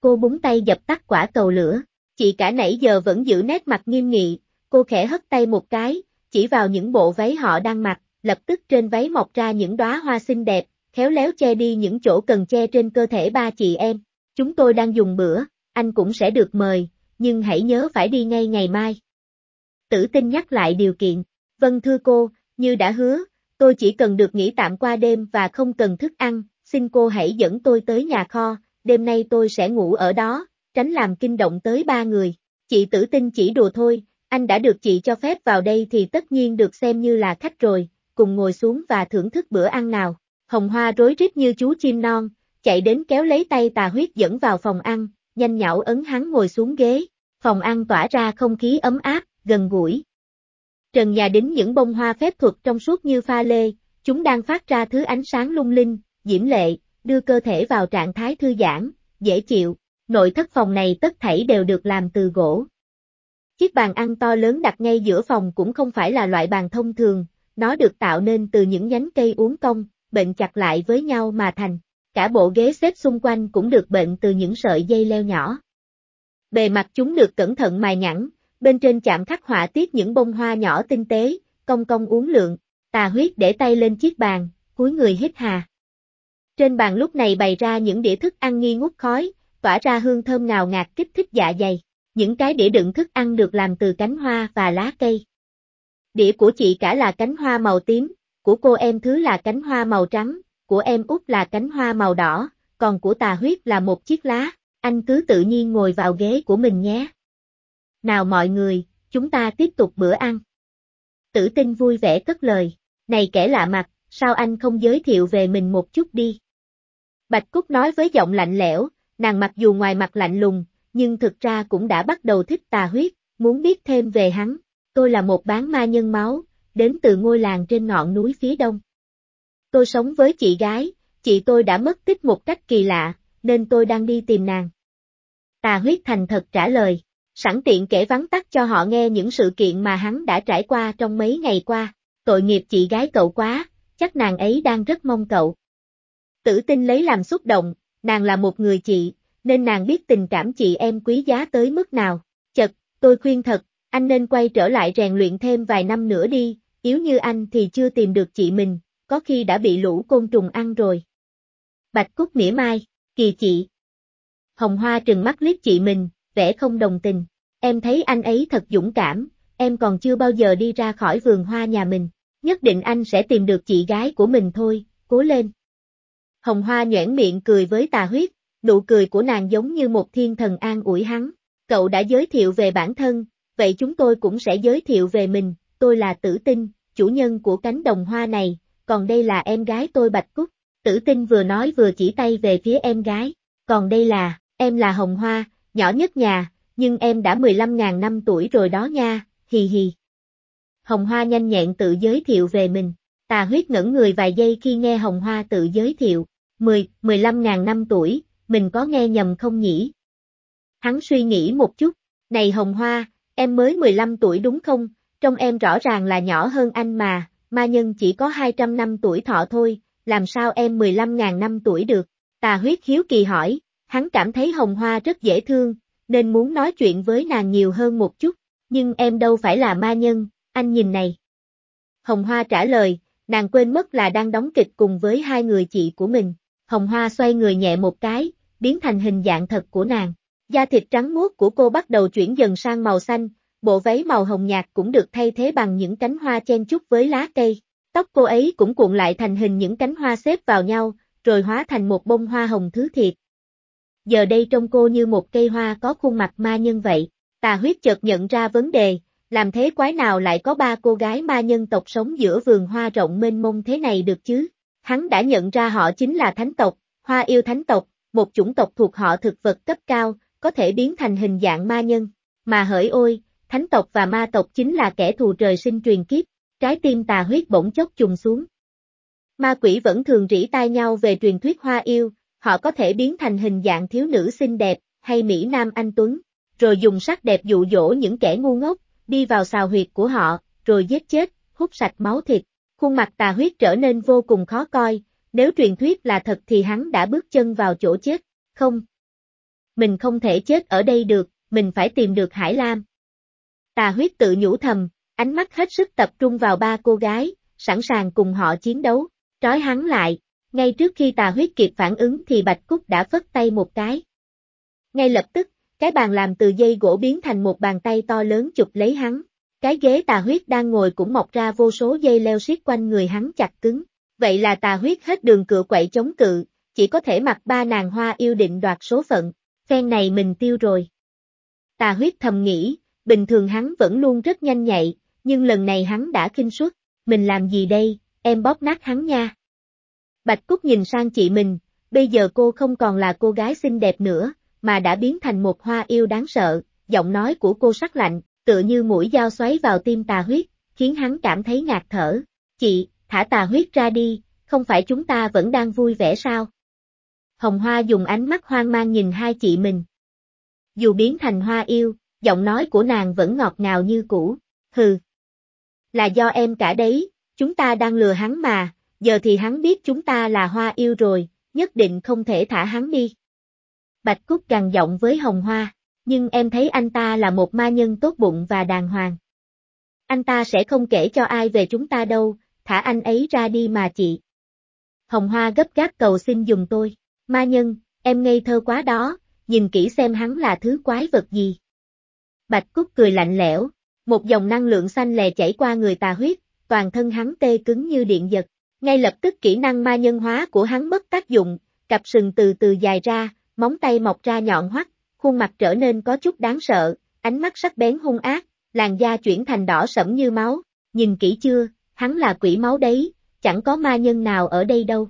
Cô búng tay dập tắt quả cầu lửa, chị cả nãy giờ vẫn giữ nét mặt nghiêm nghị, cô khẽ hất tay một cái, chỉ vào những bộ váy họ đang mặc, lập tức trên váy mọc ra những đóa hoa xinh đẹp, khéo léo che đi những chỗ cần che trên cơ thể ba chị em. Chúng tôi đang dùng bữa, anh cũng sẽ được mời, nhưng hãy nhớ phải đi ngay ngày mai. Tử tinh nhắc lại điều kiện. Vâng thưa cô, như đã hứa, tôi chỉ cần được nghỉ tạm qua đêm và không cần thức ăn, xin cô hãy dẫn tôi tới nhà kho, đêm nay tôi sẽ ngủ ở đó, tránh làm kinh động tới ba người. Chị tử tin chỉ đùa thôi, anh đã được chị cho phép vào đây thì tất nhiên được xem như là khách rồi, cùng ngồi xuống và thưởng thức bữa ăn nào. Hồng Hoa rối rít như chú chim non, chạy đến kéo lấy tay tà huyết dẫn vào phòng ăn, nhanh nhảu ấn hắn ngồi xuống ghế. Phòng ăn tỏa ra không khí ấm áp, gần gũi. Trần nhà đính những bông hoa phép thuật trong suốt như pha lê, chúng đang phát ra thứ ánh sáng lung linh, diễm lệ, đưa cơ thể vào trạng thái thư giãn, dễ chịu. Nội thất phòng này tất thảy đều được làm từ gỗ. Chiếc bàn ăn to lớn đặt ngay giữa phòng cũng không phải là loại bàn thông thường, nó được tạo nên từ những nhánh cây uốn cong, bệnh chặt lại với nhau mà thành. Cả bộ ghế xếp xung quanh cũng được bệnh từ những sợi dây leo nhỏ. Bề mặt chúng được cẩn thận mài nhẵn, bên trên chạm khắc họa tiết những bông hoa nhỏ tinh tế, cong cong uốn lượn, tà huyết để tay lên chiếc bàn, cúi người hít hà. Trên bàn lúc này bày ra những đĩa thức ăn nghi ngút khói, tỏa ra hương thơm ngào ngạt kích thích dạ dày. Những cái đĩa đựng thức ăn được làm từ cánh hoa và lá cây. Đĩa của chị cả là cánh hoa màu tím, của cô em thứ là cánh hoa màu trắng, của em út là cánh hoa màu đỏ, còn của tà huyết là một chiếc lá, anh cứ tự nhiên ngồi vào ghế của mình nhé. Nào mọi người, chúng ta tiếp tục bữa ăn. Tử tinh vui vẻ cất lời, này kẻ lạ mặt, sao anh không giới thiệu về mình một chút đi? Bạch Cúc nói với giọng lạnh lẽo, nàng mặc dù ngoài mặt lạnh lùng, nhưng thực ra cũng đã bắt đầu thích tà huyết, muốn biết thêm về hắn. Tôi là một bán ma nhân máu, đến từ ngôi làng trên ngọn núi phía đông. Tôi sống với chị gái, chị tôi đã mất tích một cách kỳ lạ, nên tôi đang đi tìm nàng. Tà huyết thành thật trả lời, sẵn tiện kể vắn tắt cho họ nghe những sự kiện mà hắn đã trải qua trong mấy ngày qua. Tội nghiệp chị gái cậu quá, chắc nàng ấy đang rất mong cậu. Tử tinh lấy làm xúc động, nàng là một người chị, nên nàng biết tình cảm chị em quý giá tới mức nào. Chật, tôi khuyên thật, anh nên quay trở lại rèn luyện thêm vài năm nữa đi, yếu như anh thì chưa tìm được chị mình, có khi đã bị lũ côn trùng ăn rồi. Bạch Cúc mỉa mai, kỳ chị. Hồng Hoa trừng mắt liếc chị mình, vẻ không đồng tình. Em thấy anh ấy thật dũng cảm, em còn chưa bao giờ đi ra khỏi vườn hoa nhà mình. Nhất định anh sẽ tìm được chị gái của mình thôi, cố lên. Hồng Hoa nhoẻn miệng cười với tà huyết, nụ cười của nàng giống như một thiên thần an ủi hắn. Cậu đã giới thiệu về bản thân, vậy chúng tôi cũng sẽ giới thiệu về mình, tôi là Tử Tinh, chủ nhân của cánh đồng hoa này, còn đây là em gái tôi Bạch Cúc. Tử Tinh vừa nói vừa chỉ tay về phía em gái, còn đây là, em là Hồng Hoa, nhỏ nhất nhà, nhưng em đã 15.000 năm tuổi rồi đó nha, hì hì. Hồng Hoa nhanh nhẹn tự giới thiệu về mình, tà huyết ngẩn người vài giây khi nghe Hồng Hoa tự giới thiệu, 10, 15 ngàn năm tuổi, mình có nghe nhầm không nhỉ? Hắn suy nghĩ một chút, này Hồng Hoa, em mới 15 tuổi đúng không? Trong em rõ ràng là nhỏ hơn anh mà, ma nhân chỉ có 200 năm tuổi thọ thôi, làm sao em 15 ngàn năm tuổi được? Tà huyết hiếu kỳ hỏi, hắn cảm thấy Hồng Hoa rất dễ thương, nên muốn nói chuyện với nàng nhiều hơn một chút, nhưng em đâu phải là ma nhân, anh nhìn này. Hồng Hoa trả lời, nàng quên mất là đang đóng kịch cùng với hai người chị của mình. Hồng Hoa xoay người nhẹ một cái, biến thành hình dạng thật của nàng. Da thịt trắng muốt của cô bắt đầu chuyển dần sang màu xanh, bộ váy màu hồng nhạt cũng được thay thế bằng những cánh hoa chen chúc với lá cây. Tóc cô ấy cũng cuộn lại thành hình những cánh hoa xếp vào nhau, rồi hóa thành một bông hoa hồng thứ thiệt. Giờ đây trông cô như một cây hoa có khuôn mặt ma nhân vậy. Tà huyết chợt nhận ra vấn đề, làm thế quái nào lại có ba cô gái ma nhân tộc sống giữa vườn hoa rộng mênh mông thế này được chứ? Hắn đã nhận ra họ chính là thánh tộc, hoa yêu thánh tộc, một chủng tộc thuộc họ thực vật cấp cao, có thể biến thành hình dạng ma nhân. Mà hỡi ôi, thánh tộc và ma tộc chính là kẻ thù trời sinh truyền kiếp, trái tim tà huyết bỗng chốc trùng xuống. Ma quỷ vẫn thường rỉ tai nhau về truyền thuyết hoa yêu, họ có thể biến thành hình dạng thiếu nữ xinh đẹp, hay Mỹ Nam anh Tuấn, rồi dùng sắc đẹp dụ dỗ những kẻ ngu ngốc, đi vào xào huyệt của họ, rồi giết chết, hút sạch máu thịt. Khuôn mặt tà huyết trở nên vô cùng khó coi, nếu truyền thuyết là thật thì hắn đã bước chân vào chỗ chết, không. Mình không thể chết ở đây được, mình phải tìm được Hải Lam. Tà huyết tự nhủ thầm, ánh mắt hết sức tập trung vào ba cô gái, sẵn sàng cùng họ chiến đấu, trói hắn lại. Ngay trước khi tà huyết kịp phản ứng thì Bạch Cúc đã phất tay một cái. Ngay lập tức, cái bàn làm từ dây gỗ biến thành một bàn tay to lớn chụp lấy hắn. Cái ghế tà huyết đang ngồi cũng mọc ra vô số dây leo xiết quanh người hắn chặt cứng. Vậy là tà huyết hết đường cựa quậy chống cự, chỉ có thể mặc ba nàng hoa yêu định đoạt số phận. Phen này mình tiêu rồi. Tà huyết thầm nghĩ, bình thường hắn vẫn luôn rất nhanh nhạy, nhưng lần này hắn đã kinh suất, mình làm gì đây, em bóp nát hắn nha. Bạch Cúc nhìn sang chị mình, bây giờ cô không còn là cô gái xinh đẹp nữa, mà đã biến thành một hoa yêu đáng sợ, giọng nói của cô sắc lạnh, tựa như mũi dao xoáy vào tim tà huyết, khiến hắn cảm thấy ngạt thở. Chị, thả tà huyết ra đi, không phải chúng ta vẫn đang vui vẻ sao? Hồng Hoa dùng ánh mắt hoang mang nhìn hai chị mình. Dù biến thành hoa yêu, giọng nói của nàng vẫn ngọt ngào như cũ, hừ. Là do em cả đấy, chúng ta đang lừa hắn mà, giờ thì hắn biết chúng ta là hoa yêu rồi, nhất định không thể thả hắn đi. Bạch Cúc gằn giọng với Hồng Hoa, nhưng em thấy anh ta là một ma nhân tốt bụng và đàng hoàng. Anh ta sẽ không kể cho ai về chúng ta đâu, thả anh ấy ra đi mà chị. Hồng Hoa gấp gáp cầu xin dùng tôi. Ma nhân, em ngây thơ quá đó, nhìn kỹ xem hắn là thứ quái vật gì. Bạch Cúc cười lạnh lẽo, một dòng năng lượng xanh lè chảy qua người tà huyết, toàn thân hắn tê cứng như điện giật. Ngay lập tức kỹ năng ma nhân hóa của hắn mất tác dụng, cặp sừng từ từ dài ra, móng tay mọc ra nhọn hoắt, khuôn mặt trở nên có chút đáng sợ, ánh mắt sắc bén hung ác, làn da chuyển thành đỏ sẫm như máu, nhìn kỹ chưa, hắn là quỷ máu đấy, chẳng có ma nhân nào ở đây đâu.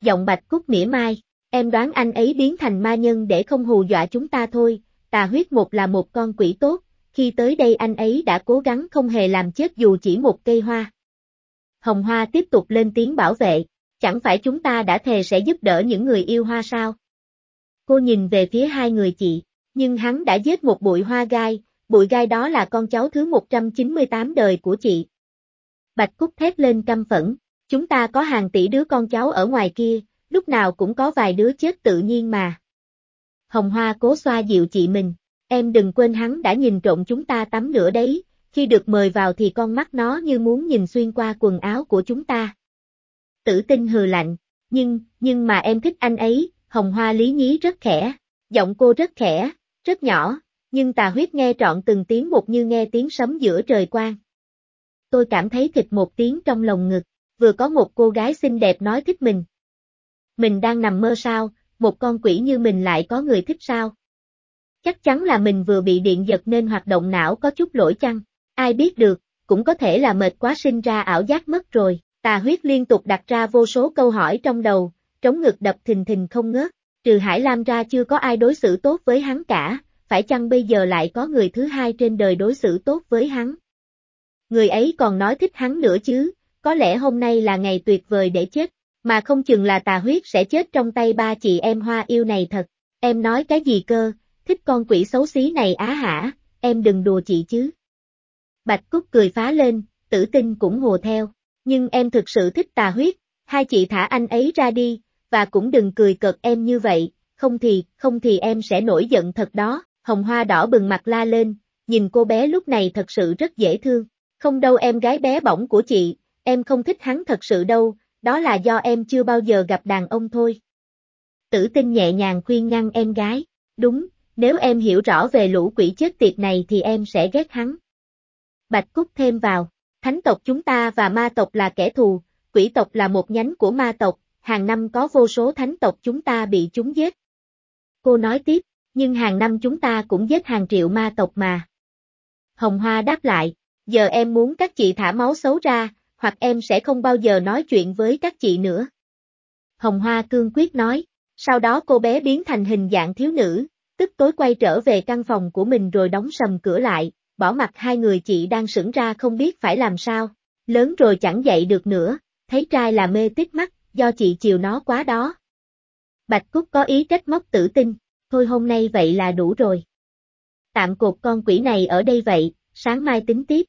Giọng bạch cúc mỉa mai, em đoán anh ấy biến thành ma nhân để không hù dọa chúng ta thôi, tà huyết một là một con quỷ tốt, khi tới đây anh ấy đã cố gắng không hề làm chết dù chỉ một cây hoa. Hồng Hoa tiếp tục lên tiếng bảo vệ, chẳng phải chúng ta đã thề sẽ giúp đỡ những người yêu hoa sao? Cô nhìn về phía hai người chị, nhưng hắn đã giết một bụi hoa gai, bụi gai đó là con cháu thứ 198 đời của chị. Bạch Cúc thét lên căm phẫn, chúng ta có hàng tỷ đứa con cháu ở ngoài kia, lúc nào cũng có vài đứa chết tự nhiên mà. Hồng Hoa cố xoa dịu chị mình, em đừng quên hắn đã nhìn trộm chúng ta tắm nữa đấy, khi được mời vào thì con mắt nó như muốn nhìn xuyên qua quần áo của chúng ta. Tử tinh hừ lạnh, nhưng, nhưng mà em thích anh ấy, hồng hoa lý nhí rất khẽ, giọng cô rất khẽ, rất nhỏ, nhưng tà huyết nghe trọn từng tiếng một như nghe tiếng sấm giữa trời quang. Tôi cảm thấy thịt một tiếng trong lồng ngực, vừa có một cô gái xinh đẹp nói thích mình. Mình đang nằm mơ sao, một con quỷ như mình lại có người thích sao? Chắc chắn là mình vừa bị điện giật nên hoạt động não có chút lỗi chăng? Ai biết được, cũng có thể là mệt quá sinh ra ảo giác mất rồi. Tà huyết liên tục đặt ra vô số câu hỏi trong đầu, trống ngực đập thình thình không ngớt. Trừ Hải Lam ra chưa có ai đối xử tốt với hắn cả, phải chăng bây giờ lại có người thứ hai trên đời đối xử tốt với hắn? Người ấy còn nói thích hắn nữa chứ, có lẽ hôm nay là ngày tuyệt vời để chết, mà không chừng là tà huyết sẽ chết trong tay ba chị em hoa yêu này thật. Em nói cái gì cơ, thích con quỷ xấu xí này á hả, em đừng đùa chị chứ. Bạch Cúc cười phá lên, tử tinh cũng hồ theo, nhưng em thực sự thích tà huyết, hai chị thả anh ấy ra đi, và cũng đừng cười cợt em như vậy, không thì, không thì em sẽ nổi giận thật đó, hồng hoa đỏ bừng mặt la lên, nhìn cô bé lúc này thật sự rất dễ thương, không đâu em gái bé bỏng của chị, em không thích hắn thật sự đâu, đó là do em chưa bao giờ gặp đàn ông thôi. Tử tinh nhẹ nhàng khuyên ngăn em gái, đúng, nếu em hiểu rõ về lũ quỷ chết tiệt này thì em sẽ ghét hắn. Bạch Cúc thêm vào, thánh tộc chúng ta và ma tộc là kẻ thù, quỷ tộc là một nhánh của ma tộc, hàng năm có vô số thánh tộc chúng ta bị chúng giết. Cô nói tiếp, nhưng hàng năm chúng ta cũng giết hàng triệu ma tộc mà. Hồng Hoa đáp lại, giờ em muốn các chị thả máu xấu ra, hoặc em sẽ không bao giờ nói chuyện với các chị nữa. Hồng Hoa cương quyết nói, sau đó cô bé biến thành hình dạng thiếu nữ, tức tối quay trở về căn phòng của mình rồi đóng sầm cửa lại, bỏ mặt hai người chị đang sững ra không biết phải làm sao, lớn rồi chẳng dậy được nữa, thấy trai là mê tít mắt, do chị chiều nó quá đó. Bạch Cúc có ý trách móc tử tinh, thôi hôm nay vậy là đủ rồi. Tạm cột con quỷ này ở đây vậy, sáng mai tính tiếp.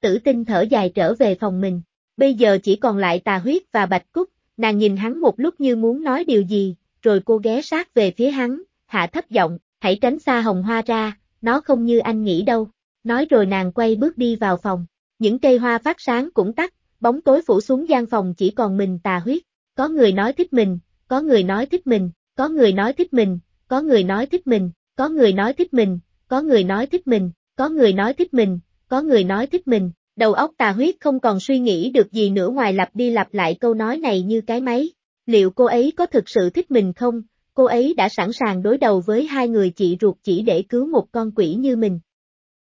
Tử tinh thở dài trở về phòng mình, bây giờ chỉ còn lại tà huyết và bạch cúc, nàng nhìn hắn một lúc như muốn nói điều gì, rồi cô ghé sát về phía hắn, hạ thấp giọng, hãy tránh xa hồng hoa ra, nó không như anh nghĩ đâu. Nói rồi nàng quay bước đi vào phòng, những cây hoa phát sáng cũng tắt, bóng tối phủ xuống gian phòng chỉ còn mình tà huyết. Có người nói thích mình, có người nói thích mình, có người nói thích mình, có người nói thích mình, có người nói thích mình, có người nói thích mình, có người nói thích mình, có người nói thích mình. Đầu óc tà huyết không còn suy nghĩ được gì nữa ngoài lặp đi lặp lại câu nói này như cái máy. Liệu cô ấy có thực sự thích mình không? Cô ấy đã sẵn sàng đối đầu với hai người chị ruột chỉ để cứu một con quỷ như mình.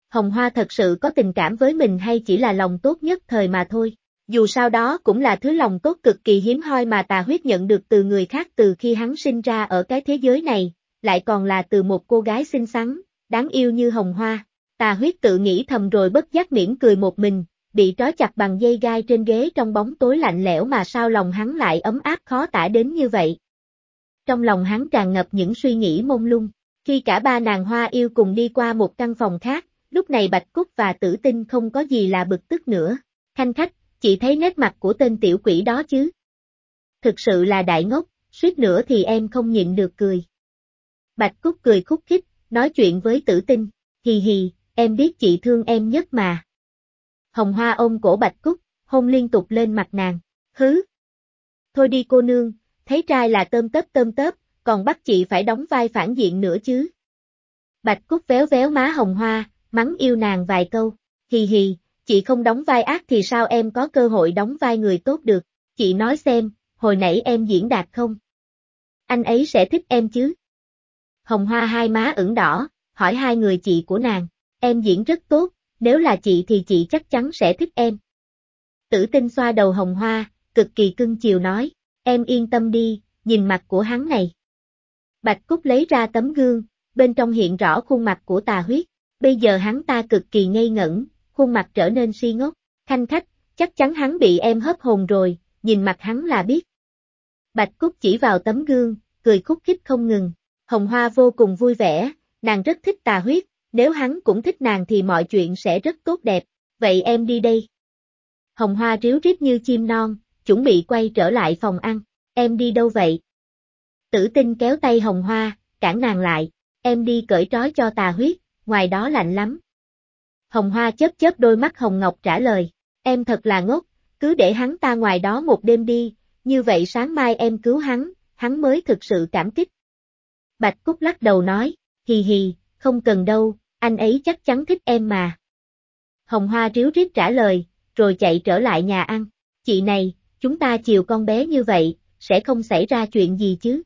Hồng Hoa thật sự có tình cảm với mình hay chỉ là lòng tốt nhất thời mà thôi. Dù sao đó cũng là thứ lòng tốt cực kỳ hiếm hoi mà tà huyết nhận được từ người khác từ khi hắn sinh ra ở cái thế giới này, lại còn là từ một cô gái xinh xắn, đáng yêu như hồng hoa. Tà huyết tự nghĩ thầm rồi bất giác mỉm cười một mình, bị trói chặt bằng dây gai trên ghế trong bóng tối lạnh lẽo mà sao lòng hắn lại ấm áp khó tả đến như vậy. Trong lòng hắn tràn ngập những suy nghĩ mông lung, khi cả ba nàng hoa yêu cùng đi qua một căn phòng khác, lúc này Bạch Cúc và Tử Tinh không có gì là bực tức nữa. Khanh khách, chị thấy nét mặt của tên tiểu quỷ đó chứ? Thực sự là đại ngốc, suýt nữa thì em không nhịn được cười. Bạch Cúc cười khúc khích, nói chuyện với Tử Tinh, hì hì, em biết chị thương em nhất mà. Hồng Hoa ôm cổ Bạch Cúc, hôn liên tục lên mặt nàng, hứ. Thôi đi cô nương, thấy trai là tôm tớp tôm tớp, còn bắt chị phải đóng vai phản diện nữa chứ. Bạch Cúc véo véo má Hồng Hoa, mắng yêu nàng vài câu, hì hì, chị không đóng vai ác thì sao em có cơ hội đóng vai người tốt được, chị nói xem, hồi nãy em diễn đạt không? Anh ấy sẽ thích em chứ? Hồng Hoa hai má ửng đỏ, hỏi hai người chị của nàng, em diễn rất tốt, nếu là chị thì chị chắc chắn sẽ thích em. Tử tinh xoa đầu Hồng Hoa, cực kỳ cưng chiều nói, em yên tâm đi, nhìn mặt của hắn này. Bạch Cúc lấy ra tấm gương, bên trong hiện rõ khuôn mặt của tà huyết, bây giờ hắn ta cực kỳ ngây ngẩn, khuôn mặt trở nên si ngốc, khanh khách, chắc chắn hắn bị em hấp hồn rồi, nhìn mặt hắn là biết. Bạch Cúc chỉ vào tấm gương, cười khúc khích không ngừng, Hồng Hoa vô cùng vui vẻ, nàng rất thích tà huyết, nếu hắn cũng thích nàng thì mọi chuyện sẽ rất tốt đẹp, vậy em đi đây. Hồng Hoa ríu rít như chim non, chuẩn bị quay trở lại phòng ăn, em đi đâu vậy? Tử tinh kéo tay Hồng Hoa, cản nàng lại, em đi cởi trói cho tà huyết, ngoài đó lạnh lắm. Hồng Hoa chớp chớp đôi mắt Hồng Ngọc trả lời, em thật là ngốc, cứ để hắn ta ngoài đó một đêm đi, như vậy sáng mai em cứu hắn, hắn mới thực sự cảm kích. Bạch Cúc lắc đầu nói, hì hì, không cần đâu, anh ấy chắc chắn thích em mà. Hồng Hoa ríu rít trả lời, rồi chạy trở lại nhà ăn. Chị này, chúng ta chiều con bé như vậy, sẽ không xảy ra chuyện gì chứ?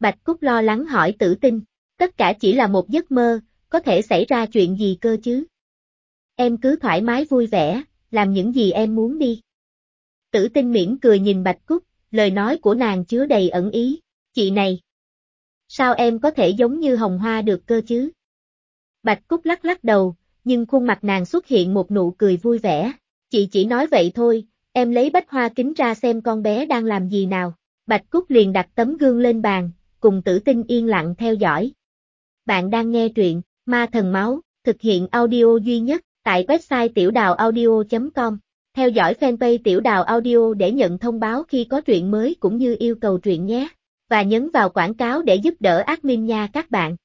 Bạch Cúc lo lắng hỏi tử tinh, tất cả chỉ là một giấc mơ, có thể xảy ra chuyện gì cơ chứ? Em cứ thoải mái vui vẻ, làm những gì em muốn đi. Tử tinh miễn cười nhìn Bạch Cúc, lời nói của nàng chứa đầy ẩn ý, chị này. Sao em có thể giống như hồng hoa được cơ chứ? Bạch Cúc lắc lắc đầu, nhưng khuôn mặt nàng xuất hiện một nụ cười vui vẻ. Chị chỉ nói vậy thôi, em lấy bách hoa kính ra xem con bé đang làm gì nào. Bạch Cúc liền đặt tấm gương lên bàn, cùng tử tinh yên lặng theo dõi. Bạn đang nghe truyện, Ma Thần Máu, thực hiện audio duy nhất, tại website tiểu đào audio.com. Theo dõi fanpage tiểu đào audio để nhận thông báo khi có truyện mới cũng như yêu cầu truyện nhé. Và nhấn vào quảng cáo để giúp đỡ admin nha các bạn.